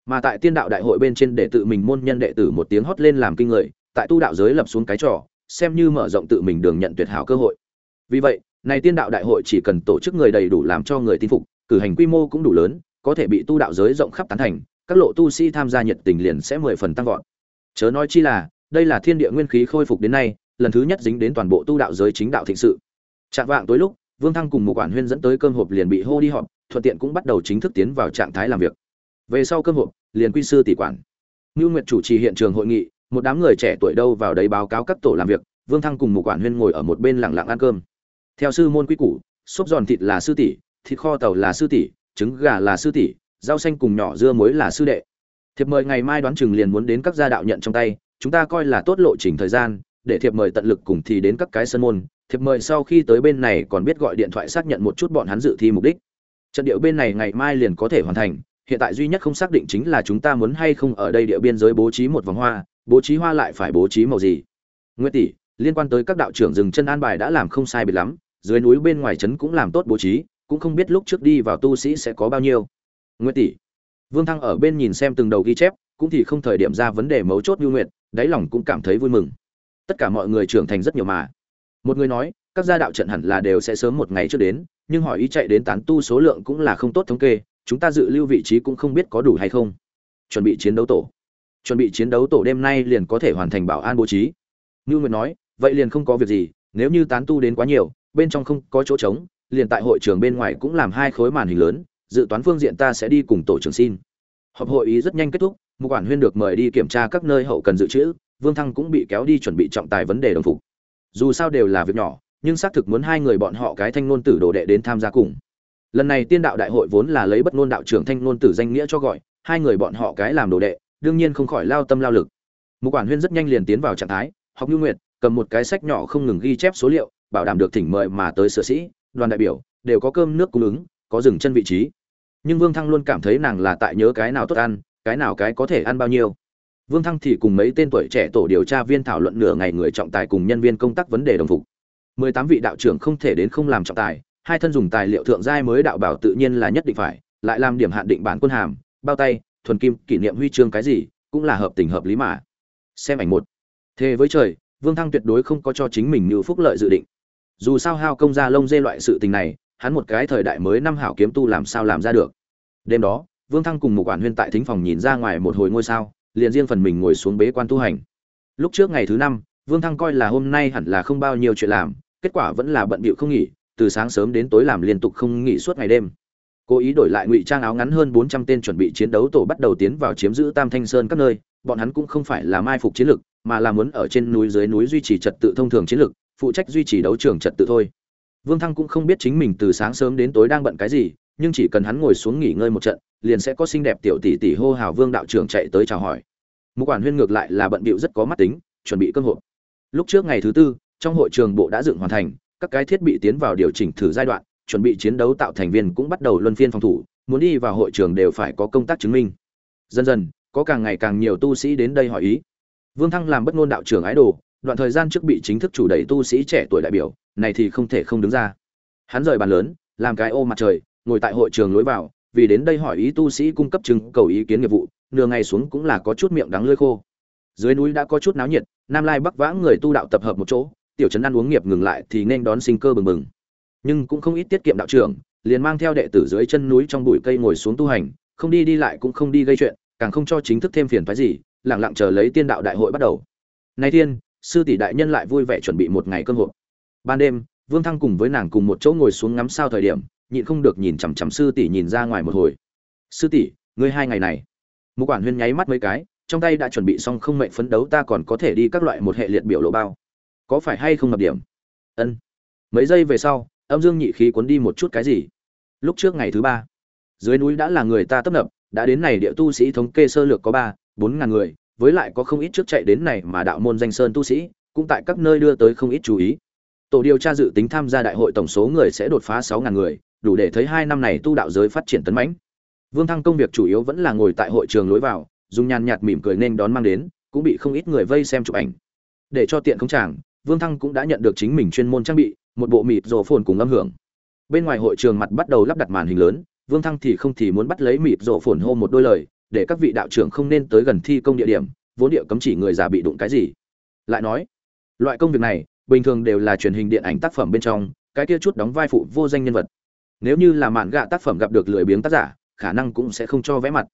Mà tại tiên đạo đại hội bên trên để tự mình môn nhân đệ tử một tiếng hót lên làm kinh người tại tu đạo giới lập xuống cái trò xem như mở rộng tự mình đường nhận tuyệt hảo cơ hội. Vì vậy này tiên đạo đại hội chỉ cần tổ chức người đầy đủ làm cho người tin phục cử hành quy mô cũng đủ lớn có thể bị tu đạo giới rộng khắp tán thành các lộ tu sĩ tham gia nhiệt tình liền sẽ mười phần tăng vọt chớ nói chi là đây là thiên địa nguyên khí khôi phục đến nay lần thứ nhất dính đến toàn bộ tu đạo giới chính đạo thịnh sự Trạng vạng tối lúc Vương Thăng cùng một quản huyên dẫn tới cơm hộp liền bị hô đi họp, thuận tiện cũng bắt đầu chính thức tiến vào trạng thái làm việc. Về sau cơm hộp, liền quy sư tỷ quản. ngưu Nguyệt chủ trì hiện trường hội nghị, một đám người trẻ tuổi đâu vào đấy báo cáo các tổ làm việc, Vương Thăng cùng một quản huyên ngồi ở một bên lặng lặng ăn cơm. Theo sư môn quy củ, xốp giòn thịt là sư tỷ, thịt kho tàu là sư tỷ, trứng gà là sư tỷ, rau xanh cùng nhỏ dưa muối là sư đệ. Thiệp mời ngày mai đoán chừng liền muốn đến các gia đạo nhận trong tay, chúng ta coi là tốt lộ trình thời gian, để thiệp mời tận lực cùng thì đến các cái sân môn, thiệp mời sau khi tới bên này còn biết gọi điện thoại xác nhận một chút bọn hắn dự thi mục đích. Trận điệu bên này ngày mai liền có thể hoàn thành hiện tại duy nhất không xác định chính là chúng ta muốn hay không ở đây địa biên giới bố trí một vòng hoa bố trí hoa lại phải bố trí màu gì. Nguyễn tỷ liên quan tới các đạo trưởng dừng chân an bài đã làm không sai biệt lắm dưới núi bên ngoài trấn cũng làm tốt bố trí, cũng không biết lúc trước đi vào tu sĩ sẽ có bao nhiêu. Nguyệt tỷ, vương thăng ở bên nhìn xem từng đầu ghi chép, cũng thì không thời điểm ra vấn đề mấu chốt như nguyện đáy lòng cũng cảm thấy vui mừng. Tất cả mọi người trưởng thành rất nhiều mà. Một người nói, các gia đạo trận hẳn là đều sẽ sớm một ngày trước đến, nhưng hỏi ý chạy đến tán tu số lượng cũng là không tốt thống kê, chúng ta dự lưu vị trí cũng không biết có đủ hay không. Chuẩn bị chiến đấu tổ. Chuẩn bị chiến đấu tổ đêm nay liền có thể hoàn thành bảo an bố trí. Ngưu nguyệt nói, vậy liền không có việc gì, nếu như tán tu đến quá nhiều bên trong không có chỗ trống, liền tại hội trường bên ngoài cũng làm hai khối màn hình lớn, dự toán phương diện ta sẽ đi cùng tổ trưởng xin. Họp hội ý rất nhanh kết thúc một quản huyên được mời đi kiểm tra các nơi hậu cần dự trữ, vương thăng cũng bị kéo đi chuẩn bị trọng tài vấn đề đồng phục. Dù sao đều là việc nhỏ, nhưng xác thực muốn hai người bọn họ cái thanh ngôn tử đồ đệ đến tham gia cùng. Lần này tiên đạo đại hội vốn là lấy bất ngôn đạo trưởng thanh ngôn tử danh nghĩa cho gọi, hai người bọn họ cái làm đồ đệ, đương nhiên không khỏi lao tâm lao lực. Một quản huyên rất nhanh liền tiến vào trạng thái, học như nguyệt cầm một cái sách nhỏ không ngừng ghi chép số liệu bảo đảm được thỉnh mời mà tới sửa sĩ đoàn đại biểu đều có cơm nước cung ứng có dừng chân vị trí nhưng vương thăng luôn cảm thấy nàng là tại nhớ cái nào tốt ăn cái nào cái có thể ăn bao nhiêu Vương Thăng thì cùng mấy tên tuổi trẻ tổ điều tra viên thảo luận nửa ngày người trọng tài cùng nhân viên công tác vấn đề đồng phục. 18 vị đạo trưởng không thể đến không làm trọng tài, hai thân dùng tài liệu thượng giai mới đạo bảo tự nhiên là nhất định phải, lại làm điểm hạn định bản quân hàm, bao tay, thuần kim, kỷ niệm huy chương cái gì, cũng là hợp tình hợp lý mà. Xem ảnh một. Thế với trời, Vương Thăng tuyệt đối không có cho chính mình như phúc lợi dự định. Dù sao hao công ra lông dê loại sự tình này, hắn một cái thời đại mới năm hảo kiếm tu làm sao làm ra được. Đêm đó, Vương Thăng cùng một quản huyên tại thính phòng nhìn ra ngoài một hồi ngôi sao, liền riêng phần mình ngồi xuống bế quan tu hành. Lúc trước ngày thứ năm, Vương Thăng coi là hôm nay hẳn là không bao nhiêu chuyện làm, kết quả vẫn là bận bịu không nghỉ, từ sáng sớm đến tối làm liên tục không nghỉ suốt ngày đêm. Cố ý đổi lại ngụy trang áo ngắn hơn 400 tên chuẩn bị chiến đấu tổ bắt đầu tiến vào chiếm giữ Tam Thanh Sơn các nơi, bọn hắn cũng không phải là mai phục chiến lực, mà là muốn ở trên núi dưới núi duy trì trật tự thông thường chiến lược phụ trách duy trì đấu trường trật tự thôi. Vương Thăng cũng không biết chính mình từ sáng sớm đến tối đang bận cái gì, nhưng chỉ cần hắn ngồi xuống nghỉ ngơi một trận, liền sẽ có xinh đẹp tiểu tỷ tỷ hô hào Vương đạo trưởng chạy tới chào hỏi. Mục quản huyên ngược lại là bận bịu rất có mắt tính, chuẩn bị cơm hộp. Lúc trước ngày thứ tư, trong hội trường bộ đã dựng hoàn thành, các cái thiết bị tiến vào điều chỉnh thử giai đoạn, chuẩn bị chiến đấu tạo thành viên cũng bắt đầu luân phiên phòng thủ, muốn đi vào hội trường đều phải có công tác chứng minh dần dần có càng ngày càng nhiều tu sĩ đến đây hỏi ý vương thăng làm bất ngôn đạo trưởng ái đồ, đoạn thời gian trước bị chính thức chủ đẩy tu sĩ trẻ tuổi đại biểu, này thì không thể không đứng ra. Hắn rời bàn lớn, làm cái ô mặt trời, ngồi tại hội trường lối vào, vì đến đây hỏi ý tu sĩ cung cấp chứng, cầu ý kiến nghiệp vụ, nửa ngày xuống cũng là có chút miệng đắng lưỡi khô. Dưới núi đã có chút náo nhiệt, nam lai bắc vãng người tu đạo tập hợp một chỗ, tiểu trấn ăn uống nghiệp ngừng lại thì nên đón sinh cơ bừng bừng. Nhưng cũng không ít tiết kiệm đạo trưởng, liền mang theo đệ tử dưới chân núi trong bụi cây ngồi xuống tu hành, không đi đi lại cũng không đi gây chuyện, càng không cho chính thức thêm phiền phức gì lặng lặng chờ lấy tiên đạo đại hội bắt đầu. Nay thiên, sư tỷ đại nhân lại vui vẻ chuẩn bị một ngày cơm hộp. Ban đêm, vương thăng cùng với nàng cùng một chỗ ngồi xuống ngắm sao thời điểm, nhịn không được nhìn chằm chằm sư tỷ nhìn ra ngoài một hồi. Sư tỷ, ngươi hai ngày này. Mục quản huyên nháy mắt mấy cái, trong tay đã chuẩn bị xong không mệnh phấn đấu ta còn có thể đi các loại một hệ liệt biểu lộ bao. Có phải hay không ngập điểm? Ân. Mấy giây về sau, âm dương nhị khí cuốn đi một chút cái gì? Lúc trước ngày thứ ba, dưới núi đã là người ta tấp nập, đã đến này địa tu sĩ thống kê sơ lược có ba bốn ngàn người, với lại có không ít trước chạy đến này mà đạo môn danh sơn tu sĩ, cũng tại các nơi đưa tới không ít chú ý. Tổ điều tra dự tính tham gia đại hội tổng số người sẽ đột phá sáu ngàn người, đủ để thấy hai năm này tu đạo giới phát triển tấn mãnh. Vương thăng công việc chủ yếu vẫn là ngồi tại hội trường lối vào, dùng nhàn nhạt mỉm cười nên đón mang đến, cũng bị không ít người vây xem chụp ảnh. Để cho tiện không chàng, vương thăng cũng đã nhận được chính mình chuyên môn trang bị, một bộ mịt rổ phồn cùng âm hưởng. Bên ngoài hội trường mặt bắt đầu lắp đặt màn hình lớn, vương thăng thì không thì muốn bắt lấy mịt rổ phồn hô một đôi lời để các vị đạo trưởng không nên tới gần thi công địa điểm, vốn địa cấm chỉ người già bị đụng cái gì. Lại nói, loại công việc này, bình thường đều là truyền hình điện ảnh tác phẩm bên trong, cái kia chút đóng vai phụ vô danh nhân vật. Nếu như là mạn gạ tác phẩm gặp được lười biếng tác giả, khả năng cũng sẽ không cho vẽ mặt.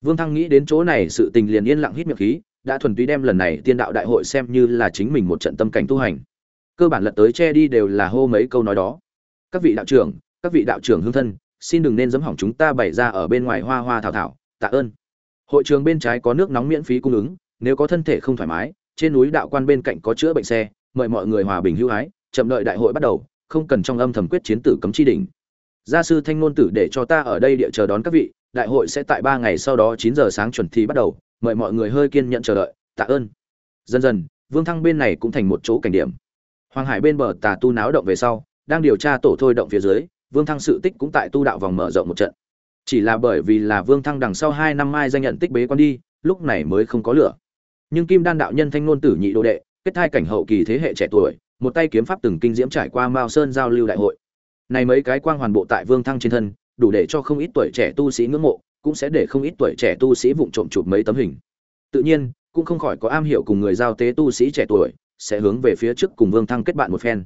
Vương thăng nghĩ đến chỗ này, sự tình liền yên lặng hít miệng khí, đã thuần túy đem lần này tiên đạo đại hội xem như là chính mình một trận tâm cảnh tu hành. Cơ bản lật tới che đi đều là hô mấy câu nói đó. Các vị đạo trưởng, các vị đạo trưởng hương thân, xin đừng nên dấm hỏng chúng ta bày ra ở bên ngoài hoa hoa thảo thảo, tạ ơn hội trường bên trái có nước nóng miễn phí cung ứng, nếu có thân thể không thoải mái, trên núi đạo quan bên cạnh có chữa bệnh xe, mời mọi người hòa bình hữu hái chậm đợi đại hội bắt đầu, không cần trong âm thầm quyết chiến tử cấm chi đỉnh. Gia sư thanh ngôn tử để cho ta ở đây địa chờ đón các vị, đại hội sẽ tại ba ngày sau đó chín giờ sáng chuẩn thì bắt đầu, mời mọi người hơi kiên nhận chờ đợi, tạ ơn. Dần dần, vương thăng bên này cũng thành một chỗ cảnh điểm. Hoàng hải bên bờ tà tu náo động về sau, đang điều tra tổ thôi động phía dưới, vương thăng sự tích cũng tại tu đạo vòng mở rộng một trận chỉ là bởi vì là vương thăng đằng sau hai năm mai danh nhận tích bế quan đi, lúc này mới không có lửa. Nhưng kim đan đạo nhân thanh ngôn tử nhị đồ đệ, kết thai cảnh hậu kỳ thế hệ trẻ tuổi, một tay kiếm pháp từng kinh diễm trải qua mao sơn giao lưu đại hội. Này mấy cái quang hoàn bộ tại vương thăng trên thân, đủ để cho không ít tuổi trẻ tu sĩ ngưỡng mộ, cũng sẽ để không ít tuổi trẻ tu sĩ vụng trộm chụp mấy tấm hình. Tự nhiên, cũng không khỏi có am hiểu cùng người giao tế tu sĩ trẻ tuổi, sẽ hướng về phía trước cùng vương thăng kết bạn một phen.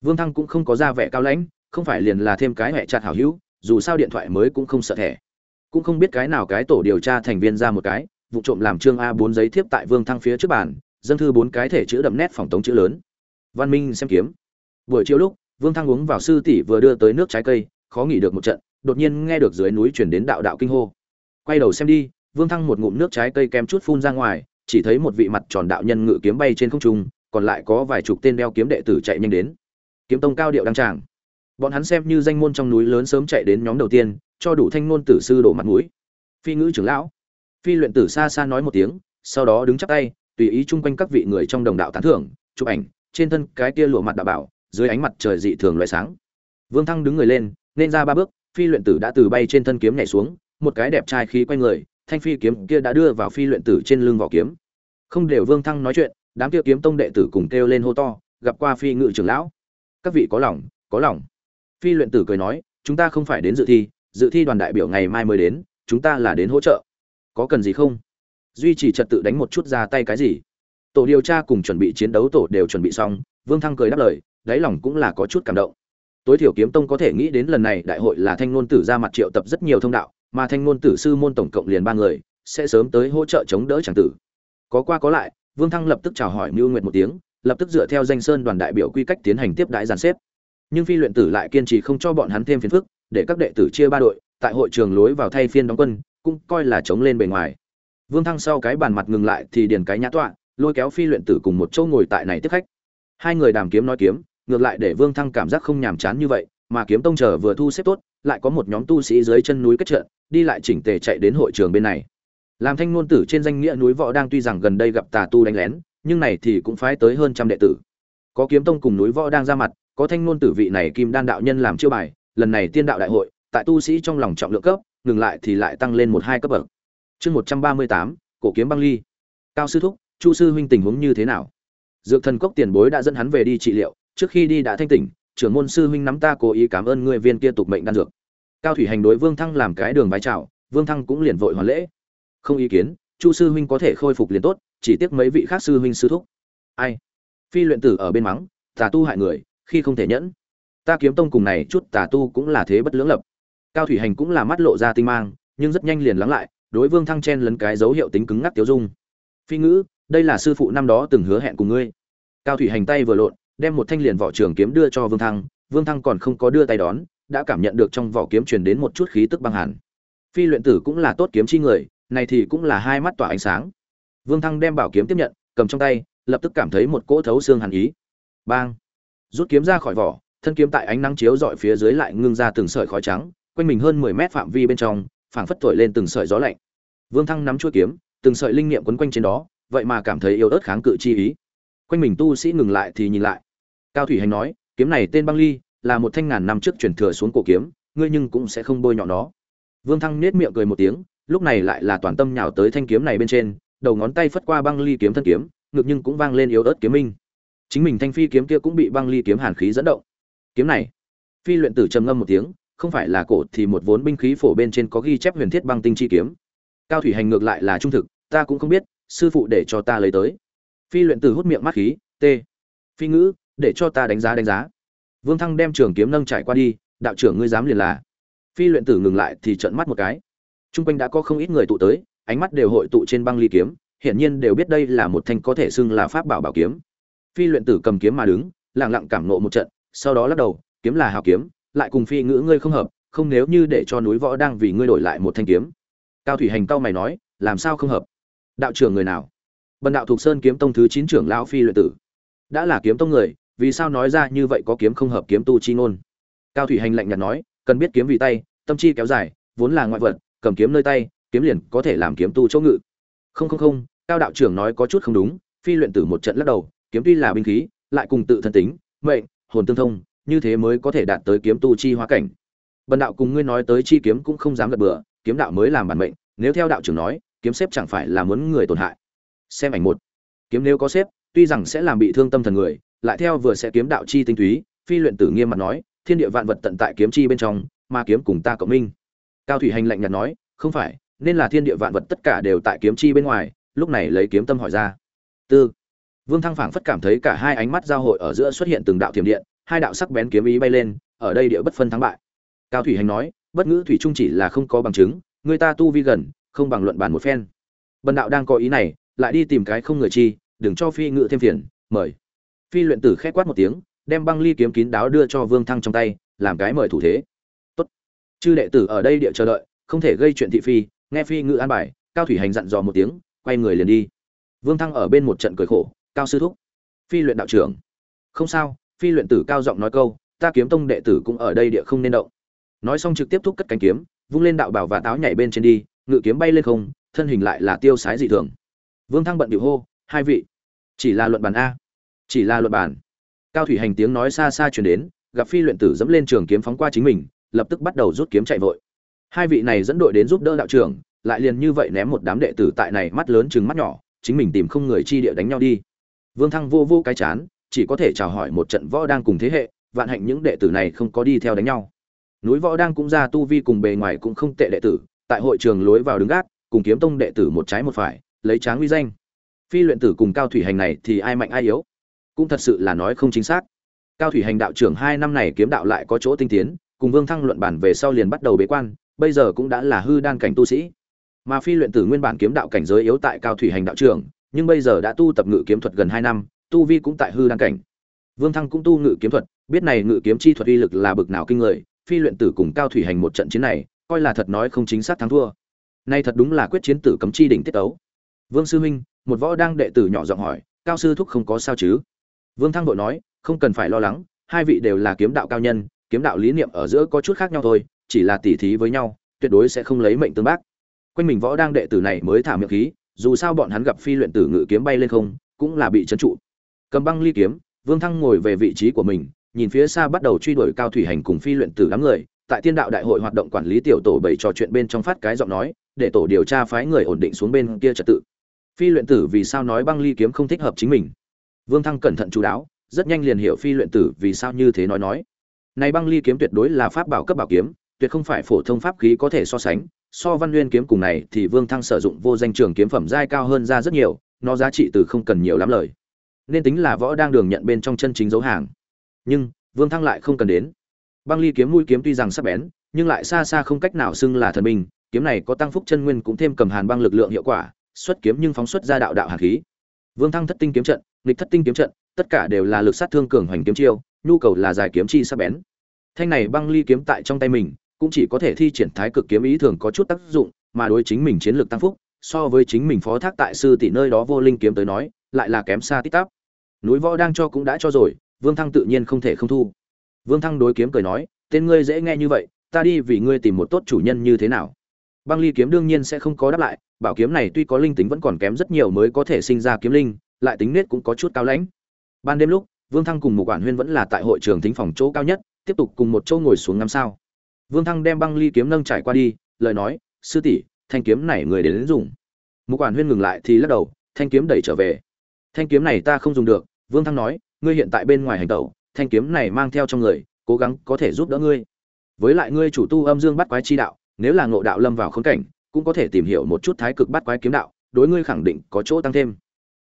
Vương thăng cũng không có ra vẻ cao lãnh, không phải liền là thêm cái hẹ chặt hảo hữu dù sao điện thoại mới cũng không sợ thẻ. Cũng không biết cái nào cái tổ điều tra thành viên ra một cái, vụ trộm làm trương a bốn giấy thiếp tại vương thăng phía trước bàn dân thư bốn cái thể chữ đậm nét phòng tống chữ lớn. Văn minh xem kiếm. Buổi chiều lúc, vương thăng uống vào sư tỷ vừa đưa tới nước trái cây, khó nghỉ được một trận, đột nhiên nghe được dưới núi chuyển đến đạo đạo kinh hô. Quay đầu xem đi, vương thăng một ngụm nước trái cây kem chút phun ra ngoài, chỉ thấy một vị mặt tròn đạo nhân ngự kiếm bay trên không trung, còn lại có vài chục tên đeo kiếm đệ tử chạy nhanh đến. Kiếm tông cao điệu đăng tràng bọn hắn xem như danh môn trong núi lớn sớm chạy đến nhóm đầu tiên, cho đủ thanh ngôn tử sư đổ mặt mũi. Phi ngữ trưởng lão. Phi luyện tử xa xa nói một tiếng, sau đó đứng chắp tay, tùy ý chung quanh các vị người trong đồng đạo tán thưởng, chụp ảnh, trên thân cái kia lụa mặt đạo bảo, dưới ánh mặt trời dị thường loại sáng. Vương thăng đứng người lên, nên ra ba bước, phi luyện tử đã từ bay trên thân kiếm nhảy xuống, một cái đẹp trai khí quay người, thanh phi kiếm kia đã đưa vào phi luyện tử trên lưng vỏ kiếm. Không đều vương thăng nói chuyện, đám kia kiếm tông đệ tử cùng kêu lên hô to, gặp qua phi ngự trưởng lão. Các vị có lòng có lòng phi luyện tử cười nói, chúng ta không phải đến dự thi dự thi đoàn đại biểu ngày mai mới đến, chúng ta là đến hỗ trợ. Có cần gì không? Duy trì trật tự đánh một chút ra tay cái gì? Tổ điều tra cùng chuẩn bị chiến đấu tổ đều chuẩn bị xong, vương thăng cười đáp lời, đáy lòng cũng là có chút cảm động. Tối thiểu kiếm tông có thể nghĩ đến lần này đại hội là thanh ngôn tử ra mặt triệu tập rất nhiều thông đạo, mà thanh ngôn tử sư môn tổng cộng liền ba người, sẽ sớm tới hỗ trợ chống đỡ tràng tử. Có qua có lại, vương thăng lập tức chào hỏi mưu nguyệt một tiếng, lập tức dựa theo danh sơn đoàn đại biểu quy cách tiến hành tiếp đại giàn xếp nhưng phi luyện tử lại kiên trì không cho bọn hắn thêm phiền phức, để các đệ tử chia ba đội, tại hội trường lối vào thay phiên đóng quân, cũng coi là chống lên bề ngoài. Vương thăng sau cái bàn mặt ngừng lại thì điền cái nhã tọa, lôi kéo phi luyện tử cùng một chỗ ngồi tại này tiếp khách. Hai người đàm kiếm nói kiếm, ngược lại để vương thăng cảm giác không nhàm chán như vậy, mà kiếm tông chờ vừa thu xếp tốt, lại có một nhóm tu sĩ dưới chân núi kết trận, đi lại chỉnh tề chạy đến hội trường bên này. Làm thanh ngôn tử trên danh nghĩa núi võ đang tuy rằng gần đây gặp tà tu đánh lén, nhưng này thì cũng phái tới hơn trăm đệ tử. Có kiếm tông cùng núi võ đang ra mặt có thanh ngôn tử vị này kim đan đạo nhân làm chiêu bài, lần này tiên đạo đại hội, tại tu sĩ trong lòng trọng lượng cấp, ngừng lại thì lại tăng lên một hai cấp bậc. Chương một trăm ba mươi tám, cổ kiếm băng ly. Cao sư thúc, chu sư huynh tình huống như thế nào? Dược thần cốc tiền bối đã dẫn hắn về đi trị liệu, trước khi đi đã thanh tỉnh, trưởng môn sư huynh nắm ta cố ý cảm ơn người viên kia tục mệnh đan dược. Cao thủy hành đối vương thăng làm cái đường vái chào, vương thăng cũng liền vội hoàn lễ. Không ý kiến, chu sư huynh có thể khôi phục liền tốt, chỉ tiếc mấy vị khác sư huynh sư thúc. Ai? Phi luyện tử ở bên mắng tà tu hại người khi không thể nhẫn. Ta kiếm tông cùng này chút tà tu cũng là thế bất lưỡng lập. Cao thủy hành cũng là mắt lộ ra tinh mang, nhưng rất nhanh liền lắng lại, đối vương thăng chen lấn cái dấu hiệu tính cứng ngắc tiêu dung. Phi ngữ, đây là sư phụ năm đó từng hứa hẹn cùng ngươi. Cao thủy hành tay vừa lộn, đem một thanh liền vỏ trường kiếm đưa cho vương thăng. Vương thăng còn không có đưa tay đón, đã cảm nhận được trong vỏ kiếm truyền đến một chút khí tức băng hàn. Phi luyện tử cũng là tốt kiếm chi người, này thì cũng là hai mắt tỏa ánh sáng. Vương thăng đem bảo kiếm tiếp nhận, cầm trong tay, lập tức cảm thấy một cỗ thấu xương hàn ý. Bang! Rút kiếm ra khỏi vỏ, thân kiếm tại ánh nắng chiếu dọi phía dưới lại ngưng ra từng sợi khói trắng, quanh mình hơn mười mét phạm vi bên trong, phảng phất thổi lên từng sợi gió lạnh. Vương thăng nắm chuôi kiếm, từng sợi linh niệm quấn quanh trên đó, vậy mà cảm thấy yếu ớt kháng cự chi ý. Quanh mình tu sĩ ngừng lại thì nhìn lại. Cao thủy hành nói, kiếm này tên băng ly, là một thanh ngàn năm trước chuyển thừa xuống cổ kiếm, ngươi nhưng cũng sẽ không bôi nhọ nó. Vương thăng nết miệng cười một tiếng, lúc này lại là toàn tâm nhào tới thanh kiếm này bên trên, đầu ngón tay phất qua băng ly kiếm thân kiếm, ngực nhưng cũng vang lên yếu ớt kiếm minh chính mình thanh phi kiếm kia cũng bị băng ly kiếm hàn khí dẫn động. Kiếm này, phi luyện tử trầm ngâm một tiếng, không phải là cổ thì một vốn binh khí phổ bên trên có ghi chép huyền thiết băng tinh chi kiếm. Cao thủy hành ngược lại là trung thực, ta cũng không biết, sư phụ để cho ta lấy tới. Phi luyện tử hút miệng mắt khí, t, phi ngữ, để cho ta đánh giá đánh giá. Vương thăng đem trường kiếm nâng trải qua đi, đạo trưởng ngươi dám liền là. Phi luyện tử ngừng lại thì trợn mắt một cái. T r u n g quanh đã có không ít người tụ tới, ánh mắt đều hội tụ trên băng ly kiếm, hiển nhiên đều biết đây là một thanh có thể xưng là pháp bảo bảo kiếm phi luyện tử cầm kiếm mà đứng lẳng lặng cảm nộ một trận, sau đó lắc đầu, kiếm là hào kiếm, lại cùng phi ngữ ngươi không hợp, không nếu như để cho núi võ đang vì ngươi đổi lại một thanh kiếm. Cao thủy hành cao mày nói, làm sao không hợp? Đạo trưởng người nào? Bần đạo thuộc sơn kiếm tông thứ chín trưởng lão phi luyện tử. Đã là kiếm tông người, vì sao nói ra như vậy có kiếm không hợp kiếm tu chi ngôn? Cao thủy hành lạnh nhạt nói, cần biết kiếm vì tay, tâm chi kéo dài, vốn là ngoại vật, cầm kiếm nơi tay, kiếm liền có thể làm kiếm tu chỗ ngự. Không không không, cao đạo trưởng nói có chút không đúng. Phi luyện tử một trận lắc đầu kiếm tuy là binh khí, lại cùng tự thân tính, mệnh, hồn tương thông, như thế mới có thể đạt tới kiếm tu chi hóa cảnh. Bần đạo cùng ngươi nói tới chi kiếm cũng không dám gật bừa, kiếm đạo mới làm bản mệnh, nếu theo đạo trưởng nói, kiếm xếp chẳng phải là muốn người tổn hại. Xem ảnh một. Kiếm nếu có xếp, tuy rằng sẽ làm bị thương tâm thần người, lại theo vừa sẽ kiếm đạo chi tinh túy, phi luyện tử nghiêm mặt nói, thiên địa vạn vật tận tại kiếm chi bên trong, mà kiếm cùng ta cộng minh. Cao thủy hành lạnh nhạt nói, không phải, nên là thiên địa vạn vật tất cả đều tại kiếm chi bên ngoài, lúc này lấy kiếm tâm hỏi ra. Tư vương thăng phảng phất cảm thấy cả hai ánh mắt giao hội ở giữa xuất hiện từng đạo thiểm điện, hai đạo sắc bén kiếm ý bay lên, ở đây địa bất phân thắng bại. Cao thủy hành nói, bất ngữ thủy trung chỉ là không có bằng chứng, người ta tu vi gần, không bằng luận bàn một phen. Bần đạo đang có ý này, lại đi tìm cái không người chi, đừng cho phi ngự thêm phiền, mời. Phi luyện tử khẽ quát một tiếng, đem băng ly kiếm kín đáo đưa cho vương thăng trong tay, làm cái mời thủ thế. Tốt. Chư đệ tử ở đây địa chờ đợi, không thể gây chuyện thị phi, nghe phi ngự an bài, cao thủy hành dặn dò một tiếng, quay người liền đi. Vương thăng ở bên một trận cười khổ cao sư thúc. Phi luyện đạo trưởng. Không sao, phi luyện tử cao giọng nói câu, ta kiếm tông đệ tử cũng ở đây địa không nên động. Nói xong trực tiếp thúc cất cánh kiếm, vung lên đạo bảo và táo nhảy bên trên đi, ngự kiếm bay lên không, thân hình lại là tiêu sái dị thường. Vương thăng bận điệu hô, hai vị. Chỉ là luận bàn a. Chỉ là luận bàn. Cao thủy hành tiếng nói xa xa chuyển đến, gặp phi luyện tử dẫm lên trường kiếm phóng qua chính mình, lập tức bắt đầu rút kiếm chạy vội. Hai vị này dẫn đội đến giúp đỡ đạo trưởng, lại liền như vậy ném một đám đệ tử tại này mắt lớn chừng mắt nhỏ, chính mình tìm không người chi địa đánh nhau đi vương thăng vô vô cái chán, chỉ có thể chào hỏi một trận võ đang cùng thế hệ, vạn hạnh những đệ tử này không có đi theo đánh nhau. Núi võ đang cũng ra tu vi cùng bề ngoài cũng không tệ đệ tử, tại hội trường lối vào đứng gác, cùng kiếm tông đệ tử một trái một phải, lấy tráng uy danh. Phi luyện tử cùng cao thủy hành này thì ai mạnh ai yếu? Cũng thật sự là nói không chính xác. Cao thủy hành đạo trưởng hai năm này kiếm đạo lại có chỗ tinh tiến, cùng vương thăng luận bản về sau liền bắt đầu bế quan, bây giờ cũng đã là hư đan cảnh tu sĩ. Mà phi luyện tử nguyên bản kiếm đạo cảnh giới yếu tại cao thủy hành đạo trưởng nhưng bây giờ đã tu tập ngự kiếm thuật gần hai năm, tu vi cũng tại hư đan cảnh. Vương thăng cũng tu ngự kiếm thuật, biết này ngự kiếm chi thuật uy lực là bực nào kinh người, phi luyện tử cùng cao thủy hành một trận chiến này, coi là thật nói không chính xác thắng thua. Nay thật đúng là quyết chiến tử cấm chi đỉnh tiết tấu. Vương sư huynh một võ đang đệ tử nhỏ giọng hỏi, cao sư thúc không có sao chứ? Vương thăng đội nói, không cần phải lo lắng, hai vị đều là kiếm đạo cao nhân, kiếm đạo lý niệm ở giữa có chút khác nhau thôi, chỉ là tỉ thí với nhau, tuyệt đối sẽ không lấy mệnh tương bác. Quanh mình võ đang đệ tử này mới thả miệng khí dù sao bọn hắn gặp phi luyện tử ngự kiếm bay lên không, cũng là bị trấn trụ. Cầm băng ly kiếm, vương thăng ngồi về vị trí của mình, nhìn phía xa bắt đầu truy đuổi cao thủy hành cùng phi luyện tử đám người, tại tiên đạo đại hội hoạt động quản lý tiểu tổ bảy trò chuyện bên trong phát cái giọng nói, để tổ điều tra phái người ổn định xuống bên kia trật tự. Phi luyện tử vì sao nói băng ly kiếm không thích hợp chính mình? Vương thăng cẩn thận chú đáo, rất nhanh liền hiểu phi luyện tử vì sao như thế nói nói. Này băng ly kiếm tuyệt đối là pháp bảo cấp bảo kiếm, tuyệt không phải phổ thông pháp khí có thể so sánh so văn nguyên kiếm cùng này thì vương thăng sử dụng vô danh trường kiếm phẩm giai cao hơn ra rất nhiều nó giá trị từ không cần nhiều lắm lời. Nên tính là võ đang đường nhận bên trong chân chính dấu hàng. Nhưng vương thăng lại không cần đến. Băng ly kiếm mũi kiếm tuy rằng sắc bén nhưng lại xa xa không cách nào xưng là thần minh, kiếm này có tăng phúc chân nguyên cũng thêm cầm hàn băng lực lượng hiệu quả xuất kiếm nhưng phóng xuất ra đạo đạo hàn khí. Vương thăng thất tinh kiếm trận nghịch thất tinh kiếm trận tất cả đều là lực sát thương cường hoành kiếm chiêu nhu cầu là giải kiếm chi sắc bén. Thanh này băng ly kiếm tại trong tay mình cũng chỉ có thể thi triển thái cực kiếm ý thường có chút tác dụng, mà đối chính mình chiến lược tăng phúc, so với chính mình phó thác tại sư tỷ nơi đó vô linh kiếm tới nói, lại là kém xa tít tắp. Núi võ đang cho cũng đã cho rồi, vương thăng tự nhiên không thể không thu. Vương thăng đối kiếm cười nói, tên ngươi dễ nghe như vậy, ta đi vì ngươi tìm một tốt chủ nhân như thế nào? Băng ly kiếm đương nhiên sẽ không có đáp lại, bảo kiếm này tuy có linh tính vẫn còn kém rất nhiều mới có thể sinh ra kiếm linh, lại tính nết cũng có chút cao lãnh. Ban đêm lúc, vương thăng cùng một quản huyên vẫn là tại hội trường thính phòng chỗ cao nhất, tiếp tục cùng một chỗ ngồi xuống ngắm sao vương thăng đem băng ly kiếm nâng trải qua đi lời nói sư tỷ thanh kiếm này người đến, đến dùng. Mục quản huyên ngừng lại thì lắc đầu thanh kiếm đẩy trở về. Thanh kiếm này ta không dùng được. Vương thăng nói ngươi hiện tại bên ngoài hành tẩu thanh kiếm này mang theo trong người cố gắng có thể giúp đỡ ngươi. Với lại ngươi chủ tu âm dương bắt quái chi đạo nếu là ngộ đạo lâm vào khốn cảnh cũng có thể tìm hiểu một chút thái cực bắt quái kiếm đạo đối ngươi khẳng định có chỗ tăng thêm.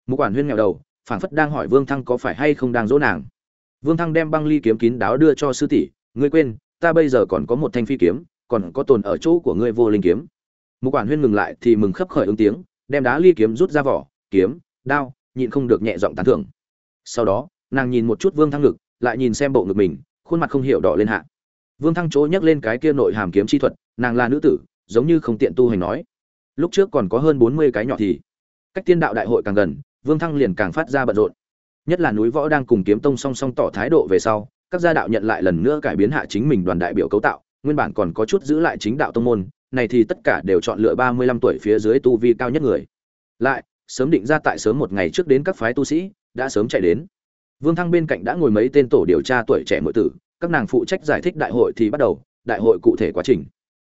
Mục quản huyên nghèo đầu phảng phất đang hỏi vương thăng có phải hay không đang dỗ nàng. Vương thăng đem băng ly kiếm kín đáo đưa cho sư tỷ ngươi quên ta bây giờ còn có một thanh phi kiếm, còn có tồn ở chỗ của ngươi vô linh kiếm. Một quản huyên ngừng lại thì mừng khấp khởi ứng tiếng, đem đá ly kiếm rút ra vỏ, kiếm, đao, nhịn không được nhẹ giọng tán thưởng. Sau đó, nàng nhìn một chút vương thăng ngực, lại nhìn xem bộ ngực mình, khuôn mặt không hiểu đỏ lên hạ. Vương thăng chỗ nhắc lên cái kia nội hàm kiếm chi thuật, nàng là nữ tử, giống như không tiện tu hành nói. Lúc trước còn có hơn bốn mươi cái nhỏ thì, cách tiên đạo đại hội càng gần, vương thăng liền càng phát ra bận rộn. Nhất là núi võ đang cùng kiếm tông song song tỏ thái độ về sau các gia đạo nhận lại lần nữa cải biến hạ chính mình đoàn đại biểu cấu tạo, nguyên bản còn có chút giữ lại chính đạo tông môn, này thì tất cả đều chọn lựa ba mươi lăm tuổi phía dưới tu vi cao nhất người. Lại, sớm định ra tại sớm một ngày trước đến các phái tu sĩ, đã sớm chạy đến. Vương thăng bên cạnh đã ngồi mấy tên tổ điều tra tuổi trẻ mọi tử, các nàng phụ trách giải thích đại hội thì bắt đầu, đại hội cụ thể quá trình.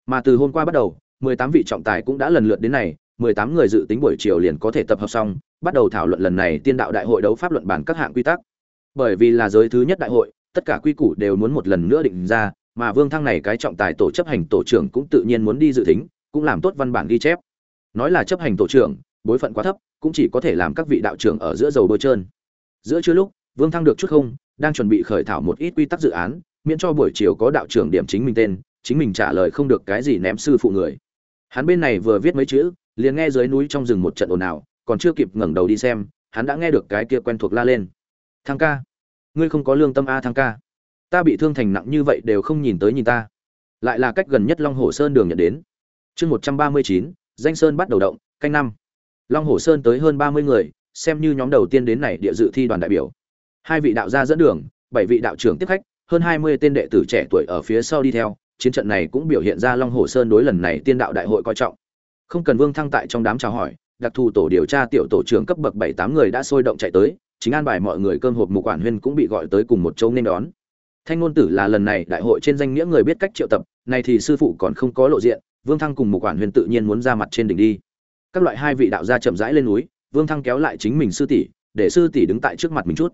Mà từ hôm qua bắt đầu, mười tám vị trọng tài cũng đã lần lượt đến này, mười tám người dự tính buổi chiều liền có thể tập hợp xong, bắt đầu thảo luận lần này tiên đạo đại hội đấu pháp luận bản các hạng quy tắc. Bởi vì là giới thứ nhất đại hội tất cả quy củ đều muốn một lần nữa định ra, mà vương thăng này cái trọng tài tổ chấp hành tổ trưởng cũng tự nhiên muốn đi dự tính cũng làm tốt văn bản ghi chép. Nói là chấp hành tổ trưởng, bối phận quá thấp, cũng chỉ có thể làm các vị đạo trưởng ở giữa dầu bôi trơn. Giữa trưa lúc, vương thăng được chút không, đang chuẩn bị khởi thảo một ít quy tắc dự án, miễn cho buổi chiều có đạo trưởng điểm chính mình tên, chính mình trả lời không được cái gì ném sư phụ người. Hắn bên này vừa viết mấy chữ, liền nghe dưới núi trong rừng một trận ồn ào, còn chưa kịp ngẩng đầu đi xem, hắn đã nghe được cái kia quen thuộc la lên. Thăng ca ngươi không có lương tâm a thăng ca. Ta bị thương thành nặng như vậy đều không nhìn tới nhìn ta. Lại là cách gần nhất long hồ sơn đường nhận đến. Chương một trăm ba mươi chín, danh sơn bắt đầu động, canh năm. Long hồ sơn tới hơn ba mươi người, xem như nhóm đầu tiên đến này địa dự thi đoàn đại biểu. Hai vị đạo gia dẫn đường, bảy vị đạo trưởng tiếp khách, hơn hai mươi tên đệ tử trẻ tuổi ở phía sau đi theo. Chiến trận này cũng biểu hiện ra long hồ sơn đối lần này tiên đạo đại hội coi trọng. Không cần vương thăng tại trong đám chào hỏi, đặc thù tổ điều tra tiểu tổ trưởng cấp bậc bảy tám người đã sôi động chạy tới chính an bài mọi người cơm hộp mục quản huyên cũng bị gọi tới cùng một châu nên đón. Thanh ngôn tử là lần này đại hội trên danh nghĩa người biết cách triệu tập này thì sư phụ còn không có lộ diện, vương thăng cùng mục quản huyên tự nhiên muốn ra mặt trên đỉnh đi. Các loại hai vị đạo gia chậm rãi lên núi, vương thăng kéo lại chính mình sư tỷ, để sư tỷ đứng tại trước mặt mình chút.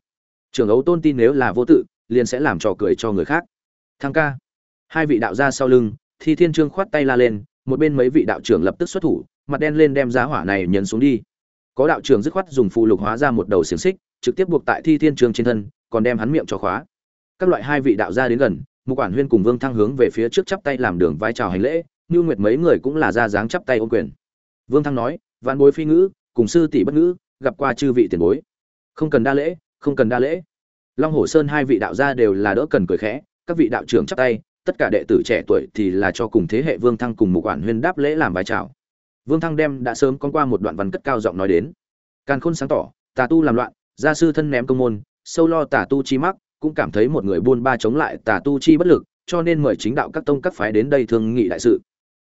Trường ấu tôn tin nếu là vô tự, liền sẽ làm trò cười cho người khác. Thăng ca. Hai vị đạo gia sau lưng, thi thiên trương khoát tay la lên, một bên mấy vị đạo trưởng lập tức xuất thủ, mặt đen lên đem giá hỏa này nhấn xuống đi có đạo trưởng dứt khoát dùng phụ lục hóa ra một đầu xiềng xích, trực tiếp buộc tại thi thiên trường trên thân, còn đem hắn miệng cho khóa. Các loại hai vị đạo gia đến gần, mục quản huyên cùng vương thăng hướng về phía trước chắp tay làm đường vai chào hành lễ như nguyệt mấy người cũng là ra dáng chắp tay ô quyền. Vương thăng nói, vạn bối phi ngữ, cùng sư tỷ bất ngữ, gặp qua chư vị tiền bối. Không cần đa lễ, không cần đa lễ. Long hồ sơn hai vị đạo gia đều là đỡ cần cười khẽ, các vị đạo trưởng chắp tay, tất cả đệ tử trẻ tuổi thì là cho cùng thế hệ vương thăng cùng mục quản huyên đáp lễ làm bài chào vương thăng đem đã sớm con qua một đoạn văn cất cao giọng nói đến. Càn khôn sáng tỏ, tà tu làm loạn, gia sư thân ném công môn, sâu lo tà tu chi mắc, cũng cảm thấy một người buôn ba chống lại tà tu chi bất lực, cho nên mời chính đạo các tông các phái đến đây thương nghị đại sự.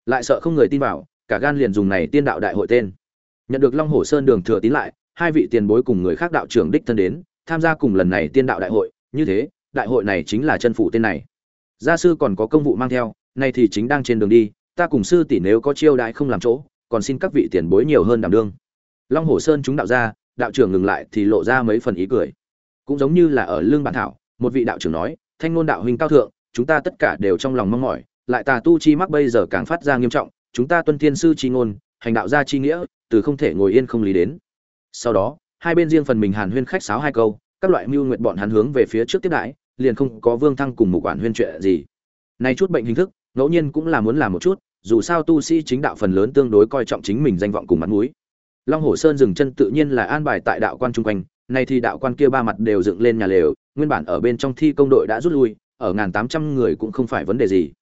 Lại sợ không người tin vào, cả gan liền dùng này tiên đạo đại hội tên. Nhận được long hồ sơn đường thừa tín lại, hai vị tiền bối cùng người khác đạo trưởng đích thân đến, tham gia cùng lần này tiên đạo đại hội. Như thế, đại hội này chính là chân phủ tên này. Gia sư còn có công vụ mang theo, nay thì chính đang trên đường đi, ta cùng sư tỷ nếu có chiêu đại không làm chỗ còn xin các vị tiền bối nhiều hơn đảm đương. Long hồ sơn chúng đạo ra đạo trưởng ngừng lại thì lộ ra mấy phần ý cười. Cũng giống như là ở lương bản thảo, một vị đạo trưởng nói, thanh ngôn đạo huynh cao thượng, chúng ta tất cả đều trong lòng mong mỏi, lại tà tu chi mắc bây giờ càng phát ra nghiêm trọng, chúng ta tuân thiên sư chi ngôn, hành đạo gia chi nghĩa, từ không thể ngồi yên không lý đến. Sau đó, hai bên riêng phần mình hàn huyên khách sáo hai câu, các loại mưu nguyện bọn hắn hướng về phía trước tiếp đãi, liền không có vương thăng cùng một quản huyên chuyện gì. Nay chút bệnh hình thức, ngẫu nhiên cũng là muốn làm một chút dù sao tu sĩ chính đạo phần lớn tương đối coi trọng chính mình danh vọng cùng mặt mũi. Long hồ sơn dừng chân tự nhiên là an bài tại đạo quan trung quanh, nay thì đạo quan kia ba mặt đều dựng lên nhà lều, nguyên bản ở bên trong thi công đội đã rút lui, ở ngàn tám trăm người cũng không phải vấn đề gì.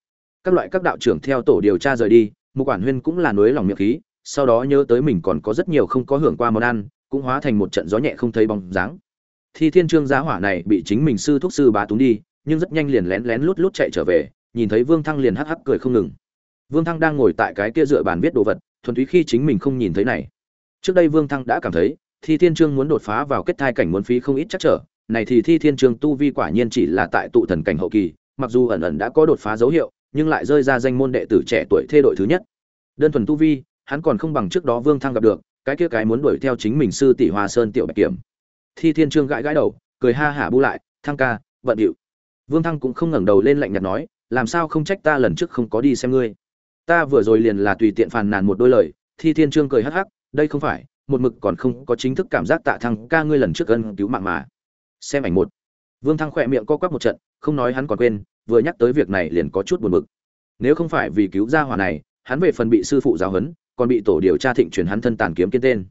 Các loại các đạo trưởng theo tổ điều tra rời đi, Mục quản huyên cũng là nuối lòng miệng khí, sau đó nhớ tới mình còn có rất nhiều không có hưởng qua món ăn, cũng hóa thành một trận gió nhẹ không thấy bóng dáng. Thi thiên trương giá hỏa này bị chính mình sư thúc sư bá túng đi, nhưng rất nhanh liền lén lén lút lút chạy trở về, nhìn thấy vương thăng liền hắc hắc cười không ngừng vương thăng đang ngồi tại cái kia dựa bàn viết đồ vật, thuần túy khi chính mình không nhìn thấy này. Trước đây vương thăng đã cảm thấy, thi thiên trương muốn đột phá vào kết thai cảnh muốn phí không ít chắc trở, này thì thi thiên trương tu vi quả nhiên chỉ là tại tụ thần cảnh hậu kỳ, mặc dù ẩn ẩn đã có đột phá dấu hiệu, nhưng lại rơi ra danh môn đệ tử trẻ tuổi thê đội thứ nhất. Đơn thuần tu vi, hắn còn không bằng trước đó vương thăng gặp được, cái kia cái muốn đuổi theo chính mình sư tỷ hoa sơn tiểu bạch kiểm. Thi thiên trương gãi gãi đầu, cười ha hả bu lại, thăng ca, vận điệu. Vương thăng cũng không ngẩng đầu lên lạnh nhạt nói, làm sao không trách ta lần trước không có đi xem ngươi? Ta vừa rồi liền là tùy tiện phàn nàn một đôi lời, thi thiên trương cười hắc hắc, đây không phải, một mực còn không có chính thức cảm giác tạ thăng ca ngươi lần trước ân cứu mạng mà. Xem ảnh một. Vương thăng khỏe miệng co quắp một trận, không nói hắn còn quên, vừa nhắc tới việc này liền có chút buồn bực. Nếu không phải vì cứu gia hỏa này, hắn về phần bị sư phụ giáo huấn, còn bị tổ điều tra thịnh truyền hắn thân tàn kiếm kiên tên.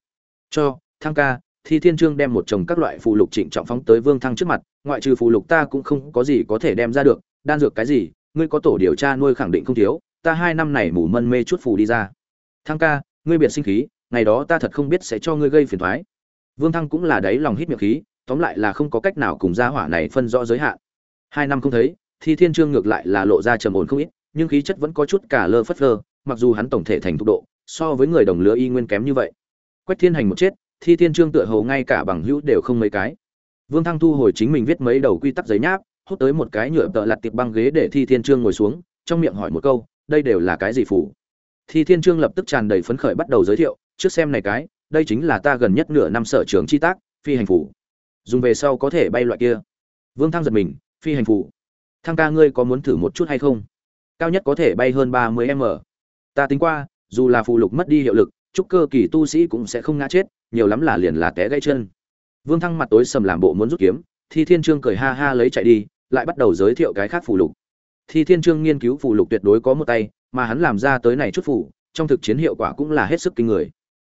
Cho, thăng ca, thi thiên trương đem một chồng các loại phụ lục trịnh trọng phóng tới vương thăng trước mặt, ngoại trừ phụ lục ta cũng không có gì có thể đem ra được, đan dược cái gì, ngươi có tổ điều tra nuôi khẳng định không thiếu ta hai năm này mù mân mê chút phù đi ra. Thăng ca, ngươi biệt sinh khí, ngày đó ta thật không biết sẽ cho ngươi gây phiền thoái. Vương thăng cũng là đấy lòng hít miệng khí, tóm lại là không có cách nào cùng gia hỏa này phân rõ giới hạn. Hai năm không thấy, thi thiên trương ngược lại là lộ ra trầm ổn không ít, nhưng khí chất vẫn có chút cả lơ phất lơ, mặc dù hắn tổng thể thành thục độ, so với người đồng lứa y nguyên kém như vậy. Quách thiên hành một chết, thi thiên trương tựa hồ ngay cả bằng hữu đều không mấy cái. Vương thăng thu hồi chính mình viết mấy đầu quy tắc giấy nháp, hút tới một cái nhựa tợ lặt tiệp băng ghế để thi thiên trương ngồi xuống, trong miệng hỏi một câu đây đều là cái gì phủ? Thi thiên trương lập tức tràn đầy phấn khởi bắt đầu giới thiệu, trước xem này cái, đây chính là ta gần nhất nửa năm sở trường chi tác, phi hành phủ. Dùng về sau có thể bay loại kia. Vương thăng giật mình, phi hành phủ. Thăng ca ngươi có muốn thử một chút hay không? Cao nhất có thể bay hơn ba mươi m. Ta tính qua, dù là phù lục mất đi hiệu lực, chúc cơ kỳ tu sĩ cũng sẽ không ngã chết, nhiều lắm là liền là té gãy chân. Vương thăng mặt tối sầm làm bộ muốn rút kiếm, thi thiên trương cười ha ha lấy chạy đi, lại bắt đầu giới thiệu cái khác phù lục thi thiên trương nghiên cứu phụ lục tuyệt đối có một tay mà hắn làm ra tới này chút phụ, trong thực chiến hiệu quả cũng là hết sức kinh người.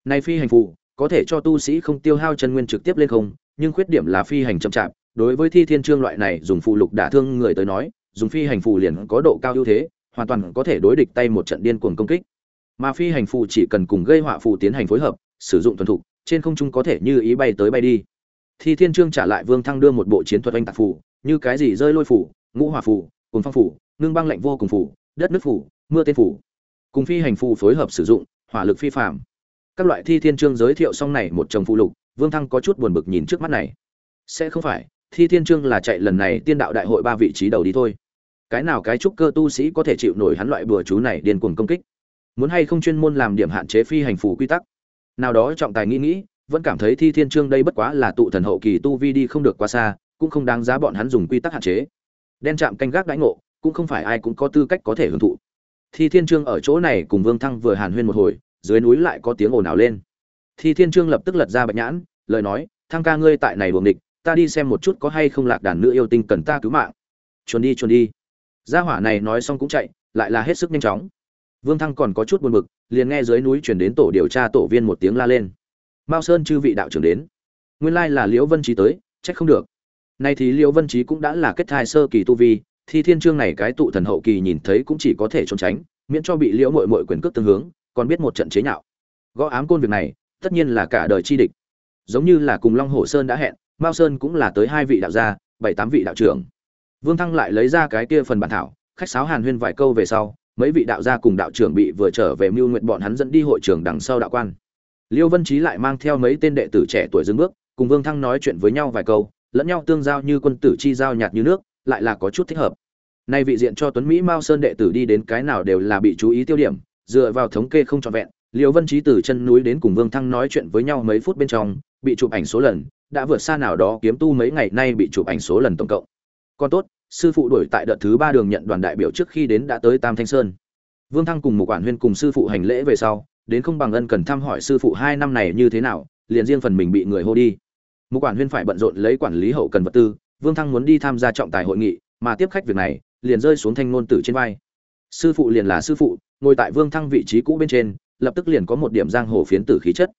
Này phi hành phụ có thể cho tu sĩ không tiêu hao chân nguyên trực tiếp lên không nhưng khuyết điểm là phi hành chậm chạp. Đối với thi thiên trương loại này dùng phụ lục đả thương người tới nói dùng phi hành phù liền có độ cao ưu thế hoàn toàn có thể đối địch tay một trận điên cuồng công kích. Mà phi hành phù chỉ cần cùng gây họa phù tiến hành phối hợp sử dụng thuần thục trên không trung có thể như ý bay tới bay đi. Thi thiên trương trả lại vương thăng đưa một bộ chiến thuật oanh tạc phù như cái gì rơi lôi phù ngũ hỏa phù cùng phong phủ, ngưng băng lạnh vô cùng phủ, đất nước phủ, mưa tên phủ, cùng phi hành phù phối hợp sử dụng hỏa lực phi phạm các loại thi thiên trương giới thiệu xong này một chồng phụ lục vương thăng có chút buồn bực nhìn trước mắt này. Sẽ không phải thi thiên trương là chạy lần này tiên đạo đại hội ba vị trí đầu đi thôi. Cái nào cái trúc cơ tu sĩ có thể chịu nổi hắn loại bừa chú này điên cuồng công kích? Muốn hay không chuyên môn làm điểm hạn chế phi hành phù quy tắc? Nào đó trọng tài nghĩ nghĩ vẫn cảm thấy thi thiên trương đây bất quá là tụ thần hậu kỳ tu vi đi không được quá xa cũng không đáng giá bọn hắn dùng quy tắc hạn chế đen chạm canh gác đãi ngộ, cũng không phải ai cũng có tư cách có thể hưởng thụ. Thi thiên trương ở chỗ này cùng vương thăng vừa hàn huyên một hồi, dưới núi lại có tiếng ồn ào lên. Thi thiên trương lập tức lật ra bạch nhãn, lời nói, thăng ca ngươi tại này buồng địch ta đi xem một chút có hay không lạc đàn nữ yêu tinh cần ta cứu mạng. Chuồn đi chuồn đi. Gia hỏa này nói xong cũng chạy, lại là hết sức nhanh chóng. Vương thăng còn có chút buồn bực, liền nghe dưới núi chuyển đến tổ điều tra tổ viên một tiếng la lên. Mao sơn chư vị đạo trưởng đến. Nguyên lai là liễu vân trí tới, trách không được nay thì liễu vân trí cũng đã là kết thai sơ kỳ tu vi thì thiên trương này cái tụ thần hậu kỳ nhìn thấy cũng chỉ có thể trốn tránh, miễn cho bị liễu mội mội quyền cước tương hướng, còn biết một trận chế nhạo. Gõ ám côn việc này, tất nhiên là cả đời chi địch. Giống như là cùng long hồ sơn đã hẹn, mao sơn cũng là tới hai vị đạo gia, bảy tám vị đạo trưởng. Vương thăng lại lấy ra cái kia phần bản thảo, khách sáo hàn huyên vài câu về sau, mấy vị đạo gia cùng đạo trưởng bị vừa trở về mưu nguyện bọn hắn dẫn đi hội trường đằng sau đạo quan. Liêu vân trí lại mang theo mấy tên đệ tử trẻ tuổi dưng bước, cùng vương thăng nói chuyện với nhau vài câu lẫn nhau tương giao như quân tử chi giao nhạt như nước, lại là có chút thích hợp. Nay vị diện cho tuấn mỹ mao sơn đệ tử đi đến cái nào đều là bị chú ý tiêu điểm, dựa vào thống kê không trọn vẹn Liễu vân Chí từ chân núi đến cùng vương thăng nói chuyện với nhau mấy phút bên trong, bị chụp ảnh số lần, đã vượt xa nào đó kiếm tu mấy ngày nay bị chụp ảnh số lần tổng cộng. Còn tốt, sư phụ đổi tại đợt thứ ba đường nhận đoàn đại biểu trước khi đến đã tới tam thanh sơn. Vương thăng cùng một quản huyên cùng sư phụ hành lễ về sau, đến không bằng ân cần thăm hỏi sư phụ hai năm này như thế nào, liền riêng phần mình bị người hô đi một quản huyên phải bận rộn lấy quản lý hậu cần vật tư, vương thăng muốn đi tham gia trọng tài hội nghị, mà tiếp khách việc này liền rơi xuống thanh ngôn tử trên vai. Sư phụ liền là sư phụ, ngồi tại vương thăng vị trí cũ bên trên, lập tức liền có một điểm giang hồ phiến tử khí chất.